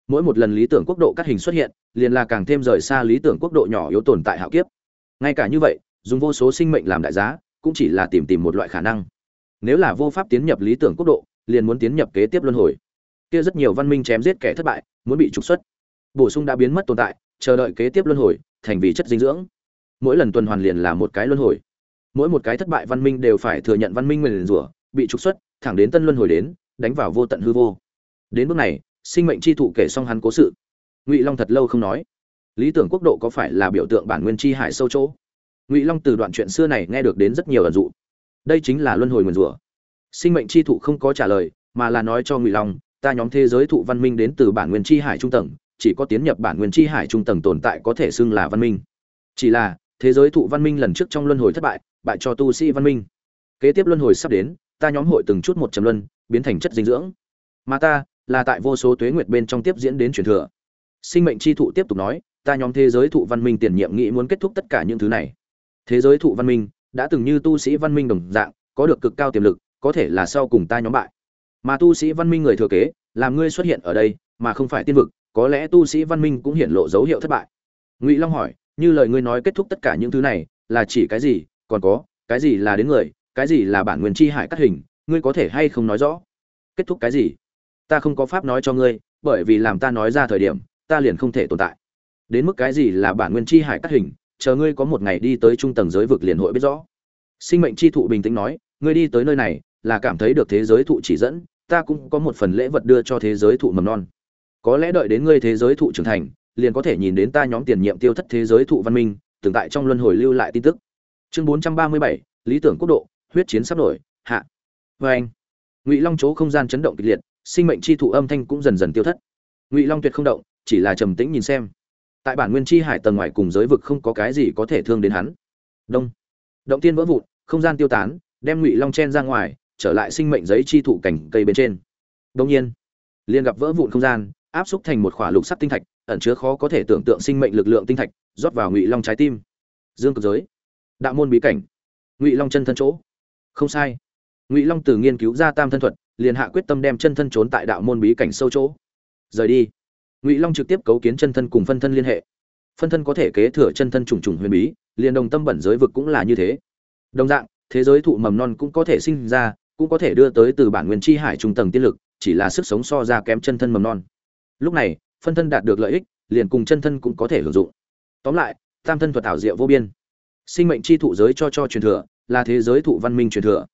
Mỗi một lần lý tưởng quốc độ cắt hình xuất hiện, liền là càng thêm rời xa lý tưởng quốc độ nhỏ yếu tồn tại hạo kiếp. Ngay cả như vậy, dùng vô số sinh mệnh làm đại giá, cũng chỉ là tìm tìm một loại khả năng nếu là vô pháp tiến nhập lý tưởng quốc độ, liền muốn tiến nhập kế tiếp luân hồi. Kia rất nhiều văn minh chém giết kẻ thất bại, muốn bị trục xuất. Bổ sung đã biến mất tồn tại, chờ đợi kế tiếp luân hồi, thành vì chất dinh dưỡng. Mỗi lần tuần hoàn liền là một cái luân hồi. Mỗi một cái thất bại văn minh đều phải thừa nhận văn minh nguyền rủa, bị trục xuất, thẳng đến tân luân hồi đến, đánh vào vô tận hư vô. Đến bước này, sinh mệnh chi thụ kể xong hắn cố sự. Ngụy long thật lâu không nói. Lý tưởng quốc độ có phải là biểu tượng bản nguyên chi hải sâu chỗ? Ngụy long từ đoạn chuyện xưa này nghe được đến rất nhiều ẩn dụ đây chính là luân hồi nguyền rủa. Sinh mệnh chi thụ không có trả lời, mà là nói cho ngụy long, ta nhóm thế giới thụ văn minh đến từ bản nguyên chi hải trung tầng, chỉ có tiến nhập bản nguyên chi hải trung tầng tồn tại có thể xưng là văn minh. Chỉ là, thế giới thụ văn minh lần trước trong luân hồi thất bại bại cho tu sĩ văn minh. Kế tiếp luân hồi sắp đến, ta nhóm hội từng chút một trầm luân, biến thành chất dinh dưỡng. Mà ta, là tại vô số tuế nguyệt bên trong tiếp diễn đến truyền thừa. Sinh mệnh chi thụ tiếp tục nói, ta nhóm thế giới thụ văn minh tiền nhiệm nghĩ muốn kết thúc tất cả những thứ này. Thế giới thụ văn minh đã từng như tu sĩ văn minh đồng dạng, có được cực cao tiềm lực, có thể là sau cùng ta nhóm bại. Mà tu sĩ văn minh người thừa kế, làm ngươi xuất hiện ở đây, mà không phải tiên vực, có lẽ tu sĩ văn minh cũng hiện lộ dấu hiệu thất bại. Ngụy long hỏi, như lời ngươi nói kết thúc tất cả những thứ này, là chỉ cái gì, còn có, cái gì là đến người, cái gì là bản nguyên chi hải cắt hình, ngươi có thể hay không nói rõ? Kết thúc cái gì? Ta không có pháp nói cho ngươi, bởi vì làm ta nói ra thời điểm, ta liền không thể tồn tại. Đến mức cái gì là bản nguyên chi hải cắt hình chờ ngươi có một ngày đi tới trung tầng giới vực liền hội biết rõ. Sinh mệnh chi thụ bình tĩnh nói, ngươi đi tới nơi này, là cảm thấy được thế giới thụ chỉ dẫn, ta cũng có một phần lễ vật đưa cho thế giới thụ mầm non. Có lẽ đợi đến ngươi thế giới thụ trưởng thành, liền có thể nhìn đến ta nhóm tiền nhiệm tiêu thất thế giới thụ văn minh từng tại trong luân hồi lưu lại tin tức. Chương bốn trăm ba mươi bảy, lý tưởng quốc độ, huyết chiến sắp nổi, hạ. Vê anh, ngụy long chỗ không gian chấn động kịch liệt, sinh mệnh chi thụ âm thanh cũng dần dần tiêu thất. Ngụy long tuyệt không động, chỉ là trầm tĩnh nhìn xem tại bản nguyên chi hải tầng ngoài cùng giới vực không có cái gì có thể thương đến hắn. Đông. Động tiên vỡ vụn, không gian tiêu tán, đem ngụy long chen ra ngoài, trở lại sinh mệnh giấy chi thụ cảnh cây bên trên. Đông nhiên, liền gặp vỡ vụn không gian, áp xúc thành một khỏa lục sắc tinh thạch, ẩn chứa khó có thể tưởng tượng sinh mệnh lực lượng tinh thạch, rót vào ngụy long trái tim. Dương cực giới. Đạo môn bí cảnh. Ngụy long chân thân chỗ. Không sai. Ngụy long từ nghiên cứu ra tam thân thuật, liền hạ quyết tâm đem chân thân trốn tại đạo môn bí cảnh sâu chỗ. Rời đi ngụy long trực tiếp cấu kiến chân thân cùng phân thân liên hệ phân thân có thể kế thừa chân thân trùng trùng huyền bí liền đồng tâm bẩn giới vực cũng là như thế đồng dạng thế giới thụ mầm non cũng có thể sinh ra cũng có thể đưa tới từ bản nguyên chi hải trung tầng tiên lực chỉ là sức sống so ra kém chân thân mầm non lúc này phân thân đạt được lợi ích liền cùng chân thân cũng có thể hưởng dụng tóm lại tam thân thuật ảo diệu vô biên sinh mệnh chi thụ giới cho cho truyền thừa là thế giới thụ văn minh truyền thừa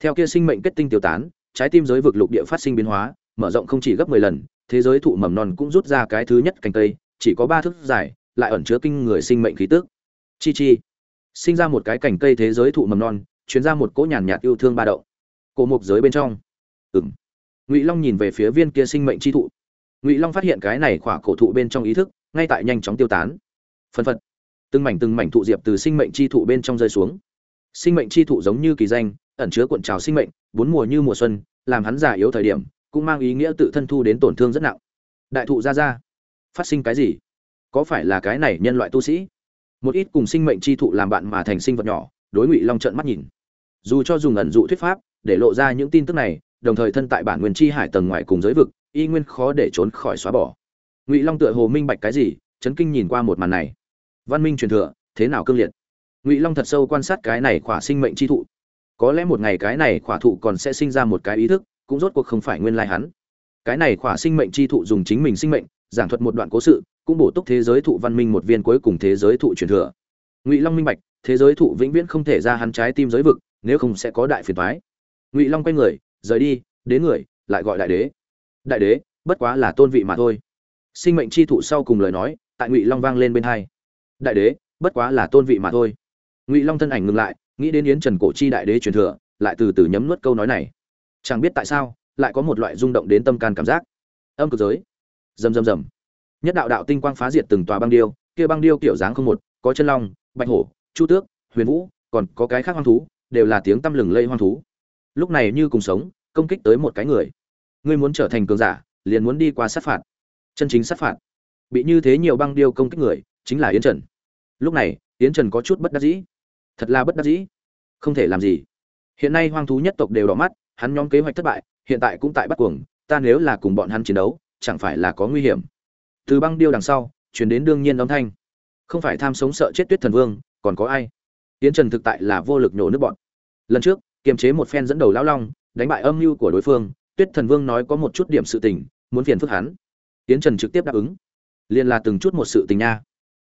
theo kia sinh mệnh kết tinh tiêu tán trái tim giới vực lục địa phát sinh biến hóa mở rộng không chỉ gấp 10 lần thế giới thụ mầm non cũng rút ra cái thứ nhất cành cây, chỉ có ba thước dài, lại ẩn chứa kinh người sinh mệnh khí tức. Chi chi. Sinh ra một cái cành cây thế giới thụ mầm non, chuyến ra một cỗ nhàn nhạt yêu thương ba động. Cổ mục giới bên trong. Ừng ngụy long nhìn về phía viên kia sinh mệnh chi thụ. Ngụy long phát hiện cái này khỏa cổ thụ bên trong ý thức, ngay tại nhanh chóng tiêu tán. Phân phật. Từng mảnh từng mảnh thụ diệp từ sinh mệnh chi thụ bên trong rơi xuống. Sinh mệnh chi thụ giống như kỳ danh, ẩn chứa cuộn trào sinh mệnh, bốn mùa như mùa xuân, làm hắn già yếu thời điểm cũng mang ý nghĩa tự thân thu đến tổn thương rất nặng. Đại thụ ra ra, phát sinh cái gì? Có phải là cái này nhân loại tu sĩ? Một ít cùng sinh mệnh chi thụ làm bạn mà thành sinh vật nhỏ, đối ngụy long trợn mắt nhìn. Dù cho dùng ẩn dụ thuyết pháp để lộ ra những tin tức này, đồng thời thân tại bản nguyên chi hải tầng ngoài cùng giới vực, y nguyên khó để trốn khỏi xóa bỏ. Ngụy long tựa hồ minh bạch cái gì, chấn kinh nhìn qua một màn này. Văn minh truyền thừa, thế nào cương liệt? Ngụy long thật sâu quan sát cái này khỏa sinh mệnh chi thụ. Có lẽ một ngày cái này khỏa thụ còn sẽ sinh ra một cái ý thức cũng rốt cuộc không phải nguyên lai hắn. Cái này khỏa sinh mệnh chi thụ dùng chính mình sinh mệnh, giảng thuật một đoạn cố sự, cũng bổ túc thế giới thụ văn minh một viên cuối cùng thế giới thụ truyền thừa. Ngụy long minh bạch, thế giới thụ vĩnh viễn không thể ra hắn trái tim giới vực, nếu không sẽ có đại phiền thoái ngụy long quay người, rời đi, đến người, lại gọi đại đế. Đại đế, bất quá là tôn vị mà thôi. Sinh mệnh chi thụ sau cùng lời nói, tại ngụy long vang lên bên hai. Đại đế, bất quá là tôn vị mà thôi. Ngụy long thân ảnh ngừng lại, nghĩ đến yến trần cổ chi đại đế truyền thừa, lại từ từ nhấm nuốt câu nói này chẳng biết tại sao, lại có một loại rung động đến tâm can cảm giác. Âm cực giới. Rầm rầm rầm. Nhất đạo đạo tinh quang phá diệt từng tòa băng điêu, kia băng điêu kiểu dáng không một, có chân long, bạch hổ, chu tước, huyền vũ, còn có cái khác hoang thú, đều là tiếng tăm lừng lây hoang thú. Lúc này như cùng sống, công kích tới một cái người. Ngươi muốn trở thành cường giả, liền muốn đi qua sát phạt. Chân chính sát phạt. Bị như thế nhiều băng điêu công kích người, chính là yến trần. Lúc này, yến trần có chút bất đắc dĩ. Thật là bất đắc dĩ. Không thể làm gì. Hiện nay hoang thú nhất tộc đều đỏ mắt hắn nhóm kế hoạch thất bại, hiện tại cũng tại bắt cuồng, ta nếu là cùng bọn hắn chiến đấu, chẳng phải là có nguy hiểm. Từ băng điêu đằng sau chuyển đến đương nhiên âm thanh. Không phải tham sống sợ chết tuyết thần vương, còn có ai? Yến trần thực tại là vô lực nhổ nước bọn. Lần trước, kiềm chế một phen dẫn đầu lão long, đánh bại âm mưu của đối phương, tuyết thần vương nói có một chút điểm sự tình, muốn phiền phức hắn. Yến trần trực tiếp đáp ứng. Liền là từng chút một sự tình nha.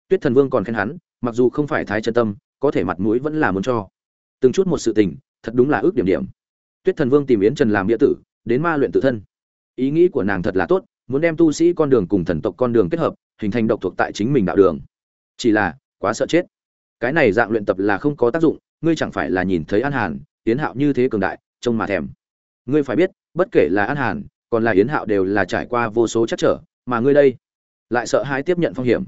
Tuyết thần vương còn khen hắn, mặc dù không phải thái chân tâm, có thể mặt mũi vẫn là muốn cho. Từng chút một sự tình, thật đúng là ước điểm điểm tuyết thần vương tìm yến trần làm nghĩa tử, đến ma luyện tự thân. Ý nghĩ của nàng thật là tốt, muốn đem tu sĩ con đường cùng thần tộc con đường kết hợp, hình thành độc thuộc tại chính mình đạo đường. Chỉ là, quá sợ chết. Cái này dạng luyện tập là không có tác dụng, ngươi chẳng phải là nhìn thấy an hàn, yến hạo như thế cường đại, trông mà thèm. Ngươi phải biết, bất kể là an hàn, còn là yến hạo đều là trải qua vô số chắc trở, mà ngươi đây lại sợ hãi tiếp nhận phong hiểm.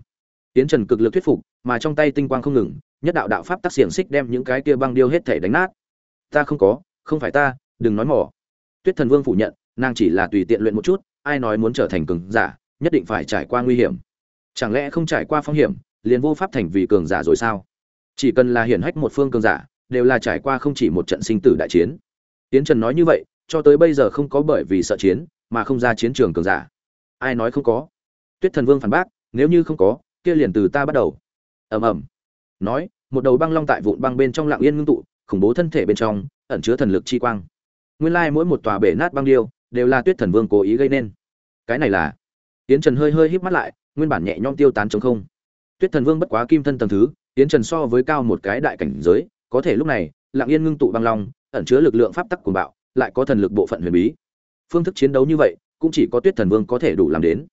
Yến trần cực lực thuyết phục, mà trong tay tinh quang không ngừng, nhất đạo đạo pháp tác xiển xích đem những cái kia băng điêu hết thể đánh nát. Ta không có, không phải ta đừng nói mỏ tuyết thần vương phủ nhận, nàng chỉ là tùy tiện luyện một chút, ai nói muốn trở thành cường giả, nhất định phải trải qua nguy hiểm. Chẳng lẽ không trải qua phong hiểm, liền vô pháp thành vì cường giả rồi sao? Chỉ cần là hiển hách một phương cường giả, đều là trải qua không chỉ một trận sinh tử đại chiến. Tiến trần nói như vậy, cho tới bây giờ không có bởi vì sợ chiến, mà không ra chiến trường cường giả. Ai nói không có? Tuyết thần vương phản bác, nếu như không có, kia liền từ ta bắt đầu. Ầm ầm. Nói, một đầu băng long tại vụn băng bên trong lặng yên ngưng tụ, khủng bố thân thể bên trong, ẩn chứa thần lực chi quang nguyên lai mỗi một tòa bể nát băng điêu đều là tuyết thần vương cố ý gây nên. Cái này là tiến trần hơi hơi híp mắt lại, nguyên bản nhẹ nhõm tiêu tán chống không. Tuyết thần vương bất quá kim thân tầng thứ tiến trần so với cao một cái đại cảnh giới, có thể lúc này, lặng yên ngưng tụ băng long, ẩn chứa lực lượng pháp tắc của bạo, lại có thần lực bộ phận huyền bí. Phương thức chiến đấu như vậy, cũng chỉ có tuyết thần vương có thể đủ làm đến.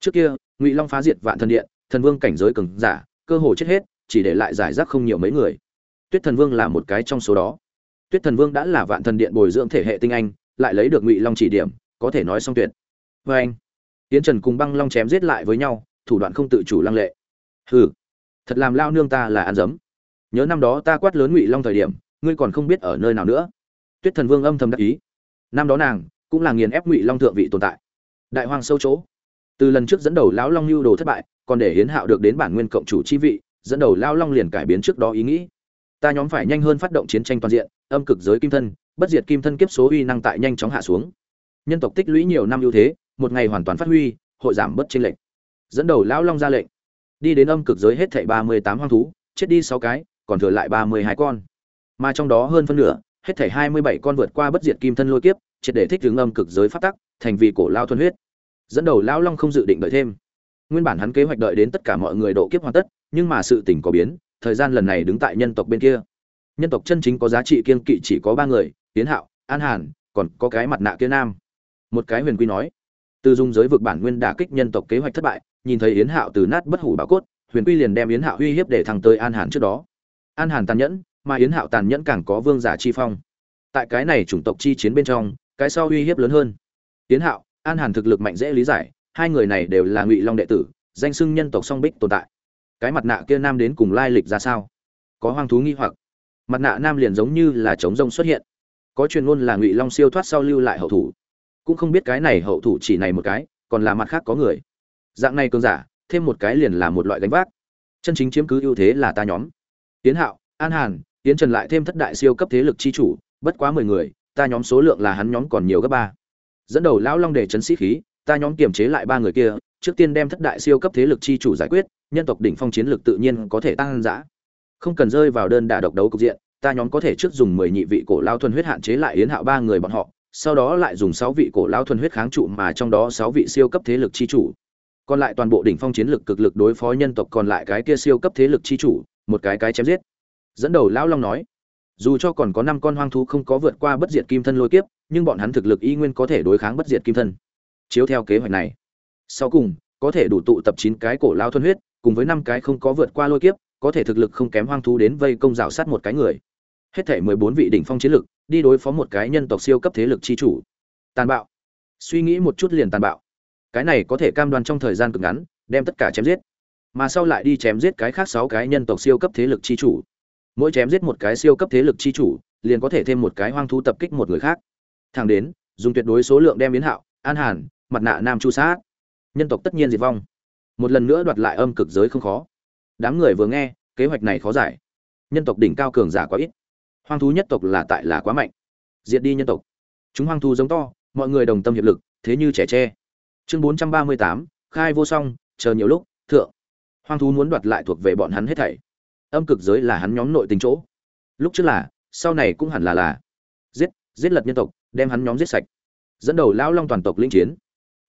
Trước kia, ngụy long phá diệt vạn thần điện, thần vương cảnh giới cường giả, cơ hồ chết hết, chỉ để lại giải rác không nhiều mấy người. Tuyết thần vương là một cái trong số đó tuyết thần vương đã là vạn thần điện bồi dưỡng thể hệ tinh anh, lại lấy được ngụy long chỉ điểm, có thể nói xong tuyệt. Vê anh tiến trần cùng băng long chém giết lại với nhau, thủ đoạn không tự chủ lăng lệ. Hừ, thật làm lao nương ta là ăn dấm. Nhớ năm đó ta quát lớn ngụy long thời điểm, ngươi còn không biết ở nơi nào nữa. Tuyết thần vương âm thầm đắc ý. Năm đó nàng cũng là nghiền ép ngụy long thượng vị tồn tại. Đại hoàng sâu chỗ. Từ lần trước dẫn đầu lão long lưu đồ thất bại, còn để hiến hạo được đến bản nguyên cộng chủ chi vị, dẫn đầu lao long liền cải biến trước đó ý nghĩ ta nhóm phải nhanh hơn phát động chiến tranh toàn diện, âm cực giới kim thân, bất diệt kim thân kiếp số uy năng tại nhanh chóng hạ xuống. Nhân tộc tích lũy nhiều năm ưu thế, một ngày hoàn toàn phát huy, hội giảm bất chênh lệch. dẫn đầu lão long ra lệnh. Đi đến âm cực giới hết thảy ba mươi tám hoang thú, chết đi sáu cái, còn thừa lại ba mươi hai con. Mà trong đó hơn phân nửa, hết thảy hai mươi bảy con vượt qua bất diệt kim thân lôi kiếp, triệt để thích ứng âm cực giới phát tắc, thành vì cổ lao thuần huyết. Dẫn đầu lão long không dự định đợi thêm. Nguyên bản hắn kế hoạch đợi đến tất cả mọi người độ kiếp hoàn tất, nhưng mà sự tình có biến thời gian lần này đứng tại nhân tộc bên kia. Nhân tộc chân chính có giá trị kiên kỵ chỉ có ba người, tiến hạo, an hàn, còn có cái mặt nạ kia nam. Một cái huyền quy nói, từ dung giới vực bản nguyên đả kích nhân tộc kế hoạch thất bại, nhìn thấy yến hạo từ nát bất hủ bảo cốt, huyền quy liền đem yến hạo uy hiếp để thăng tới an hàn trước đó. An hàn tàn nhẫn, mà yến hạo tàn nhẫn càng có vương giả chi phong. Tại cái này chủng tộc chi chiến bên trong, cái sau uy hiếp lớn hơn. Yến hạo, an hàn thực lực mạnh dễ lý giải, hai người này đều là ngụy long đệ tử, danh xưng nhân tộc song bích tồn tại cái mặt nạ kia nam đến cùng lai lịch ra sao? Có hoang thú nghi hoặc. Mặt nạ nam liền giống như là trống rông xuất hiện. Có truyền ngôn là ngụy long siêu thoát sau lưu lại hậu thủ. Cũng không biết cái này hậu thủ chỉ này một cái, còn là mặt khác có người. Dạng này cường giả, thêm một cái liền là một loại gánh vác. Chân chính chiếm cứ ưu thế là ta nhóm. Tiến hạo, an hàn, tiến trần lại thêm thất đại siêu cấp thế lực chi chủ, bất quá mười người, ta nhóm số lượng là hắn nhóm còn nhiều gấp ba. Dẫn đầu lão long để chấn sĩ khí, ta nhóm kiềm chế lại ba người kia trước tiên đem thất đại siêu cấp thế lực chi chủ giải quyết, nhân tộc đỉnh phong chiến lực tự nhiên có thể tăng dã. Không cần rơi vào đơn đả độc đấu cục diện, ta nhóm có thể trước dùng mười nhị vị cổ lao thuần huyết hạn chế lại yến hạo ba người bọn họ, sau đó lại dùng sáu vị cổ lao thuần huyết kháng trụ mà trong đó sáu vị siêu cấp thế lực chi chủ. Còn lại toàn bộ đỉnh phong chiến lực cực lực đối phó nhân tộc còn lại cái kia siêu cấp thế lực chi chủ, một cái cái chém giết. Dẫn đầu lão long nói, dù cho còn có năm con hoang thú không có vượt qua bất diệt kim thân lôi kiếp, nhưng bọn hắn thực lực y nguyên có thể đối kháng bất diệt kim thân. Chiếu theo kế hoạch này sau cùng, có thể đủ tụ tập chín cái cổ lao thuần huyết, cùng với năm cái không có vượt qua lôi kiếp, có thể thực lực không kém hoang thú đến vây công rào sát một cái người. Hết thể mười bốn vị đỉnh phong chiến lực, đi đối phó một cái nhân tộc siêu cấp thế lực chi chủ. Tàn bạo. Suy nghĩ một chút liền tàn bạo. Cái này có thể cam đoan trong thời gian cực ngắn, đem tất cả chém giết. Mà sau lại đi chém giết cái khác sáu cái nhân tộc siêu cấp thế lực chi chủ. Mỗi chém giết một cái siêu cấp thế lực chi chủ, liền có thể thêm một cái hoang thú tập kích một người khác. Thẳng đến, dùng tuyệt đối số lượng đem biến hạo, an hàn, mặt nạ nam chu sát nhân tộc tất nhiên diệt vong. Một lần nữa đoạt lại âm cực giới không khó. Đám người vừa nghe, kế hoạch này khó giải. Nhân tộc đỉnh cao cường giả quá ít. Hoang thú nhất tộc là tại là quá mạnh. Diệt đi nhân tộc. Chúng hoang thú giống to, mọi người đồng tâm hiệp lực, thế như trẻ tre. Chương bốn trăm ba mươi tám, khai vô song, chờ nhiều lúc, thượng. Hoang thú muốn đoạt lại thuộc về bọn hắn hết thảy. Âm cực giới là hắn nhóm nội tình chỗ. Lúc trước là, sau này cũng hẳn là là. Giết giết lật nhân tộc, đem hắn nhóm giết sạch. Dẫn đầu lão long toàn tộc linh chiến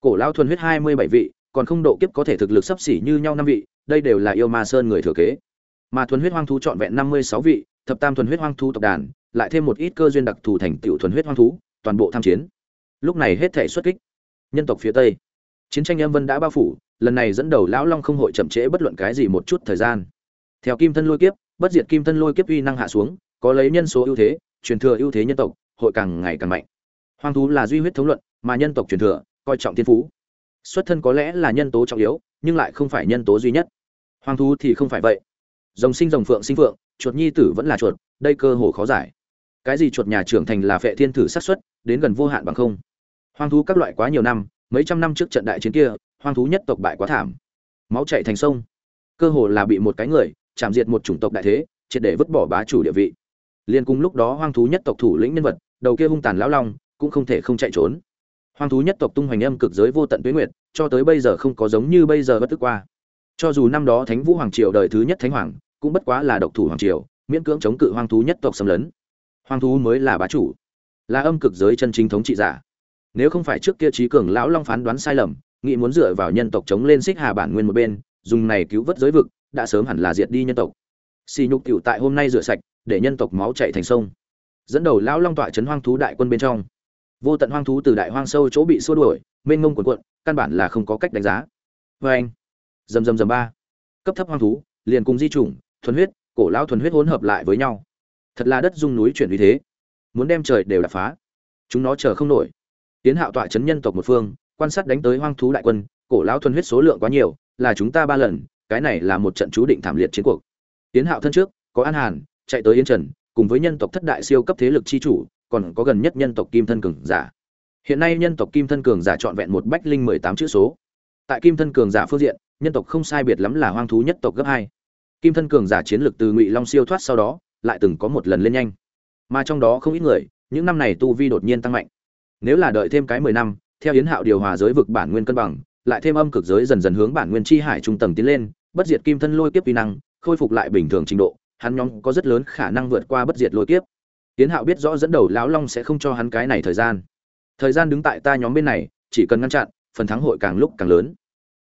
cổ lao thuần huyết hai mươi bảy vị, còn không độ kiếp có thể thực lực sấp xỉ như nhau năm vị, đây đều là yêu ma sơn người thừa kế. Mà thuần huyết hoang thú trọn vẹn năm mươi sáu vị, thập tam thuần huyết hoang thú tộc đàn, lại thêm một ít cơ duyên đặc thù thành tựu thuần huyết hoang thú, toàn bộ tham chiến. Lúc này hết thể xuất kích. Nhân tộc phía tây. Chiến tranh em vân đã bao phủ, lần này dẫn đầu lão long không hội chậm trễ bất luận cái gì một chút thời gian. Theo kim thân lôi kiếp, bất diệt kim thân lôi kiếp uy năng hạ xuống, có lấy nhân số ưu thế, truyền thừa ưu thế nhân tộc, hội càng ngày càng mạnh. Hoang thú là duy huyết thống luận, mà nhân tộc truyền thừa coi trọng thiên phú. Xuất thân có lẽ là nhân tố trọng yếu nhưng lại không phải nhân tố duy nhất. Hoang thú thì không phải vậy. Rồng sinh rồng phượng sinh phượng chuột nhi tử vẫn là chuột đây cơ hồ khó giải. Cái gì chuột nhà trưởng thành là phệ thiên thử sát xuất, đến gần vô hạn bằng không. Hoang thú các loại quá nhiều năm mấy trăm năm trước trận đại chiến kia hoang thú nhất tộc bại quá thảm. Máu chạy thành sông. Cơ hồ là bị một cái người chạm diệt một chủng tộc đại thế triệt để vứt bỏ bá chủ địa vị. Liên cùng lúc đó hoang thú nhất tộc thủ lĩnh nhân vật đầu kia hung tàn lão long cũng không thể không chạy trốn hoang thú nhất tộc tung hoành âm cực giới vô tận tuyến nguyệt, cho tới bây giờ không có giống như bây giờ bất tức qua. Cho dù năm đó thánh vũ hoàng triều đời thứ nhất thánh hoàng, cũng bất quá là độc thủ hoàng triều, miễn cưỡng chống cự hoang thú nhất tộc xâm lấn. Hoang thú mới là bá chủ, là âm cực giới chân chính thống trị giả. Nếu không phải trước kia trí cường lão long phán đoán sai lầm, nghĩ muốn dựa vào nhân tộc chống lên xích hà bản nguyên một bên, dùng này cứu vớt giới vực, đã sớm hẳn là diệt đi nhân tộc. Xì nhục tiểu tại hôm nay rửa sạch, để nhân tộc máu chảy thành sông. Dẫn đầu lão long tọa trấn hoang thú đại quân bên trong vô tận hoang thú từ đại hoang sâu chỗ bị xua đuổi, mênh mông quần quận căn bản là không có cách đánh giá. Vê anh, dầm dầm dầm ba. Cấp thấp hoang thú, liền cùng di chủng, thuần huyết, cổ lão thuần huyết hỗn hợp lại với nhau. Thật là đất dung núi chuyển vì thế. Muốn đem trời đều đập phá. Chúng nó chờ không nổi. Tiến hạo tọa chấn nhân tộc một phương, quan sát đánh tới hoang thú đại quân, cổ lão thuần huyết số lượng quá nhiều, là chúng ta ba lần, cái này là một trận chú định thảm liệt chiến cuộc. Tiến hạo thân trước, có an hàn, chạy tới yên trần, cùng với nhân tộc thất đại siêu cấp thế lực chi chủ còn có gần nhất nhân tộc kim thân cường giả. Hiện nay nhân tộc kim thân cường giả trọn vẹn một bách linh mười tám chữ số. Tại kim thân cường giả phương diện, nhân tộc không sai biệt lắm là hoang thú nhất tộc gấp hai. Kim thân cường giả chiến lược từ ngụy long siêu thoát sau đó, lại từng có một lần lên nhanh. Mà trong đó không ít người, những năm này tu vi đột nhiên tăng mạnh. Nếu là đợi thêm cái mười năm, theo yến hạo điều hòa giới vực bản nguyên cân bằng, lại thêm âm cực giới dần dần hướng bản nguyên chi hải trung tầng tiến lên, bất diệt kim thân lôi kiếp vi năng, khôi phục lại bình thường trình độ, hắn nhóm có rất lớn khả năng vượt qua bất diệt lôi kiếp tiến hạo biết rõ dẫn đầu lão long sẽ không cho hắn cái này thời gian. Thời gian đứng tại ta nhóm bên này, chỉ cần ngăn chặn, phần thắng hội càng lúc càng lớn.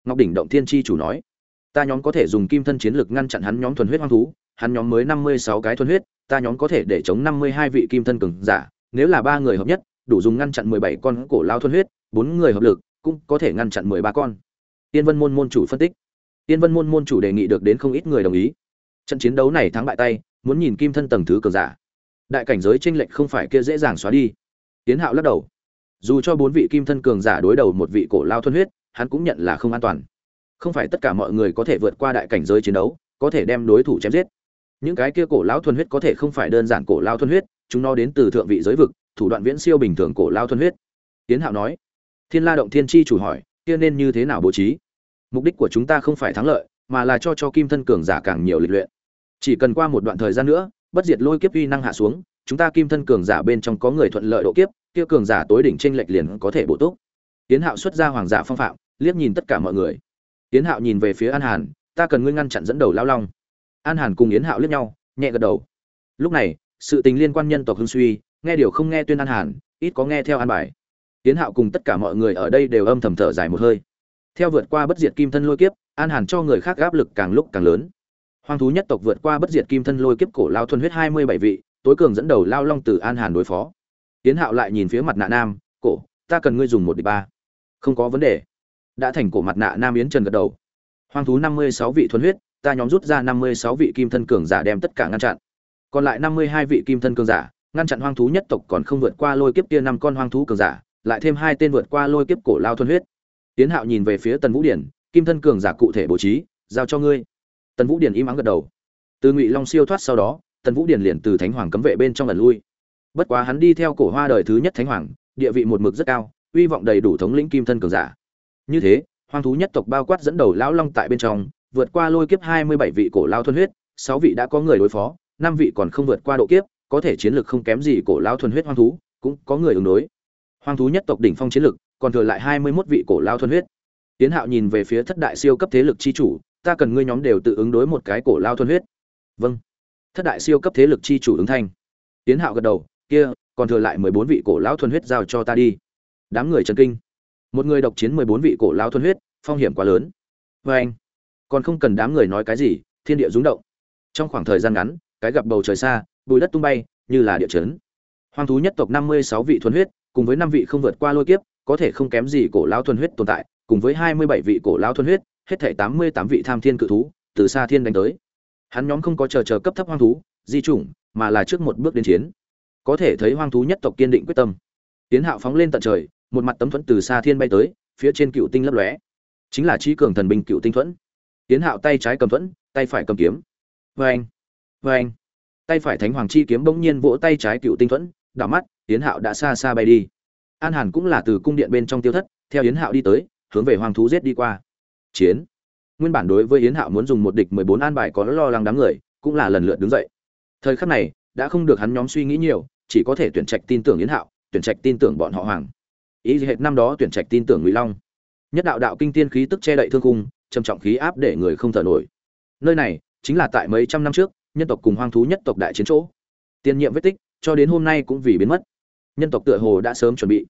Ngọc đỉnh động thiên chi chủ nói, ta nhóm có thể dùng kim thân chiến lực ngăn chặn hắn nhóm thuần huyết hoang thú, hắn nhóm mới năm mươi sáu cái thuần huyết, ta nhóm có thể để chống năm mươi hai vị kim thân cường giả, nếu là ba người hợp nhất, đủ dùng ngăn chặn mười bảy con cổ lao thuần huyết, bốn người hợp lực, cũng có thể ngăn chặn mười ba con. Tiên vân môn môn chủ phân tích. Tiên vân môn môn chủ đề nghị được đến không ít người đồng ý. Trận chiến đấu này thắng bại tay, muốn nhìn kim thân tầng thứ cường giả đại cảnh giới tranh lệch không phải kia dễ dàng xóa đi. Tiến hạo lắc đầu. Dù cho bốn vị kim thân cường giả đối đầu một vị cổ lao thuần huyết, hắn cũng nhận là không an toàn. Không phải tất cả mọi người có thể vượt qua đại cảnh giới chiến đấu, có thể đem đối thủ chém giết. Những cái kia cổ lao thuần huyết có thể không phải đơn giản cổ lao thuần huyết, chúng nó đến từ thượng vị giới vực, thủ đoạn viễn siêu bình thường cổ lao thuần huyết. Tiến hạo nói. Thiên la động thiên chi chủ hỏi, kia nên như thế nào bố trí? Mục đích của chúng ta không phải thắng lợi, mà là cho cho kim thân cường giả càng nhiều lịch luyện. Chỉ cần qua một đoạn thời gian nữa bất diệt lôi kiếp uy năng hạ xuống, chúng ta kim thân cường giả bên trong có người thuận lợi độ kiếp, kia cường giả tối đỉnh trên lệch liền có thể bổ túc. Tiến hạo xuất ra hoàng giả phong phạm, liếc nhìn tất cả mọi người. Tiến hạo nhìn về phía an hàn, ta cần ngươi ngăn chặn dẫn đầu lão long. An hàn cùng yến hạo liếc nhau, nhẹ gật đầu. Lúc này, sự tình liên quan nhân tộc hưng suy, nghe điều không nghe tuyên an hàn, ít có nghe theo an bài. Tiễn hạo cùng tất cả mọi người ở đây đều âm thầm thở dài một hơi. Theo vượt qua bất diệt kim thân lôi kiếp, an hàn cho người khác áp lực càng lúc càng lớn hoang thú nhất tộc vượt qua bất diệt kim thân lôi kiếp cổ lao thuần huyết hai mươi bảy vị, tối cường dẫn đầu lao long từ an hàn đối phó. Tiến hạo lại nhìn phía mặt nạ nam, cổ, ta cần ngươi dùng một đ ba. Không có vấn đề. Đã thành cổ mặt nạ nam yến trần gật đầu. Hoang thú năm mươi sáu vị thuần huyết, ta nhóm rút ra năm mươi sáu vị kim thân cường giả đem tất cả ngăn chặn. Còn lại năm mươi hai vị kim thân cường giả, ngăn chặn hoang thú nhất tộc còn không vượt qua lôi kiếp kia năm con hoang thú cường giả, lại thêm hai tên vượt qua lôi kiếp cổ lao thuần huyết. Tiến hạo nhìn về phía tần vũ điển, kim thân cường giả cụ thể bố trí, giao cho ngươi tần vũ Điền im ắng gật đầu. Từ ngụy long siêu thoát sau đó, tần vũ Điền liền từ thánh hoàng cấm vệ bên trong lần lui. Bất quá hắn đi theo cổ hoa đời thứ nhất thánh hoàng, địa vị một mực rất cao, uy vọng đầy đủ thống lĩnh kim thân cường giả. Như thế, hoang thú nhất tộc bao quát dẫn đầu lão long tại bên trong, vượt qua lôi kiếp hai mươi bảy vị cổ lao thuần huyết, sáu vị đã có người đối phó, năm vị còn không vượt qua độ kiếp, có thể chiến lược không kém gì cổ lao thuần huyết hoang thú, cũng có người ứng đối. Hoang thú nhất tộc đỉnh phong chiến lực còn thừa lại hai mươi 21 vị cổ lao thuần huyết. Tiến hạo nhìn về phía thất đại siêu cấp thế lực chi chủ ta cần ngươi nhóm đều tự ứng đối một cái cổ lao thuần huyết. Vâng. Thất đại siêu cấp thế lực chi chủ ứng thanh. Tiến hạo gật đầu kia còn thừa lại mười bốn vị cổ lao thuần huyết giao cho ta đi. Đám người trần kinh. Một người độc chiến mười bốn vị cổ lao thuần huyết phong hiểm quá lớn. Vê anh còn không cần đám người nói cái gì thiên địa rúng động. Trong khoảng thời gian ngắn cái gặp bầu trời xa bùi đất tung bay như là địa chấn. Hoang thú nhất tộc năm mươi sáu vị thuần huyết cùng với năm vị không vượt qua lôi kiếp, có thể không kém gì cổ lão thuần huyết tồn tại, cùng với 27 vị cổ lão thuần huyết, hết thảy 88 vị tham thiên cự thú, từ xa thiên đánh tới. Hắn nhóm không có chờ chờ cấp thấp hoang thú, di chủng, mà là trước một bước đến chiến. Có thể thấy hoang thú nhất tộc kiên định quyết tâm. Tiến Hạo phóng lên tận trời, một mặt tấm thuẫn từ xa thiên bay tới, phía trên cựu tinh lấp lóe, chính là chí cường thần binh cựu tinh thuẫn. Tiến Hạo tay trái cầm thuẫn, tay phải cầm kiếm. Oeng, oeng. Tay phải thánh hoàng chi kiếm bỗng nhiên vỗ tay trái cựu tinh thuẫn, đảo mắt, Tiến hạo đã xa xa bay đi an hàn cũng là từ cung điện bên trong tiêu thất theo yến hạo đi tới hướng về hoàng thú giết đi qua chiến. Nguyên bản đối với yến hạo muốn dùng một địch mười bốn an bài có lo lắng đám người, cũng là lần lượt đứng dậy. Thời khắc này, đã không được hắn nhóm suy nghĩ nhiều, chỉ có thể tuyển trạch tin tưởng yến hạo, tuyển trạch tin tưởng bọn họ hoàng. Ý hệt năm đó tuyển trạch tin tưởng ngụy long. Nhất đạo đạo kinh tiên khí tức che đậy thương cung trầm trọng khí áp để người không thở nổi. Nơi này, chính là tại mấy trăm năm trước, nhân tộc cùng hoang thú nhất tộc đại chiến chỗ. Tiền nhiệm vết tích, cho đến hôm nay cũng vì biến mất. Nhân tộc tựa hồ đã sớm chuẩn bị.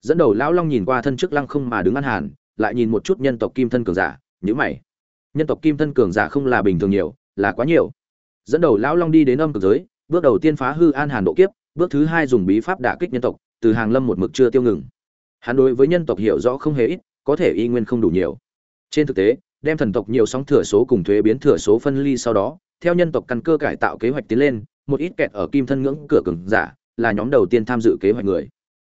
Dẫn đầu lão long nhìn qua thân trước lăng không mà đứng ăn hàn lại nhìn một chút nhân tộc kim thân cường giả nhữ mày. Nhân tộc kim thân cường giả không là bình thường nhiều, là quá nhiều. Dẫn đầu lão long đi đến âm cực giới, bước đầu tiên phá hư an hàn độ kiếp, bước thứ hai dùng bí pháp đả kích nhân tộc, từ hàng lâm một mực chưa tiêu ngừng. Hắn đối với nhân tộc hiểu rõ không hề ít, có thể y nguyên không đủ nhiều. Trên thực tế, đem thần tộc nhiều sóng thừa số cùng thuế biến thừa số phân ly sau đó, theo nhân tộc căn cơ cải tạo kế hoạch tiến lên, một ít kẹt ở kim thân ngưỡng cửa cường giả, là nhóm đầu tiên tham dự kế hoạch người.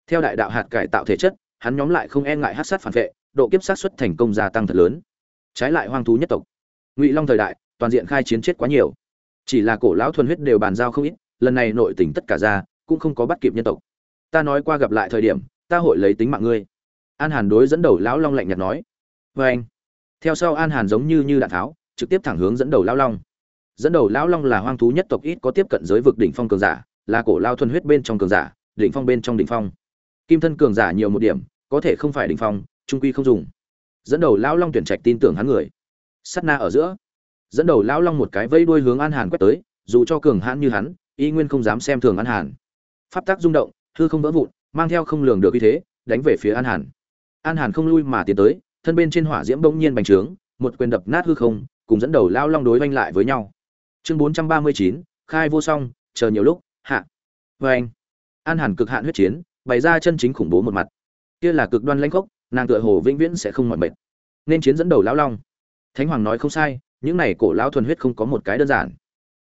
Theo đại đạo hạt cải tạo thể chất, hắn nhóm lại không e ngại hát sát phản vệ độ kiếp sát xuất thành công gia tăng thật lớn. Trái lại hoang thú nhất tộc. Ngụy long thời đại, toàn diện khai chiến chết quá nhiều. Chỉ là cổ lão thuần huyết đều bàn giao không ít, lần này nội tình tất cả ra, cũng không có bắt kịp nhân tộc. Ta nói qua gặp lại thời điểm, ta hội lấy tính mạng ngươi. An hàn đối dẫn đầu lão long lạnh nhạt nói. Vê anh, theo sau an hàn giống như như đạn tháo, trực tiếp thẳng hướng dẫn đầu lão long. Dẫn đầu lão long là hoang thú nhất tộc ít có tiếp cận giới vực đỉnh phong cường giả, là cổ lao thuần huyết bên trong cường giả, đỉnh phong bên trong đỉnh phong. Kim thân cường giả nhiều một điểm, có thể không phải đỉnh phong trung quy không dùng. Dẫn đầu lão long tuyển trạch tin tưởng hắn người. Sắt na ở giữa. Dẫn đầu lão long một cái vây đuôi hướng an hàn quét tới, dù cho cường hãn như hắn, y nguyên không dám xem thường an hàn. Pháp tác rung động, hư không vỡ vụn, mang theo không lường được uy thế, đánh về phía an hàn. An hàn không lui mà tiến tới, thân bên trên hỏa diễm bỗng nhiên bành trướng, một quyền đập nát hư không, cùng dẫn đầu lão long đối oanh lại với nhau. Chương bốn trăm ba mươi chín, khai vô song, chờ nhiều lúc, hạ. Vê anh an hàn cực hạn huyết chiến, bày ra chân chính khủng bố một mặt. Kia là cực đoan lãnh khốc nàng tựa hồ vĩnh viễn sẽ không mỏi mệt. Nên chiến dẫn đầu lão long. Thánh hoàng nói không sai, những này cổ lão thuần huyết không có một cái đơn giản.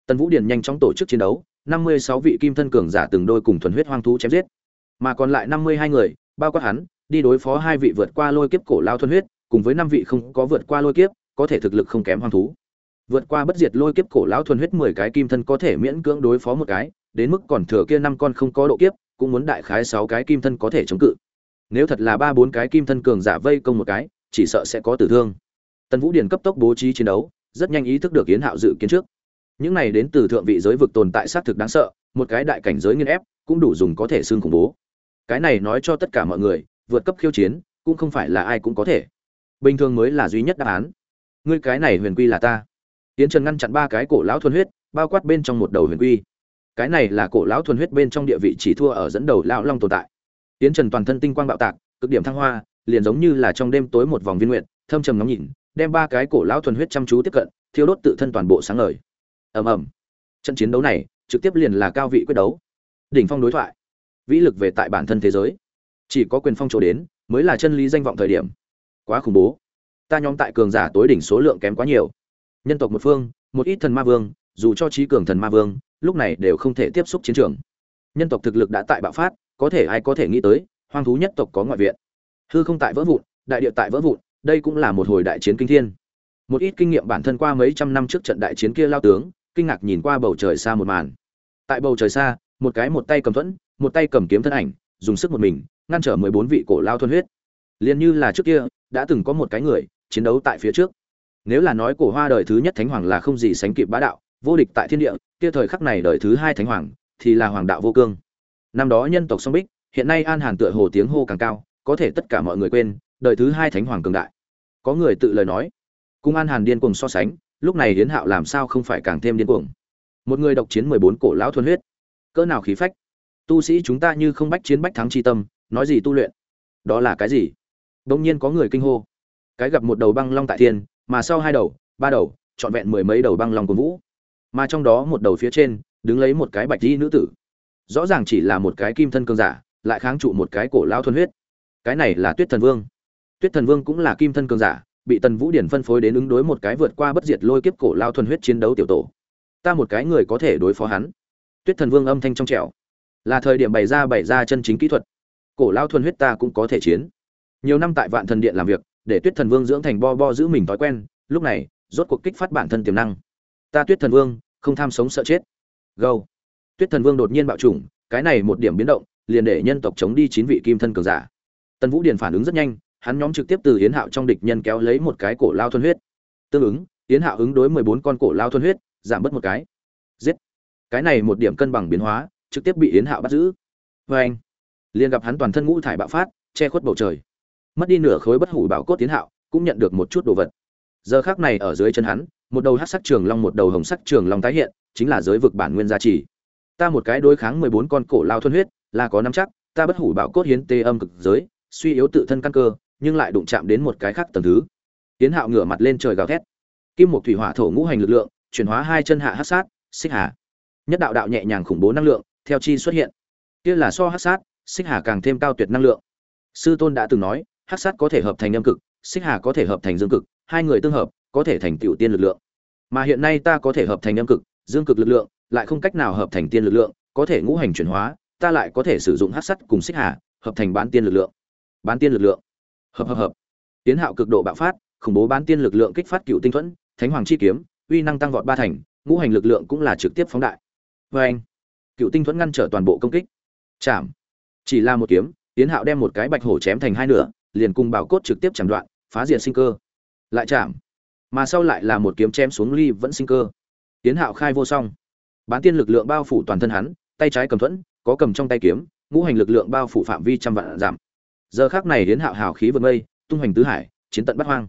Tần vũ điền nhanh chóng tổ chức chiến đấu, năm mươi sáu vị kim thân cường giả từng đôi cùng thuần huyết hoang thú chém giết. Mà còn lại năm mươi hai người, bao quát hắn, đi đối phó hai vị vượt qua lôi kiếp cổ lao thuần huyết, cùng với năm vị không có vượt qua lôi kiếp, có thể thực lực không kém hoang thú. Vượt qua bất diệt lôi kiếp cổ lão thuần huyết mười cái kim thân có thể miễn cưỡng đối phó một cái, đến mức còn thừa kia năm con không có độ kiếp, cũng muốn đại khái sáu cái kim thân có thể chống cự nếu thật là ba bốn cái kim thân cường giả vây công một cái, chỉ sợ sẽ có tử thương. Tần vũ điền cấp tốc bố trí chiến đấu, rất nhanh ý thức được yến hạo dự kiến trước. Những này đến từ thượng vị giới vực tồn tại xác thực đáng sợ, một cái đại cảnh giới nghiên ép, cũng đủ dùng có thể xương khủng bố. Cái này nói cho tất cả mọi người, vượt cấp khiêu chiến, cũng không phải là ai cũng có thể. Bình thường mới là duy nhất đáp án. Ngươi cái này huyền quy là ta. Yến trần ngăn chặn ba cái cổ lão thuần huyết, bao quát bên trong một đầu huyền quy. Cái này là cổ lão thuần huyết bên trong địa vị chỉ thua ở dẫn đầu lão long tồn tại yến trần toàn thân tinh quang bạo tạc, cực điểm thăng hoa, liền giống như là trong đêm tối một vòng viên nguyện thâm trầm ngắm nhìn, đem ba cái cổ lão thuần huyết chăm chú tiếp cận, thiêu đốt tự thân toàn bộ sáng ngời. Ầm ầm. Trận chiến đấu này, trực tiếp liền là cao vị quyết đấu. Đỉnh phong đối thoại. Vĩ lực về tại bản thân thế giới. Chỉ có quyền phong chỗ đến, mới là chân lý danh vọng thời điểm. Quá khủng bố. Ta nhóm tại cường giả tối đỉnh số lượng kém quá nhiều. Nhân tộc một phương, một ít thần ma vương, dù cho trí cường thần ma vương, lúc này đều không thể tiếp xúc chiến trường nhân tộc thực lực đã tại bạo phát, có thể ai có thể nghĩ tới, hoang thú nhất tộc có ngoại viện. Hư không tại vỡ vụn, đại địa tại vỡ vụn, đây cũng là một hồi đại chiến kinh thiên. Một ít kinh nghiệm bản thân qua mấy trăm năm trước trận đại chiến kia lao tướng, kinh ngạc nhìn qua bầu trời xa một màn. Tại bầu trời xa, một cái một tay cầm thuẫn, một tay cầm kiếm thân ảnh, dùng sức một mình, ngăn trở mười bốn vị cổ lao thuần huyết. Liền như là trước kia, đã từng có một cái người, chiến đấu tại phía trước. Nếu là nói cổ hoa đời thứ nhất thánh hoàng là không gì sánh kịp bá đạo, vô địch tại thiên địa, kia thời khắc này đời thứ hai thánh hoàng thì là hoàng đạo vô cương. Năm đó nhân tộc song bích, hiện nay an hàn tựa hồ tiếng hô càng cao, có thể tất cả mọi người quên, đời thứ hai thánh hoàng cường đại. Có người tự lời nói cung an hàn điên cuồng so sánh, lúc này hiến hạo làm sao không phải càng thêm điên cuồng? Một người độc chiến mười bốn cổ lão thuần huyết. Cỡ nào khí phách. Tu sĩ chúng ta như không bách chiến bách thắng chi tâm, nói gì tu luyện? Đó là cái gì? Đông nhiên có người kinh hô. Cái gặp một đầu băng long tại thiên, mà sau hai đầu, ba đầu, trọn vẹn mười mấy đầu băng long của vũ. Mà trong đó một đầu phía trên đứng lấy một cái bạch y nữ tử. Rõ ràng chỉ là một cái kim thân cường giả, lại kháng trụ một cái cổ lão thuần huyết. Cái này là tuyết thần vương. Tuyết thần vương cũng là kim thân cường giả, bị tần vũ điển phân phối đến ứng đối một cái vượt qua bất diệt lôi kiếp cổ lao thuần huyết chiến đấu tiểu tổ. Ta một cái người có thể đối phó hắn. Tuyết thần vương âm thanh trong trẻo. Là thời điểm bày ra bày ra chân chính kỹ thuật. Cổ lao thuần huyết ta cũng có thể chiến. Nhiều năm tại vạn thần điện làm việc, để tuyết thần vương dưỡng thành bo bo giữ mình thói quen, lúc này, rốt cuộc kích phát bản thân tiềm năng. Ta tuyết thần vương, không tham sống sợ chết gâu tuyết thần vương đột nhiên bạo chủng, cái này một điểm biến động, liền để nhân tộc chống đi chín vị kim thân cường giả. Tần vũ điền phản ứng rất nhanh, hắn nhóm trực tiếp từ yến hạo trong địch nhân kéo lấy một cái cổ lao thuần huyết. Tương ứng, yến hạo ứng đối mười bốn con cổ lao thuần huyết, giảm bớt một cái. Giết. Cái này một điểm cân bằng biến hóa, trực tiếp bị yến hạo bắt giữ. Vê anh, liền gặp hắn toàn thân ngũ thải bạo phát, che khuất bầu trời. Mất đi nửa khối bất hủ bảo cốt tiến hạo, cũng nhận được một chút đồ vật. Giờ khác này ở dưới chân hắn một đầu hắc sắc trường long, một đầu hồng sắc trường long tái hiện, chính là giới vực bản nguyên gia trì. Ta một cái đối kháng mười bốn con cổ lao thuần huyết, là có nắm chắc, ta bất hủ bảo cốt hiến tê âm cực giới, suy yếu tự thân căn cơ, nhưng lại đụng chạm đến một cái khác tầng thứ. Tiến hạo ngửa mặt lên trời gào thét. Kim một thủy hỏa thổ ngũ hành lực lượng, chuyển hóa hai chân hạ hắc sát, xích hà. Nhất đạo đạo nhẹ nhàng khủng bố năng lượng, theo chi xuất hiện. Kia là so hắc sát, xích hà càng thêm cao tuyệt năng lượng. Sư tôn đã từng nói, hắc sát có thể hợp thành âm cực, xích hà có thể hợp thành dương cực, hai người tương hợp có thể thành tiểu tiên lực lượng. Mà hiện nay ta có thể hợp thành âm cực, dương cực lực lượng, lại không cách nào hợp thành tiên lực lượng, có thể ngũ hành chuyển hóa, ta lại có thể sử dụng hát sắt cùng xích hà, hợp thành bán tiên lực lượng. Bán tiên lực lượng. Hợp hợp hợp. Tiến hạo cực độ bạo phát, khủng bố bán tiên lực lượng kích phát cựu tinh thuẫn, thánh hoàng chi kiếm, uy năng tăng vọt ba thành, ngũ hành lực lượng cũng là trực tiếp phóng đại. Vê anh, cựu tinh thuẫn ngăn trở toàn bộ công kích. Chạm chỉ là một kiếm, tiến hạo đem một cái bạch hổ chém thành hai nửa, liền cùng bảo cốt trực tiếp chạm đoạn, phá diệt sinh cơ. Lại chạm mà sau lại là một kiếm chém xuống ly vẫn sinh cơ. Tiến hạo khai vô song. Bán tiên lực lượng bao phủ toàn thân hắn, tay trái cầm thuẫn, có cầm trong tay kiếm, ngũ hành lực lượng bao phủ phạm vi trăm vạn giảm giờ khác này đến hạo hào khí vượt mây tung hoành tứ hải, chiến tận bắt hoang.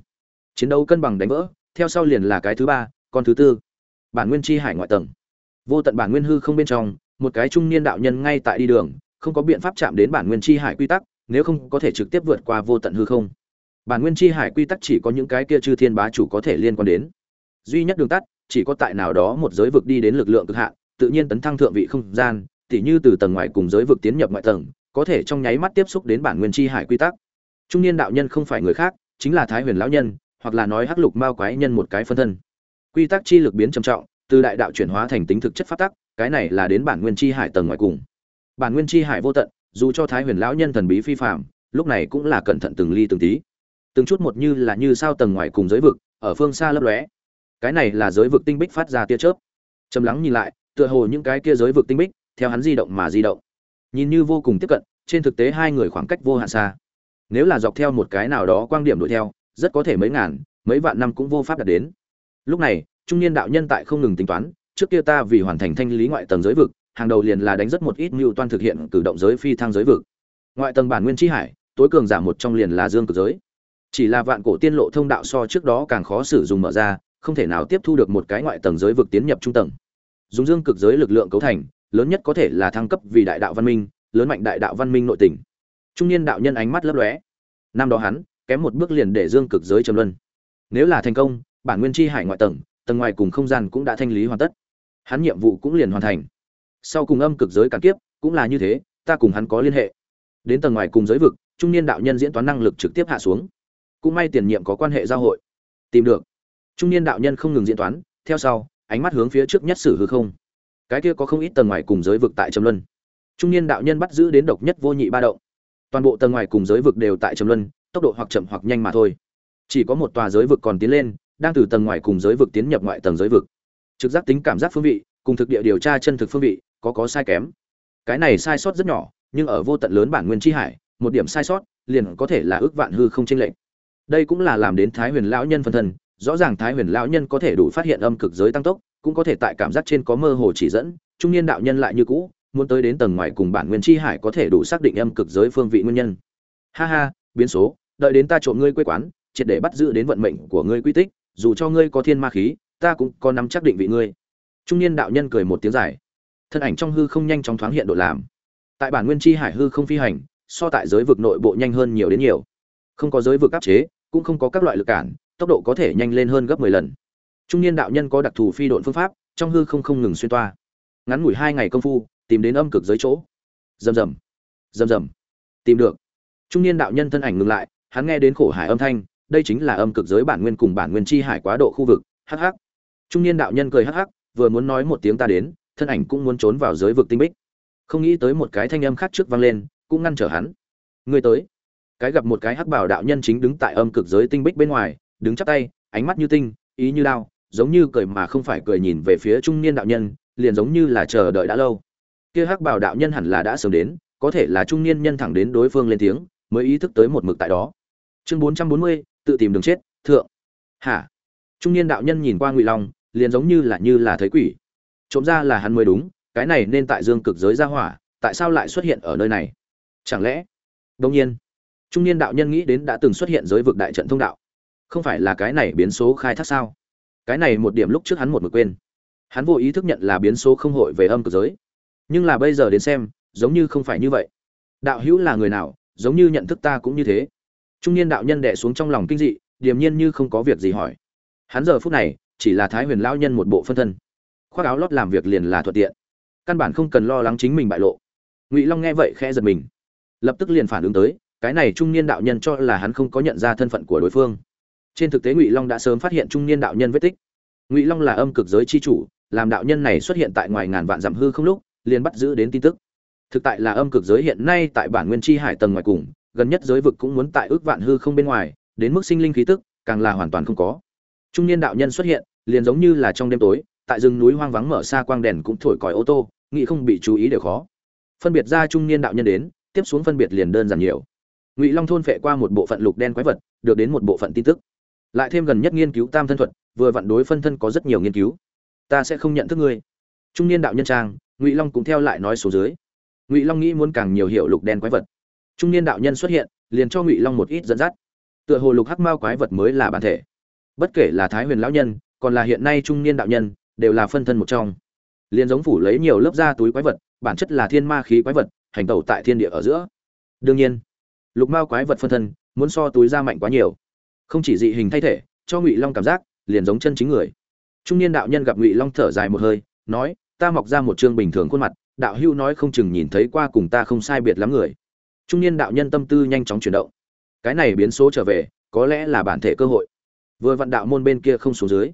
Chiến đấu cân bằng đánh vỡ, theo sau liền là cái thứ ba, con thứ tư. Bản nguyên chi hải ngoại tầng. Vô tận bản nguyên hư không bên trong, một cái trung niên đạo nhân ngay tại đi đường, không có biện pháp chạm đến bản nguyên chi hải quy tắc, nếu không có thể trực tiếp vượt qua vô tận hư không bản nguyên chi hải quy tắc chỉ có những cái kia chư thiên bá chủ có thể liên quan đến. Duy nhất đường tắt, chỉ có tại nào đó một giới vực đi đến lực lượng cực hạn, tự nhiên tấn thăng thượng vị không gian, tỉ như từ tầng ngoài cùng giới vực tiến nhập ngoại tầng, có thể trong nháy mắt tiếp xúc đến bản nguyên chi hải quy tắc. Trung niên đạo nhân không phải người khác, chính là thái huyền lão nhân, hoặc là nói hắc lục mao quái nhân một cái phân thân. Quy tắc chi lực biến trầm trọng, từ đại đạo chuyển hóa thành tính thực chất phát tắc, cái này là đến bản nguyên chi hải tầng ngoài cùng. Bản nguyên chi hải vô tận, dù cho thái huyền lão nhân thần bí phi phạm lúc này cũng là cẩn thận từng ly từng tí từng chút một như là như sao tầng ngoài cùng giới vực, ở phương xa lấp lóe. Cái này là giới vực tinh bích phát ra tia chớp. Trầm lắng nhìn lại, tựa hồ những cái kia giới vực tinh bích, theo hắn di động mà di động. Nhìn như vô cùng tiếp cận, trên thực tế hai người khoảng cách vô hạn xa. Nếu là dọc theo một cái nào đó quan điểm đuổi theo, rất có thể mấy ngàn, mấy vạn năm cũng vô pháp đạt đến. Lúc này, trung niên đạo nhân tại không ngừng tính toán, trước kia ta vì hoàn thành thanh lý ngoại tầng giới vực, hàng đầu liền là đánh rất một ít mưu toan thực hiện cử động giới phi thăng giới vực. Ngoại tầng bản nguyên chi hải, tối cường giả một trong liền là dương cực giới chỉ là vạn cổ tiên lộ thông đạo so trước đó càng khó sử dụng mở ra, không thể nào tiếp thu được một cái ngoại tầng giới vực tiến nhập trung tầng. Dùng dương cực giới lực lượng cấu thành, lớn nhất có thể là thăng cấp vì đại đạo văn minh, lớn mạnh đại đạo văn minh nội tình. Trung niên đạo nhân ánh mắt lấp lóe. Năm đó hắn, kém một bước liền để dương cực giới trầm luân. Nếu là thành công, bản nguyên chi hải ngoại tầng tầng ngoài cùng không gian cũng đã thanh lý hoàn tất. Hắn nhiệm vụ cũng liền hoàn thành. Sau cùng âm cực giới cản kiếp, cũng là như thế, ta cùng hắn có liên hệ. Đến tầng ngoài cùng giới vực, trung niên đạo nhân diễn toán năng lực trực tiếp hạ xuống cũng may tiền nhiệm có quan hệ giao hội. Tìm được. Trung niên đạo nhân không ngừng diễn toán, theo sau, ánh mắt hướng phía trước nhất sử hư không. Cái kia có không ít tầng ngoài cùng giới vực tại trầm luân. Trung niên đạo nhân bắt giữ đến độc nhất vô nhị ba động. Toàn bộ tầng ngoài cùng giới vực đều tại trầm luân, tốc độ hoặc chậm hoặc nhanh mà thôi. Chỉ có một tòa giới vực còn tiến lên, đang từ tầng ngoài cùng giới vực tiến nhập ngoại tầng giới vực. Trực giác tính cảm giác phương vị, cùng thực địa điều tra chân thực phương vị, có có sai kém. Cái này sai sót rất nhỏ, nhưng ở vô tận lớn bản nguyên chi hải, một điểm sai sót, liền có thể là ước vạn hư không chênh lệch đây cũng là làm đến thái huyền lão nhân phân thân, rõ ràng thái huyền lão nhân có thể đủ phát hiện âm cực giới tăng tốc, cũng có thể tại cảm giác trên có mơ hồ chỉ dẫn, trung niên đạo nhân lại như cũ, muốn tới đến tầng ngoài cùng bản nguyên chi hải có thể đủ xác định âm cực giới phương vị nguyên nhân. Ha ha, biến số, đợi đến ta trộm ngươi quê quán, triệt để bắt giữ đến vận mệnh của ngươi quy tích, dù cho ngươi có thiên ma khí, ta cũng có nắm chắc định vị ngươi. Trung niên đạo nhân cười một tiếng dài. Thân ảnh trong hư không nhanh chóng thoáng hiện độ làm. Tại bản nguyên chi hải hư không phi hành, so tại giới vực nội bộ nhanh hơn nhiều đến nhiều không có giới vực áp chế, cũng không có các loại lực cản, tốc độ có thể nhanh lên hơn gấp 10 lần. Trung niên đạo nhân có đặc thù phi độn phương pháp, trong hư không không ngừng xuyên toa. Ngắn ngủi hai ngày công phu, tìm đến âm cực giới chỗ. Rầm rầm rầm rầm, tìm được. Trung niên đạo nhân thân ảnh ngừng lại, hắn nghe đến khổ hải âm thanh, đây chính là âm cực giới bản nguyên cùng bản nguyên chi hải quá độ khu vực, hắc hắc. Trung niên đạo nhân cười hắc hắc, vừa muốn nói một tiếng ta đến, thân ảnh cũng muốn trốn vào giới vực tinh bích. Không nghĩ tới một cái thanh âm khác trước vang lên, cũng ngăn trở hắn. Người tới cái gặp một cái hắc bảo đạo nhân chính đứng tại âm cực giới tinh bích bên ngoài, đứng chắp tay, ánh mắt như tinh, ý như lao giống như cười mà không phải cười nhìn về phía trung niên đạo nhân, liền giống như là chờ đợi đã lâu. Kia hắc bảo đạo nhân hẳn là đã sớm đến, có thể là trung niên nhân thẳng đến đối phương lên tiếng, mới ý thức tới một mực tại đó. Chương bốn trăm bốn mươi, tự tìm đường chết, thượng. Hả? Trung niên đạo nhân nhìn qua ngụy long, liền giống như là như là thấy quỷ. Trộm ra là hắn mới đúng, cái này nên tại dương cực giới ra hỏa, tại sao lại xuất hiện ở nơi này? Chẳng lẽ? Đông nhiên trung niên đạo nhân nghĩ đến đã từng xuất hiện giới vực đại trận thông đạo. Không phải là cái này biến số khai thác sao? Cái này một điểm lúc trước hắn một mực quên. Hắn vô ý thức nhận là biến số không hội về âm cực giới. Nhưng là bây giờ đến xem, giống như không phải như vậy. Đạo hữu là người nào, giống như nhận thức ta cũng như thế. Trung niên đạo nhân đẻ xuống trong lòng kinh dị, điềm nhiên như không có việc gì hỏi. Hắn giờ phút này, chỉ là thái huyền lão nhân một bộ phân thân. Khoác áo lót làm việc liền là thuận tiện. Căn bản không cần lo lắng chính mình bại lộ. Ngụy long nghe vậy khẽ giật mình. Lập tức liền phản ứng tới cái này trung niên đạo nhân cho là hắn không có nhận ra thân phận của đối phương. Trên thực tế ngụy long đã sớm phát hiện trung niên đạo nhân vết tích. Ngụy long là âm cực giới c h i chủ, làm đạo nhân này xuất hiện tại ngoài ngàn vạn dặm hư không lúc, liền bắt giữ đến tin tức. Thực tại là âm cực giới hiện nay tại bản nguyên chi hải tầng ngoài cùng, gần nhất giới vực cũng muốn tại ước vạn hư không bên ngoài, đến mức sinh linh khí tức, càng là hoàn toàn không có. Trung niên đạo nhân xuất hiện, liền giống như là trong đêm tối, tại rừng núi hoang vắng mở xa quang đèn cũng thổi còi ô tô, nghĩ không bị chú ý đều khó. Phân biệt ra trung niên đạo nhân đến, tiếp xuống phân biệt liền đơn giản nhiều ngụy long thôn phệ qua một bộ phận lục đen quái vật được đến một bộ phận tin tức lại thêm gần nhất nghiên cứu tam thân thuật vừa vặn đối phân thân có rất nhiều nghiên cứu ta sẽ không nhận thức ngươi trung niên đạo nhân trang ngụy long cũng theo lại nói số dưới ngụy long nghĩ muốn càng nhiều hiệu lục đen quái vật trung niên đạo nhân xuất hiện liền cho ngụy long một ít dẫn dắt tựa hồ lục hắc mao quái vật mới là bản thể bất kể là thái huyền lão nhân còn là hiện nay trung niên đạo nhân đều là phân thân một trong liền giống phủ lấy nhiều lớp da túi quái vật bản chất là thiên ma khí quái vật hành tẩu tại thiên địa ở giữa đương nhiên lục mao quái vật phân thân, muốn so túi da mạnh quá nhiều. Không chỉ dị hình thay thể, cho ngụy long cảm giác, liền giống chân chính người. Trung niên đạo nhân gặp ngụy long thở dài một hơi, nói, ta mọc ra một chương bình thường khuôn mặt, đạo hưu nói không chừng nhìn thấy qua cùng ta không sai biệt lắm người. Trung niên đạo nhân tâm tư nhanh chóng chuyển động. Cái này biến số trở về, có lẽ là bản thể cơ hội. Vừa vận đạo môn bên kia không xuống dưới.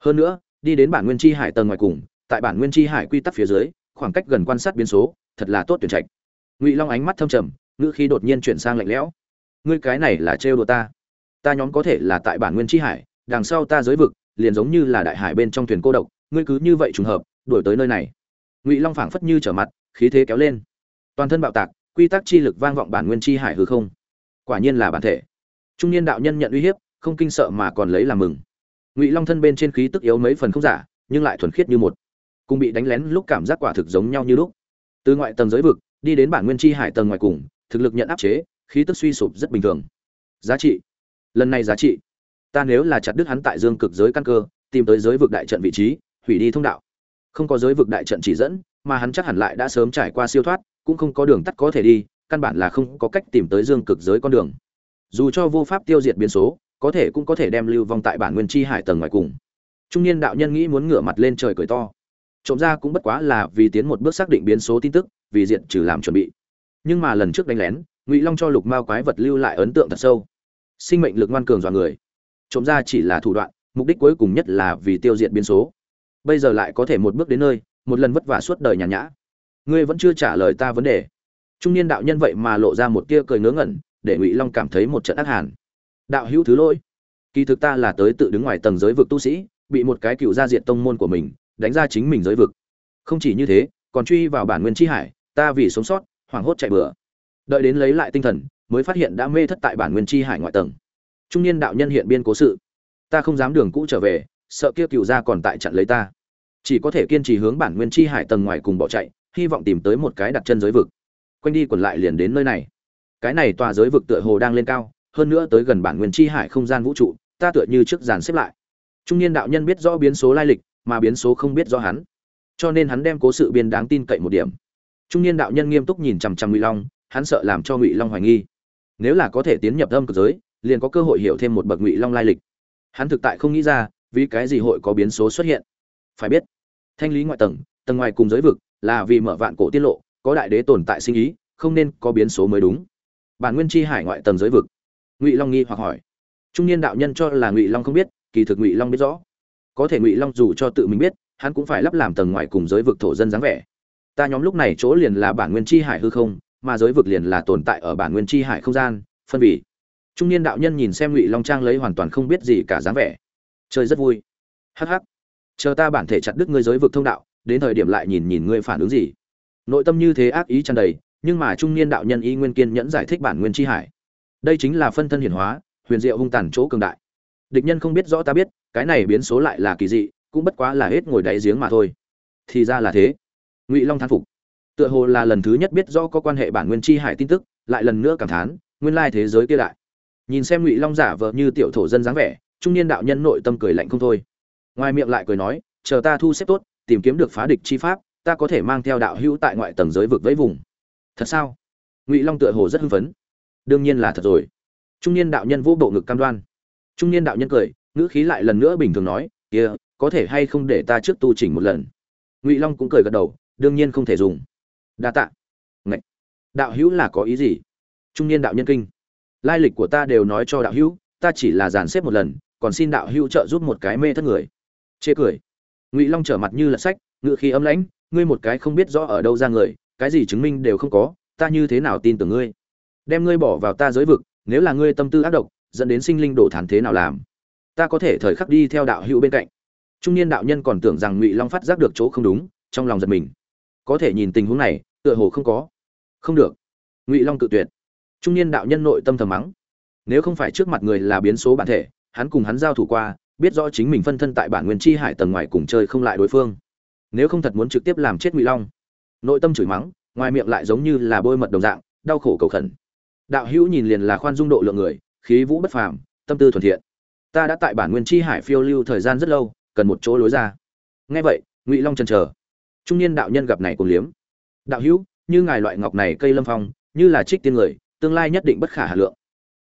Hơn nữa, đi đến bản nguyên chi hải tầng ngoài cùng, tại bản nguyên chi hải quy tắc phía dưới, khoảng cách gần quan sát biến số, thật là tốt tuyển trạch. Ngụy long ánh mắt thâm trầm ngữ khí đột nhiên chuyển sang lạnh lẽo. Ngươi cái này là trêu đùa ta. Ta nhóm có thể là tại bản nguyên chi hải, đằng sau ta giới vực, liền giống như là đại hải bên trong thuyền cô độc, ngươi cứ như vậy trùng hợp, đuổi tới nơi này. Ngụy long phảng phất như trở mặt, khí thế kéo lên. Toàn thân bạo tạc, quy tắc chi lực vang vọng bản nguyên chi hải hư không. Quả nhiên là bản thể. Trung niên đạo nhân nhận uy hiếp, không kinh sợ mà còn lấy làm mừng. Ngụy long thân bên trên khí tức yếu mấy phần không giả, nhưng lại thuần khiết như một. Cùng bị đánh lén lúc cảm giác quả thực giống nhau như lúc. Từ ngoại tầng giới vực, đi đến bản nguyên chi hải tầng ngoài cùng thực lực nhận áp chế, khí tức suy sụp rất bình thường. Giá trị. Lần này giá trị. Ta nếu là chặt đứt hắn tại dương cực giới căn cơ, tìm tới giới vực đại trận vị trí, hủy đi thông đạo. Không có giới vực đại trận chỉ dẫn, mà hắn chắc hẳn lại đã sớm trải qua siêu thoát, cũng không có đường tắt có thể đi, căn bản là không có cách tìm tới dương cực giới con đường. Dù cho vô pháp tiêu diệt biến số, có thể cũng có thể đem lưu vong tại bản nguyên chi hải tầng ngoài cùng. Trung niên đạo nhân nghĩ muốn ngửa mặt lên trời cười to. Trộm ra cũng bất quá là vì tiến một bước xác định biến số tin tức, vì diện trừ làm chuẩn bị nhưng mà lần trước đánh lén, ngụy long cho lục mao quái vật lưu lại ấn tượng thật sâu. Sinh mệnh lực ngoan cường dọa người. Trộm ra chỉ là thủ đoạn, mục đích cuối cùng nhất là vì tiêu diệt biến số. Bây giờ lại có thể một bước đến nơi, một lần vất vả suốt đời nhàn nhã. Ngươi vẫn chưa trả lời ta vấn đề. Trung niên đạo nhân vậy mà lộ ra một tia cười ngớ ngẩn, để ngụy long cảm thấy một trận ác hàn. Đạo hữu thứ lỗi. Kỳ thực ta là tới tự đứng ngoài tầng giới vực tu sĩ, bị một cái cựu gia diện tông môn của mình, đánh ra chính mình giới vực. Không chỉ như thế, còn truy vào bản nguyên tri hải, ta vì sống sót hoảng hốt chạy bừa. Đợi đến lấy lại tinh thần, mới phát hiện đã mê thất tại bản nguyên Chi hải ngoại tầng. Trung niên đạo nhân hiện biên cố sự. Ta không dám đường cũ trở về, sợ kia cựu gia còn tại chặn lấy ta. Chỉ có thể kiên trì hướng bản nguyên Chi hải tầng ngoài cùng bỏ chạy, hy vọng tìm tới một cái đặt chân giới vực. Quanh đi quẩn lại liền đến nơi này. Cái này tòa giới vực tựa hồ đang lên cao, hơn nữa tới gần bản nguyên chi hải không gian vũ trụ, ta tựa như trước dàn xếp lại. Trung niên đạo nhân biết rõ biến số lai lịch, mà biến số không biết rõ hắn. Cho nên hắn đem cố sự biên đáng tin cậy một điểm trung niên đạo nhân nghiêm túc nhìn chằm chằm ngụy long, hắn sợ làm cho ngụy long hoài nghi. Nếu là có thể tiến nhập âm cực giới, liền có cơ hội hiểu thêm một bậc ngụy long lai lịch. Hắn thực tại không nghĩ ra, vì cái gì hội có biến số xuất hiện. Phải biết, thanh lý ngoại tầng tầng ngoài cùng giới vực, là vì mở vạn cổ tiết lộ, có đại đế tồn tại sinh ý, không nên có biến số mới đúng. Bản nguyên chi hải ngoại tầng giới vực. Ngụy long nghi hoặc hỏi. Trung niên đạo nhân cho là ngụy long không biết, kỳ thực ngụy long biết rõ. Có thể ngụy long dù cho tự mình biết, hắn cũng phải lắp làm tầng ngoài cùng giới vực thổ dân dáng vẻ ta nhóm lúc này chỗ liền là bản nguyên chi hải hư không, mà giới vực liền là tồn tại ở bản nguyên chi hải không gian, phân vị trung niên đạo nhân nhìn xem ngụy long trang lấy hoàn toàn không biết gì cả dáng vẻ. Chơi rất vui. Hh chờ ta bản thể chặt đứt ngươi giới vực thông đạo, đến thời điểm lại nhìn nhìn ngươi phản ứng gì. Nội tâm như thế ác ý tràn đầy, nhưng mà trung niên đạo nhân y nguyên kiên nhẫn giải thích bản nguyên chi hải. Đây chính là phân thân hiển hóa, huyền diệu hung tàn chỗ cường đại. Địch nhân không biết rõ ta biết, cái này biến số lại là kỳ dị, cũng bất quá là hết ngồi đáy giếng mà thôi. Thì ra là thế ngụy long thán phục tựa hồ là lần thứ nhất biết rõ có quan hệ bản nguyên chi hải tin tức lại lần nữa cảm thán nguyên lai thế giới kia đại nhìn xem ngụy long giả vờ như tiểu thổ dân dáng vẻ trung niên đạo nhân nội tâm cười lạnh không thôi ngoài miệng lại cười nói chờ ta thu xếp tốt tìm kiếm được phá địch chi pháp ta có thể mang theo đạo hữu tại ngoại tầng giới vực vẫy vùng thật sao ngụy long tựa hồ rất hưng phấn đương nhiên là thật rồi trung niên đạo nhân vũ bộ ngực cam đoan trung niên đạo nhân cười ngữ khí lại lần nữa bình thường nói kia có thể hay không để ta trước tu chỉnh một lần ngụy long cũng cười gật đầu đương nhiên không thể dùng. Đa tạ. Ngậy. đạo hữu là có ý gì? Trung niên đạo nhân kinh. Lai lịch của ta đều nói cho đạo hữu, ta chỉ là dàn xếp một lần, còn xin đạo hữu trợ giúp một cái mê thất người. Chê cười. Ngụy long trở mặt như lật sách ngự khí ấm lãnh, ngươi một cái không biết rõ ở đâu ra người, cái gì chứng minh đều không có, ta như thế nào tin tưởng ngươi? Đem ngươi bỏ vào ta giới vực, nếu là ngươi tâm tư ác độc, dẫn đến sinh linh đổ thán thế nào làm? Ta có thể thời khắc đi theo đạo hữu bên cạnh. Trung niên đạo nhân còn tưởng rằng ngụy long phát giác được chỗ không đúng, trong lòng giật mình có thể nhìn tình huống này, tựa hồ không có. Không được. Ngụy long cự tuyệt. Trung niên đạo nhân nội tâm thầm mắng. Nếu không phải trước mặt người là biến số bản thể, hắn cùng hắn giao thủ qua, biết rõ chính mình phân thân tại bản nguyên chi hải tầng ngoài cùng chơi không lại đối phương. Nếu không thật muốn trực tiếp làm chết ngụy long. Nội tâm chửi mắng, ngoài miệng lại giống như là bôi mật đồng dạng, đau khổ cầu khẩn. Đạo hữu nhìn liền là khoan dung độ lượng người, khí vũ bất phàm, tâm tư thuần thiện. Ta đã tại bản nguyên chi hải phiêu lưu thời gian rất lâu, cần một chỗ lối ra. Nghe vậy, ngụy long chần chờ trung niên đạo nhân gặp này cùng liếm. Đạo hữu, như ngài loại ngọc này cây lâm phong, như là trích tiên người, tương lai nhất định bất khả hà lượng.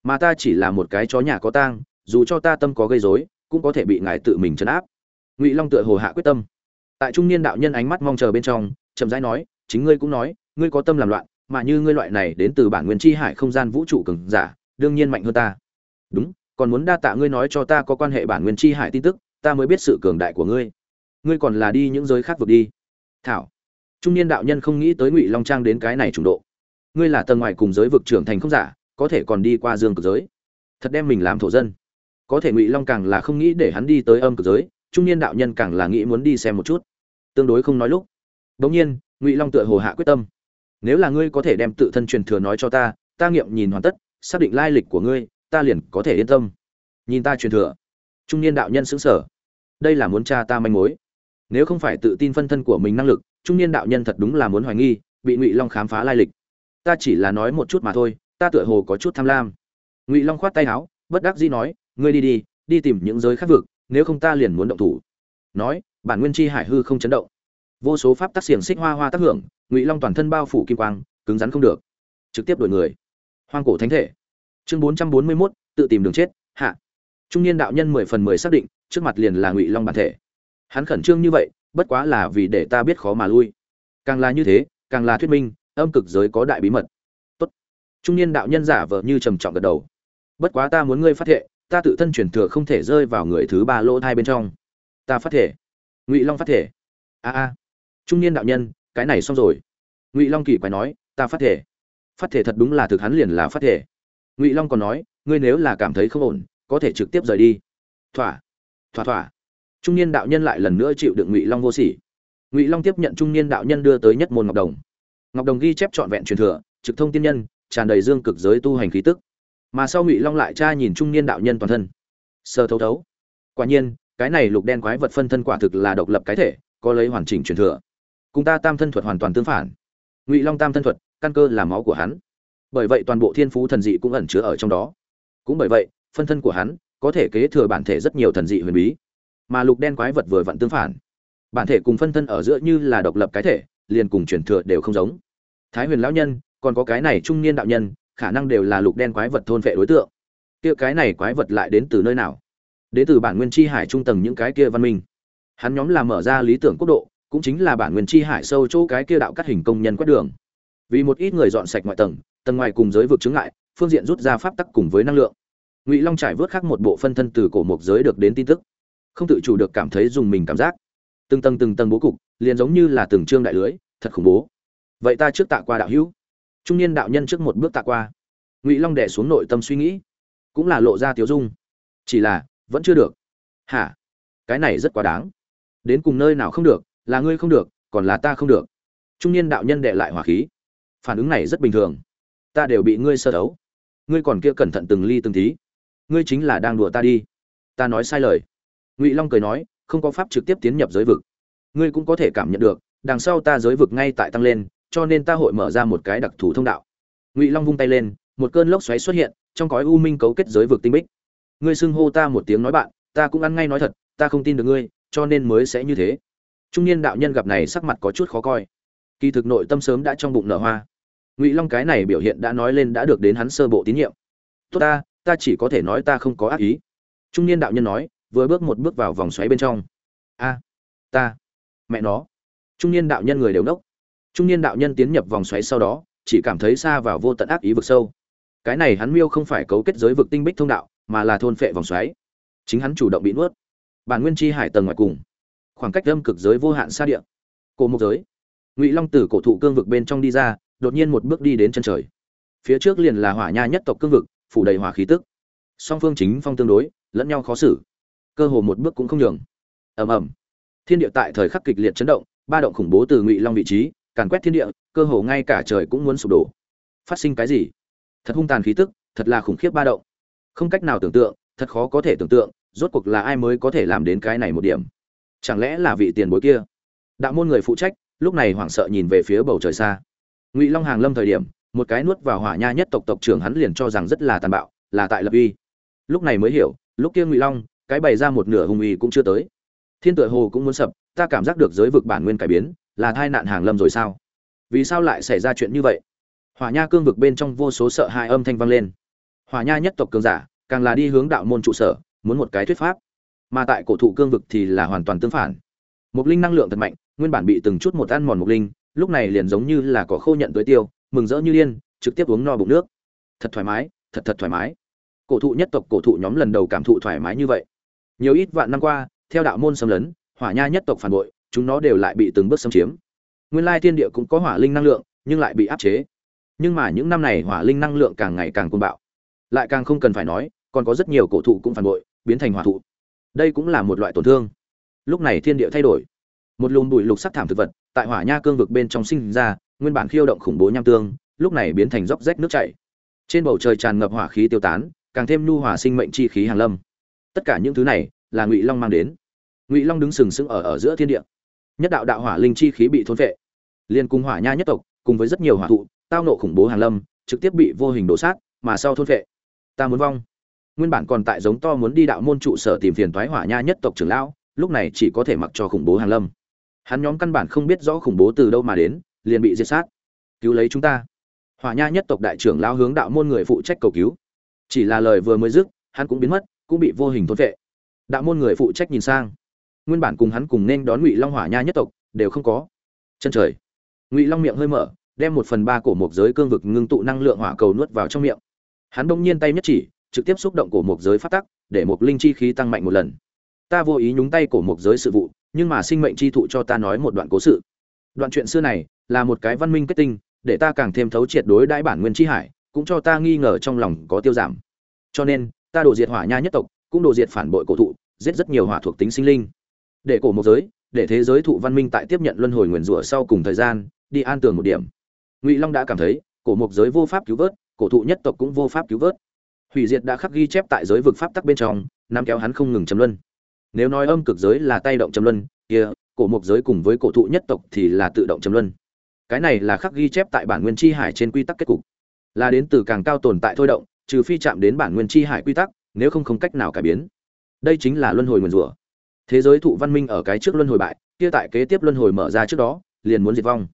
Mà ta chỉ là một cái chó nhà có tang, dù cho ta tâm có gây rối, cũng có thể bị ngài tự mình chấn áp. Ngụy long tựa hồ hạ quyết tâm. Tại trung niên đạo nhân ánh mắt mong chờ bên trong, chậm rãi nói, chính ngươi cũng nói, ngươi có tâm làm loạn, mà như ngươi loại này đến từ bản nguyên chi hải không gian vũ trụ cường giả, đương nhiên mạnh hơn ta. Đúng, còn muốn đa tạ ngươi nói cho ta có quan hệ bản nguyên chi hải tin tức, ta mới biết sự cường đại của ngươi. Ngươi còn là đi những giới khác vượt đi thảo. Trung niên đạo nhân không nghĩ tới ngụy long trang đến cái này trùng độ. Ngươi là tầng ngoài cùng giới vực trưởng thành không giả, có thể còn đi qua dương cực giới. Thật đem mình làm thổ dân. Có thể ngụy long càng là không nghĩ để hắn đi tới âm cực giới, trung niên đạo nhân càng là nghĩ muốn đi xem một chút. Tương đối không nói lúc. Đ ỗ n g nhiên, ngụy long tựa hồ hạ quyết tâm. Nếu là ngươi có thể đem tự thân truyền thừa nói cho ta ta nghiệm nhìn hoàn tất, xác định lai lịch của ngươi, ta liền có thể yên tâm. Nhìn ta truyền thừa. Trung niên đạo nhân xứng sở đây là muốn cha ta manh mối nếu không phải tự tin phân thân của mình năng lực, trung niên đạo nhân thật đúng là muốn hoài nghi, bị ngụy long khám phá lai lịch. Ta chỉ là nói một chút mà thôi, ta tựa hồ có chút tham lam. Ngụy long khoát tay áo, bất đắc dĩ nói, ngươi đi đi đi tìm những giới khác vực, nếu không ta liền muốn động thủ. Nói, bản nguyên chi hải hư không chấn động. Vô số pháp tác xiềng xích hoa hoa tác hưởng, ngụy long toàn thân bao phủ kim quang, cứng rắn không được. Trực tiếp đổi người. Hoang cổ thánh thể. Chương bốn trăm bốn mươi mốt, tự tìm đường chết, hạ. Trung niên đạo nhân mười phần mười xác định, trước mặt liền là ngụy long bản thể hắn khẩn trương như vậy, bất quá là vì để ta biết khó mà lui. Càng là như thế, càng là thuyết minh, âm cực giới có đại bí mật. Tốt. Trung niên đạo nhân giả vờ như trầm trọng gật đầu. Bất quá ta muốn ngươi phát thệ, ta tự thân truyền thừa không thể rơi vào người thứ ba lỗ thai bên trong. Ta phát thể ngụy long phát thể a a. Trung niên đạo nhân, cái này xong rồi. Ngụy long kỳ quái nói, ta phát thể phát thể thật đúng là thực hắn liền là phát thể ngụy long còn nói, ngươi nếu là cảm thấy không ổn, có thể trực tiếp rời đi. Thỏa. Thỏa thỏa trung niên đạo nhân lại lần nữa chịu đựng ngụy long vô sỉ. Ngụy long tiếp nhận trung niên đạo nhân đưa tới nhất môn ngọc đồng. Ngọc đồng ghi chép trọn vẹn truyền thừa, trực thông tiên nhân, tràn đầy dương cực giới tu hành khí tức. Mà sau ngụy long lại tra nhìn trung niên đạo nhân toàn thân. Sơ thấu thấu. Quả nhiên, cái này lục đen quái vật phân thân quả thực là độc lập cái thể, có lấy hoàn chỉnh truyền thừa. Cùng ta tam thân thuật hoàn toàn tương phản. Ngụy long tam thân thuật, căn cơ là máu của hắn. Bởi vậy toàn bộ thiên phú thần dị cũng ẩn chứa ở trong đó. Cũng bởi vậy, phân thân của hắn có thể kế thừa bản thể rất nhiều thần dị huyền bí mà lục đen quái vật vừa vặn tương phản. Bản thể cùng phân thân ở giữa như là độc lập cái thể, liền cùng truyền thừa đều không giống. Thái huyền lão nhân, còn có cái này trung niên đạo nhân, khả năng đều là lục đen quái vật thôn vệ đối tượng. Kia cái này quái vật lại đến từ nơi nào? Đến từ bản nguyên chi hải trung tầng những cái kia văn minh. Hắn nhóm là mở ra lý tưởng quốc độ, cũng chính là bản nguyên chi hải sâu chỗ cái kia đạo cắt hình công nhân quét đường. Vì một ít người dọn sạch ngoại tầng tầng ngoài cùng giới vực chứng ngại, phương diện rút ra pháp tắc cùng với năng lượng. Ngụy long trải vớt khác một bộ phân thân từ cổ mộc giới được đến tin tức không tự chủ được cảm thấy dùng mình cảm giác. Từng tầng từng tầng bố cục, liền giống như là từng trương đại lưới, thật khủng bố. Vậy ta trước tạ qua đạo hữu. Trung niên đạo nhân trước một bước tạ qua. Ngụy long đẻ xuống nội tâm suy nghĩ, cũng là lộ ra tiếu dung. Chỉ là, vẫn chưa được. Hả? Cái này rất quá đáng. Đến cùng nơi nào không được, là ngươi không được, còn là ta không được. Trung niên đạo nhân đệ lại hỏa khí. Phản ứng này rất bình thường. Ta đều bị ngươi sơ đấu. Ngươi còn kia cẩn thận từng ly từng tí. Ngươi chính là đang đùa ta đi. Ta nói sai lời ngụy long cười nói, không có pháp trực tiếp tiến nhập giới vực. Ngươi cũng có thể cảm nhận được, đằng sau ta giới vực ngay tại tăng lên, cho nên ta hội mở ra một cái đặc thù thông đạo. Ngụy long vung tay lên, một cơn lốc xoáy xuất hiện, trong cõi u minh cấu kết giới vực tinh bích. Ngươi xưng hô ta một tiếng nói bạn, ta cũng ăn ngay nói thật, ta không tin được ngươi, cho nên mới sẽ như thế. Trung niên đạo nhân gặp này sắc mặt có chút khó coi. Kỳ thực nội tâm sớm đã trong bụng nở hoa. Ngụy long cái này biểu hiện đã nói lên đã được đến hắn sơ bộ tín nhiệm. Tốt ta ta chỉ có thể nói ta không có ác ý. Trung niên đạo nhân nói vừa bước một bước vào vòng xoáy bên trong. A, ta, mẹ nó. Trung niên đạo nhân người đều nốc. Trung niên đạo nhân tiến nhập vòng xoáy sau đó, chỉ cảm thấy xa vào vô tận ác ý vực sâu. Cái này hắn miêu không phải cấu kết giới vực tinh bích thông đạo, mà là thôn phệ vòng xoáy. Chính hắn chủ động bị nuốt. Bản nguyên chi hải tầng ngoài cùng. Khoảng cách âm cực giới vô hạn xa địa. Cổ mục giới. Ngụy long từ cổ thụ cương vực bên trong đi ra, đột nhiên một bước đi đến chân trời. Phía trước liền là hỏa nha nhất tộc cương vực, phủ đầy hỏa khí tức. Song phương chính phong tương đối, lẫn nhau khó xử cơ hồ một bước cũng không nhường. Ầm ầm. Thiên địa tại thời khắc kịch liệt chấn động, ba động khủng bố từ ngụy long vị trí, càn quét thiên địa, cơ hồ ngay cả trời cũng muốn sụp đổ. Phát sinh cái gì? Thật hung tàn khí tức, thật là khủng khiếp ba động. Không cách nào tưởng tượng, thật khó có thể tưởng tượng, rốt cuộc là ai mới có thể làm đến cái này một điểm? Chẳng lẽ là vị tiền bối kia? Đạo môn người phụ trách, lúc này hoảng sợ nhìn về phía bầu trời xa. Ngụy long hàng lâm thời điểm, một cái nuốt vào hỏa nha nhất tộc tộc trưởng hắn liền cho rằng rất là tàn bạo, là tại lập uy. Lúc này mới hiểu, lúc kia ngụy long cái bày ra một nửa hung uy cũng chưa tới. Thiên tựa hồ cũng muốn sập, ta cảm giác được giới vực bản nguyên cải biến, là tai nạn hàng lâm rồi sao? Vì sao lại xảy ra chuyện như vậy? Hỏa nha cương vực bên trong vô số sợ hãi âm thanh vang lên. Hỏa nha nhất tộc cường giả, càng là đi hướng đạo môn trụ sở, muốn một cái thuyết pháp. Mà tại cổ thụ cương vực thì là hoàn toàn tương phản. Mục linh năng lượng thật mạnh, nguyên bản bị từng chút một ăn mòn mục linh, lúc này liền giống như là cỏ khô nhận tới tiêu, mừng rỡ như điên, trực tiếp uống no bụng nước. Thật thoải mái, thật thật thoải mái. Cổ thụ nhất tộc cổ thụ nhóm lần đầu cảm thụ thoải mái như vậy nhiều ít vạn năm qua, theo đạo môn xâm lấn, hỏa nha nhất tộc phản bội, chúng nó đều lại bị từng bước xâm chiếm. Nguyên lai thiên địa cũng có hỏa linh năng lượng, nhưng lại bị áp chế. Nhưng mà những năm này hỏa linh năng lượng càng ngày càng côn bạo. Lại càng không cần phải nói, còn có rất nhiều cổ thụ cũng phản bội, biến thành hỏa thụ. Đây cũng là một loại tổn thương. Lúc này thiên địa thay đổi. Một lùm bụi lục sắc thảm thực vật tại hỏa nha cương vực bên trong sinh ra, nguyên bản khiêu động khủng bố nham tương, lúc này biến thành dốc rách nước chảy. Trên bầu trời tràn ngập hỏa khí tiêu tán, càng thêm nhu hỏa sinh mệnh chi khí hàng lâm tất cả những thứ này là ngụy long mang đến. Ngụy long đứng sừng sững ở ở giữa thiên địa. Nhất đạo đạo hỏa linh chi khí bị thôn vệ liên cung hỏa nha nhất tộc, cùng với rất nhiều hỏa thụ, tao nộ khủng bố hàng lâm, trực tiếp bị vô hình đổ sát, mà sau thôn vệ ta muốn vong. Nguyên bản còn tại giống to muốn đi đạo môn trụ sở tìm phiền thoái hỏa nha nhất tộc trưởng lão, lúc này chỉ có thể mặc cho khủng bố hàng lâm. Hắn nhóm căn bản không biết rõ khủng bố từ đâu mà đến, liền bị diệt sát. Cứu lấy chúng ta. Hỏa nha nhất tộc đại trưởng lão hướng đạo môn người phụ trách cầu cứu. Chỉ là lời vừa mới dứt, hắn cũng biến mất cũng bị vô hình thôn vệ. Đạo môn người phụ trách nhìn sang. Nguyên bản cùng hắn cùng nên đón ngụy long hỏa nha nhất tộc, đều không có. Chân trời. Ngụy long miệng hơi mở, đem một phần ba cổ mộc giới cương vực ngưng tụ năng lượng hỏa cầu nuốt vào trong miệng. Hắn bỗng nhiên tay nhất chỉ, trực tiếp xúc động cổ mộc giới phát tắc, để một linh chi khí tăng mạnh một lần. Ta vô ý nhúng tay cổ mộc giới sự vụ, nhưng mà sinh mệnh chi thụ cho ta nói một đoạn cố sự. Đoạn chuyện xưa này, là một cái văn minh kết tinh, để ta càng thêm thấu triệt đối đãi bản nguyên chi hải, cũng cho ta nghi ngờ trong lòng có tiêu giảm. Cho nên ta đổ diệt hỏa nha nhất tộc, cũng đổ diệt phản bội cổ thụ, giết rất nhiều hỏa thuộc tính sinh linh. Để cổ một giới, để thế giới thụ văn minh tại tiếp nhận luân hồi nguyền rủa sau cùng thời gian, đi an tường một điểm. Ngụy long đã cảm thấy, cổ mục giới vô pháp cứu vớt, cổ thụ nhất tộc cũng vô pháp cứu vớt. Hủy diệt đã khắc ghi chép tại giới vực pháp tắc bên trong, nắm kéo hắn không ngừng chấm luân. Nếu nói âm cực giới là tay động chấm luân, kia, cổ mục giới cùng với cổ thụ nhất tộc thì là tự động chấm luân. Cái này là khắc ghi chép tại bản nguyên chi hải trên quy tắc kết cục. Là đến từ càng cao tồn tại thôi động trừ phi chạm đến bản nguyên chi hải quy tắc, nếu không không cách nào cải biến. Đây chính là luân hồi nguồn rủa. Thế giới thụ văn minh ở cái trước luân hồi bại, kia tại kế tiếp luân hồi mở ra trước đó, liền muốn diệt vong.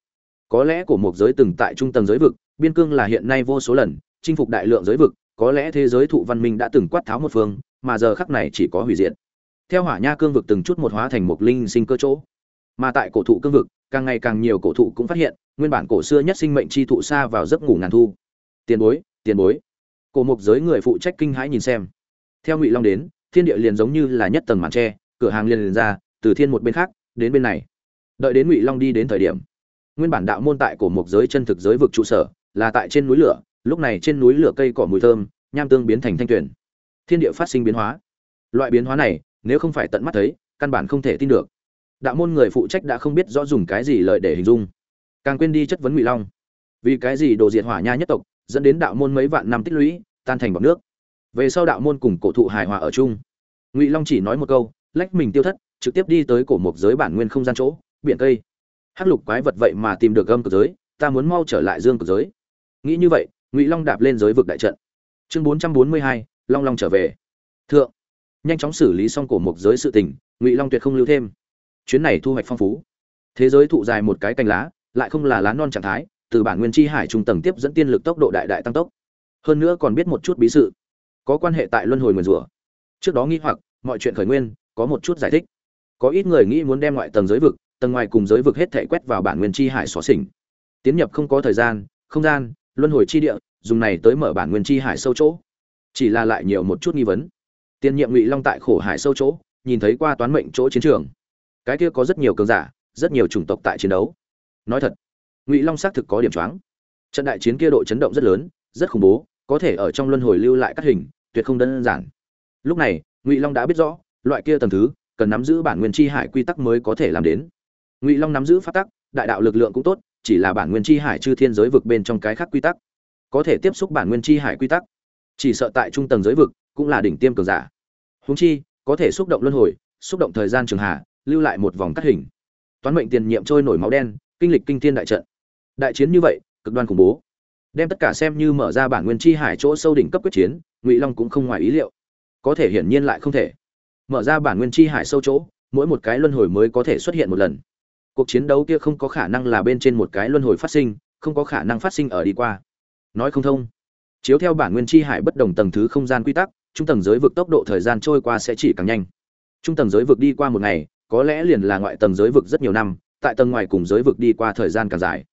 Có lẽ của một giới từng tại trung tầng giới vực, biên cương là hiện nay vô số lần, chinh phục đại lượng giới vực, có lẽ thế giới thụ văn minh đã từng quát tháo một phương, mà giờ khắc này chỉ có hủy diệt. Theo hỏa nha cương vực từng chút một hóa thành một linh sinh cơ chỗ. Mà tại cổ thụ cương vực, càng ngày càng nhiều cổ thụ cũng phát hiện, nguyên bản cổ xưa nhất sinh mệnh chi thụ xa vào giấc ngủ ngàn thu. Tiền bối tiền bối cổ mục giới người phụ trách kinh hãi nhìn xem. Theo ngụy long đến, thiên địa liền giống như là nhất tầng màn tre, cửa hàng liền liền ra, từ thiên một bên khác, đến bên này. Đợi đến ngụy long đi đến thời điểm, nguyên bản đạo môn tại cổ mục giới chân thực giới vực trụ sở, là tại trên núi lửa, lúc này trên núi lửa cây cỏ mùi thơm, nham tương biến thành thanh tuyển thiên địa phát sinh biến hóa. Loại biến hóa này, nếu không phải tận mắt thấy, căn bản không thể tin được. Đạo môn người phụ trách đã không biết rõ dùng cái gì lợi để hình dung. Càng quên đi chất vấn ngụy long. Vì cái gì đồ diệt hỏa nha nhất tộc dẫn đến đạo môn mấy vạn năm tích lũy, tan thành bọc nước. Về sau đạo môn cùng cổ thụ hài hòa ở chung. Ngụy long chỉ nói một câu, lách mình tiêu thất, trực tiếp đi tới cổ mục giới bản nguyên không gian chỗ, biển cây. Hắc lục quái vật vậy mà tìm được gâm cực giới, ta muốn mau trở lại dương cực giới. Nghĩ như vậy, ngụy long đạp lên giới vực đại trận. Chương bốn trăm bốn mươi hai, long long trở về. Thượng. Nhanh chóng xử lý xong cổ mục giới sự tình, ngụy long tuyệt không lưu thêm. Chuyến này thu hoạch phong phú. Thế giới thụ dài một cái cành lá, lại không là lá non trạng thái từ bản nguyên chi hải trung tầng tiếp dẫn tiên lực tốc độ đại đại tăng tốc. Hơn nữa còn biết một chút bí sự, có quan hệ tại luân hồi nguyền rủa. Trước đó nghi hoặc, mọi chuyện khởi nguyên, có một chút giải thích. Có ít người nghĩ muốn đem ngoại tầng giới vực, tầng ngoài cùng giới vực hết thể quét vào bản nguyên chi hải xóa xỉnh. Tiến nhập không có thời gian, không gian, luân hồi chi địa, dùng này tới mở bản nguyên chi hải sâu chỗ. Chỉ là lại nhiều một chút nghi vấn. Tiên nhiệm ngụy long tại khổ hải sâu chỗ, nhìn thấy qua toán mệnh chỗ chiến trường. Cái kia có rất nhiều cường giả, rất nhiều chủng tộc tại chiến đấu. Nói thật ngụy long xác thực có điểm choáng. Trận đại chiến kia độ chấn động rất lớn, rất khủng bố, có thể ở trong luân hồi lưu lại các hình, tuyệt không đơn giản. Lúc này, ngụy long đã biết rõ, loại kia tầm thứ, cần nắm giữ bản nguyên chi hải quy tắc mới có thể làm đến. Ngụy long nắm giữ phát tắc, đại đạo lực lượng cũng tốt, chỉ là bản nguyên chi hải chư thiên giới vực bên trong cái khác quy tắc. Có thể tiếp xúc bản nguyên chi hải quy tắc, chỉ sợ tại trung tầng giới vực cũng là đỉnh tiêm cường giả. Húng chi, có thể xúc động luân hồi, xúc động thời gian trường hạ, lưu lại một vòng cắt hình. Toán mệnh tiền nhiệm trôi nổi máu đen, kinh lịch kinh thiên đại trận đại chiến như vậy, cực đoan khủng bố. Đem tất cả xem như mở ra bản nguyên chi hải chỗ sâu đỉnh cấp quyết chiến, ngụy long cũng không ngoài ý liệu. Có thể hiển nhiên lại không thể. Mở ra bản nguyên chi hải sâu chỗ, mỗi một cái luân hồi mới có thể xuất hiện một lần. Cuộc chiến đấu kia không có khả năng là bên trên một cái luân hồi phát sinh, không có khả năng phát sinh ở đi qua. Nói không thông. Chiếu theo bản nguyên chi hải bất đồng tầng thứ không gian quy tắc, trung tầng giới vực tốc độ thời gian trôi qua sẽ chỉ càng nhanh. Trung tầng giới vực đi qua một ngày, có lẽ liền là ngoại tầng giới vực rất nhiều năm, tại tầng ngoài cùng giới vực đi qua thời gian càng dài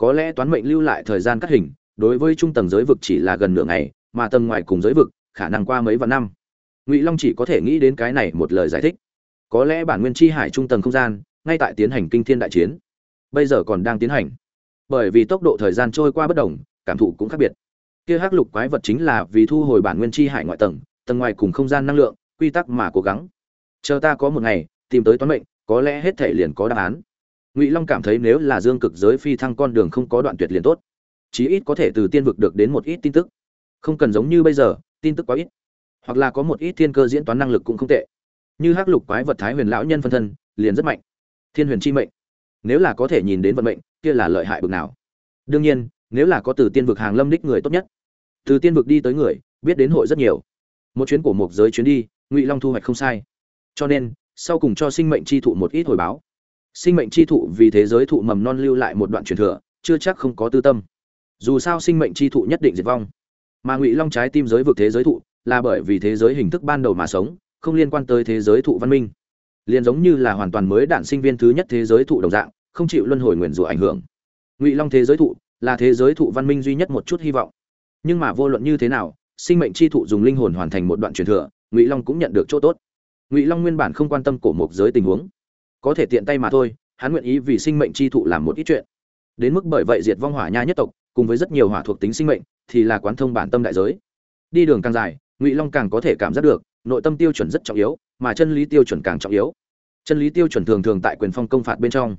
có lẽ toán mệnh lưu lại thời gian cắt hình, đối với trung tầng giới vực chỉ là gần nửa ngày, mà tầng ngoài cùng giới vực, khả năng qua mấy vạn năm. Ngụy long chỉ có thể nghĩ đến cái này một lời giải thích. Có lẽ bản nguyên chi hải trung tầng không gian, ngay tại tiến hành kinh thiên đại chiến. Bây giờ còn đang tiến hành. Bởi vì tốc độ thời gian trôi qua bất đồng, cảm thụ cũng khác biệt. Kia hắc lục quái vật chính là vì thu hồi bản nguyên chi hải ngoại tầng tầng ngoài cùng không gian năng lượng, quy tắc mà cố gắng. Chờ ta có một ngày, tìm tới toán mệnh, có lẽ hết thể liền có đáp án ngụy long cảm thấy nếu là dương cực giới phi thăng con đường không có đoạn tuyệt liền tốt. Chí ít có thể từ tiên vực được đến một ít tin tức. Không cần giống như bây giờ, tin tức quá ít. Hoặc là có một ít thiên cơ diễn toán năng lực cũng không tệ. Như hắc lục quái vật thái huyền lão nhân phân thân, liền rất mạnh. Thiên huyền chi mệnh. Nếu là có thể nhìn đến vận mệnh, kia là lợi hại bực nào. Đương nhiên, nếu là có từ tiên vực hàng lâm đích người tốt nhất. Từ tiên vực đi tới người, biết đến hội rất nhiều. Một chuyến của một giới chuyến đi, ngụy long thu hoạch không sai. Cho nên, sau cùng cho sinh mệnh chi thụ một ít hồi báo sinh mệnh chi thụ vì thế giới thụ mầm non lưu lại một đoạn truyền thừa, chưa chắc không có tư tâm. Dù sao sinh mệnh chi thụ nhất định diệt vong. Mà ngụy long trái tim giới vực thế giới thụ là bởi vì thế giới hình thức ban đầu mà sống, không liên quan tới thế giới thụ văn minh. Liền giống như là hoàn toàn mới đạn sinh viên thứ nhất thế giới thụ đồng dạng, không chịu luân hồi nguyền rủa ảnh hưởng. Ngụy long thế giới thụ là thế giới thụ văn minh duy nhất một chút hy vọng. Nhưng mà vô luận như thế nào, sinh mệnh chi thụ dùng linh hồn hoàn thành một đoạn truyền thừa, ngụy long cũng nhận được chỗ tốt. Ngụy long nguyên bản không quan tâm cổ mục giới tình huống có thể tiện tay mà thôi, hắn nguyện ý vì sinh mệnh chi thụ làm một ít chuyện. Đến mức bởi vậy diệt vong hỏa nha nhất tộc, cùng với rất nhiều hỏa thuộc tính sinh mệnh, thì là quán thông bản tâm đại giới. Đi đường càng dài, ngụy long càng có thể cảm giác được, nội tâm tiêu chuẩn rất trọng yếu, mà chân lý tiêu chuẩn càng trọng yếu. Chân lý tiêu chuẩn thường thường tại quyền phong công phạt bên trong.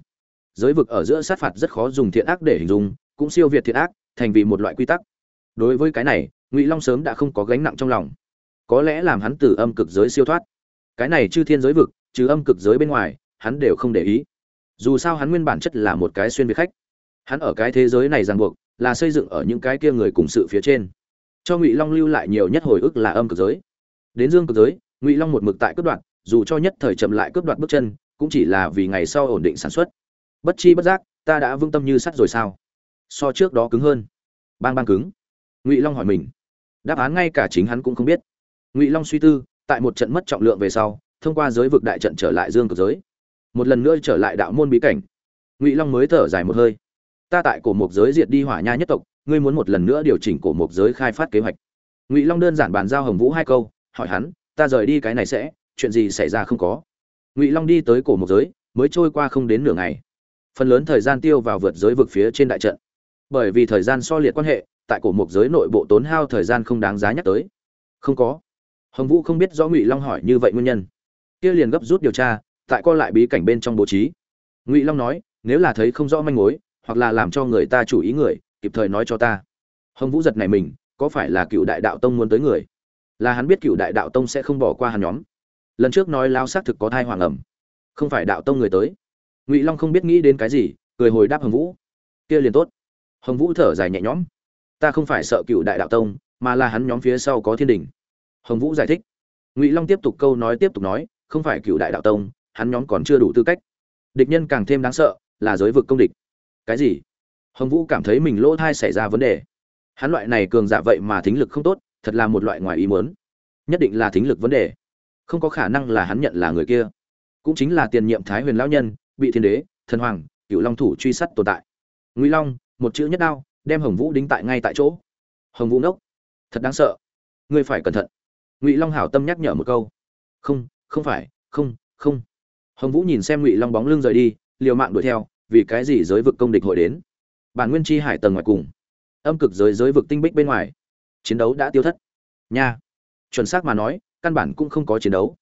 Giới vực ở giữa sát phạt rất khó dùng thiện ác để hình dung, cũng siêu việt thiện ác, thành vì một loại quy tắc. Đối với cái này, ngụy long sớm đã không có gánh nặng trong lòng. Có lẽ làm hắn từ âm cực giới siêu thoát. Cái này chư thiên giới vực, trừ âm cực giới bên ngoài hắn đều không để ý. Dù sao hắn nguyên bản chất là một cái xuyên việt khách. Hắn ở cái thế giới này ràng buộc, là xây dựng ở những cái kia người cùng sự phía trên. Cho ngụy long lưu lại nhiều nhất hồi ức là âm cực giới. Đến dương cực giới, ngụy long một mực tại cướp đoạt, dù cho nhất thời chậm lại cướp đoạt bước chân, cũng chỉ là vì ngày sau ổn định sản xuất. Bất chi bất giác, ta đã vững tâm như sắt rồi sao? So trước đó cứng hơn. Bang bang cứng. Ngụy long hỏi mình. Đáp án ngay cả chính hắn cũng không biết. Ngụy long suy tư, tại một trận mất trọng lượng về sau, thông qua giới vực đại trận trở lại dương cực giới một lần nữa trở lại đạo môn bí cảnh. Ngụy long mới thở dài một hơi. Ta tại cổ mục giới diệt đi hỏa nha nhất tộc, ngươi muốn một lần nữa điều chỉnh cổ mục giới khai phát kế hoạch. Ngụy long đơn giản bàn giao hồng vũ hai câu, hỏi hắn, ta rời đi cái này sẽ, chuyện gì xảy ra không có? Ngụy long đi tới cổ mục giới, mới trôi qua không đến nửa ngày. Phần lớn thời gian tiêu vào vượt giới vực phía trên đại trận. Bởi vì thời gian so liệt quan hệ, tại cổ mục giới nội bộ tốn hao thời gian không đáng giá nhắc tới. Không có. Hồng vũ không biết rõ ngụy long hỏi như vậy nguyên nhân. Kia liền gấp rút điều tra tại co lại bí cảnh bên trong bố trí. Ngụy long nói, nếu là thấy không rõ manh mối, hoặc là làm cho người ta chủ ý người, kịp thời nói cho ta. Hồng vũ giật này mình, có phải là cựu đại đạo tông muốn tới người? Là hắn biết cựu đại đạo tông sẽ không bỏ qua hắn nhóm. Lần trước nói lao xác thực có thai hoàng ẩm. Không phải đạo tông người tới. Ngụy long không biết nghĩ đến cái gì, cười hồi đáp hồng vũ, kia liền tốt. Hồng vũ thở dài nhẹ nhõm, ta không phải sợ cựu đại đạo tông, mà là hắn nhóm phía sau có thiên đình. Hồng vũ giải thích. Ngụy long tiếp tục câu nói tiếp tục nói, không phải cựu đại đạo tông hắn nhóm còn chưa đủ tư cách. Địch nhân càng thêm đáng sợ, là giới vực công địch. Cái gì? Hồng vũ cảm thấy mình lỗ thai xảy ra vấn đề. Hắn loại này cường giả vậy mà thính lực không tốt, thật là một loại ngoài ý muốn. Nhất định là thính lực vấn đề. Không có khả năng là hắn nhận là người kia. Cũng chính là tiền nhiệm thái huyền lão nhân, bị thiên đế, thần hoàng cựu long thủ truy sát tồn tại. Ngụy long, một chữ nhất đao, đem hồng vũ đính tại ngay tại chỗ. Hồng vũ nốc thật đáng sợ. Ngươi phải cẩn thận. Ngụy long hảo tâm nhắc nhở một câu. Không không phải, không không hồng vũ nhìn xem ngụy long bóng lưng rời đi, liều mạng đuổi theo, vì cái gì giới vực công địch hội đến? Bản nguyên chi hải tầng ngoài cùng, âm cực giới giới vực tinh bích bên ngoài. Chiến đấu đã tiêu thất. Nha. Chuẩn xác mà nói, căn bản cũng không có chiến đấu.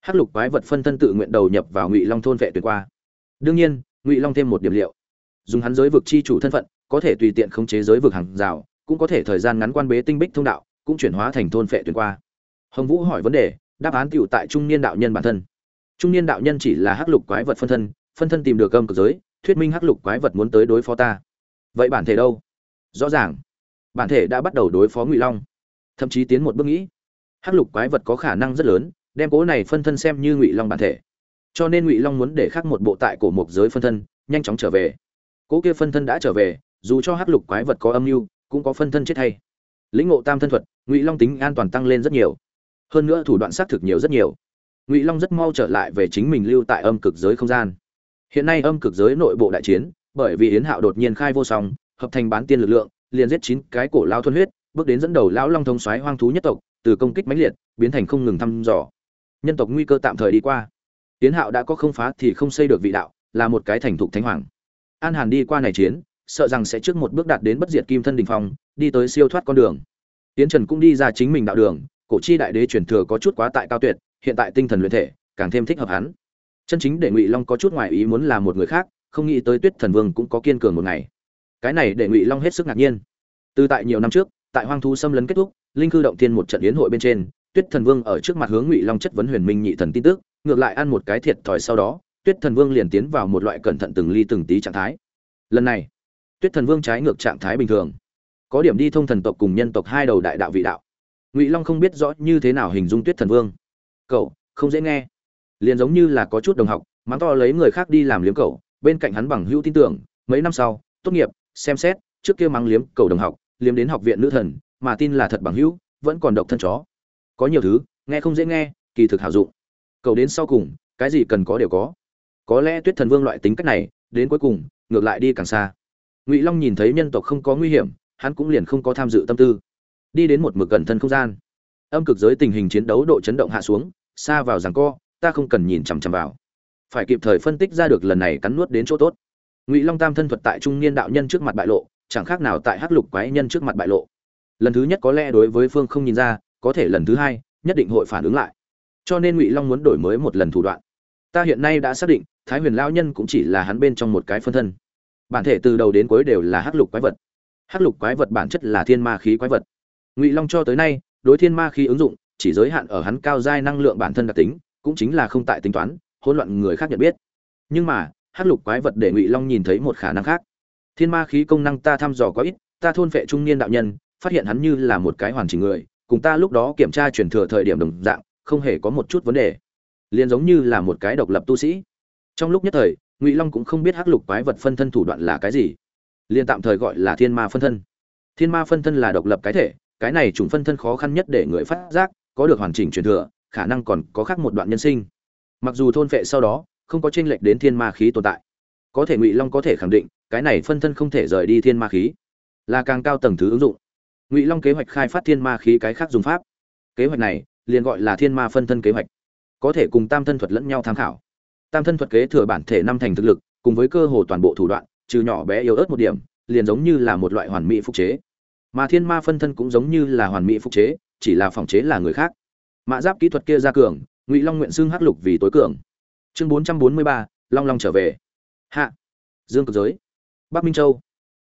Hắc lục quái vật phân thân tự nguyện đầu nhập vào ngụy long thôn vệ tuyệt qua. Đương nhiên, ngụy long thêm một điểm liệu. Dùng hắn giới vực chi chủ thân phận, có thể tùy tiện khống chế giới vực hàng rào, cũng có thể thời gian ngắn quan bế tinh bích thông đạo, cũng chuyển hóa thành thôn phệ tuyệt qua. Hồng vũ hỏi vấn đề, đáp án tựu tại trung niên đạo nhân bản thân trung niên đạo nhân chỉ là hắc lục quái vật phân thân phân thân tìm được âm cực giới, thuyết minh hắc lục quái vật muốn tới đối phó ta. Vậy bản thể đâu? Rõ ràng. Bản thể đã bắt đầu đối phó ngụy long. Thậm chí tiến một bước nghĩ, hắc lục quái vật có khả năng rất lớn, đem cố này phân thân xem như ngụy long bản thể. Cho nên ngụy long muốn để khắc một bộ tại cổ mục giới phân thân, nhanh chóng trở về. Cố kia phân thân đã trở về, dù cho hắc lục quái vật có âm mưu, cũng có phân thân chết hay. Lĩnh ngộ tam thân thuật, ngụy long tính an toàn tăng lên rất nhiều. Hơn nữa thủ đoạn xác thực nhiều rất nhiều ngụy long rất mau trở lại về chính mình lưu tại âm cực giới không gian. Hiện nay âm cực giới nội bộ đại chiến, bởi vì yến hạo đột nhiên khai vô song, hợp thành bán tiên lực lượng, liền giết chín cái cổ lao thuần huyết, bước đến dẫn đầu lão long thống xoáy hoang thú nhất tộc, từ công kích mãnh liệt, biến thành không ngừng thăm dò. Nhân tộc nguy cơ tạm thời đi qua. Yến hạo đã có không phá thì không xây được vị đạo, là một cái thành thục thánh hoàng. An hàn đi qua này chiến, sợ rằng sẽ trước một bước đạt đến bất diệt kim thân đình phong, đi tới siêu thoát con đường. Yến trần cũng đi ra chính mình đạo đường, cổ chi đại đế truyền thừa có chút quá tại cao tuyệt hiện tại tinh thần luyện thể, càng thêm thích hợp hắn. Chân chính để ngụy long có chút ngoài ý muốn là một người khác, không nghĩ tới tuyết thần vương cũng có kiên cường một ngày. Cái này để ngụy long hết sức ngạc nhiên. Từ tại nhiều năm trước, tại hoang thú xâm lấn kết thúc, linh cư động tiên một trận yến hội bên trên, tuyết thần vương ở trước mặt hướng ngụy long chất vấn huyền minh nhị thần tin tức, ngược lại ăn một cái thiệt thòi sau đó, tuyết thần vương liền tiến vào một loại cẩn thận từng ly từng tí trạng thái. Lần này, tuyết thần vương trái ngược trạng thái bình thường. Có điểm đi thông thần tộc cùng nhân tộc hai đầu đại đạo vị đạo. Ngụy long không biết rõ như thế nào hình dung tuyết thần vương cậu, không dễ nghe. Liền giống như là có chút đồng học, mắng to lấy người khác đi làm liếm cậu, bên cạnh hắn bằng hữu tin tưởng, mấy năm sau, tốt nghiệp, xem xét, trước kia mắng liếm cậu đồng học, liếm đến học viện nữ thần, mà tin là thật bằng hữu, vẫn còn độc thân chó. Có nhiều thứ, nghe không dễ nghe, kỳ thực hảo dụng. Cậu đến sau cùng, cái gì cần có đều có. Có lẽ tuyết thần vương loại tính cách này, đến cuối cùng, ngược lại đi càng xa. Ngụy long nhìn thấy nhân tộc không có nguy hiểm, hắn cũng liền không có tham dự tâm tư. Đi đến một mực cẩn thân không gian. Âm cực giới tình hình chiến đấu độ chấn động hạ xuống xa vào rằng co, ta không cần nhìn chằm chằm vào. Phải kịp thời phân tích ra được lần này cắn nuốt đến chỗ tốt. Ngụy long tam thân thuật tại trung niên đạo nhân trước mặt bại lộ, chẳng khác nào tại hắc lục quái nhân trước mặt bại lộ. Lần thứ nhất có lẽ đối với phương không nhìn ra, có thể lần thứ hai, nhất định hội phản ứng lại. Cho nên ngụy long muốn đổi mới một lần thủ đoạn. Ta hiện nay đã xác định, thái huyền lao nhân cũng chỉ là hắn bên trong một cái phân thân. Bản thể từ đầu đến cuối đều là hắc lục quái vật. Hắc lục quái vật bản chất là thiên ma khí quái vật. Ngụy long cho tới nay, đối thiên ma khí ứng dụng chỉ giới hạn ở hắn cao giai năng lượng bản thân đặc tính, cũng chính là không tại tính toán, hỗn loạn người khác nhận biết. Nhưng mà, hắc lục quái vật để ngụy long nhìn thấy một khả năng khác. Thiên ma khí công năng ta thăm dò có ít, ta thôn phệ trung niên đạo nhân, phát hiện hắn như là một cái hoàn chỉnh người, cùng ta lúc đó kiểm tra truyền thừa thời điểm đồng dạng, không hề có một chút vấn đề. Liền giống như là một cái độc lập tu sĩ. Trong lúc nhất thời, ngụy long cũng không biết hắc lục quái vật phân thân thủ đoạn là cái gì. Liền tạm thời gọi là thiên ma phân thân. Thiên ma phân thân là độc lập cái thể, cái này chủng phân thân khó khăn nhất để người phát giác có được hoàn chỉnh truyền thừa, khả năng còn có khác một đoạn nhân sinh. Mặc dù thôn phệ sau đó, không có tranh lệch đến thiên ma khí tồn tại. Có thể ngụy long có thể khẳng định, cái này phân thân không thể rời đi thiên ma khí, là càng cao tầng thứ ứng dụng. Ngụy long kế hoạch khai phát thiên ma khí cái khác dùng pháp. Kế hoạch này, liền gọi là thiên ma phân thân kế hoạch. Có thể cùng tam thân thuật lẫn nhau tham khảo. Tam thân thuật kế thừa bản thể năm thành thực lực, cùng với cơ hồ toàn bộ thủ đoạn, trừ nhỏ bé yếu ớt một điểm, liền giống như là một loại hoàn mỹ phục chế. Mà thiên ma phân thân cũng giống như là hoàn mỹ phục chế chỉ là phòng chế là người khác. Mã giáp kỹ thuật kia ra cường, ngụy long nguyện xưng hắc lục vì tối cường. Chương bốn trăm bốn mươi ba, long long trở về. Hạ. Dương cực giới. Bắc minh châu.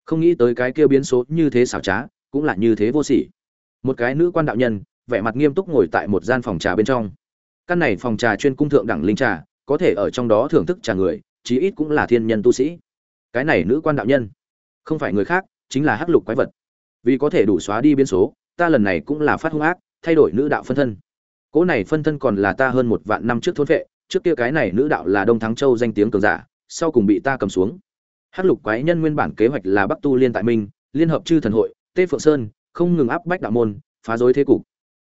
Không nghĩ tới cái kia biến số như thế xảo trá, cũng là như thế vô sỉ. Một cái nữ quan đạo nhân, vẻ mặt nghiêm túc ngồi tại một gian phòng trà bên trong. Căn này phòng trà chuyên cung thượng đẳng linh trà, có thể ở trong đó thưởng thức trà người, chí ít cũng là thiên nhân tu sĩ. Cái này nữ quan đạo nhân, không phải người khác, chính là hắc lục quái vật. Vì có thể đủ xóa đi biến số ta lần này cũng là phát hung ác thay đổi nữ đạo phân thân. Cỗ này phân thân còn là ta hơn một vạn năm trước thôn vệ trước kia cái này nữ đạo là đông thắng châu danh tiếng cường giả sau cùng bị ta cầm xuống. Hắc lục quái nhân nguyên bản kế hoạch là bắc tu liên tại mình, liên hợp chư thần hội tê phượng sơn không ngừng áp bách đạo môn phá rối thế cục.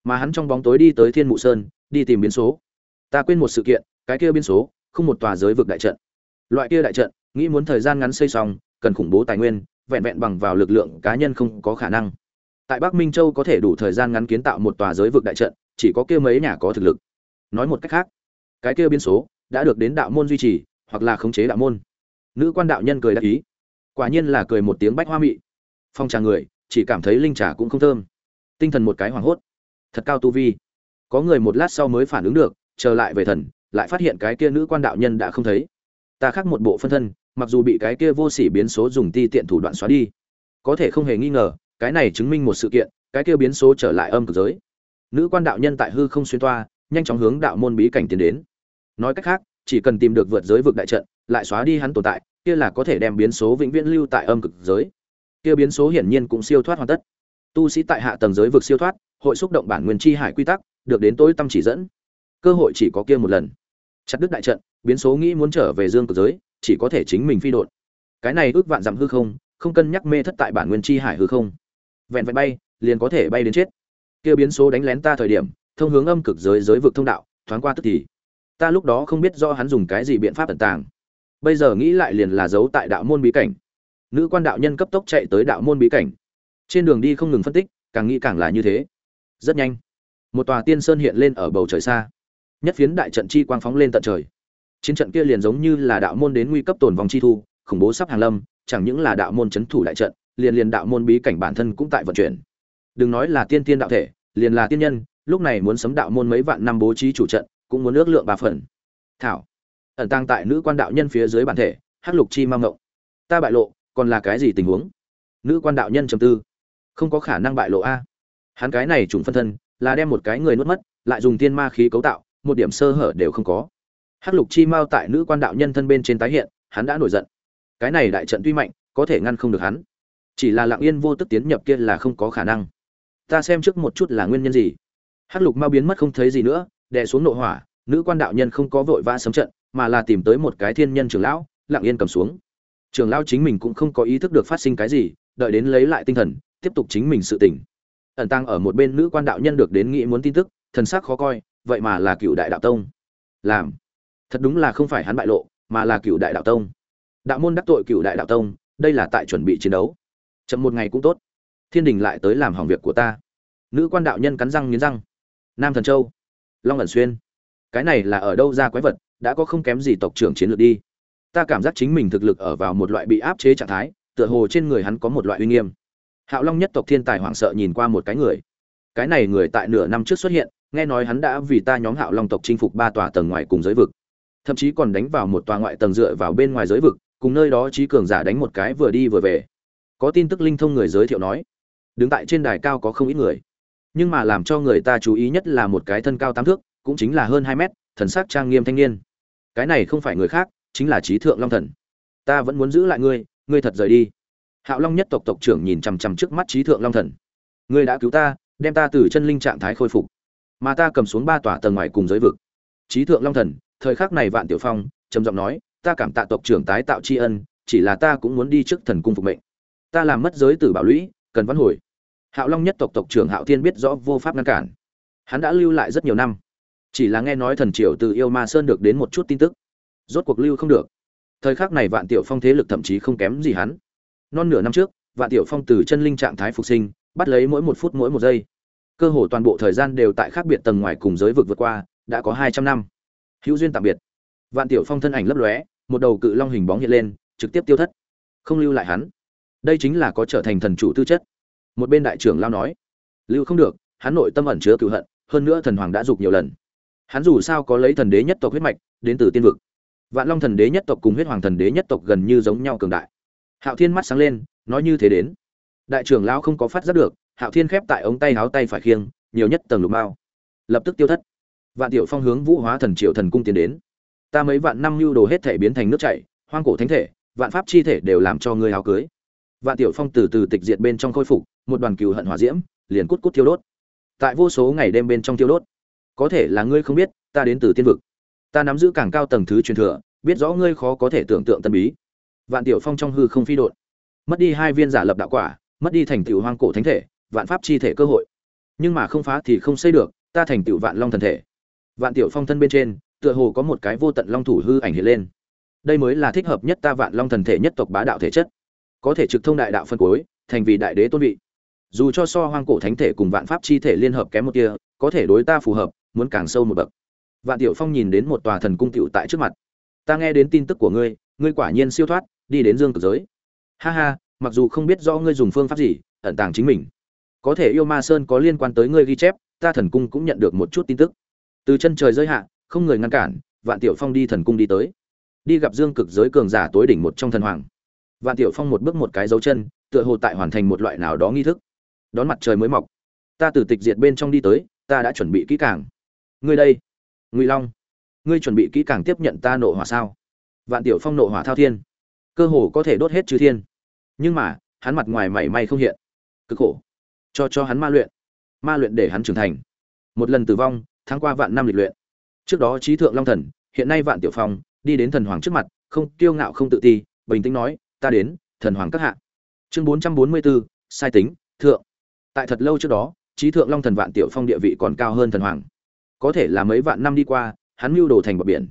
Mà hắn trong bóng tối đi tới thiên mụ sơn đi tìm biến số. Ta quên một sự kiện cái kia biến số không một tòa giới vực đại trận. Loại kia đại trận nghĩ muốn thời gian ngắn xây xong cần khủng bố tài nguyên vẹn vẹn bằng vào lực lượng cá nhân không có khả năng tại bắc minh châu có thể đủ thời gian ngắn kiến tạo một tòa giới vực đại trận, chỉ có kia mấy nhà có thực lực. Nói một cách khác, cái kia biến số đã được đến đạo môn duy trì, hoặc là khống chế đạo môn. Nữ quan đạo nhân cười đáp ý. Quả nhiên là cười một tiếng bách hoa mị. Phong trà người, chỉ cảm thấy linh trà cũng không thơm. Tinh thần một cái hoảng hốt. Thật cao tu vi. Có người một lát sau mới phản ứng được trở lại về thần, lại phát hiện cái kia nữ quan đạo nhân đã không thấy. Ta khác một bộ phân thân, mặc dù bị cái kia vô sỉ biến số dùng ti tiện thủ đoạn xóa đi. Có thể không hề nghi ngờ cái này chứng minh một sự kiện, cái kia biến số trở lại âm cực giới. Nữ quan đạo nhân tại hư không xuyên toa, nhanh chóng hướng đạo môn bí cảnh tiến đến. Nói cách khác, chỉ cần tìm được vượt giới vực đại trận, lại xóa đi hắn tồn tại, kia là có thể đem biến số vĩnh viễn lưu tại âm cực giới. Kia biến số hiển nhiên cũng siêu thoát hoàn tất. Tu sĩ tại hạ tầng giới vực siêu thoát, hội xúc động bản nguyên chi hải quy tắc, được đến tối tâm chỉ dẫn. Cơ hội chỉ có kia một lần. Chặt đứt đại trận, biến số nghĩ muốn trở về dương cực giới, chỉ có thể chính mình phi đột. Cái này ước vạn dặm hư không không cân nhắc mê thất tại bản nguyên chi hải hư không vẹn vẹn bay, liền có thể bay đến chết. Kia biến số đánh lén ta thời điểm, thông hướng âm cực giới giới vực thông đạo, thoáng qua tức thì. Ta lúc đó không biết do hắn dùng cái gì biện pháp ẩn tàng. Bây giờ nghĩ lại liền là giấu tại đạo môn bí cảnh. Nữ quan đạo nhân cấp tốc chạy tới đạo môn bí cảnh. Trên đường đi không ngừng phân tích, càng nghĩ càng là như thế. Rất nhanh, một tòa tiên sơn hiện lên ở bầu trời xa. Nhất phiến đại trận chi quang phóng lên tận trời. Chiến trận kia liền giống như là đạo môn đến nguy cấp tổn vòng chi thu, khủng bố sắp hàng lâm, chẳng những là đạo môn c h ấ n thủ đại trận liền liền đạo môn bí cảnh bản thân cũng tại vận chuyển. Đừng nói là tiên tiên đạo thể, liền là tiên nhân, lúc này muốn sấm đạo môn mấy vạn năm bố trí chủ trận, cũng muốn ước lượng ba phần. Thảo, ẩn tăng tại nữ quan đạo nhân phía dưới bản thể, hắc lục chi mang ngộng. Ta bại lộ, còn là cái gì tình huống? Nữ quan đạo nhân trầm tư. Không có khả năng bại lộ a. Hắn cái này trùng phân thân, là đem một cái người nuốt mất, lại dùng tiên ma khí cấu tạo, một điểm sơ hở đều không có. Hắc lục chi mao tại nữ quan đạo nhân thân bên trên tái hiện, hắn đã nổi giận. Cái này đại trận tuy mạnh, có thể ngăn không được hắn chỉ là lặng yên vô tức tiến nhập kia là không có khả năng. Ta xem trước một chút là nguyên nhân gì. Hắc lục mao biến mất không thấy gì nữa, đè xuống nội hỏa, nữ quan đạo nhân không có vội vã sấm trận, mà là tìm tới một cái thiên nhân trưởng lão, lặng yên cầm xuống. Trưởng lão chính mình cũng không có ý thức được phát sinh cái gì, đợi đến lấy lại tinh thần, tiếp tục chính mình sự tỉnh ẩn tăng ở một bên nữ quan đạo nhân được đến nghĩ muốn tin tức, thần sắc khó coi, vậy mà là cựu đại đạo tông. Làm. Thật đúng là không phải hắn bại lộ, mà là cựu đại đạo tông. Đạo môn đắc tội cựu đại đạo tông, đây là tại chuẩn bị chiến đấu chậm một ngày cũng tốt. Thiên đình lại tới làm hỏng việc của ta. Nữ quan đạo nhân cắn răng nghiến răng. Nam thần châu, long ẩn xuyên. Cái này là ở đâu ra quái vật, đã có không kém gì tộc trưởng chiến lược đi. Ta cảm giác chính mình thực lực ở vào một loại bị áp chế trạng thái, tựa hồ trên người hắn có một loại uy nghiêm. Hạo long nhất tộc thiên tài hoảng sợ nhìn qua một cái người. Cái này người tại nửa năm trước xuất hiện, nghe nói hắn đã vì ta nhóm hạo long tộc chinh phục ba tòa tầng ngoài cùng giới vực. Thậm chí còn đánh vào một tòa ngoại tầng dựa vào bên ngoài giới vực, cùng nơi đó trí cường giả đánh một cái vừa đi vừa về có tin tức linh thông người giới thiệu nói, đứng tại trên đài cao có không ít người. Nhưng mà làm cho người ta chú ý nhất là một cái thân cao tám thước, cũng chính là hơn hai mét, thần sắc trang nghiêm thanh niên. Cái này không phải người khác, chính là trí thượng long thần. Ta vẫn muốn giữ lại ngươi ngươi thật rời đi. Hạo long nhất tộc tộc trưởng nhìn chằm chằm trước mắt trí thượng long thần. Ngươi đã cứu ta, đem ta từ chân linh trạng thái khôi phục. Mà ta cầm xuống ba tòa tầng ngoài cùng giới vực. Trí thượng long thần, thời khắc này vạn tiểu phong, trầm giọng nói, ta cảm tạ tộc trưởng tái tạo tri ân, chỉ là ta cũng muốn đi trước thần cung phục mệnh ta làm mất giới tử bảo lũy, cần văn hồi. Hạo long nhất tộc tộc trưởng hạo thiên biết rõ vô pháp ngăn cản. Hắn đã lưu lại rất nhiều năm. Chỉ là nghe nói thần triều từ yêu ma sơn được đến một chút tin tức. Rốt cuộc lưu không được. Thời khắc này vạn tiểu phong thế lực thậm chí không kém gì hắn. Non nửa năm trước, vạn tiểu phong từ chân linh trạng thái phục sinh, bắt lấy mỗi một phút mỗi một giây. Cơ hồ toàn bộ thời gian đều tại khác biệt tầng ngoài cùng giới vực vượt qua, đã có hai trăm năm. Hữu duyên tạm biệt. Vạn tiểu phong thân ảnh lấp lóe, một đầu cự long hình bóng hiện lên, trực tiếp tiêu thất. Không lưu lại hắn đây chính là có trở thành thần chủ tư chất. Một bên đại trưởng lao nói, lưu không được, hắn nội tâm ẩn chứa cựu hận, hơn nữa thần hoàng đã dục nhiều lần. Hắn dù sao có lấy thần đế nhất tộc huyết mạch, đến từ tiên vực. Vạn long thần đế nhất tộc cùng huyết hoàng thần đế nhất tộc gần như giống nhau cường đại. Hạo thiên mắt sáng lên, nói như thế đến. Đại trưởng lao không có phát giác được, hạo thiên khép tại ống tay háo tay phải khiêng, nhiều nhất tầng lục mao. Lập tức tiêu thất. Vạn tiểu phong hướng vũ hóa thần triệu thần cung tiến đến. Ta mấy vạn năm lưu đồ hết thể biến thành nước chảy, hoang cổ thánh thể, vạn pháp chi thể đều làm cho ngươi háo cưới vạn tiểu phong từ từ tịch diệt bên trong khôi phục, một đoàn cừu hận hỏa diễm, liền cút cút thiêu đốt. Tại vô số ngày đêm bên trong thiêu đốt. Có thể là ngươi không biết, ta đến từ tiên vực. Ta nắm giữ càng cao tầng thứ truyền thừa, biết rõ ngươi khó có thể tưởng tượng tân bí. Vạn tiểu phong trong hư không phi đột mất đi hai viên giả lập đạo quả, mất đi thành tựu hoang cổ thánh thể, vạn pháp chi thể cơ hội. Nhưng mà không phá thì không xây được, ta thành tựu vạn long thần thể. Vạn tiểu phong thân bên trên, tựa hồ có một cái vô tận long thủ hư ảnh hiện lên. Đây mới là thích hợp nhất ta vạn long thần thể nhất tộc bá đạo thể chất có thể trực thông đại đạo phân cuối, thành vì đại đế tôn vị. Dù cho so hoang cổ thánh thể cùng vạn pháp chi thể liên hợp kém một kia có thể đối ta phù hợp, muốn càng sâu một bậc. Vạn tiểu phong nhìn đến một tòa thần cung tiểu tại trước mặt. Ta nghe đến tin tức của ngươi ngươi quả nhiên siêu thoát, đi đến dương cực giới. Ha ha, mặc dù không biết rõ ngươi dùng phương pháp gì, ẩn tàng chính mình. Có thể yêu ma sơn có liên quan tới ngươi ghi chép, ta thần cung cũng nhận được một chút tin tức. Từ chân trời rơi hạ, không người ngăn cản, vạn tiểu phong đi thần cung đi tới. Đi gặp dương cực giới cường giả tối đỉnh một trong thần hoàng vạn tiểu phong một bước một cái dấu chân, tựa hồ tại hoàn thành một loại nào đó nghi thức. Đón mặt trời mới mọc. Ta từ tịch diệt bên trong đi tới, ta đã chuẩn bị kỹ càng. Ngươi đây. Ngụy long. Ngươi chuẩn bị kỹ càng tiếp nhận ta nộ hỏa sao? Vạn tiểu phong nộ hỏa thao thiên. Cơ hồ có thể đốt hết chư thiên. Nhưng mà, hắn mặt ngoài mảy may không hiện. Cực khổ. Cho cho hắn ma luyện. Ma luyện để hắn trưởng thành. Một lần tử vong, tháng qua vạn năm lịch luyện. Trước đó trí thượng long thần, hiện nay vạn tiểu phong, đi đến thần hoàng trước mặt, không kiêu ngạo không tự ti, bình tĩnh nói ta đến, thần hoàng các hạ. Chương bốn trăm bốn mươi bốn sai tính, thượng. Tại thật lâu trước đó, trí thượng long thần vạn tiểu phong địa vị còn cao hơn thần hoàng. Có thể là mấy vạn năm đi qua, hắn mưu đồ thành bờ biển.